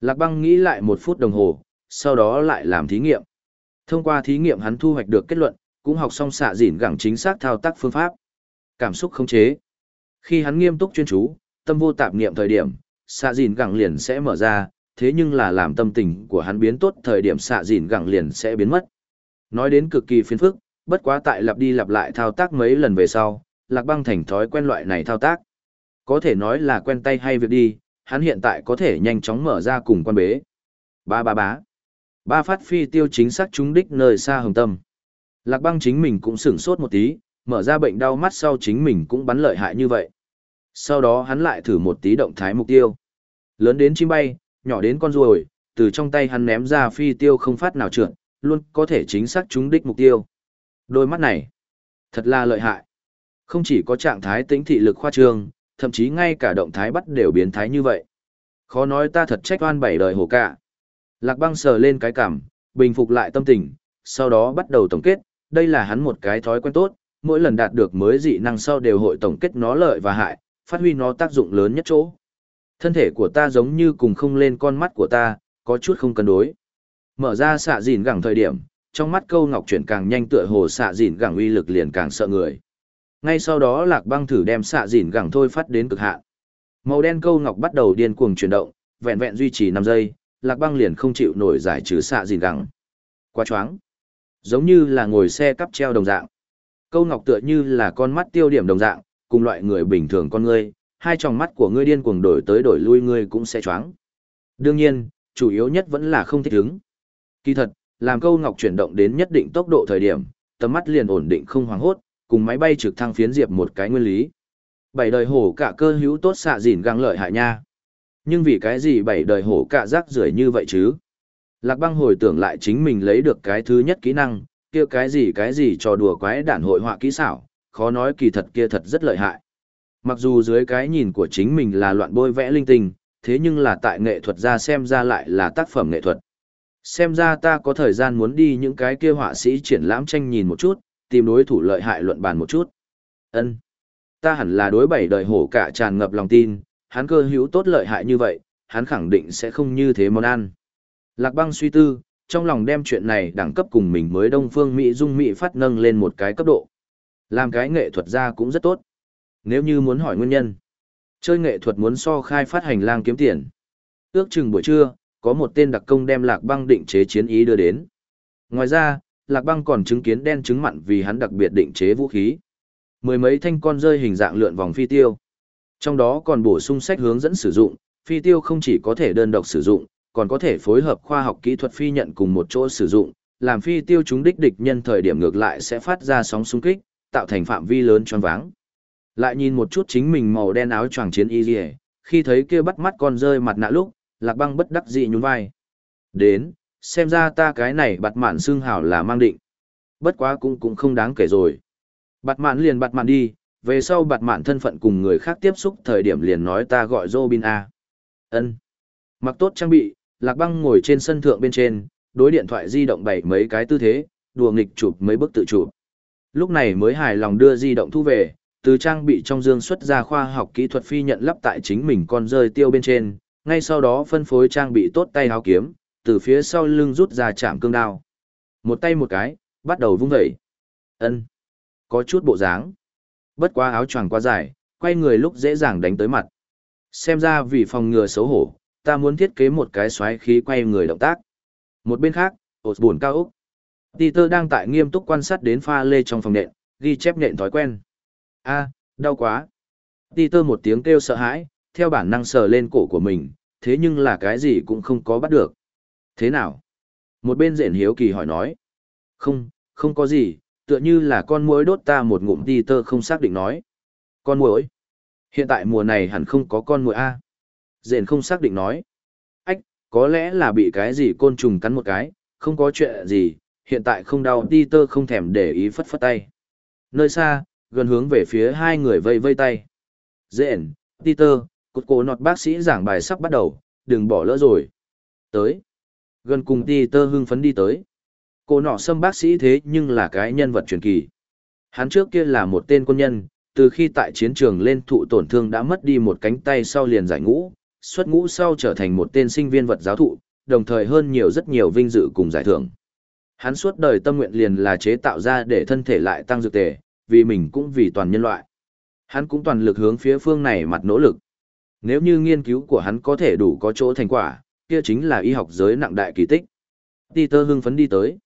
Lạc băng nghĩ lại một phút đồng hồ, sau đó lại làm thí nghiệm. Thông qua thí nghiệm hắn thu hoạch được kết luận, cũng học xong xạ dỉn gẳng chính xác thao tác phương pháp. Cảm xúc khống chế. Khi hắn nghiêm túc chuyên chú, tâm vô tạp niệm thời điểm, xạ dìn gẳng liền sẽ mở ra, thế nhưng là làm tâm tình của hắn biến tốt thời điểm xạ dìn gẳng liền sẽ biến mất. Nói đến cực kỳ phiền phức, bất quá tại lặp đi lặp lại thao tác mấy lần về sau, Lạc Băng thành thói quen loại này thao tác. Có thể nói là quen tay hay việc đi, hắn hiện tại có thể nhanh chóng mở ra cùng quan bế. Ba ba bá. Ba phát phi tiêu chính xác trúng đích nơi xa hồng tâm. Lạc Băng chính mình cũng sửng sốt một tí, mở ra bệnh đau mắt sau chính mình cũng bắn lợi hại như vậy. Sau đó hắn lại thử một tí động thái mục tiêu. Lớn đến chim bay, nhỏ đến con ruồi, từ trong tay hắn ném ra phi tiêu không phát nào trượt, luôn có thể chính xác trúng đích mục tiêu. Đôi mắt này, thật là lợi hại. Không chỉ có trạng thái tĩnh thị lực khoa trương, thậm chí ngay cả động thái bắt đều biến thái như vậy. Khó nói ta thật trách oan bảy đời hồ cả. Lạc băng sờ lên cái cảm, bình phục lại tâm tình, sau đó bắt đầu tổng kết, đây là hắn một cái thói quen tốt, mỗi lần đạt được mới dị năng sau đều hội tổng kết nó lợi và hại, phát huy nó tác dụng lớn nhất chỗ. Thân thể của ta giống như cùng không lên con mắt của ta, có chút không cân đối. Mở ra xạ dìn gẳng thời điểm, trong mắt câu ngọc chuyển càng nhanh tựa hồ xạ dìn gẳng uy lực liền càng sợ người. Ngay sau đó lạc băng thử đem xạ dìn gẳng thôi phát đến cực hạn. Màu đen câu ngọc bắt đầu điên cuồng chuyển động, vẹn vẹn duy trì 5 giây, lạc băng liền không chịu nổi giải trừ xạ dìn gẳng. Quá choáng. Giống như là ngồi xe cắp treo đồng dạng. Câu ngọc tựa như là con mắt tiêu điểm đồng dạng, cùng loại người bình thường con ngươi, hai tròng mắt của ngươi điên cuồng đổi tới đổi lui ngươi cũng sẽ choáng. Đương nhiên, chủ yếu nhất vẫn là không thích ứng. Kỳ thật, làm câu ngọc chuyển động đến nhất định tốc độ thời điểm, tầm mắt liền ổn định không hoảng hốt, cùng máy bay trực thăng phiến diệp một cái nguyên lý. Bảy đời hổ cả cơ hữu tốt xạ dỉn găng lợi hại nha. Nhưng vì cái gì bảy đời hổ cả rác rưởi như vậy chứ? Lạc băng hồi tưởng lại chính mình lấy được cái thứ nhất kỹ năng, kia cái gì cái gì trò đùa quái đản hội họa kỹ xảo, khó nói kỳ thật kia thật rất lợi hại. Mặc dù dưới cái nhìn của chính mình là loạn bôi vẽ linh tinh, thế nhưng là tại nghệ thuật ra xem ra lại là tác phẩm nghệ thuật. Xem ra ta có thời gian muốn đi những cái kia họa sĩ triển lãm tranh nhìn một chút, tìm đối thủ lợi hại luận bàn một chút. Ân, Ta hẳn là đối bảy đời hổ cả tràn ngập lòng tin, hắn cơ hữu tốt lợi hại như vậy, hắn khẳng định sẽ không như thế món ăn. Lạc băng suy tư, trong lòng đem chuyện này đẳng cấp cùng mình mới Đông Phương Mỹ Dung Mỹ phát nâng lên một cái cấp độ. Làm cái nghệ thuật ra cũng rất tốt. Nếu như muốn hỏi nguyên nhân, chơi nghệ thuật muốn so khai phát hành lang kiếm tiền. Ước chừng buổi trưa, có một tên đặc công đem lạc băng định chế chiến ý đưa đến. Ngoài ra, lạc băng còn chứng kiến đen chứng mặn vì hắn đặc biệt định chế vũ khí. Mười mấy thanh con rơi hình dạng lượn vòng phi tiêu. Trong đó còn bổ sung sách hướng dẫn sử dụng, phi tiêu không chỉ có thể đơn độc sử dụng, còn có thể phối hợp khoa học kỹ thuật phi nhận cùng một chỗ sử dụng, làm phi tiêu chúng đích địch nhân thời điểm ngược lại sẽ phát ra sóng xung kích, tạo thành phạm vi lớn choáng váng. Lại nhìn một chút chính mình màu đen áo choàng chiến y liễu, khi thấy kia bắt mắt con rơi mặt nạ lúc, lạc băng bất đắc dĩ nhún vai. Đến, xem ra ta cái này bạt mạn xương hảo là mang định. Bất quá cũng cũng không đáng kể rồi. bạt mạn liền bạt mạn đi, về sau bạt mạn thân phận cùng người khác tiếp xúc thời điểm liền nói ta gọi Robin A. Ân. Mặc tốt trang bị, lạc băng ngồi trên sân thượng bên trên, đối điện thoại di động bày mấy cái tư thế, đùa nghịch chụp mấy bức tự chụp. Lúc này mới hài lòng đưa di động thu về, từ trang bị trong dương xuất ra khoa học kỹ thuật phi nhận lắp tại chính mình con rơi tiêu bên trên, ngay sau đó phân phối trang bị tốt tay áo kiếm, từ phía sau lưng rút ra chạm cương đao. Một tay một cái, bắt đầu vung vẩy. Ân, có chút bộ dáng. Bất quá áo choàng quá dài, quay người lúc dễ dàng đánh tới mặt. Xem ra vì phòng ngừa xấu hổ, ta muốn thiết kế một cái xoáy khí quay người động tác. Một bên khác, ột buồn cao úc. Peter đang tại nghiêm túc quan sát đến pha lê trong phòng nện, ghi chép nện thói quen. A, đau quá. Peter một tiếng kêu sợ hãi, theo bản năng sờ lên cổ của mình, thế nhưng là cái gì cũng không có bắt được. Thế nào? Một bên rện hiếu kỳ hỏi nói. Không, không có gì, tựa như là con muỗi đốt ta một ngụm Peter không xác định nói. Con muỗi? Hiện tại mùa này hẳn không có con muỗi A. Rện không xác định nói. Ách, có lẽ là bị cái gì côn trùng cắn một cái, không có chuyện gì, hiện tại không đau Peter không thèm để ý phất phất tay. Nơi xa, gần hướng về phía hai người vây vây tay. Dện, đi tơ, cột cổ nọt bác sĩ giảng bài sắp bắt đầu, đừng bỏ lỡ rồi. Tới. Gần cùng Peter hưng phấn đi tới. Cô nọ xâm bác sĩ thế nhưng là cái nhân vật truyền kỳ. Hắn trước kia là một tên quân nhân, từ khi tại chiến trường lên thụ tổn thương đã mất đi một cánh tay sau liền giải ngũ, xuất ngũ sau trở thành một tên sinh viên vật giáo thụ, đồng thời hơn nhiều rất nhiều vinh dự cùng giải thưởng. Hắn suốt đời tâm nguyện liền là chế tạo ra để thân thể lại tăng dược tề, vì mình cũng vì toàn nhân loại. Hắn cũng toàn lực hướng phía phương này mặt nỗ lực. Nếu như nghiên cứu của hắn có thể đủ có chỗ thành quả, kia chính là y học giới nặng đại kỳ tích. Peter hưng phấn đi tới.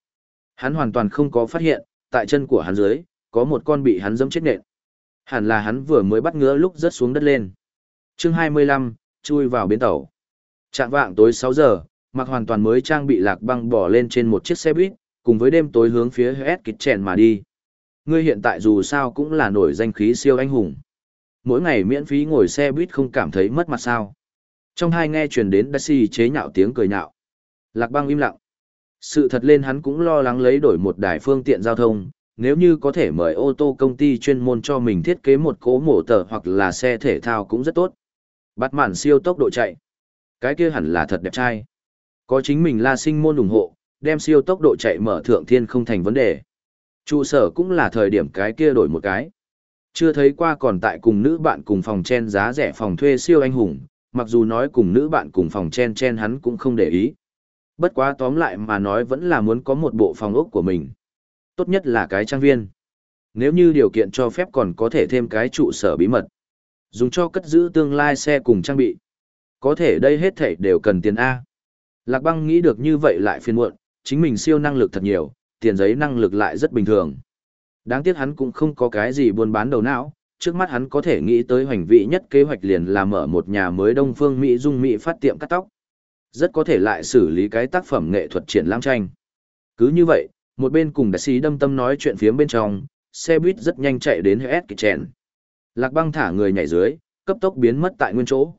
Hắn hoàn toàn không có phát hiện, tại chân của hắn dưới, có một con bị hắn dẫm chết nện. Hẳn là hắn vừa mới bắt ngứa lúc rớt xuống đất lên. chương 25, chui vào bến tàu. Trạng vạng tối 6 giờ, mặc hoàn toàn mới trang bị lạc băng bỏ lên trên một chiếc xe buýt, cùng với đêm tối hướng phía hết kịch chèn mà đi. Ngươi hiện tại dù sao cũng là nổi danh khí siêu anh hùng. Mỗi ngày miễn phí ngồi xe buýt không cảm thấy mất mặt sao. Trong hai nghe truyền đến Daisy chế nhạo tiếng cười nhạo. Lạc băng im lặng. Sự thật lên hắn cũng lo lắng lấy đổi một đài phương tiện giao thông, nếu như có thể mời ô tô công ty chuyên môn cho mình thiết kế một cố mổ tờ hoặc là xe thể thao cũng rất tốt. Bắt màn siêu tốc độ chạy. Cái kia hẳn là thật đẹp trai. Có chính mình la sinh môn ủng hộ, đem siêu tốc độ chạy mở thượng thiên không thành vấn đề. Trụ sở cũng là thời điểm cái kia đổi một cái. Chưa thấy qua còn tại cùng nữ bạn cùng phòng chen giá rẻ phòng thuê siêu anh hùng, mặc dù nói cùng nữ bạn cùng phòng chen chen hắn cũng không để ý. Bất quá tóm lại mà nói vẫn là muốn có một bộ phòng ốc của mình. Tốt nhất là cái trang viên. Nếu như điều kiện cho phép còn có thể thêm cái trụ sở bí mật. Dùng cho cất giữ tương lai xe cùng trang bị. Có thể đây hết thảy đều cần tiền A. Lạc băng nghĩ được như vậy lại phiền muộn, chính mình siêu năng lực thật nhiều, tiền giấy năng lực lại rất bình thường. Đáng tiếc hắn cũng không có cái gì buôn bán đầu não, trước mắt hắn có thể nghĩ tới hoành vị nhất kế hoạch liền là mở một nhà mới Đông Phương Mỹ Dung Mỹ phát tiệm cắt tóc. Rất có thể lại xử lý cái tác phẩm nghệ thuật triển lãm tranh. Cứ như vậy, một bên cùng đại sĩ đâm tâm nói chuyện phía bên trong, xe buýt rất nhanh chạy đến hết kịch chèn. Lạc băng thả người nhảy dưới, cấp tốc biến mất tại nguyên chỗ.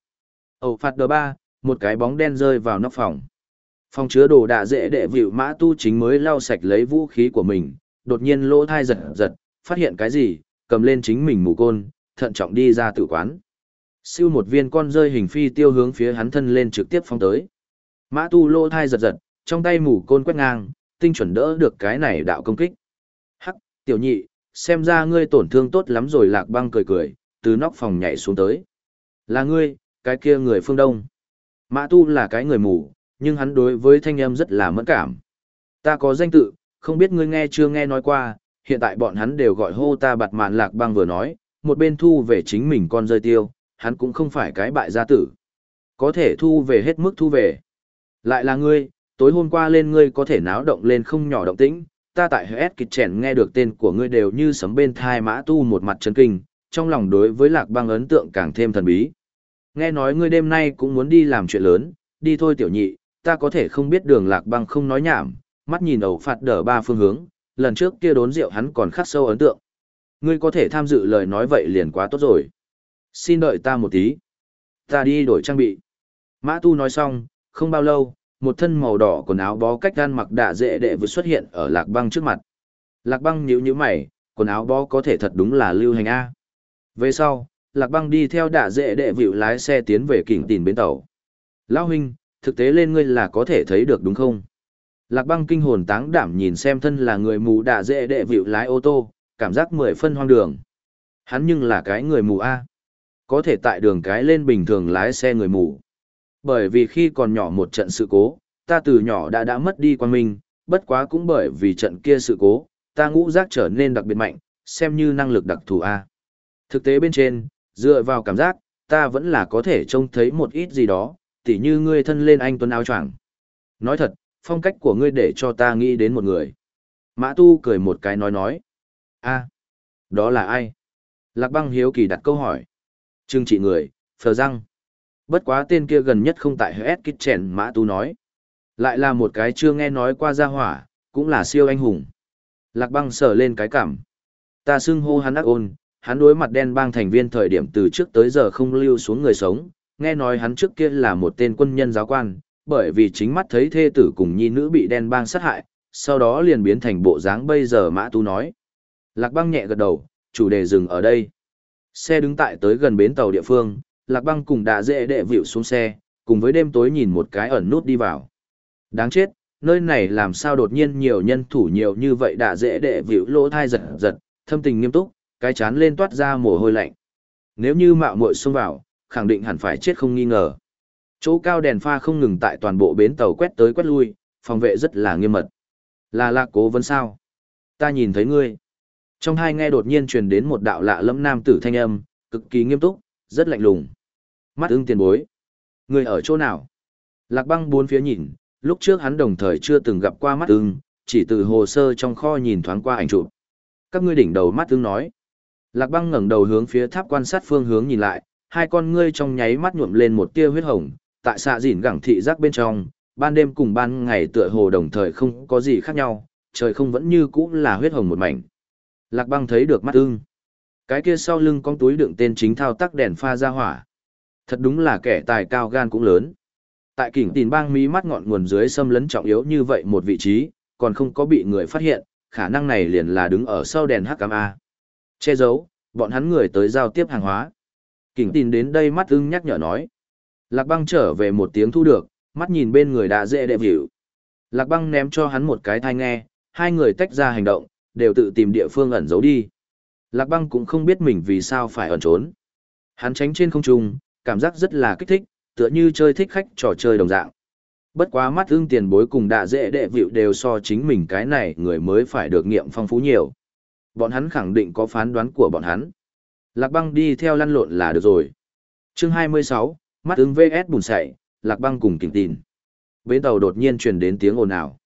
Ẩu phạt đờ ba, một cái bóng đen rơi vào nóc phòng. Phòng chứa đồ đạ dễ đệ vịu mã tu chính mới lau sạch lấy vũ khí của mình, đột nhiên lỗ thai giật giật, phát hiện cái gì, cầm lên chính mình mù côn, thận trọng đi ra tử quán. Siêu một viên con rơi hình phi tiêu hướng phía hắn thân lên trực tiếp phong tới. Mã tu lỗ thai giật giật, trong tay mù côn quét ngang, tinh chuẩn đỡ được cái này đạo công kích. Hắc, tiểu nhị, xem ra ngươi tổn thương tốt lắm rồi lạc băng cười cười, từ nóc phòng nhảy xuống tới. Là ngươi, cái kia người phương đông. Mã tu là cái người mù, nhưng hắn đối với thanh âm rất là mẫn cảm. Ta có danh tự, không biết ngươi nghe chưa nghe nói qua, hiện tại bọn hắn đều gọi hô ta bạt mạn lạc băng vừa nói, một bên thu về chính mình con rơi tiêu, hắn cũng không phải cái bại gia tử. Có thể thu về hết mức thu về. Lại là ngươi, tối hôm qua lên ngươi có thể náo động lên không nhỏ động tĩnh, ta tại hết kịch chèn nghe được tên của ngươi đều như sấm bên thai mã tu một mặt chấn kinh, trong lòng đối với lạc băng ấn tượng càng thêm thần bí. Nghe nói ngươi đêm nay cũng muốn đi làm chuyện lớn, đi thôi tiểu nhị, ta có thể không biết đường lạc băng không nói nhảm, mắt nhìn ẩu phạt đỡ ba phương hướng, lần trước kia đốn rượu hắn còn khắc sâu ấn tượng. Ngươi có thể tham dự lời nói vậy liền quá tốt rồi. Xin đợi ta một tí. Ta đi đổi trang bị. Mã tu nói xong, không bao lâu, một thân màu đỏ quần áo bó cách gan mặc đạ dễ đệ vừa xuất hiện ở lạc băng trước mặt. Lạc băng nhíu nhíu mày, quần áo bó có thể thật đúng là lưu hành A. Về sau, lạc băng đi theo đạ dễ đệ vịu lái xe tiến về kỉnh tìm bến tàu. Lão huynh, thực tế lên ngươi là có thể thấy được đúng không? Lạc băng kinh hồn táng đảm nhìn xem thân là người mù đạ dễ đệ vịu lái ô tô, cảm giác mười phân hoang đường. Hắn nhưng là cái người mù A. Có thể tại đường cái lên bình thường lái xe người mù. Bởi vì khi còn nhỏ một trận sự cố, ta từ nhỏ đã đã mất đi quan minh, bất quá cũng bởi vì trận kia sự cố, ta ngũ giác trở nên đặc biệt mạnh, xem như năng lực đặc thù A. Thực tế bên trên, dựa vào cảm giác, ta vẫn là có thể trông thấy một ít gì đó, tỉ như ngươi thân lên anh tuấn áo choàng. Nói thật, phong cách của ngươi để cho ta nghĩ đến một người. Mã tu cười một cái nói nói. a đó là ai? Lạc băng hiếu kỳ đặt câu hỏi. Trương trị người, phờ răng. Bất quá tên kia gần nhất không tại hết kích chèn mã tu nói. Lại là một cái chưa nghe nói qua gia hỏa, cũng là siêu anh hùng. Lạc băng sờ lên cái cảm. Ta xưng hô hắn ác ôn, hắn đối mặt đen bang thành viên thời điểm từ trước tới giờ không lưu xuống người sống, nghe nói hắn trước kia là một tên quân nhân giáo quan, bởi vì chính mắt thấy thê tử cùng nhi nữ bị đen bang sát hại, sau đó liền biến thành bộ dáng bây giờ Mã Tu nói. Lạc băng nhẹ gật đầu, chủ đề dừng ở đây. Xe đứng tại tới gần bến tàu địa phương, Lạc băng cùng đã dễ đệ vịu xuống xe, cùng với đêm tối nhìn một cái ẩn nút đi vào. Đáng chết, nơi này làm sao đột nhiên nhiều nhân thủ nhiều như vậy đã dễ đệ vịu lỗ thai giật giật, thâm tình nghiêm túc, cái chán lên toát ra mồ hôi lạnh. Nếu như mạo muội xông vào, khẳng định hẳn phải chết không nghi ngờ. Chỗ cao đèn pha không ngừng tại toàn bộ bến tàu quét tới quét lui, phòng vệ rất là nghiêm mật. Là lạc cố vấn sao? Ta nhìn thấy ngươi. Trong hai nghe đột nhiên truyền đến một đạo lạ lẫm nam tử thanh âm, cực kỳ nghiêm túc, rất lạnh lùng. Mắt ưng tiền bối. Ngươi ở chỗ nào? Lạc băng bốn phía nhìn, lúc trước hắn đồng thời chưa từng gặp qua mắt ưng, chỉ từ hồ sơ trong kho nhìn thoáng qua ảnh chụp. Các ngươi đỉnh đầu mắt ưng nói. Lạc băng ngẩng đầu hướng phía tháp quan sát phương hướng nhìn lại, hai con ngươi trong nháy mắt nhuộm lên một tia huyết hồng, tại xạ dỉn gẳng thị giác bên trong, ban đêm cùng ban ngày tựa hồ đồng thời không có gì khác nhau, trời không vẫn như cũ là huyết hồng một mảnh. Lạc băng thấy được mắt ưng. Cái kia sau lưng con túi đựng tên chính thao tác đèn pha ra hỏa. Thật đúng là kẻ tài cao gan cũng lớn. Tại kỉnh tìn bang mí mắt ngọn nguồn dưới xâm lấn trọng yếu như vậy một vị trí, còn không có bị người phát hiện, khả năng này liền là đứng ở sau đèn HKMA. cam A. Che giấu, bọn hắn người tới giao tiếp hàng hóa. Kỉnh tin đến đây mắt ưng nhắc nhở nói. Lạc băng trở về một tiếng thu được, mắt nhìn bên người đã dễ đẹp hiểu. Lạc băng ném cho hắn một cái thai nghe, hai người tách ra hành động, đều tự tìm địa phương ẩn giấu đi. Lạc băng cũng không biết mình vì sao phải ẩn trốn. Hắn tránh trên không trung, cảm giác rất là kích thích, tựa như chơi thích khách trò chơi đồng dạng. Bất quá mắt ưng tiền bối cùng đạ dễ đệ vịu đều so chính mình cái này người mới phải được nghiệm phong phú nhiều. Bọn hắn khẳng định có phán đoán của bọn hắn. Lạc băng đi theo lăn lộn là được rồi. chương 26, mắt ứng VS bùn sậy, lạc băng cùng kỉnh tin. Bến tàu đột nhiên truyền đến tiếng ồn ào.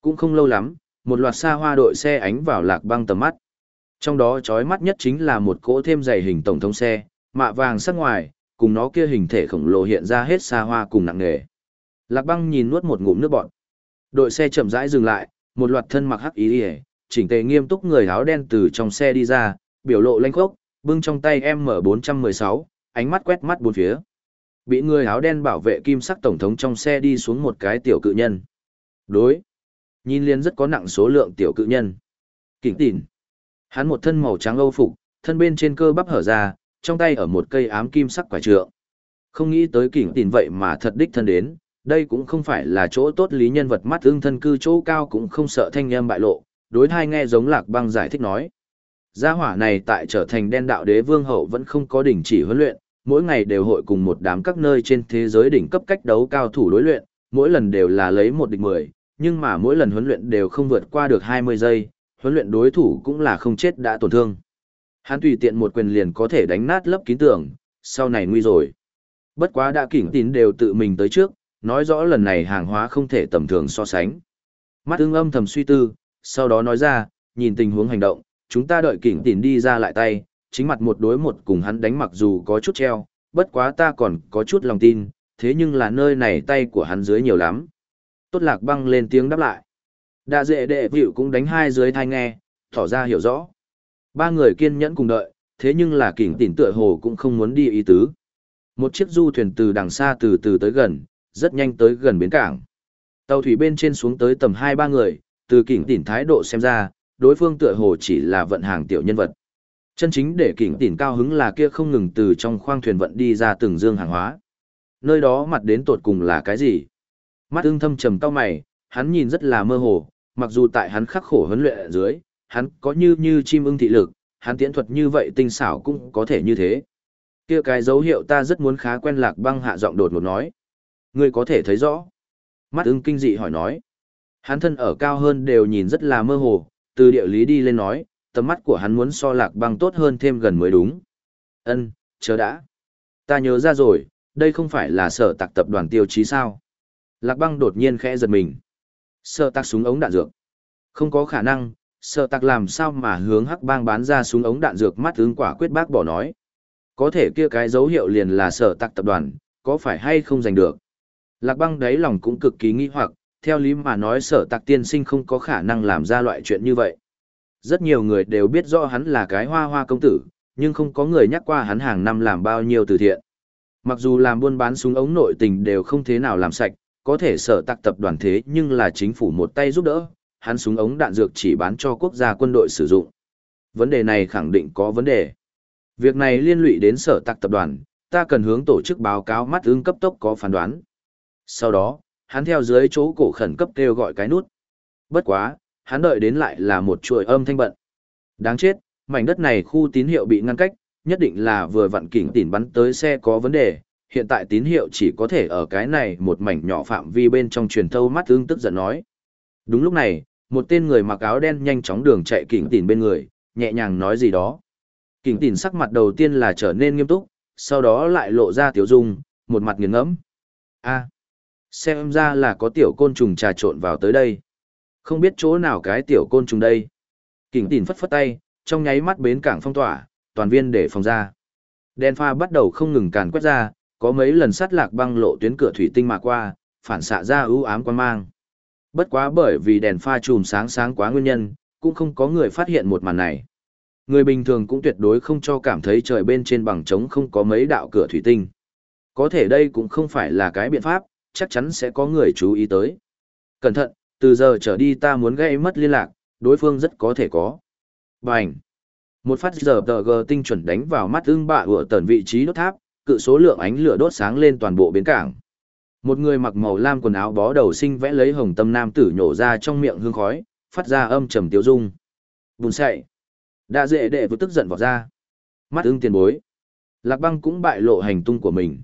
Cũng không lâu lắm, một loạt xa hoa đội xe ánh vào lạc băng tầm mắt. Trong đó chói mắt nhất chính là một cỗ thêm dày hình tổng thống xe, mạ vàng sắc ngoài, cùng nó kia hình thể khổng lồ hiện ra hết xa hoa cùng nặng nề. Lạc băng nhìn nuốt một ngụm nước bọt. Đội xe chậm rãi dừng lại, một loạt thân mặc hắc ý ỉa, chỉnh tề nghiêm túc người áo đen từ trong xe đi ra, biểu lộ lanh khốc, bưng trong tay M416, ánh mắt quét mắt bốn phía. Bị người áo đen bảo vệ kim sắc tổng thống trong xe đi xuống một cái tiểu cự nhân. Đối. Nhìn liên rất có nặng số lượng tiểu cự nhân. Kỉnh tỉn. Hắn một thân màu trắng âu phục, thân bên trên cơ bắp hở ra, trong tay ở một cây ám kim sắc quả trượng. Không nghĩ tới kỉnh tỉn vậy mà thật đích thân đến, đây cũng không phải là chỗ tốt lý nhân vật mắt ưng thân cư chỗ cao cũng không sợ thanh âm bại lộ, đối thai nghe giống lạc băng giải thích nói. Gia hỏa này tại trở thành đen đạo đế vương hậu vẫn không có đỉnh chỉ huấn luyện, mỗi ngày đều hội cùng một đám các nơi trên thế giới đỉnh cấp cách đấu cao thủ đối luyện, mỗi lần đều là lấy một địch mười, nhưng mà mỗi lần huấn luyện đều không vượt qua được 20 giây, huấn luyện đối thủ cũng là không chết đã tổn thương. Hắn tùy tiện một quyền liền có thể đánh nát lớp kín tưởng sau này nguy rồi. Bất quá đã kỉnh tín đều tự mình tới trước, nói rõ lần này hàng hóa không thể tầm thường so sánh. Mắt ưng âm thầm suy tư, sau đó nói ra, nhìn tình huống hành động, chúng ta đợi kỉnh tín đi ra lại tay, chính mặt một đối một cùng hắn đánh mặc dù có chút treo, bất quá ta còn có chút lòng tin, thế nhưng là nơi này tay của hắn dưới nhiều lắm. Tốt lạc băng lên tiếng đáp lại. Đạ dệ đệ vịu cũng đánh hai dưới thai nghe, tỏ ra hiểu rõ. Ba người kiên nhẫn cùng đợi, thế nhưng là kỉnh tỉnh tựa hồ cũng không muốn đi ý tứ. Một chiếc du thuyền từ đằng xa từ từ tới gần, rất nhanh tới gần bến cảng. Tàu thủy bên trên xuống tới tầm hai ba người, từ kỉnh tỉnh thái độ xem ra, đối phương tựa hồ chỉ là vận hàng tiểu nhân vật. Chân chính để kỉnh tỉnh cao hứng là kia không ngừng từ trong khoang thuyền vận đi ra từng dương hàng hóa. Nơi đó mặt đến tột cùng là cái gì? Mắt ưng thâm trầm cao mày, hắn nhìn rất là mơ hồ, mặc dù tại hắn khắc khổ huấn luyện ở dưới, hắn có như như chim ưng thị lực, hắn tiễn thuật như vậy tinh xảo cũng có thể như thế. Kia cái dấu hiệu ta rất muốn khá quen lạc băng hạ giọng đột ngột nói. Ngươi có thể thấy rõ. Mắt ưng kinh dị hỏi nói. Hắn thân ở cao hơn đều nhìn rất là mơ hồ, từ địa lý đi lên nói, tầm mắt của hắn muốn so lạc băng tốt hơn thêm gần mới đúng. Ân, chờ đã. Ta nhớ ra rồi, đây không phải là sở tạc tập đoàn tiêu chí sao. Lạc băng đột nhiên khẽ giật mình. Sở tạc súng ống đạn dược. Không có khả năng, sở tạc làm sao mà hướng hắc bang bán ra súng ống đạn dược mắt ứng quả quyết bác bỏ nói. Có thể kia cái dấu hiệu liền là sở tạc tập đoàn, có phải hay không giành được. Lạc băng đáy lòng cũng cực kỳ nghi hoặc, theo lý mà nói sở tạc tiên sinh không có khả năng làm ra loại chuyện như vậy. Rất nhiều người đều biết rõ hắn là cái hoa hoa công tử, nhưng không có người nhắc qua hắn hàng năm làm bao nhiêu từ thiện. Mặc dù làm buôn bán súng ống nội tình đều không thế nào làm sạch, có thể sở tạc tập đoàn thế nhưng là chính phủ một tay giúp đỡ, hắn súng ống đạn dược chỉ bán cho quốc gia quân đội sử dụng. Vấn đề này khẳng định có vấn đề. Việc này liên lụy đến sở tạc tập đoàn, ta cần hướng tổ chức báo cáo mắt ứng cấp tốc có phán đoán. Sau đó, hắn theo dưới chỗ cổ khẩn cấp kêu gọi cái nút. Bất quá, hắn đợi đến lại là một chuỗi âm thanh bận. Đáng chết, mảnh đất này khu tín hiệu bị ngăn cách, nhất định là vừa vặn kỉnh tỉn bắn tới xe có vấn đề, hiện tại tín hiệu chỉ có thể ở cái này một mảnh nhỏ phạm vi bên trong truyền thâu mắt ương tức giận nói. Đúng lúc này, một tên người mặc áo đen nhanh chóng đường chạy kỉnh tỉn bên người, nhẹ nhàng nói gì đó. Kỉnh tỉn sắc mặt đầu tiên là trở nên nghiêm túc, sau đó lại lộ ra tiểu dung, một mặt nghiền ngẫm. a xem ra là có tiểu côn trùng trà trộn vào tới đây. Không biết chỗ nào cái tiểu côn trùng đây. Kỉnh tỉn phất phất tay, trong nháy mắt bến cảng phong tỏa, toàn viên để phòng ra. Đèn pha bắt đầu không ngừng càn quét ra, có mấy lần sắt lạc băng lộ tuyến cửa thủy tinh mà qua, phản xạ ra ưu ám quan mang. Bất quá bởi vì đèn pha chùm sáng sáng quá nguyên nhân, cũng không có người phát hiện một màn này. Người bình thường cũng tuyệt đối không cho cảm thấy trời bên trên bằng trống không có mấy đạo cửa thủy tinh. Có thể đây cũng không phải là cái biện pháp, chắc chắn sẽ có người chú ý tới. Cẩn thận, từ giờ trở đi ta muốn gây mất liên lạc, đối phương rất có thể có. Bành! Một phát giờ tờ gờ tinh chuẩn đánh vào mắt ưng bạ ở tần vị trí đốt tháp, cự số lượng ánh lửa đốt sáng lên toàn bộ bến cảng. Một người mặc màu lam quần áo bó đầu sinh vẽ lấy hồng tâm nam tử nhổ ra trong miệng hương khói, phát ra âm trầm tiêu dung. Bùn sậy. Đã dễ đệ vừa tức giận vọt ra. Mắt ưng tiền bối. Lạc băng cũng bại lộ hành tung của mình.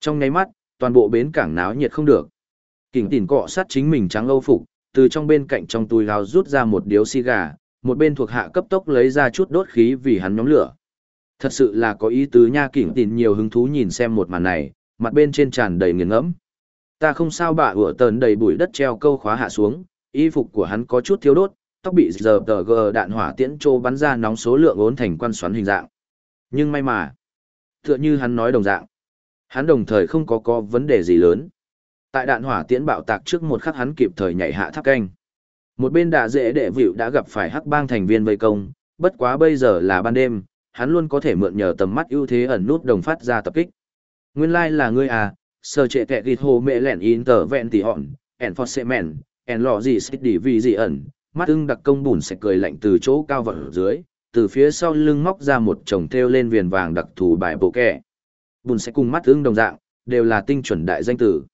Trong nháy mắt, toàn bộ bến cảng náo nhiệt không được. Kình tỉn cọ sát chính mình trắng âu phục, từ trong bên cạnh trong túi gáo rút ra một điếu xì gà, một bên thuộc hạ cấp tốc lấy ra chút đốt khí vì hắn nhóm lửa. Thật sự là có ý tứ nha kỉnh tỉn nhiều hứng thú nhìn xem một màn này, mặt bên trên tràn đầy nghiền ngẫm. Ta không sao bạ ủa tờn đầy bụi đất treo câu khóa hạ xuống, y phục của hắn có chút thiếu đốt, tóc bị giờ tờ gờ đạn hỏa tiễn trô bắn ra nóng số lượng ốn thành quan xoắn hình dạng. Nhưng may mà, tựa như hắn nói đồng dạng, hắn đồng thời không có có vấn đề gì lớn. Tại đạn hỏa tiễn bạo tạc trước một khắc hắn kịp thời nhảy hạ tháp canh. Một bên đạ dễ đệ vịu đã gặp phải hắc bang thành viên vây công, bất quá bây giờ là ban đêm, hắn luôn có thể mượn nhờ tầm mắt ưu thế ẩn nút đồng phát ra tập kích. Nguyên lai like là ngươi à, sơ trệ kẹ gịt hồ mẹ lẹn in tờ vẹn tỉ hòn, ẻn phọt xệ mẹn, ẻn lọ gì xích đi vì gì ẩn, mắt ưng đặc công bùn sẽ cười lạnh từ chỗ cao vật dưới, từ phía sau lưng móc ra một chồng theo lên viền vàng đặc thù bài bộ kẹ. Bùn sẽ cùng mắt ưng đồng dạng, đều là tinh chuẩn đại danh tử.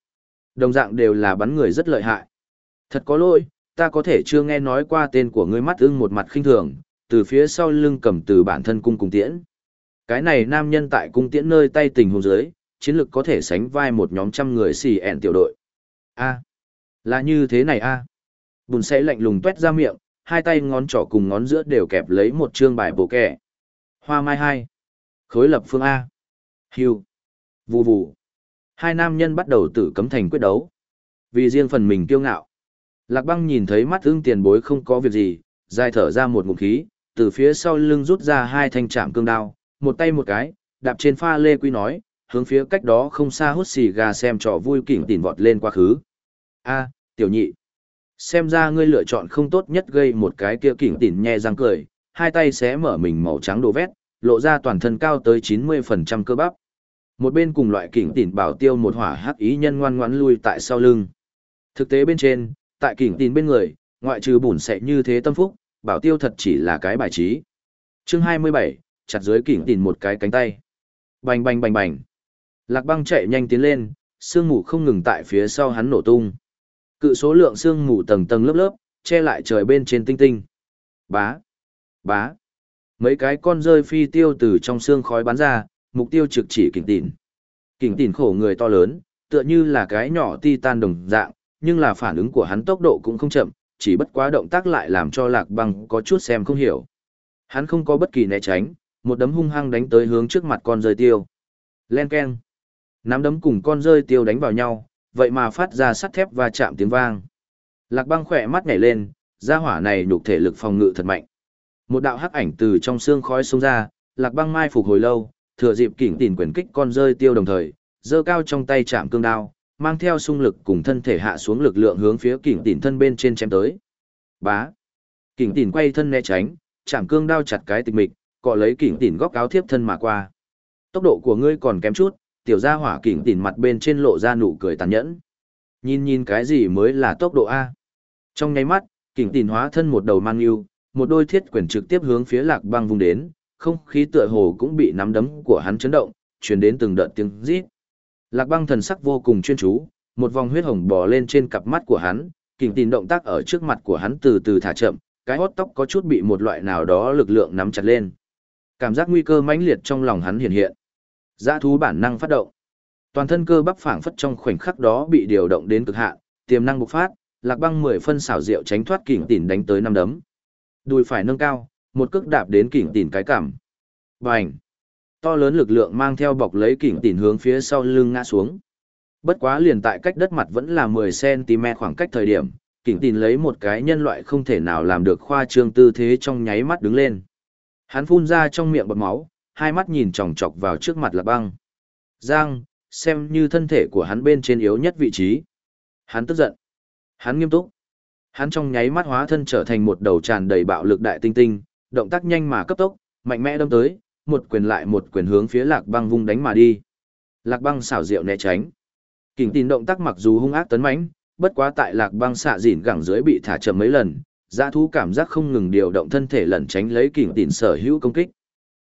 Đồng dạng đều là bắn người rất lợi hại. Thật có lỗi, ta có thể chưa nghe nói qua tên của ngươi mắt ưng một mặt khinh thường, từ phía sau lưng cầm từ bản thân cung cung tiễn. Cái này nam nhân tại cung tiễn nơi tay tình hồ dưới, chiến lực có thể sánh vai một nhóm trăm người xì ẹn tiểu đội. A, là như thế này a. Bùn sẽ lạnh lùng tuét ra miệng, hai tay ngón trỏ cùng ngón giữa đều kẹp lấy một chương bài bộ kẻ. Hoa mai hai. Khối lập phương A. Hưu. Vù vù. Hai nam nhân bắt đầu tử cấm thành quyết đấu. Vì riêng phần mình kiêu ngạo. Lạc băng nhìn thấy mắt ưng tiền bối không có việc gì, dài thở ra một ngụm khí, từ phía sau lưng rút ra hai thanh trạm cương đao, một tay một cái, đạp trên pha lê quy nói, hướng phía cách đó không xa hút xì gà xem trò vui kỉnh tỉn vọt lên quá khứ. A, tiểu nhị. Xem ra ngươi lựa chọn không tốt nhất gây một cái kia kỉnh tỉn nhe răng cười, hai tay xé mở mình màu trắng đồ vét, lộ ra toàn thân cao tới 90% cơ bắp. Một bên cùng loại kỉnh tỉn bảo tiêu một hỏa hắc ý nhân ngoan ngoãn lui tại sau lưng. Thực tế bên trên, tại kỉnh tỉn bên người, ngoại trừ bùn sẽ như thế tâm phúc, bảo tiêu thật chỉ là cái bài trí. Chương 27, chặt dưới kỉnh tỉn một cái cánh tay. Bành bành bành bành. Lạc băng chạy nhanh tiến lên, sương mù không ngừng tại phía sau hắn nổ tung. Cự số lượng sương mù tầng tầng lớp lớp, che lại trời bên trên tinh tinh. Bá, bá. Mấy cái con rơi phi tiêu từ trong xương khói bắn ra, mục tiêu trực chỉ kỉnh tỉn. Kỉnh tỉn khổ người to lớn, tựa như là cái nhỏ titan đồng dạng, nhưng là phản ứng của hắn tốc độ cũng không chậm, chỉ bất quá động tác lại làm cho lạc băng có chút xem không hiểu. Hắn không có bất kỳ né tránh, một đấm hung hăng đánh tới hướng trước mặt con rơi tiêu. Len keng. Nắm đấm cùng con rơi tiêu đánh vào nhau, vậy mà phát ra sắt thép và chạm tiếng vang. Lạc băng khỏe mắt nhảy lên, gia hỏa này nhục thể lực phòng ngự thật mạnh. Một đạo hắc ảnh từ trong xương khói xông ra, lạc băng mai phục hồi lâu, thừa dịp kỉnh tỉn quyền kích con rơi tiêu đồng thời, giơ cao trong tay chạm cương đao, mang theo xung lực cùng thân thể hạ xuống lực lượng hướng phía kỉnh tỉn thân bên trên chém tới. Bá. Kỉnh tỉn quay thân né tránh, chạm cương đao chặt cái tịch mịch, cọ lấy kỉnh tỉn góc áo thiếp thân mà qua. Tốc độ của ngươi còn kém chút, tiểu gia hỏa kỉnh tỉn mặt bên trên lộ ra nụ cười tàn nhẫn. Nhìn nhìn cái gì mới là tốc độ A. Trong nháy mắt, kỉnh tỉn hóa thân một đầu mang yêu, một đôi thiết quyền trực tiếp hướng phía lạc băng vùng đến, không khí tựa hồ cũng bị nắm đấm của hắn chấn động, truyền đến từng đợt tiếng rít. Lạc băng thần sắc vô cùng chuyên chú, một vòng huyết hồng bò lên trên cặp mắt của hắn, kình tỉn động tác ở trước mặt của hắn từ từ thả chậm, cái hót tóc có chút bị một loại nào đó lực lượng nắm chặt lên. Cảm giác nguy cơ mãnh liệt trong lòng hắn hiện hiện. Dã thú bản năng phát động. Toàn thân cơ bắp phảng phất trong khoảnh khắc đó bị điều động đến cực hạn, tiềm năng bộc phát, Lạc Băng mười phân xảo diệu tránh thoát kình tỉn đánh tới năm đấm. Đùi phải nâng cao, một cước đạp đến kình tỉn cái cằm. Bành! To lớn lực lượng mang theo bọc lấy kình tỉn hướng phía sau lưng ngã xuống. Bất quá liền tại cách đất mặt vẫn là 10 cm khoảng cách thời điểm, kình tỉn lấy một cái nhân loại không thể nào làm được khoa trương tư thế trong nháy mắt đứng lên. Hắn phun ra trong miệng bọt máu, hai mắt nhìn chòng chọc vào trước mặt là Băng. Giang, xem như thân thể của hắn bên trên yếu nhất vị trí. Hắn tức giận. Hắn nghiêm túc. Hắn trong nháy mắt hóa thân trở thành một đầu tràn đầy bạo lực đại tinh tinh, động tác nhanh mà cấp tốc, mạnh mẽ đâm tới, một quyền lại một quyền hướng phía Lạc Băng vung đánh mà đi. Lạc Băng xảo diệu né tránh. Kình tin động tác mặc dù hung ác tấn mãnh, bất quá tại Lạc Băng xạ dỉn gẳng dưới bị thả chậm mấy lần, dã thú cảm giác không ngừng điều động thân thể lẩn tránh lấy kình tỉn sở hữu công kích.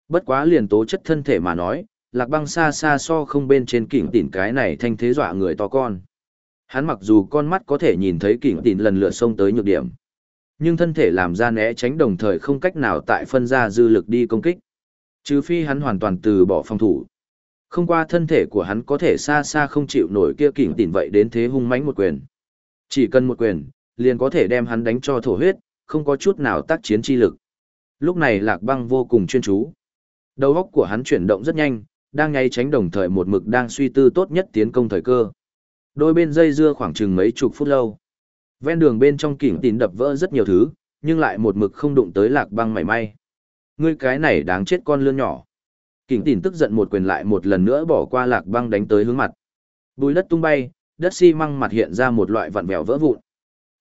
Bất quá liền tố chất thân thể mà nói, lạc băng xa xa so không bên trên kình tỉn cái này thanh thế dọa người to con. Hắn mặc dù con mắt có thể nhìn thấy kỉnh tỉn lần lượt xông tới nhược điểm, nhưng thân thể làm ra né tránh đồng thời không cách nào tại phân ra dư lực đi công kích. Trừ phi hắn hoàn toàn từ bỏ phòng thủ. Không qua thân thể của hắn có thể xa xa không chịu nổi kia kỉnh tỉn vậy đến thế hung mãnh một quyền. Chỉ cần một quyền, liền có thể đem hắn đánh cho thổ huyết, không có chút nào tác chiến chi lực. Lúc này lạc băng vô cùng chuyên chú. Đầu óc của hắn chuyển động rất nhanh, đang ngay tránh đồng thời một mực đang suy tư tốt nhất tiến công thời cơ. Đôi bên dây dưa khoảng chừng mấy chục phút lâu. Ven đường bên trong kỉnh tín đập vỡ rất nhiều thứ, nhưng lại một mực không đụng tới lạc băng mảy may. Ngươi cái này đáng chết con lươn nhỏ. Kỉnh tín tức giận một quyền lại một lần nữa bỏ qua lạc băng đánh tới hướng mặt. Bùi đất tung bay, đất xi măng mặt hiện ra một loại vặn vẹo vỡ vụn.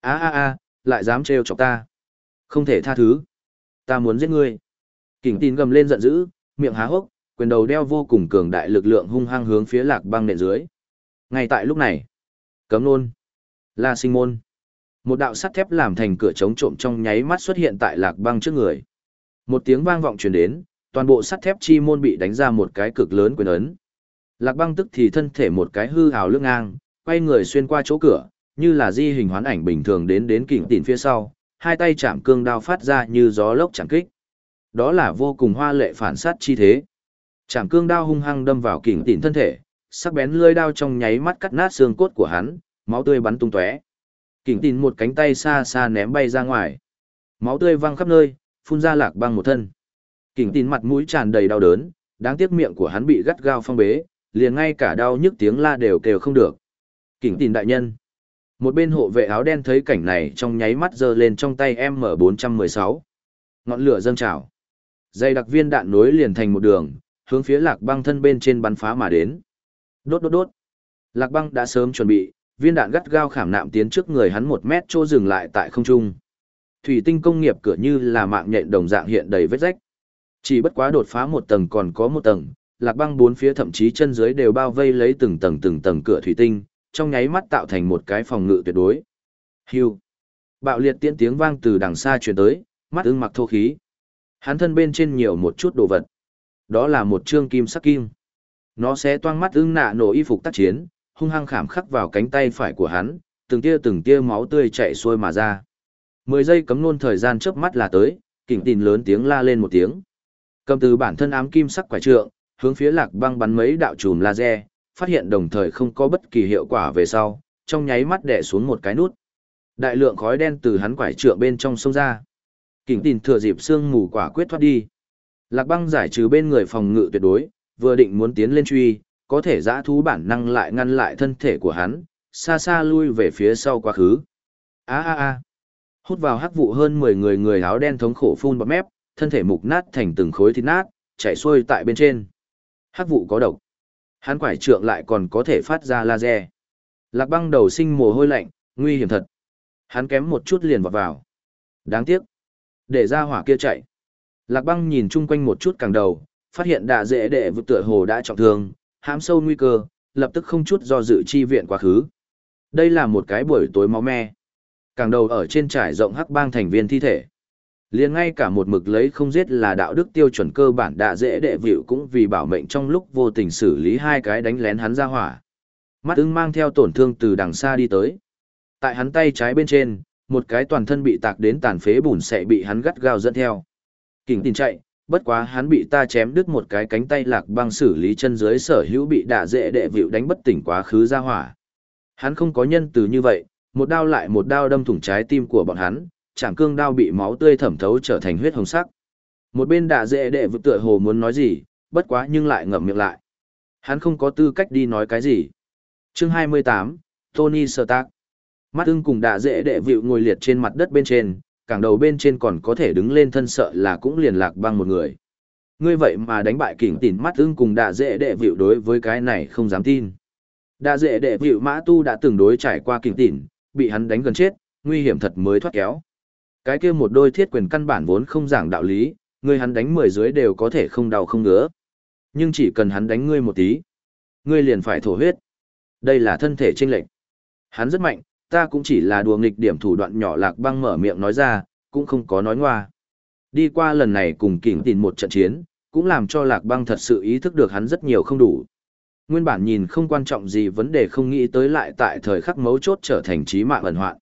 A a a, lại dám trêu chọc ta. Không thể tha thứ. Ta muốn giết ngươi. Kỉnh tín gầm lên giận dữ, miệng há hốc, quyền đầu đeo vô cùng cường đại lực lượng hung hăng hướng phía lạc băng nện dưới. Ngay tại lúc này, cấm nôn, la sinh môn. Một đạo sắt thép làm thành cửa chống trộm trong nháy mắt xuất hiện tại lạc băng trước người. Một tiếng vang vọng truyền đến, toàn bộ sắt thép chi môn bị đánh ra một cái cực lớn quyền ấn. Lạc băng tức thì thân thể một cái hư hào lưng ngang, quay người xuyên qua chỗ cửa, như là di hình hoán ảnh bình thường đến đến kỉnh tỉn phía sau, hai tay chạm cương đao phát ra như gió lốc chẳng kích. Đó là vô cùng hoa lệ phản sát chi thế. Chạm cương đao hung hăng đâm vào kỉnh tỉn thân thể, sắc bén lưỡi đao trong nháy mắt cắt nát xương cốt của hắn, máu tươi bắn tung tóe. Kình Tín một cánh tay xa xa ném bay ra ngoài. Máu tươi văng khắp nơi, phun ra lạc băng một thân. Kình Tín mặt mũi tràn đầy đau đớn, đáng tiếc miệng của hắn bị gắt gao phong bế, liền ngay cả đau nhức tiếng la đều kêu không được. Kình Tín đại nhân. Một bên hộ vệ áo đen thấy cảnh này trong nháy mắt giơ lên trong tay M416. Ngọn lửa dâng trào. Dây đặc viên đạn nối liền thành một đường, hướng phía lạc băng thân bên trên bắn phá mà đến. Đốt đốt đốt. Lạc băng đã sớm chuẩn bị, viên đạn gắt gao khảm nạm tiến trước người hắn một mét chỗ dừng lại tại không trung. Thủy tinh công nghiệp cửa như là mạng nhện đồng dạng hiện đầy vết rách. Chỉ bất quá đột phá một tầng còn có một tầng, lạc băng bốn phía thậm chí chân dưới đều bao vây lấy từng tầng từng tầng cửa thủy tinh, trong nháy mắt tạo thành một cái phòng ngự tuyệt đối. Hưu. Bạo liệt tiễn tiếng vang từ đằng xa truyền tới, mắt ưng mặc thô khí. Hắn thân bên trên nhiều một chút đồ vật. Đó là một trương kim sắc kim. Nó sẽ toang mắt ưng nạ nổ y phục tác chiến, hung hăng khảm khắc vào cánh tay phải của hắn, từng tia từng tia máu tươi chảy xuôi mà ra. Mười giây cấm nôn thời gian chớp mắt là tới, kỉnh tin lớn tiếng la lên một tiếng. Cầm từ bản thân ám kim sắc quải trượng, hướng phía lạc băng bắn mấy đạo chùm laser, phát hiện đồng thời không có bất kỳ hiệu quả về sau, trong nháy mắt đè xuống một cái nút. Đại lượng khói đen từ hắn quải trượng bên trong sông ra. Kỉnh tin thừa dịp sương mù quả quyết thoát đi. Lạc băng giải trừ bên người phòng ngự tuyệt đối, vừa định muốn tiến lên truy, có thể giã thú bản năng lại ngăn lại thân thể của hắn, xa xa lui về phía sau quá khứ. a a a hút vào hắc vụ hơn 10 người người áo đen thống khổ phun bọt mép, thân thể mục nát thành từng khối thịt nát, chảy xuôi tại bên trên. Hắc vụ có độc. Hắn quải trượng lại còn có thể phát ra laser. Lạc băng đầu sinh mồ hôi lạnh, nguy hiểm thật. Hắn kém một chút liền vào vào. Đáng tiếc. Để ra hỏa kia chạy. Lạc băng nhìn chung quanh một chút càng đầu, phát hiện đạ dễ đệ vực tựa hồ đã trọng thương, hãm sâu nguy cơ, lập tức không chút do dự chi viện quá khứ. Đây là một cái buổi tối máu me. Càng đầu ở trên trải rộng hắc bang thành viên thi thể. liền ngay cả một mực lấy không giết là đạo đức tiêu chuẩn cơ bản đạ dễ đệ vịu cũng vì bảo mệnh trong lúc vô tình xử lý hai cái đánh lén hắn ra hỏa. Mắt ứng mang theo tổn thương từ đằng xa đi tới. Tại hắn tay trái bên trên, một cái toàn thân bị tạc đến tàn phế bùn sẽ bị hắn gắt gao dẫn theo. Kình tin chạy, bất quá hắn bị ta chém đứt một cái cánh tay lạc băng xử lý chân dưới sở hữu bị đạ dễ đệ vịu đánh bất tỉnh quá khứ ra hỏa. Hắn không có nhân từ như vậy, một đao lại một đao đâm thủng trái tim của bọn hắn, chạm cương đao bị máu tươi thẩm thấu trở thành huyết hồng sắc. Một bên đạ dễ đệ vịu tựa hồ muốn nói gì, bất quá nhưng lại ngậm miệng lại. Hắn không có tư cách đi nói cái gì. Chương 28, Tony Stark. Mắt ưng cùng đạ dễ đệ vịu ngồi liệt trên mặt đất bên trên, cảng đầu bên trên còn có thể đứng lên thân sợ là cũng liền lạc băng một người. Ngươi vậy mà đánh bại kỉnh tỉn mắt ưng cùng đạ dễ đệ vịu đối với cái này không dám tin. Đạ dễ đệ vịu mã tu đã từng đối trải qua kỉnh tỉn, bị hắn đánh gần chết, nguy hiểm thật mới thoát kéo. Cái kia một đôi thiết quyền căn bản vốn không giảng đạo lý, ngươi hắn đánh mười dưới đều có thể không đau không ngứa. Nhưng chỉ cần hắn đánh ngươi một tí, ngươi liền phải thổ huyết. Đây là thân thể chênh lệch. Hắn rất mạnh, ta cũng chỉ là đùa nghịch điểm thủ đoạn nhỏ lạc băng mở miệng nói ra, cũng không có nói ngoa. Đi qua lần này cùng kỉnh tìm một trận chiến, cũng làm cho Lạc Băng thật sự ý thức được hắn rất nhiều không đủ. Nguyên bản nhìn không quan trọng gì vấn đề không nghĩ tới lại tại thời khắc mấu chốt trở thành trí mạng ẩn hoạn.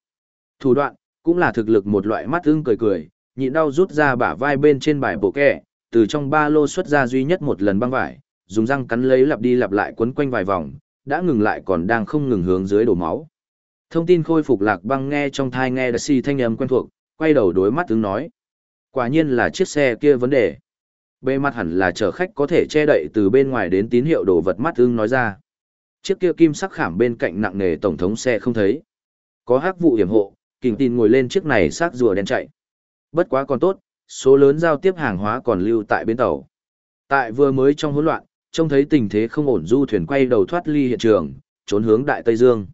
Thủ đoạn, cũng là thực lực một loại mắt ưng cười cười, nhịn đau rút ra bả vai bên trên bài bộ kẹ, từ trong ba lô xuất ra duy nhất một lần băng vải, dùng răng cắn lấy lặp đi lặp lại quấn quanh vài vòng, đã ngừng lại còn đang không ngừng hướng dưới đổ máu. Thông tin khôi phục lạc băng nghe trong thai nghe đã si thanh âm quen thuộc, quay đầu đối mắt tướng nói. Quả nhiên là chiếc xe kia vấn đề. Bề mặt hẳn là chở khách có thể che đậy từ bên ngoài đến tín hiệu đồ vật mắt ưng nói ra. Chiếc kia kim sắc khảm bên cạnh nặng nề tổng thống xe không thấy. Có hắc vụ hiểm hộ, kình tin ngồi lên chiếc này xác rùa đen chạy. Bất quá còn tốt, số lớn giao tiếp hàng hóa còn lưu tại bến tàu. Tại vừa mới trong hỗn loạn, trông thấy tình thế không ổn du thuyền quay đầu thoát ly hiện trường, trốn hướng Đại Tây Dương.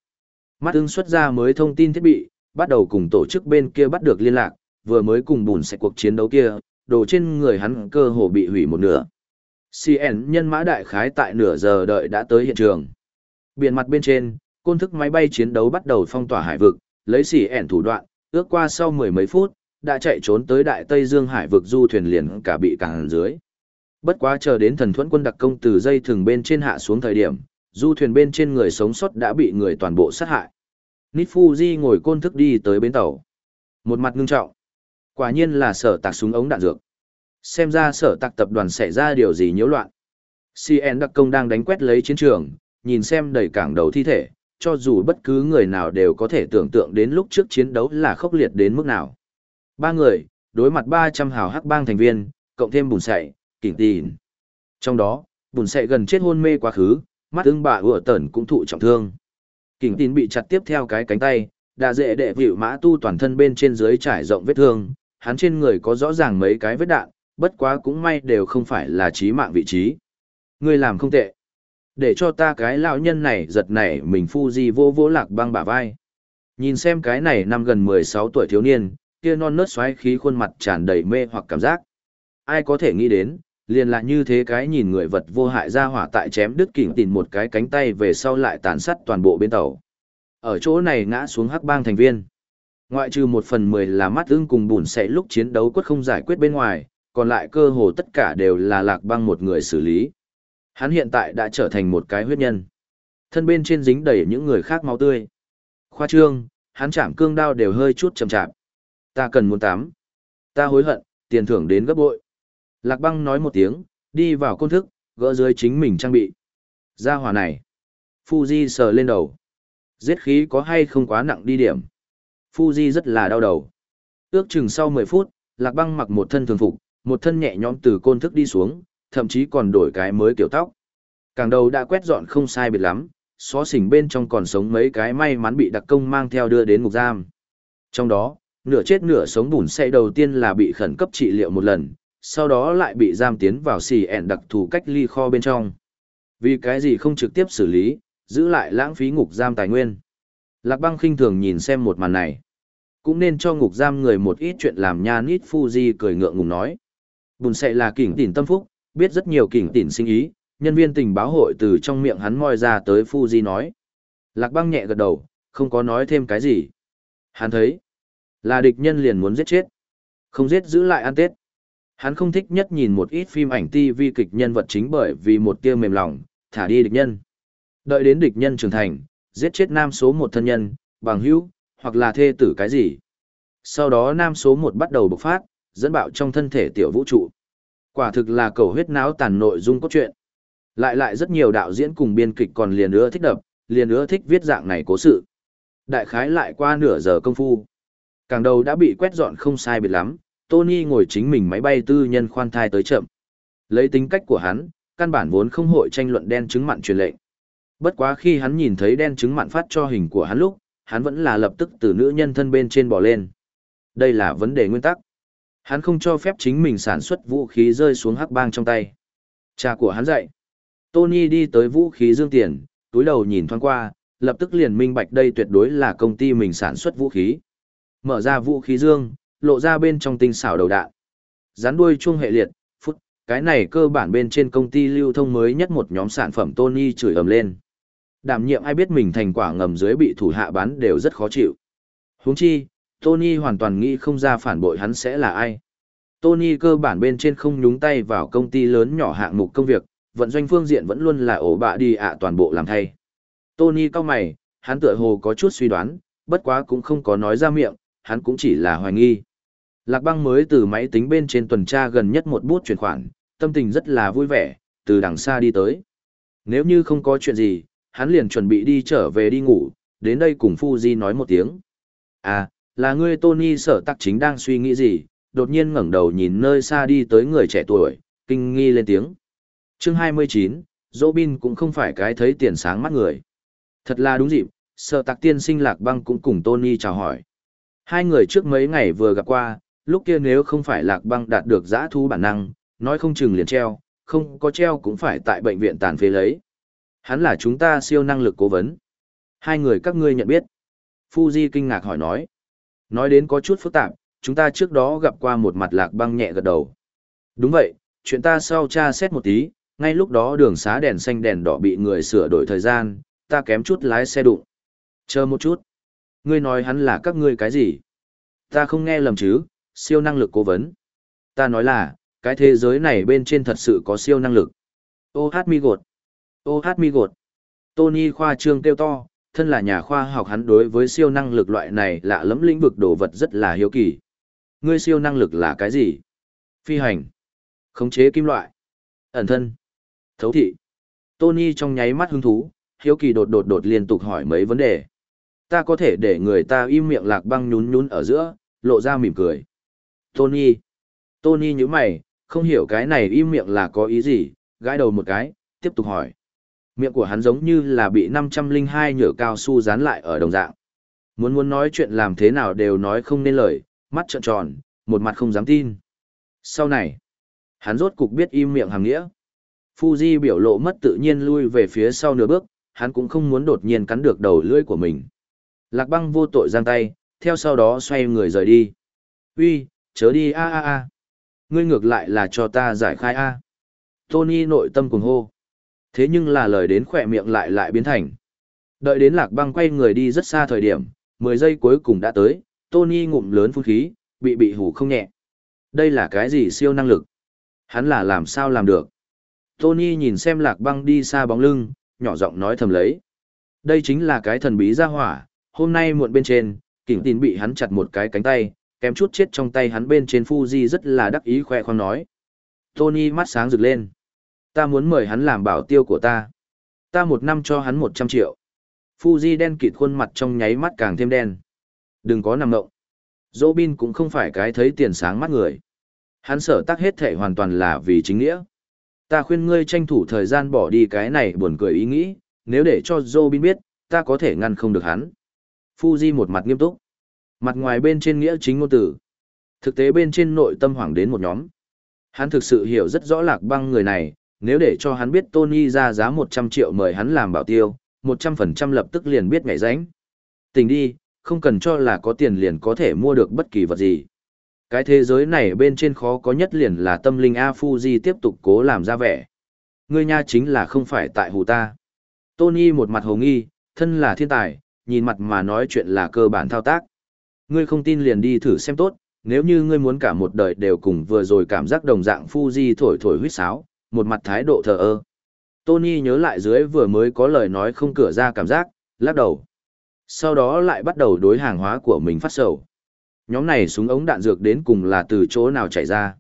Mắt ưng xuất ra mới thông tin thiết bị, bắt đầu cùng tổ chức bên kia bắt được liên lạc, vừa mới cùng bùn sẽ cuộc chiến đấu kia, đồ trên người hắn cơ hồ bị hủy một nửa. CN nhân mã đại khái tại nửa giờ đợi đã tới hiện trường. Biển mặt bên trên, côn thức máy bay chiến đấu bắt đầu phong tỏa hải vực, lấy CN thủ đoạn, ước qua sau mười mấy phút, đã chạy trốn tới đại Tây Dương hải vực du thuyền liền cả bị cảng dưới. Bất quá chờ đến thần thuẫn quân đặc công từ dây thừng bên trên hạ xuống thời điểm, du thuyền bên trên người sống sót đã bị người toàn bộ sát hại. Nít Fuji ngồi côn thức đi tới bến tàu. Một mặt ngưng trọng. Quả nhiên là sở tạc súng ống đạn dược. Xem ra sở tạc tập đoàn xảy ra điều gì nhiễu loạn. CN đặc công đang đánh quét lấy chiến trường, nhìn xem đầy cảng đầu thi thể, cho dù bất cứ người nào đều có thể tưởng tượng đến lúc trước chiến đấu là khốc liệt đến mức nào. Ba người, đối mặt 300 hào hắc bang thành viên, cộng thêm bùn sậy, kỉnh tìn. Trong đó, bùn sậy gần chết hôn mê quá khứ, mắt ưng bà ủa tẩn cũng thụ trọng thương. Kỉnh tin bị chặt tiếp theo cái cánh tay, đã dễ đệ vịu mã tu toàn thân bên trên dưới trải rộng vết thương, hắn trên người có rõ ràng mấy cái vết đạn, bất quá cũng may đều không phải là chí mạng vị trí. Ngươi làm không tệ. Để cho ta cái lão nhân này giật nảy mình phu di vô vô lạc băng bả vai. Nhìn xem cái này năm gần 16 tuổi thiếu niên, kia non nớt xoáy khí khuôn mặt tràn đầy mê hoặc cảm giác. Ai có thể nghĩ đến, liền là như thế cái nhìn người vật vô hại ra hỏa tại chém đứt kỉnh tìm một cái cánh tay về sau lại tàn sát toàn bộ bên tàu. Ở chỗ này ngã xuống hắc bang thành viên. Ngoại trừ một phần mười là mắt ưng cùng bùn sẽ lúc chiến đấu quất không giải quyết bên ngoài, còn lại cơ hồ tất cả đều là lạc băng một người xử lý. Hắn hiện tại đã trở thành một cái huyết nhân. Thân bên trên dính đầy những người khác máu tươi. Khoa trương, hắn chạm cương đao đều hơi chút chậm chạp. Ta cần muốn tắm. Ta hối hận, tiền thưởng đến gấp bội. Lạc băng nói một tiếng, đi vào công thức, gỡ dưới chính mình trang bị. Ra hỏa này. Fuji sờ lên đầu. Giết khí có hay không quá nặng đi điểm. Fuji rất là đau đầu. Ước chừng sau 10 phút, Lạc băng mặc một thân thường phục, một thân nhẹ nhõm từ côn thức đi xuống, thậm chí còn đổi cái mới kiểu tóc. Càng đầu đã quét dọn không sai biệt lắm, xó xỉnh bên trong còn sống mấy cái may mắn bị đặc công mang theo đưa đến ngục giam. Trong đó, nửa chết nửa sống bùn xe đầu tiên là bị khẩn cấp trị liệu một lần, sau đó lại bị giam tiến vào xì ẹn đặc thù cách ly kho bên trong. Vì cái gì không trực tiếp xử lý, giữ lại lãng phí ngục giam tài nguyên. Lạc băng khinh thường nhìn xem một màn này. Cũng nên cho ngục giam người một ít chuyện làm nha nít Fuji cười ngượng ngùng nói. Bùn sệ là kỉnh tỉnh tâm phúc, biết rất nhiều kỉnh tỉnh sinh ý, nhân viên tình báo hội từ trong miệng hắn moi ra tới Fuji nói. Lạc băng nhẹ gật đầu, không có nói thêm cái gì. Hắn thấy, là địch nhân liền muốn giết chết. Không giết giữ lại ăn tết. Hắn không thích nhất nhìn một ít phim ảnh TV kịch nhân vật chính bởi vì một tia mềm lòng, thả đi địch nhân. Đợi đến địch nhân trưởng thành, giết chết nam số một thân nhân, bằng hữu, hoặc là thê tử cái gì. Sau đó nam số một bắt đầu bộc phát, dẫn bạo trong thân thể tiểu vũ trụ. Quả thực là cầu huyết não tàn nội dung cốt truyện. Lại lại rất nhiều đạo diễn cùng biên kịch còn liền ưa thích đập, liền ưa thích viết dạng này cố sự. Đại khái lại qua nửa giờ công phu. Càng đầu đã bị quét dọn không sai biệt lắm, Tony ngồi chính mình máy bay tư nhân khoan thai tới chậm. Lấy tính cách của hắn, căn bản vốn không hội tranh luận đen chứng mặn truyền lệnh. Bất quá khi hắn nhìn thấy đen chứng mặn phát cho hình của hắn lúc, hắn vẫn là lập tức từ nữ nhân thân bên trên bỏ lên. Đây là vấn đề nguyên tắc. Hắn không cho phép chính mình sản xuất vũ khí rơi xuống hắc bang trong tay. Cha của hắn dạy. Tony đi tới vũ khí dương tiền, túi đầu nhìn thoáng qua, lập tức liền minh bạch đây tuyệt đối là công ty mình sản xuất vũ khí. Mở ra vũ khí dương, lộ ra bên trong tinh xảo đầu đạn. Rắn đuôi chuông hệ liệt, phút, cái này cơ bản bên trên công ty lưu thông mới nhất một nhóm sản phẩm Tony chửi ầm lên. Đảm nhiệm ai biết mình thành quả ngầm dưới bị thủ hạ bán đều rất khó chịu. Huống chi, Tony hoàn toàn nghĩ không ra phản bội hắn sẽ là ai. Tony cơ bản bên trên không nhúng tay vào công ty lớn nhỏ hạng mục công việc, vận doanh phương diện vẫn luôn là ổ bạ đi ạ toàn bộ làm thay. Tony cao mày, hắn tựa hồ có chút suy đoán, bất quá cũng không có nói ra miệng, hắn cũng chỉ là hoài nghi. Lạc băng mới từ máy tính bên trên tuần tra gần nhất một bút chuyển khoản, tâm tình rất là vui vẻ, từ đằng xa đi tới. Nếu như không có chuyện gì, hắn liền chuẩn bị đi trở về đi ngủ, đến đây cùng Fuji nói một tiếng. À, là ngươi Tony sở tắc chính đang suy nghĩ gì, đột nhiên ngẩng đầu nhìn nơi xa đi tới người trẻ tuổi, kinh nghi lên tiếng. Chương 29, Robin cũng không phải cái thấy tiền sáng mắt người. Thật là đúng dịp, sở tắc tiên sinh lạc băng cũng cùng Tony chào hỏi. Hai người trước mấy ngày vừa gặp qua, lúc kia nếu không phải lạc băng đạt được giã thu bản năng, nói không chừng liền treo, không có treo cũng phải tại bệnh viện tàn phế lấy. Hắn là chúng ta siêu năng lực cố vấn. Hai người các ngươi nhận biết. Fuji kinh ngạc hỏi nói. Nói đến có chút phức tạp, chúng ta trước đó gặp qua một mặt lạc băng nhẹ gật đầu. Đúng vậy, chuyện ta sau tra xét một tí, ngay lúc đó đường xá đèn xanh đèn đỏ bị người sửa đổi thời gian, ta kém chút lái xe đụng. Chờ một chút. Ngươi nói hắn là các ngươi cái gì? Ta không nghe lầm chứ, siêu năng lực cố vấn. Ta nói là, cái thế giới này bên trên thật sự có siêu năng lực. Ô hát mi gột. Ô hát mi gột. Tony khoa trương kêu to, thân là nhà khoa học hắn đối với siêu năng lực loại này lạ lẫm lĩnh vực đồ vật rất là hiếu kỳ. Ngươi siêu năng lực là cái gì? Phi hành. Khống chế kim loại. Ẩn thân. Thấu thị. Tony trong nháy mắt hứng thú, hiếu kỳ đột đột đột liên tục hỏi mấy vấn đề. Ta có thể để người ta im miệng lạc băng nhún nhún ở giữa, lộ ra mỉm cười. Tony. Tony như mày, không hiểu cái này im miệng là có ý gì, gãi đầu một cái, tiếp tục hỏi. Miệng của hắn giống như là bị 502 nhựa cao su dán lại ở đồng dạng. Muốn muốn nói chuyện làm thế nào đều nói không nên lời, mắt trợn tròn, một mặt không dám tin. Sau này, hắn rốt cục biết im miệng hàng nghĩa. Fuji biểu lộ mất tự nhiên lui về phía sau nửa bước, hắn cũng không muốn đột nhiên cắn được đầu lưỡi của mình. Lạc băng vô tội giang tay, theo sau đó xoay người rời đi. Uy, chớ đi a a a. Ngươi ngược lại là cho ta giải khai a. Tony nội tâm cùng hô. Thế nhưng là lời đến khỏe miệng lại lại biến thành. Đợi đến lạc băng quay người đi rất xa thời điểm, 10 giây cuối cùng đã tới, Tony ngụm lớn phun khí, bị bị hủ không nhẹ. Đây là cái gì siêu năng lực? Hắn là làm sao làm được? Tony nhìn xem lạc băng đi xa bóng lưng, nhỏ giọng nói thầm lấy. Đây chính là cái thần bí gia hỏa, hôm nay muộn bên trên, kỉnh tin bị hắn chặt một cái cánh tay, kém chút chết trong tay hắn bên trên Fuji rất là đắc ý khoe khoang nói. Tony mắt sáng rực lên. Ta muốn mời hắn làm bảo tiêu của ta. Ta một năm cho hắn 100 triệu. Fuji đen kịt khuôn mặt trong nháy mắt càng thêm đen. Đừng có nằm ngộng. Robin cũng không phải cái thấy tiền sáng mắt người. Hắn sở tác hết thể hoàn toàn là vì chính nghĩa. Ta khuyên ngươi tranh thủ thời gian bỏ đi cái này buồn cười ý nghĩ, nếu để cho Robin biết, ta có thể ngăn không được hắn. Fuji một mặt nghiêm túc. Mặt ngoài bên trên nghĩa chính ngôn tử. Thực tế bên trên nội tâm hoảng đến một nhóm. Hắn thực sự hiểu rất rõ lạc băng người này, nếu để cho hắn biết Tony ra giá 100 triệu mời hắn làm bảo tiêu, 100% lập tức liền biết ngày ránh. Tình đi, không cần cho là có tiền liền có thể mua được bất kỳ vật gì. Cái thế giới này bên trên khó có nhất liền là tâm linh A Fuji tiếp tục cố làm ra vẻ. Ngươi nha chính là không phải tại hù ta. Tony một mặt hồ nghi, thân là thiên tài, nhìn mặt mà nói chuyện là cơ bản thao tác. Ngươi không tin liền đi thử xem tốt, nếu như ngươi muốn cả một đời đều cùng vừa rồi cảm giác đồng dạng Fuji thổi thổi huýt sáo, một mặt thái độ thờ ơ. Tony nhớ lại dưới vừa mới có lời nói không cửa ra cảm giác, lắc đầu. Sau đó lại bắt đầu đối hàng hóa của mình phát sầu. Nhóm này súng ống đạn dược đến cùng là từ chỗ nào chảy ra.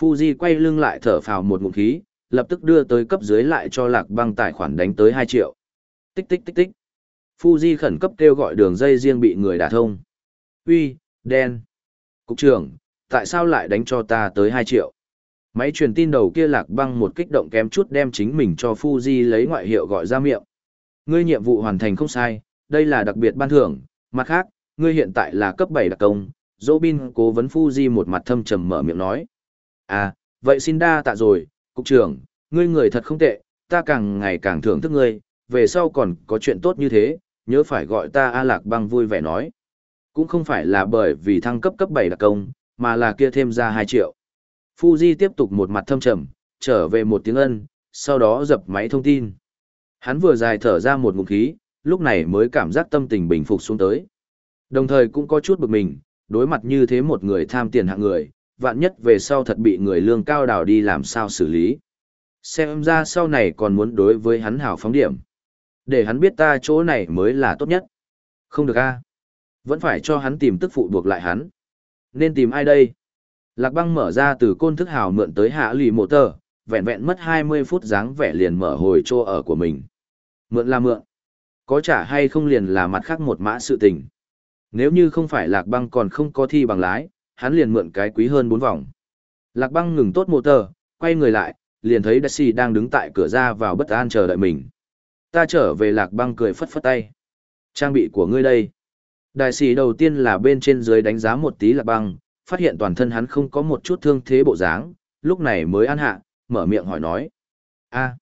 Fuji quay lưng lại thở phào một ngụm khí, lập tức đưa tới cấp dưới lại cho lạc băng tài khoản đánh tới 2 triệu. Tích tích tích tích. Fuji khẩn cấp kêu gọi đường dây riêng bị người đả thông. Uy, đen. Cục trưởng, tại sao lại đánh cho ta tới 2 triệu? Máy truyền tin đầu kia lạc băng một kích động kém chút đem chính mình cho Fuji lấy ngoại hiệu gọi ra miệng. Ngươi nhiệm vụ hoàn thành không sai, đây là đặc biệt ban thưởng, mặt khác, ngươi hiện tại là cấp 7 đặc công, Robin cố vấn Fuji một mặt thâm trầm mở miệng nói. À, vậy xin đa tạ rồi, cục trưởng, ngươi người thật không tệ, ta càng ngày càng thưởng thức ngươi, về sau còn có chuyện tốt như thế, nhớ phải gọi ta A Lạc băng vui vẻ nói. Cũng không phải là bởi vì thăng cấp cấp 7 đặc công, mà là kia thêm ra 2 triệu. Fuji tiếp tục một mặt thâm trầm, trở về một tiếng ân, sau đó dập máy thông tin. Hắn vừa dài thở ra một ngụm khí, lúc này mới cảm giác tâm tình bình phục xuống tới. Đồng thời cũng có chút bực mình, đối mặt như thế một người tham tiền hạng người, vạn nhất về sau thật bị người lương cao đào đi làm sao xử lý. Xem ra sau này còn muốn đối với hắn hảo phóng điểm. Để hắn biết ta chỗ này mới là tốt nhất. Không được a vẫn phải cho hắn tìm tức phụ buộc lại hắn. Nên tìm ai đây? Lạc băng mở ra từ côn thức hào mượn tới hạ lì mộ tờ, vẹn vẹn mất 20 phút dáng vẻ liền mở hồi chỗ ở của mình. Mượn là mượn. Có trả hay không liền là mặt khác một mã sự tình. Nếu như không phải lạc băng còn không có thi bằng lái, hắn liền mượn cái quý hơn bốn vòng. Lạc băng ngừng tốt mô tờ, quay người lại, liền thấy Dashi đang đứng tại cửa ra vào bất an chờ đợi mình. Ta trở về lạc băng cười phất phất tay. Trang bị của ngươi đây. Đại sĩ đầu tiên là bên trên dưới đánh giá một tí lạc băng, phát hiện toàn thân hắn không có một chút thương thế bộ dáng, lúc này mới an hạ, mở miệng hỏi nói. a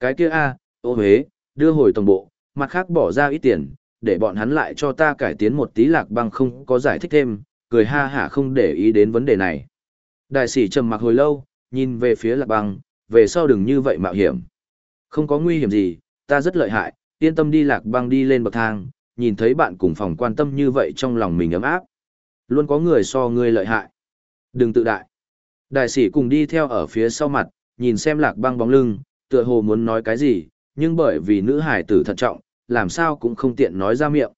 cái kia a ô huế, đưa hồi tổng bộ, mặt khác bỏ ra ít tiền, để bọn hắn lại cho ta cải tiến một tí lạc băng không có giải thích thêm, cười ha hả không để ý đến vấn đề này. Đại sĩ trầm mặc hồi lâu, nhìn về phía lạc băng, về sau đừng như vậy mạo hiểm. Không có nguy hiểm gì, ta rất lợi hại, yên tâm đi lạc băng đi lên bậc thang, nhìn thấy bạn cùng phòng quan tâm như vậy trong lòng mình ấm áp. Luôn có người so ngươi lợi hại. Đừng tự đại. Đại sĩ cùng đi theo ở phía sau mặt, nhìn xem lạc băng bóng lưng, tựa hồ muốn nói cái gì, nhưng bởi vì nữ hải tử thận trọng, làm sao cũng không tiện nói ra miệng.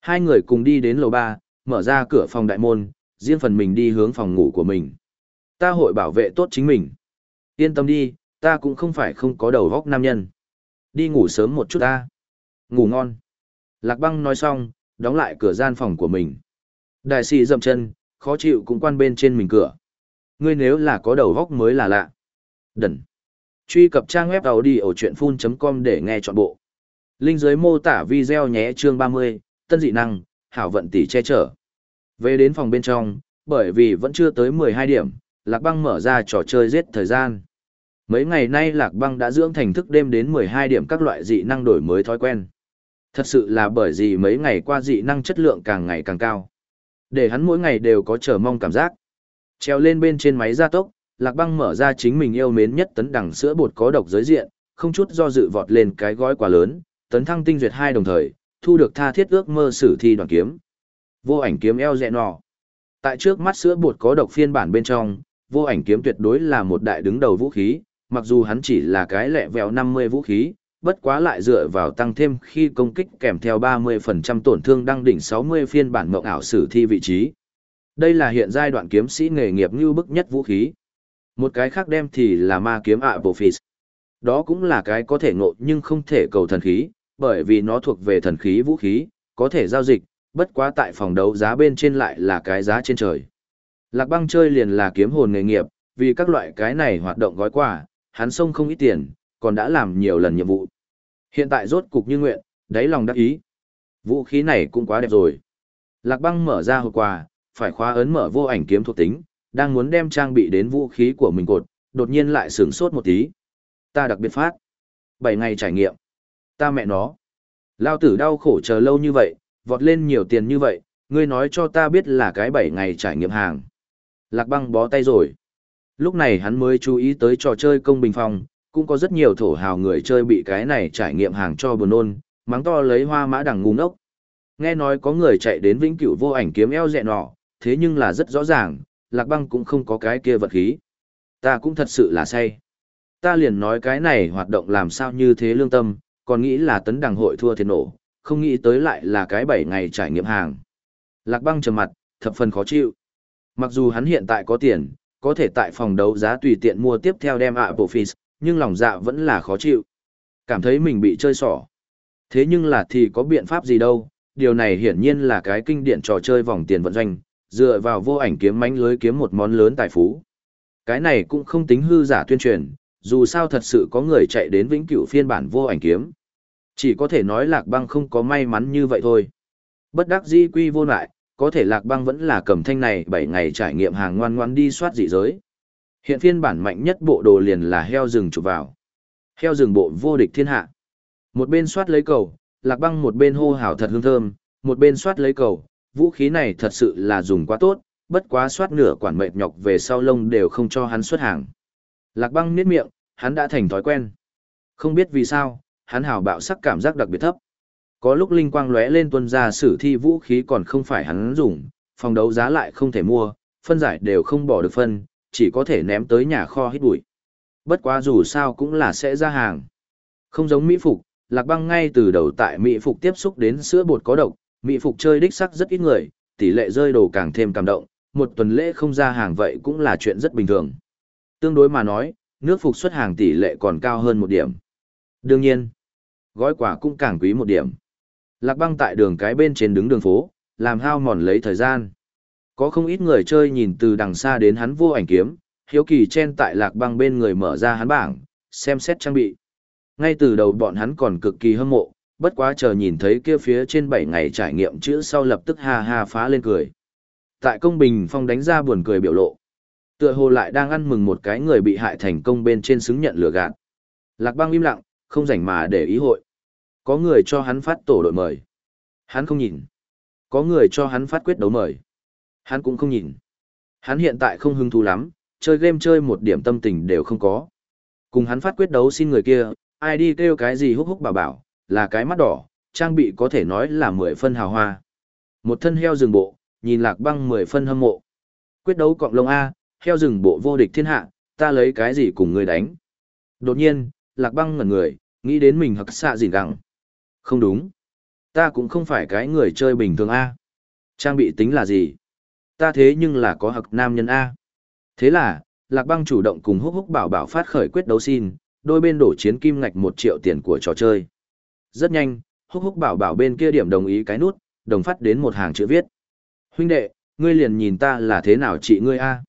Hai người cùng đi đến lầu ba, mở ra cửa phòng đại môn, riêng phần mình đi hướng phòng ngủ của mình. Ta hội bảo vệ tốt chính mình. Yên tâm đi, ta cũng không phải không có đầu góc nam nhân. Đi ngủ sớm một chút ta. Ngủ ngon. Lạc băng nói xong, đóng lại cửa gian phòng của mình. Đại sĩ dậm chân, khó chịu cũng quan bên trên mình cửa. Ngươi nếu là có đầu góc mới là lạ. Đần. Truy cập trang web đầu đi ở chuyện full.com để nghe trọn bộ. Linh dưới mô tả video nhé chương 30, tân dị năng, hảo vận tỷ che chở. Về đến phòng bên trong, bởi vì vẫn chưa tới 12 điểm, Lạc Băng mở ra trò chơi giết thời gian. Mấy ngày nay Lạc Băng đã dưỡng thành thức đêm đến 12 điểm các loại dị năng đổi mới thói quen. Thật sự là bởi vì mấy ngày qua dị năng chất lượng càng ngày càng cao. Để hắn mỗi ngày đều có chờ mong cảm giác. Treo lên bên trên máy gia tốc, Lạc Băng mở ra chính mình yêu mến nhất tấn đẳng sữa bột có độc giới diện, không chút do dự vọt lên cái gói quá lớn, tấn thăng tinh duyệt hai đồng thời, thu được tha thiết ước mơ sử thi đoàn kiếm. Vô ảnh kiếm eo rẽ nọ. Tại trước mắt sữa bột có độc phiên bản bên trong, vô ảnh kiếm tuyệt đối là một đại đứng đầu vũ khí, mặc dù hắn chỉ là cái lẹ vẹo 50 vũ khí, bất quá lại dựa vào tăng thêm khi công kích kèm theo 30% tổn thương đăng đỉnh 60 phiên bản mộng ảo sử thi vị trí. Đây là hiện giai đoạn kiếm sĩ nghề nghiệp như bức nhất vũ khí. Một cái khác đem thì là ma kiếm ạ bộ phì. Đó cũng là cái có thể ngộ nhưng không thể cầu thần khí, bởi vì nó thuộc về thần khí vũ khí, có thể giao dịch, bất quá tại phòng đấu giá bên trên lại là cái giá trên trời. Lạc băng chơi liền là kiếm hồn nghề nghiệp, vì các loại cái này hoạt động gói quà, hắn xông không ít tiền, còn đã làm nhiều lần nhiệm vụ. Hiện tại rốt cục như nguyện, đáy lòng đắc ý. Vũ khí này cũng quá đẹp rồi. Lạc băng mở ra hộp quà, phải khóa ấn mở vô ảnh kiếm thuộc tính, đang muốn đem trang bị đến vũ khí của mình cột, đột nhiên lại sướng sốt một tí. Ta đặc biệt phát. 7 ngày trải nghiệm. Ta mẹ nó. Lao tử đau khổ chờ lâu như vậy, vọt lên nhiều tiền như vậy, ngươi nói cho ta biết là cái 7 ngày trải nghiệm hàng. Lạc băng bó tay rồi. Lúc này hắn mới chú ý tới trò chơi công bình phòng, cũng có rất nhiều thổ hào người chơi bị cái này trải nghiệm hàng cho buồn nôn, mắng to lấy hoa mã đằng ngu ngốc. Nghe nói có người chạy đến vĩnh cửu vô ảnh kiếm eo dẹ nọ, thế nhưng là rất rõ ràng, lạc băng cũng không có cái kia vật khí. Ta cũng thật sự là say. Ta liền nói cái này hoạt động làm sao như thế lương tâm, còn nghĩ là tấn đằng hội thua thiệt nổ, không nghĩ tới lại là cái 7 ngày trải nghiệm hàng. Lạc băng trầm mặt, thập phần khó chịu. Mặc dù hắn hiện tại có tiền, có thể tại phòng đấu giá tùy tiện mua tiếp theo đem ạ bộ phí nhưng lòng dạ vẫn là khó chịu. Cảm thấy mình bị chơi xỏ. Thế nhưng là thì có biện pháp gì đâu, điều này hiển nhiên là cái kinh điển trò chơi vòng tiền vận doanh, dựa vào vô ảnh kiếm mánh lưới kiếm một món lớn tài phú. Cái này cũng không tính hư giả tuyên truyền, dù sao thật sự có người chạy đến vĩnh cửu phiên bản vô ảnh kiếm. Chỉ có thể nói lạc băng không có may mắn như vậy thôi. Bất đắc dĩ quy vô lại, có thể lạc băng vẫn là cầm thanh này 7 ngày trải nghiệm hàng ngoan ngoan đi soát dị giới. Hiện phiên bản mạnh nhất bộ đồ liền là heo rừng chụp vào. Heo rừng bộ vô địch thiên hạ. Một bên soát lấy cầu, lạc băng một bên hô hào thật hương thơm, một bên soát lấy cầu, vũ khí này thật sự là dùng quá tốt, bất quá soát nửa quản mệt nhọc về sau lông đều không cho hắn xuất hàng. Lạc băng niết miệng, hắn đã thành thói quen. Không biết vì sao, hắn hào bạo sắc cảm giác đặc biệt thấp. Có lúc linh quang lóe lên tuân ra sử thi vũ khí còn không phải hắn dùng, phòng đấu giá lại không thể mua, phân giải đều không bỏ được phân, chỉ có thể ném tới nhà kho hít bụi. Bất quá dù sao cũng là sẽ ra hàng. Không giống Mỹ Phục, Lạc Băng ngay từ đầu tại Mỹ Phục tiếp xúc đến sữa bột có độc, Mỹ Phục chơi đích sắc rất ít người, tỷ lệ rơi đồ càng thêm cảm động, một tuần lễ không ra hàng vậy cũng là chuyện rất bình thường. Tương đối mà nói, nước Phục xuất hàng tỷ lệ còn cao hơn một điểm. Đương nhiên, gói quà cũng càng quý một điểm. Lạc Băng tại đường cái bên trên đứng đường phố, làm hao mòn lấy thời gian. Có không ít người chơi nhìn từ đằng xa đến hắn vô ảnh kiếm, hiếu kỳ chen tại lạc băng bên người mở ra hắn bảng, xem xét trang bị. Ngay từ đầu bọn hắn còn cực kỳ hâm mộ, bất quá chờ nhìn thấy kia phía trên 7 ngày trải nghiệm chữ sau lập tức ha ha phá lên cười. Tại công bình phong đánh ra buồn cười biểu lộ. Tựa hồ lại đang ăn mừng một cái người bị hại thành công bên trên xứng nhận lừa gạt. Lạc băng im lặng, không rảnh mà để ý hội. Có người cho hắn phát tổ đội mời. Hắn không nhìn. Có người cho hắn phát quyết đấu mời. Hắn cũng không nhìn. Hắn hiện tại không hứng thú lắm, chơi game chơi một điểm tâm tình đều không có. Cùng hắn phát quyết đấu xin người kia, ai đi kêu cái gì húc húc bảo bảo, là cái mắt đỏ, trang bị có thể nói là mười phân hào hoa. Một thân heo rừng bộ, nhìn lạc băng mười phân hâm mộ. Quyết đấu cọng lông A, heo rừng bộ vô địch thiên hạ, ta lấy cái gì cùng người đánh. Đột nhiên, lạc băng ngẩn người, nghĩ đến mình hặc xạ gì gặng. Không đúng. Ta cũng không phải cái người chơi bình thường A. Trang bị tính là gì? Ta thế nhưng là có hặc nam nhân A. Thế là, Lạc Băng chủ động cùng Húc Húc Bảo Bảo phát khởi quyết đấu xin, đôi bên đổ chiến kim ngạch một triệu tiền của trò chơi. Rất nhanh, Húc Húc Bảo Bảo bên kia điểm đồng ý cái nút, đồng phát đến một hàng chữ viết. Huynh đệ, ngươi liền nhìn ta là thế nào chị ngươi a?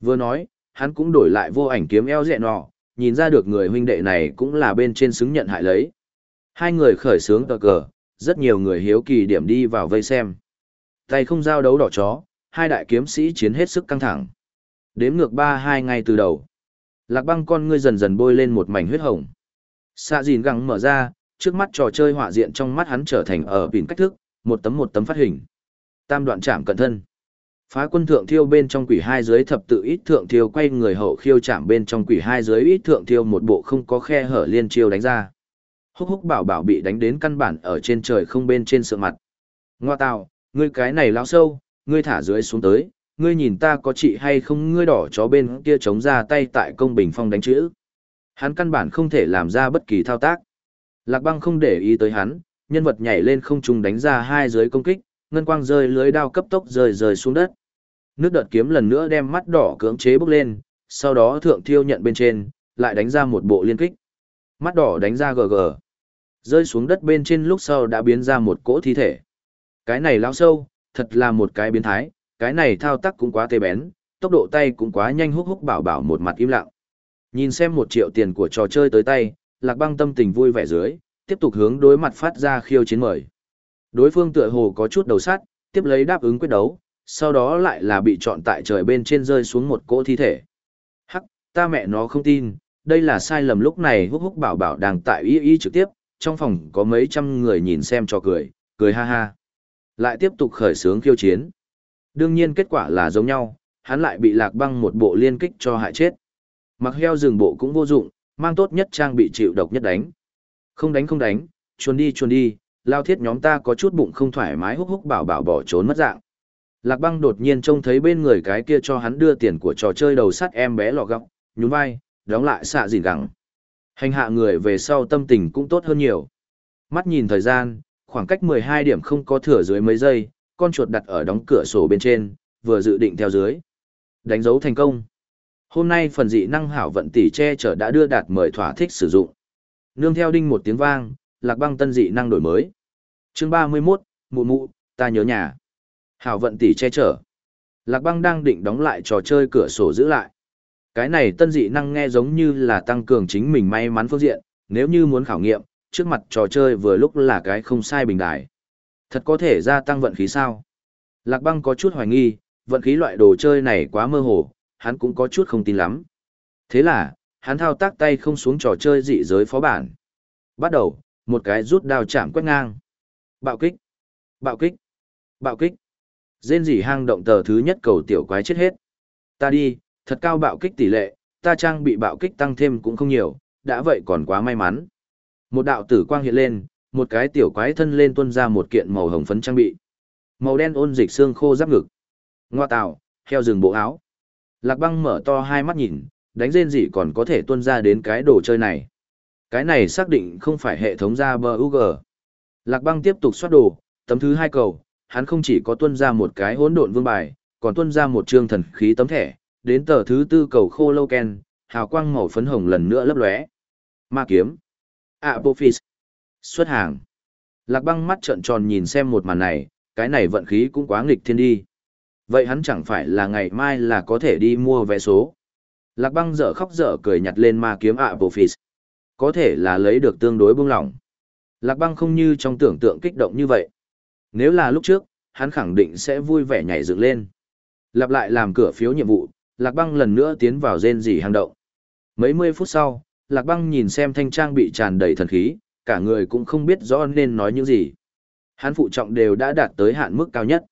Vừa nói, hắn cũng đổi lại vô ảnh kiếm eo dẹ nọ, nhìn ra được người huynh đệ này cũng là bên trên xứng nhận hại lấy. Hai người khởi sướng tờ cờ, rất nhiều người hiếu kỳ điểm đi vào vây xem. Tay không giao đấu đỏ chó, hai đại kiếm sĩ chiến hết sức căng thẳng. Đếm ngược ba hai ngay từ đầu. Lạc băng con ngươi dần dần bôi lên một mảnh huyết hồng. Xạ dìn găng mở ra, trước mắt trò chơi họa diện trong mắt hắn trở thành ở biển cách thức, một tấm một tấm phát hình. Tam đoạn chạm cận thân. Phá quân thượng thiêu bên trong quỷ hai dưới thập tự ít thượng thiêu quay người hậu khiêu chạm bên trong quỷ hai dưới ít thượng thiêu một bộ không có khe hở liên chiêu đánh ra. Húc húc bảo bảo bị đánh đến căn bản ở trên trời không bên trên sợ mặt. Ngoa tào, ngươi cái này lão sâu, ngươi thả dưới xuống tới, ngươi nhìn ta có trị hay không ngươi đỏ chó bên kia chống ra tay tại công bình phong đánh chữ. Hắn căn bản không thể làm ra bất kỳ thao tác. Lạc băng không để ý tới hắn, nhân vật nhảy lên không trung đánh ra hai giới công kích, ngân quang rơi lưới đao cấp tốc rơi rơi xuống đất. Nước đợt kiếm lần nữa đem mắt đỏ cưỡng chế bốc lên, sau đó thượng thiêu nhận bên trên, lại đánh ra một bộ liên kích. Mắt đỏ đánh ra gg. Rơi xuống đất bên trên lúc sau đã biến ra một cỗ thi thể. Cái này lão sâu, thật là một cái biến thái, cái này thao tác cũng quá tê bén, tốc độ tay cũng quá nhanh húc húc bảo bảo một mặt im lặng. Nhìn xem một triệu tiền của trò chơi tới tay, lạc băng tâm tình vui vẻ dưới, tiếp tục hướng đối mặt phát ra khiêu chiến mời. Đối phương tựa hồ có chút đầu sát, tiếp lấy đáp ứng quyết đấu, sau đó lại là bị chọn tại trời bên trên rơi xuống một cỗ thi thể. Hắc, ta mẹ nó không tin, đây là sai lầm lúc này húc húc bảo bảo đang tại ý ý trực tiếp, trong phòng có mấy trăm người nhìn xem cho cười, cười ha ha. Lại tiếp tục khởi sướng khiêu chiến. Đương nhiên kết quả là giống nhau, hắn lại bị lạc băng một bộ liên kích cho hại chết. Mặc heo rừng bộ cũng vô dụng, mang tốt nhất trang bị chịu độc nhất đánh. Không đánh không đánh, chuồn đi chuồn đi, lao thiết nhóm ta có chút bụng không thoải mái húc húc bảo bảo bỏ trốn mất dạng. Lạc băng đột nhiên trông thấy bên người cái kia cho hắn đưa tiền của trò chơi đầu sắt em bé lọ gọng, nhún vai, đóng lại xạ dìn gẳng. Hành hạ người về sau tâm tình cũng tốt hơn nhiều. Mắt nhìn thời gian, khoảng cách 12 điểm không có thừa dưới mấy giây, con chuột đặt ở đóng cửa sổ bên trên, vừa dự định theo dưới. Đánh dấu thành công. Hôm nay phần dị năng hảo vận tỷ che chở đã đưa đạt mời thỏa thích sử dụng. Nương theo đinh một tiếng vang, lạc băng tân dị năng đổi mới. chương 31, mụ mụ, ta nhớ nhà. Hảo vận tỷ che chở. Lạc băng đang định đóng lại trò chơi cửa sổ giữ lại. Cái này tân dị năng nghe giống như là tăng cường chính mình may mắn phương diện, nếu như muốn khảo nghiệm, trước mặt trò chơi vừa lúc là cái không sai bình đài. Thật có thể gia tăng vận khí sao? Lạc băng có chút hoài nghi, vận khí loại đồ chơi này quá mơ hồ, hắn cũng có chút không tin lắm. Thế là, hắn thao tác tay không xuống trò chơi dị giới phó bản. Bắt đầu, một cái rút đao chạm quét ngang. Bạo kích, bạo kích, bạo kích. Dên dỉ hang động tờ thứ nhất cầu tiểu quái chết hết. Ta đi, thật cao bạo kích tỷ lệ, ta trang bị bạo kích tăng thêm cũng không nhiều, đã vậy còn quá may mắn. Một đạo tử quang hiện lên, một cái tiểu quái thân lên tuôn ra một kiện màu hồng phấn trang bị. Màu đen ôn dịch xương khô giáp ngực. Ngoa tạo, heo rừng bộ áo. Lạc băng mở to hai mắt nhìn, đánh rên gì còn có thể tuân ra đến cái đồ chơi này. Cái này xác định không phải hệ thống ra bờ UG. Lạc băng tiếp tục xoát đồ, tấm thứ hai cầu, hắn không chỉ có tuân ra một cái hỗn độn vương bài, còn tuân ra một trương thần khí tấm thẻ, đến tờ thứ tư cầu khô lâu ken, hào quang màu phấn hồng lần nữa lấp lóe. Ma kiếm. Apophis. Xuất hàng. Lạc băng mắt trợn tròn nhìn xem một màn này, cái này vận khí cũng quá nghịch thiên đi. Vậy hắn chẳng phải là ngày mai là có thể đi mua vé số. Lạc băng dở khóc dở cười nhặt lên ma kiếm Apophis. Có thể là lấy được tương đối buông lỏng. Lạc băng không như trong tưởng tượng kích động như vậy. Nếu là lúc trước, hắn khẳng định sẽ vui vẻ nhảy dựng lên. Lặp lại làm cửa phiếu nhiệm vụ, Lạc băng lần nữa tiến vào rên rỉ hang động. Mấy mươi phút sau, Lạc băng nhìn xem thanh trang bị tràn đầy thần khí, cả người cũng không biết rõ nên nói những gì. Hắn phụ trọng đều đã đạt tới hạn mức cao nhất.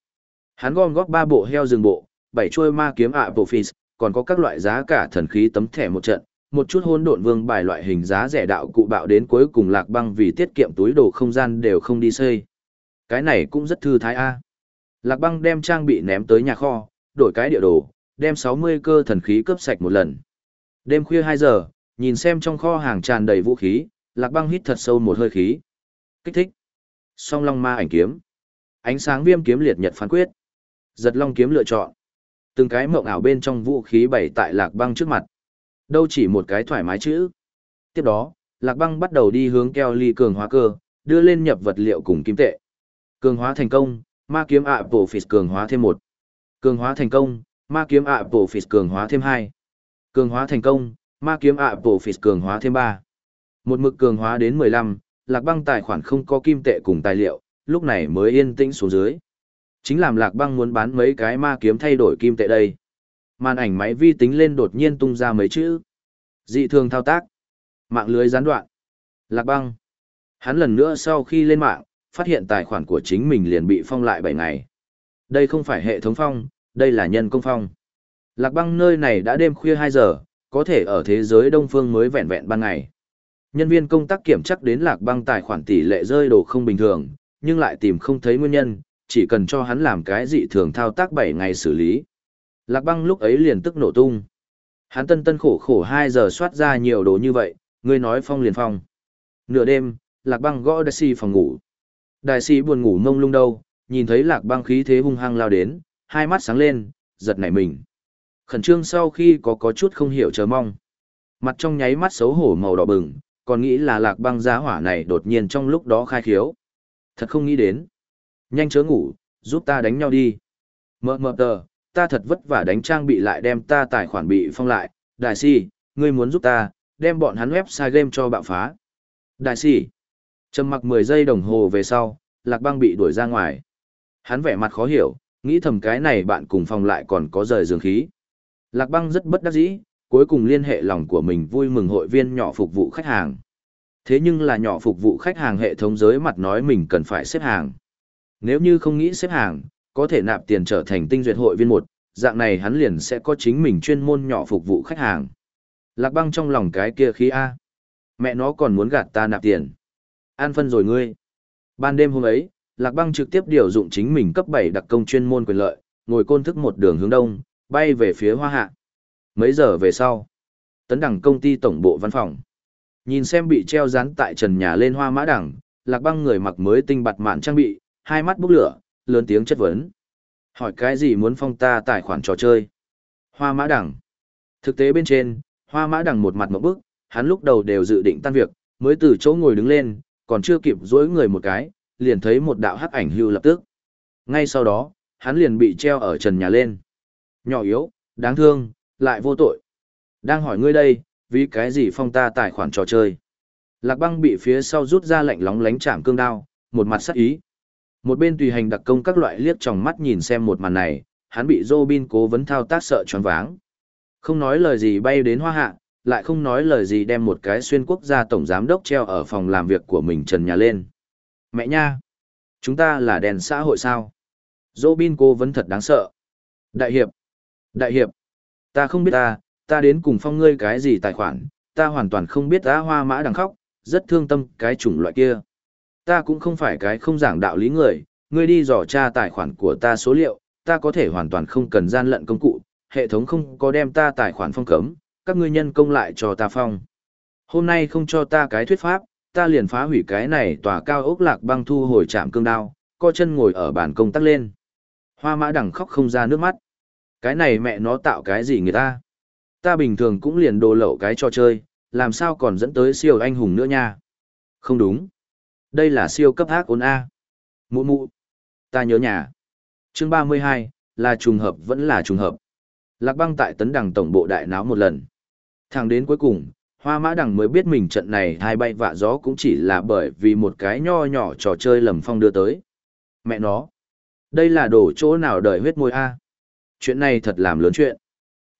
Hắn gom góp ba bộ heo rừng bộ, bảy chuôi ma kiếm ạ bộ phis, còn có các loại giá cả thần khí tấm thẻ một trận, một chút hôn độn vương bài loại hình giá rẻ đạo cụ bạo đến cuối cùng lạc băng vì tiết kiệm túi đồ không gian đều không đi xây. Cái này cũng rất thư thái a. Lạc băng đem trang bị ném tới nhà kho, đổi cái địa đồ, đem 60 cơ thần khí cướp sạch một lần. Đêm khuya 2 giờ, nhìn xem trong kho hàng tràn đầy vũ khí, lạc băng hít thật sâu một hơi khí. Kích thích. Song long ma ảnh kiếm. Ánh sáng viêm kiếm liệt nhật phán quyết. Giật long kiếm lựa chọn. Từng cái mộng ảo bên trong vũ khí bày tại lạc băng trước mặt. Đâu chỉ một cái thoải mái chữ. Tiếp đó, lạc băng bắt đầu đi hướng keo ly cường hóa cơ, đưa lên nhập vật liệu cùng kim tệ. Cường hóa thành công, ma kiếm ạ bổ phịt cường hóa thêm một. Cường hóa thành công, ma kiếm ạ bổ phịt cường hóa thêm hai. Cường hóa thành công, ma kiếm ạ bổ phịt cường hóa thêm ba. Một mực cường hóa đến mười lăm, lạc băng tài khoản không có kim tệ cùng tài liệu, lúc này mới yên tĩnh xuống dưới. Chính làm lạc băng muốn bán mấy cái ma kiếm thay đổi kim tệ đây. Màn ảnh máy vi tính lên đột nhiên tung ra mấy chữ. Dị thường thao tác. Mạng lưới gián đoạn. Lạc băng. Hắn lần nữa sau khi lên mạng, phát hiện tài khoản của chính mình liền bị phong lại 7 ngày. Đây không phải hệ thống phong, đây là nhân công phong. Lạc băng nơi này đã đêm khuya 2 giờ, có thể ở thế giới đông phương mới vẹn vẹn ban ngày. Nhân viên công tác kiểm chắc đến lạc băng tài khoản tỷ lệ rơi đồ không bình thường, nhưng lại tìm không thấy nguyên nhân, chỉ cần cho hắn làm cái dị thường thao tác 7 ngày xử lý. Lạc băng lúc ấy liền tức nổ tung. Hắn tân tân khổ khổ 2 giờ soát ra nhiều đồ như vậy, ngươi nói phong liền phong. Nửa đêm, lạc băng gõ đại sĩ phòng ngủ. Đại sĩ buồn ngủ mông lung đâu, nhìn thấy lạc băng khí thế hung hăng lao đến, hai mắt sáng lên, giật nảy mình. Khẩn trương sau khi có có chút không hiểu chờ mong. Mặt trong nháy mắt xấu hổ màu đỏ bừng, còn nghĩ là lạc băng giá hỏa này đột nhiên trong lúc đó khai khiếu. Thật không nghĩ đến. Nhanh chớ ngủ, giúp ta đánh nhau đi. Mờ mờ tờ, ta thật vất vả đánh trang bị lại đem ta tài khoản bị phong lại. Đại si, ngươi muốn giúp ta, đem bọn hắn website game cho bạo phá. Đại si. Trầm mặc 10 giây đồng hồ về sau, lạc băng bị đuổi ra ngoài. Hắn vẻ mặt khó hiểu, nghĩ thầm cái này bạn cùng phòng lại còn có rời giường khí. Lạc băng rất bất đắc dĩ, cuối cùng liên hệ lòng của mình vui mừng hội viên nhỏ phục vụ khách hàng. Thế nhưng là nhỏ phục vụ khách hàng hệ thống giới mặt nói mình cần phải xếp hàng. Nếu như không nghĩ xếp hàng, có thể nạp tiền trở thành tinh duyệt hội viên một, dạng này hắn liền sẽ có chính mình chuyên môn nhỏ phục vụ khách hàng. Lạc băng trong lòng cái kia khí A. Mẹ nó còn muốn gạt ta nạp tiền. An phân rồi ngươi. Ban đêm hôm ấy, Lạc băng trực tiếp điều dụng chính mình cấp 7 đặc công chuyên môn quyền lợi, ngồi côn thức một đường hướng đông, bay về phía hoa hạ. Mấy giờ về sau, tấn đẳng công ty tổng bộ văn phòng. Nhìn xem bị treo dán tại trần nhà lên hoa mã đẳng, lạc băng người mặc mới tinh bặt mạn trang bị, hai mắt bốc lửa, lớn tiếng chất vấn. Hỏi cái gì muốn phong ta tài khoản trò chơi? Hoa mã đẳng. Thực tế bên trên, hoa mã đẳng một mặt một bức, hắn lúc đầu đều dự định tan việc, mới từ chỗ ngồi đứng lên, còn chưa kịp dối người một cái, liền thấy một đạo hắc ảnh hưu lập tức. Ngay sau đó, hắn liền bị treo ở trần nhà lên. Nhỏ yếu, đáng thương, lại vô tội. Đang hỏi ngươi đây, vì cái gì phong ta tài khoản trò chơi. Lạc băng bị phía sau rút ra lạnh lóng lánh chạm cương đao, một mặt sắc ý. Một bên tùy hành đặc công các loại liếc trong mắt nhìn xem một màn này, hắn bị Robin cố vấn thao tác sợ choáng váng. Không nói lời gì bay đến hoa hạ, lại không nói lời gì đem một cái xuyên quốc gia tổng giám đốc treo ở phòng làm việc của mình trần nhà lên. Mẹ nha! Chúng ta là đèn xã hội sao? Robin cố vấn thật đáng sợ. Đại hiệp! Đại hiệp! Ta không biết ta, ta đến cùng phong ngươi cái gì tài khoản, ta hoàn toàn không biết ta hoa mã đằng khóc, rất thương tâm cái chủng loại kia. Ta cũng không phải cái không giảng đạo lý người, ngươi đi dò tra tài khoản của ta số liệu, ta có thể hoàn toàn không cần gian lận công cụ, hệ thống không có đem ta tài khoản phong cấm, các ngươi nhân công lại cho ta phong. Hôm nay không cho ta cái thuyết pháp, ta liền phá hủy cái này tòa cao ốc lạc băng thu hồi chạm cương đao, co chân ngồi ở bàn công tắc lên. Hoa mã đằng khóc không ra nước mắt. Cái này mẹ nó tạo cái gì người ta? Ta bình thường cũng liền đồ lậu cái trò chơi, làm sao còn dẫn tới siêu anh hùng nữa nha? Không đúng. Đây là siêu cấp ác ôn A. Mụ mụ. Ta nhớ nhà. chương 32, là trùng hợp vẫn là trùng hợp. Lạc băng tại tấn đằng tổng bộ đại náo một lần. Thẳng đến cuối cùng, hoa mã đằng mới biết mình trận này hai bay vạ gió cũng chỉ là bởi vì một cái nho nhỏ trò chơi lầm phong đưa tới. Mẹ nó. Đây là đổ chỗ nào đời huyết môi A. Chuyện này thật làm lớn chuyện.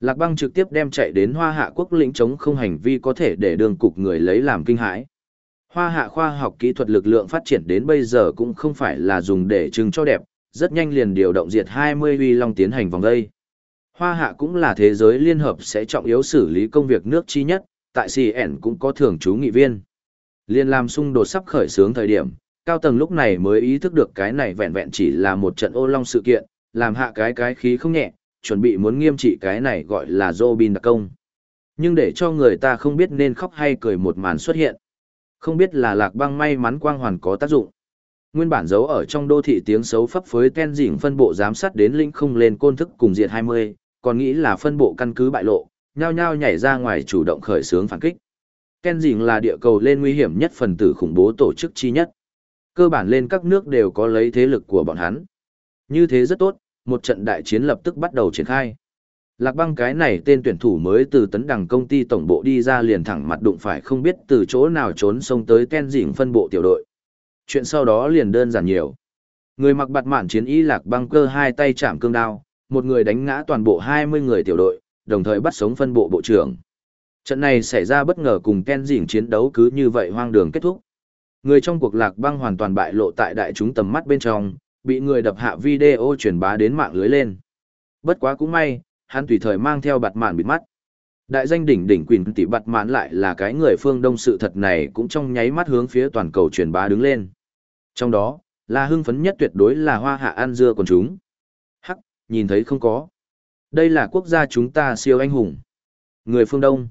Lạc băng trực tiếp đem chạy đến hoa hạ quốc lĩnh chống không hành vi có thể để đường cục người lấy làm kinh hãi. Hoa hạ khoa học kỹ thuật lực lượng phát triển đến bây giờ cũng không phải là dùng để trưng cho đẹp, rất nhanh liền điều động diệt 20 uy long tiến hành vòng đây. Hoa hạ cũng là thế giới liên hợp sẽ trọng yếu xử lý công việc nước chi nhất, tại CN cũng có thường trú nghị viên. Liên làm xung đột sắp khởi xướng thời điểm, cao tầng lúc này mới ý thức được cái này vẹn vẹn chỉ là một trận ô long sự kiện, làm hạ cái cái khí không nhẹ, chuẩn bị muốn nghiêm trị cái này gọi là Robin đặc công. Nhưng để cho người ta không biết nên khóc hay cười một màn xuất hiện. Không biết là lạc băng may mắn quang hoàn có tác dụng. Nguyên bản giấu ở trong đô thị tiếng xấu phấp phới ten dỉnh phân bộ giám sát đến linh không lên côn thức cùng diệt 20, còn nghĩ là phân bộ căn cứ bại lộ, nhao nhao nhảy ra ngoài chủ động khởi xướng phản kích. Ken dỉnh là địa cầu lên nguy hiểm nhất phần tử khủng bố tổ chức chi nhất. Cơ bản lên các nước đều có lấy thế lực của bọn hắn. Như thế rất tốt, một trận đại chiến lập tức bắt đầu triển khai. Lạc băng cái này tên tuyển thủ mới từ tấn đằng công ty tổng bộ đi ra liền thẳng mặt đụng phải không biết từ chỗ nào trốn xông tới ten dỉnh phân bộ tiểu đội. Chuyện sau đó liền đơn giản nhiều. Người mặc bạt mạn chiến y lạc băng cơ hai tay chạm cương đao, một người đánh ngã toàn bộ 20 người tiểu đội, đồng thời bắt sống phân bộ bộ trưởng. Trận này xảy ra bất ngờ cùng Ken Dĩnh chiến đấu cứ như vậy hoang đường kết thúc. Người trong cuộc lạc băng hoàn toàn bại lộ tại đại chúng tầm mắt bên trong, bị người đập hạ video truyền bá đến mạng lưới lên. Bất quá cũng may, hắn tùy thời mang theo bạt mạn bịt mắt. Đại danh đỉnh đỉnh quyền tỷ bạt mạn lại là cái người phương đông sự thật này cũng trong nháy mắt hướng phía toàn cầu truyền bá đứng lên. Trong đó, là hưng phấn nhất tuyệt đối là hoa hạ an dưa còn chúng. Hắc, nhìn thấy không có. Đây là quốc gia chúng ta siêu anh hùng. Người phương Đông.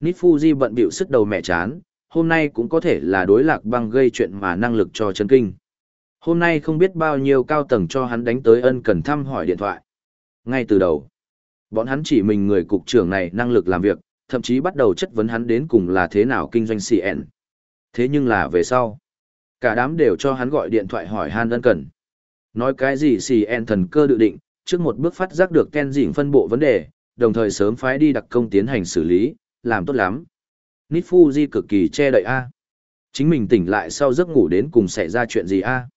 Nít Fuji bận bịu sức đầu mẹ chán, hôm nay cũng có thể là đối lạc băng gây chuyện mà năng lực cho chân kinh. Hôm nay không biết bao nhiêu cao tầng cho hắn đánh tới ân cần thăm hỏi điện thoại. Ngay từ đầu, bọn hắn chỉ mình người cục trưởng này năng lực làm việc, thậm chí bắt đầu chất vấn hắn đến cùng là thế nào kinh doanh CN. Thế nhưng là về sau, cả đám đều cho hắn gọi điện thoại hỏi han ân cần. Nói cái gì CN thần cơ dự định, trước một bước phát giác được Ken Dĩnh phân bộ vấn đề, đồng thời sớm phái đi đặc công tiến hành xử lý, làm tốt lắm. Nít Fuji cực kỳ che đậy A. Chính mình tỉnh lại sau giấc ngủ đến cùng xảy ra chuyện gì A.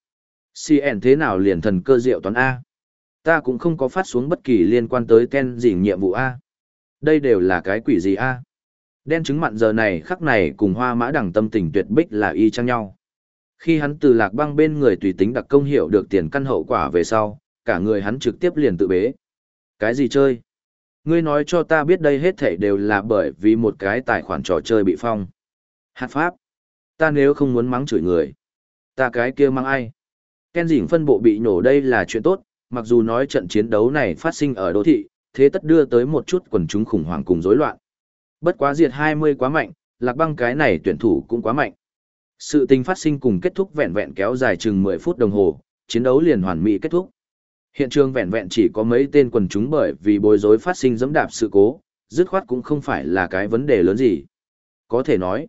CN thế nào liền thần cơ diệu toán A. Ta cũng không có phát xuống bất kỳ liên quan tới Ken gì nhiệm vụ A. Đây đều là cái quỷ gì A. Đen chứng mặn giờ này khắc này cùng hoa mã đẳng tâm tình tuyệt bích là y chang nhau. Khi hắn từ lạc băng bên người tùy tính đặc công hiểu được tiền căn hậu quả về sau, cả người hắn trực tiếp liền tự bế. Cái gì chơi? Ngươi nói cho ta biết đây hết thảy đều là bởi vì một cái tài khoản trò chơi bị phong. Hạt pháp. Ta nếu không muốn mắng chửi người. Ta cái kia mang ai? Ken dỉnh phân bộ bị nổ đây là chuyện tốt, mặc dù nói trận chiến đấu này phát sinh ở đô thị, thế tất đưa tới một chút quần chúng khủng hoảng cùng rối loạn. Bất quá diệt 20 quá mạnh, lạc băng cái này tuyển thủ cũng quá mạnh. Sự tình phát sinh cùng kết thúc vẹn vẹn kéo dài chừng 10 phút đồng hồ, chiến đấu liền hoàn mỹ kết thúc. Hiện trường vẹn vẹn chỉ có mấy tên quần chúng bởi vì bối rối phát sinh dẫm đạp sự cố, dứt khoát cũng không phải là cái vấn đề lớn gì. Có thể nói,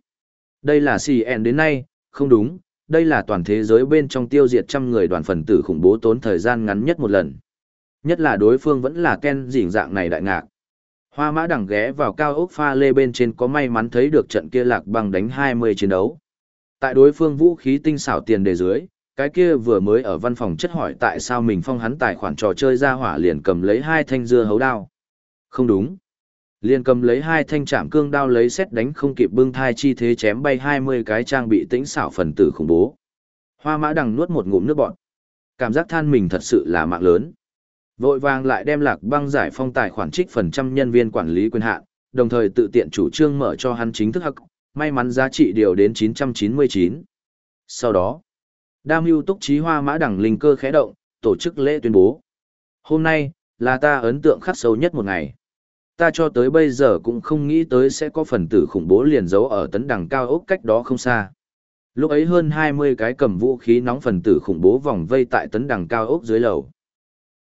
đây là CN đến nay, không đúng, đây là toàn thế giới bên trong tiêu diệt trăm người đoàn phần tử khủng bố tốn thời gian ngắn nhất một lần. Nhất là đối phương vẫn là Ken dỉn dạng này đại ngạc. Hoa mã đằng ghé vào cao ốc pha lê bên trên có may mắn thấy được trận kia lạc bằng đánh 20 chiến đấu. Tại đối phương vũ khí tinh xảo tiền đề dưới, cái kia vừa mới ở văn phòng chất hỏi tại sao mình phong hắn tài khoản trò chơi ra hỏa liền cầm lấy hai thanh dưa hấu đao. Không đúng. Liền cầm lấy hai thanh chạm cương đao lấy xét đánh không kịp bưng thai chi thế chém bay 20 cái trang bị tĩnh xảo phần tử khủng bố. Hoa mã đằng nuốt một ngụm nước bọt. Cảm giác than mình thật sự là mạng lớn. Vội vàng lại đem lạc băng giải phong tài khoản trích phần trăm nhân viên quản lý quyền hạn, đồng thời tự tiện chủ trương mở cho hắn chính thức hắc, may mắn giá trị điều đến 999. Sau đó, Đam mưu túc trí hoa mã đẳng linh cơ khẽ động, tổ chức lễ tuyên bố. Hôm nay, là ta ấn tượng khắc sâu nhất một ngày. Ta cho tới bây giờ cũng không nghĩ tới sẽ có phần tử khủng bố liền giấu ở tấn đằng cao ốc cách đó không xa. Lúc ấy hơn 20 cái cầm vũ khí nóng phần tử khủng bố vòng vây tại tấn đằng cao ốc dưới lầu.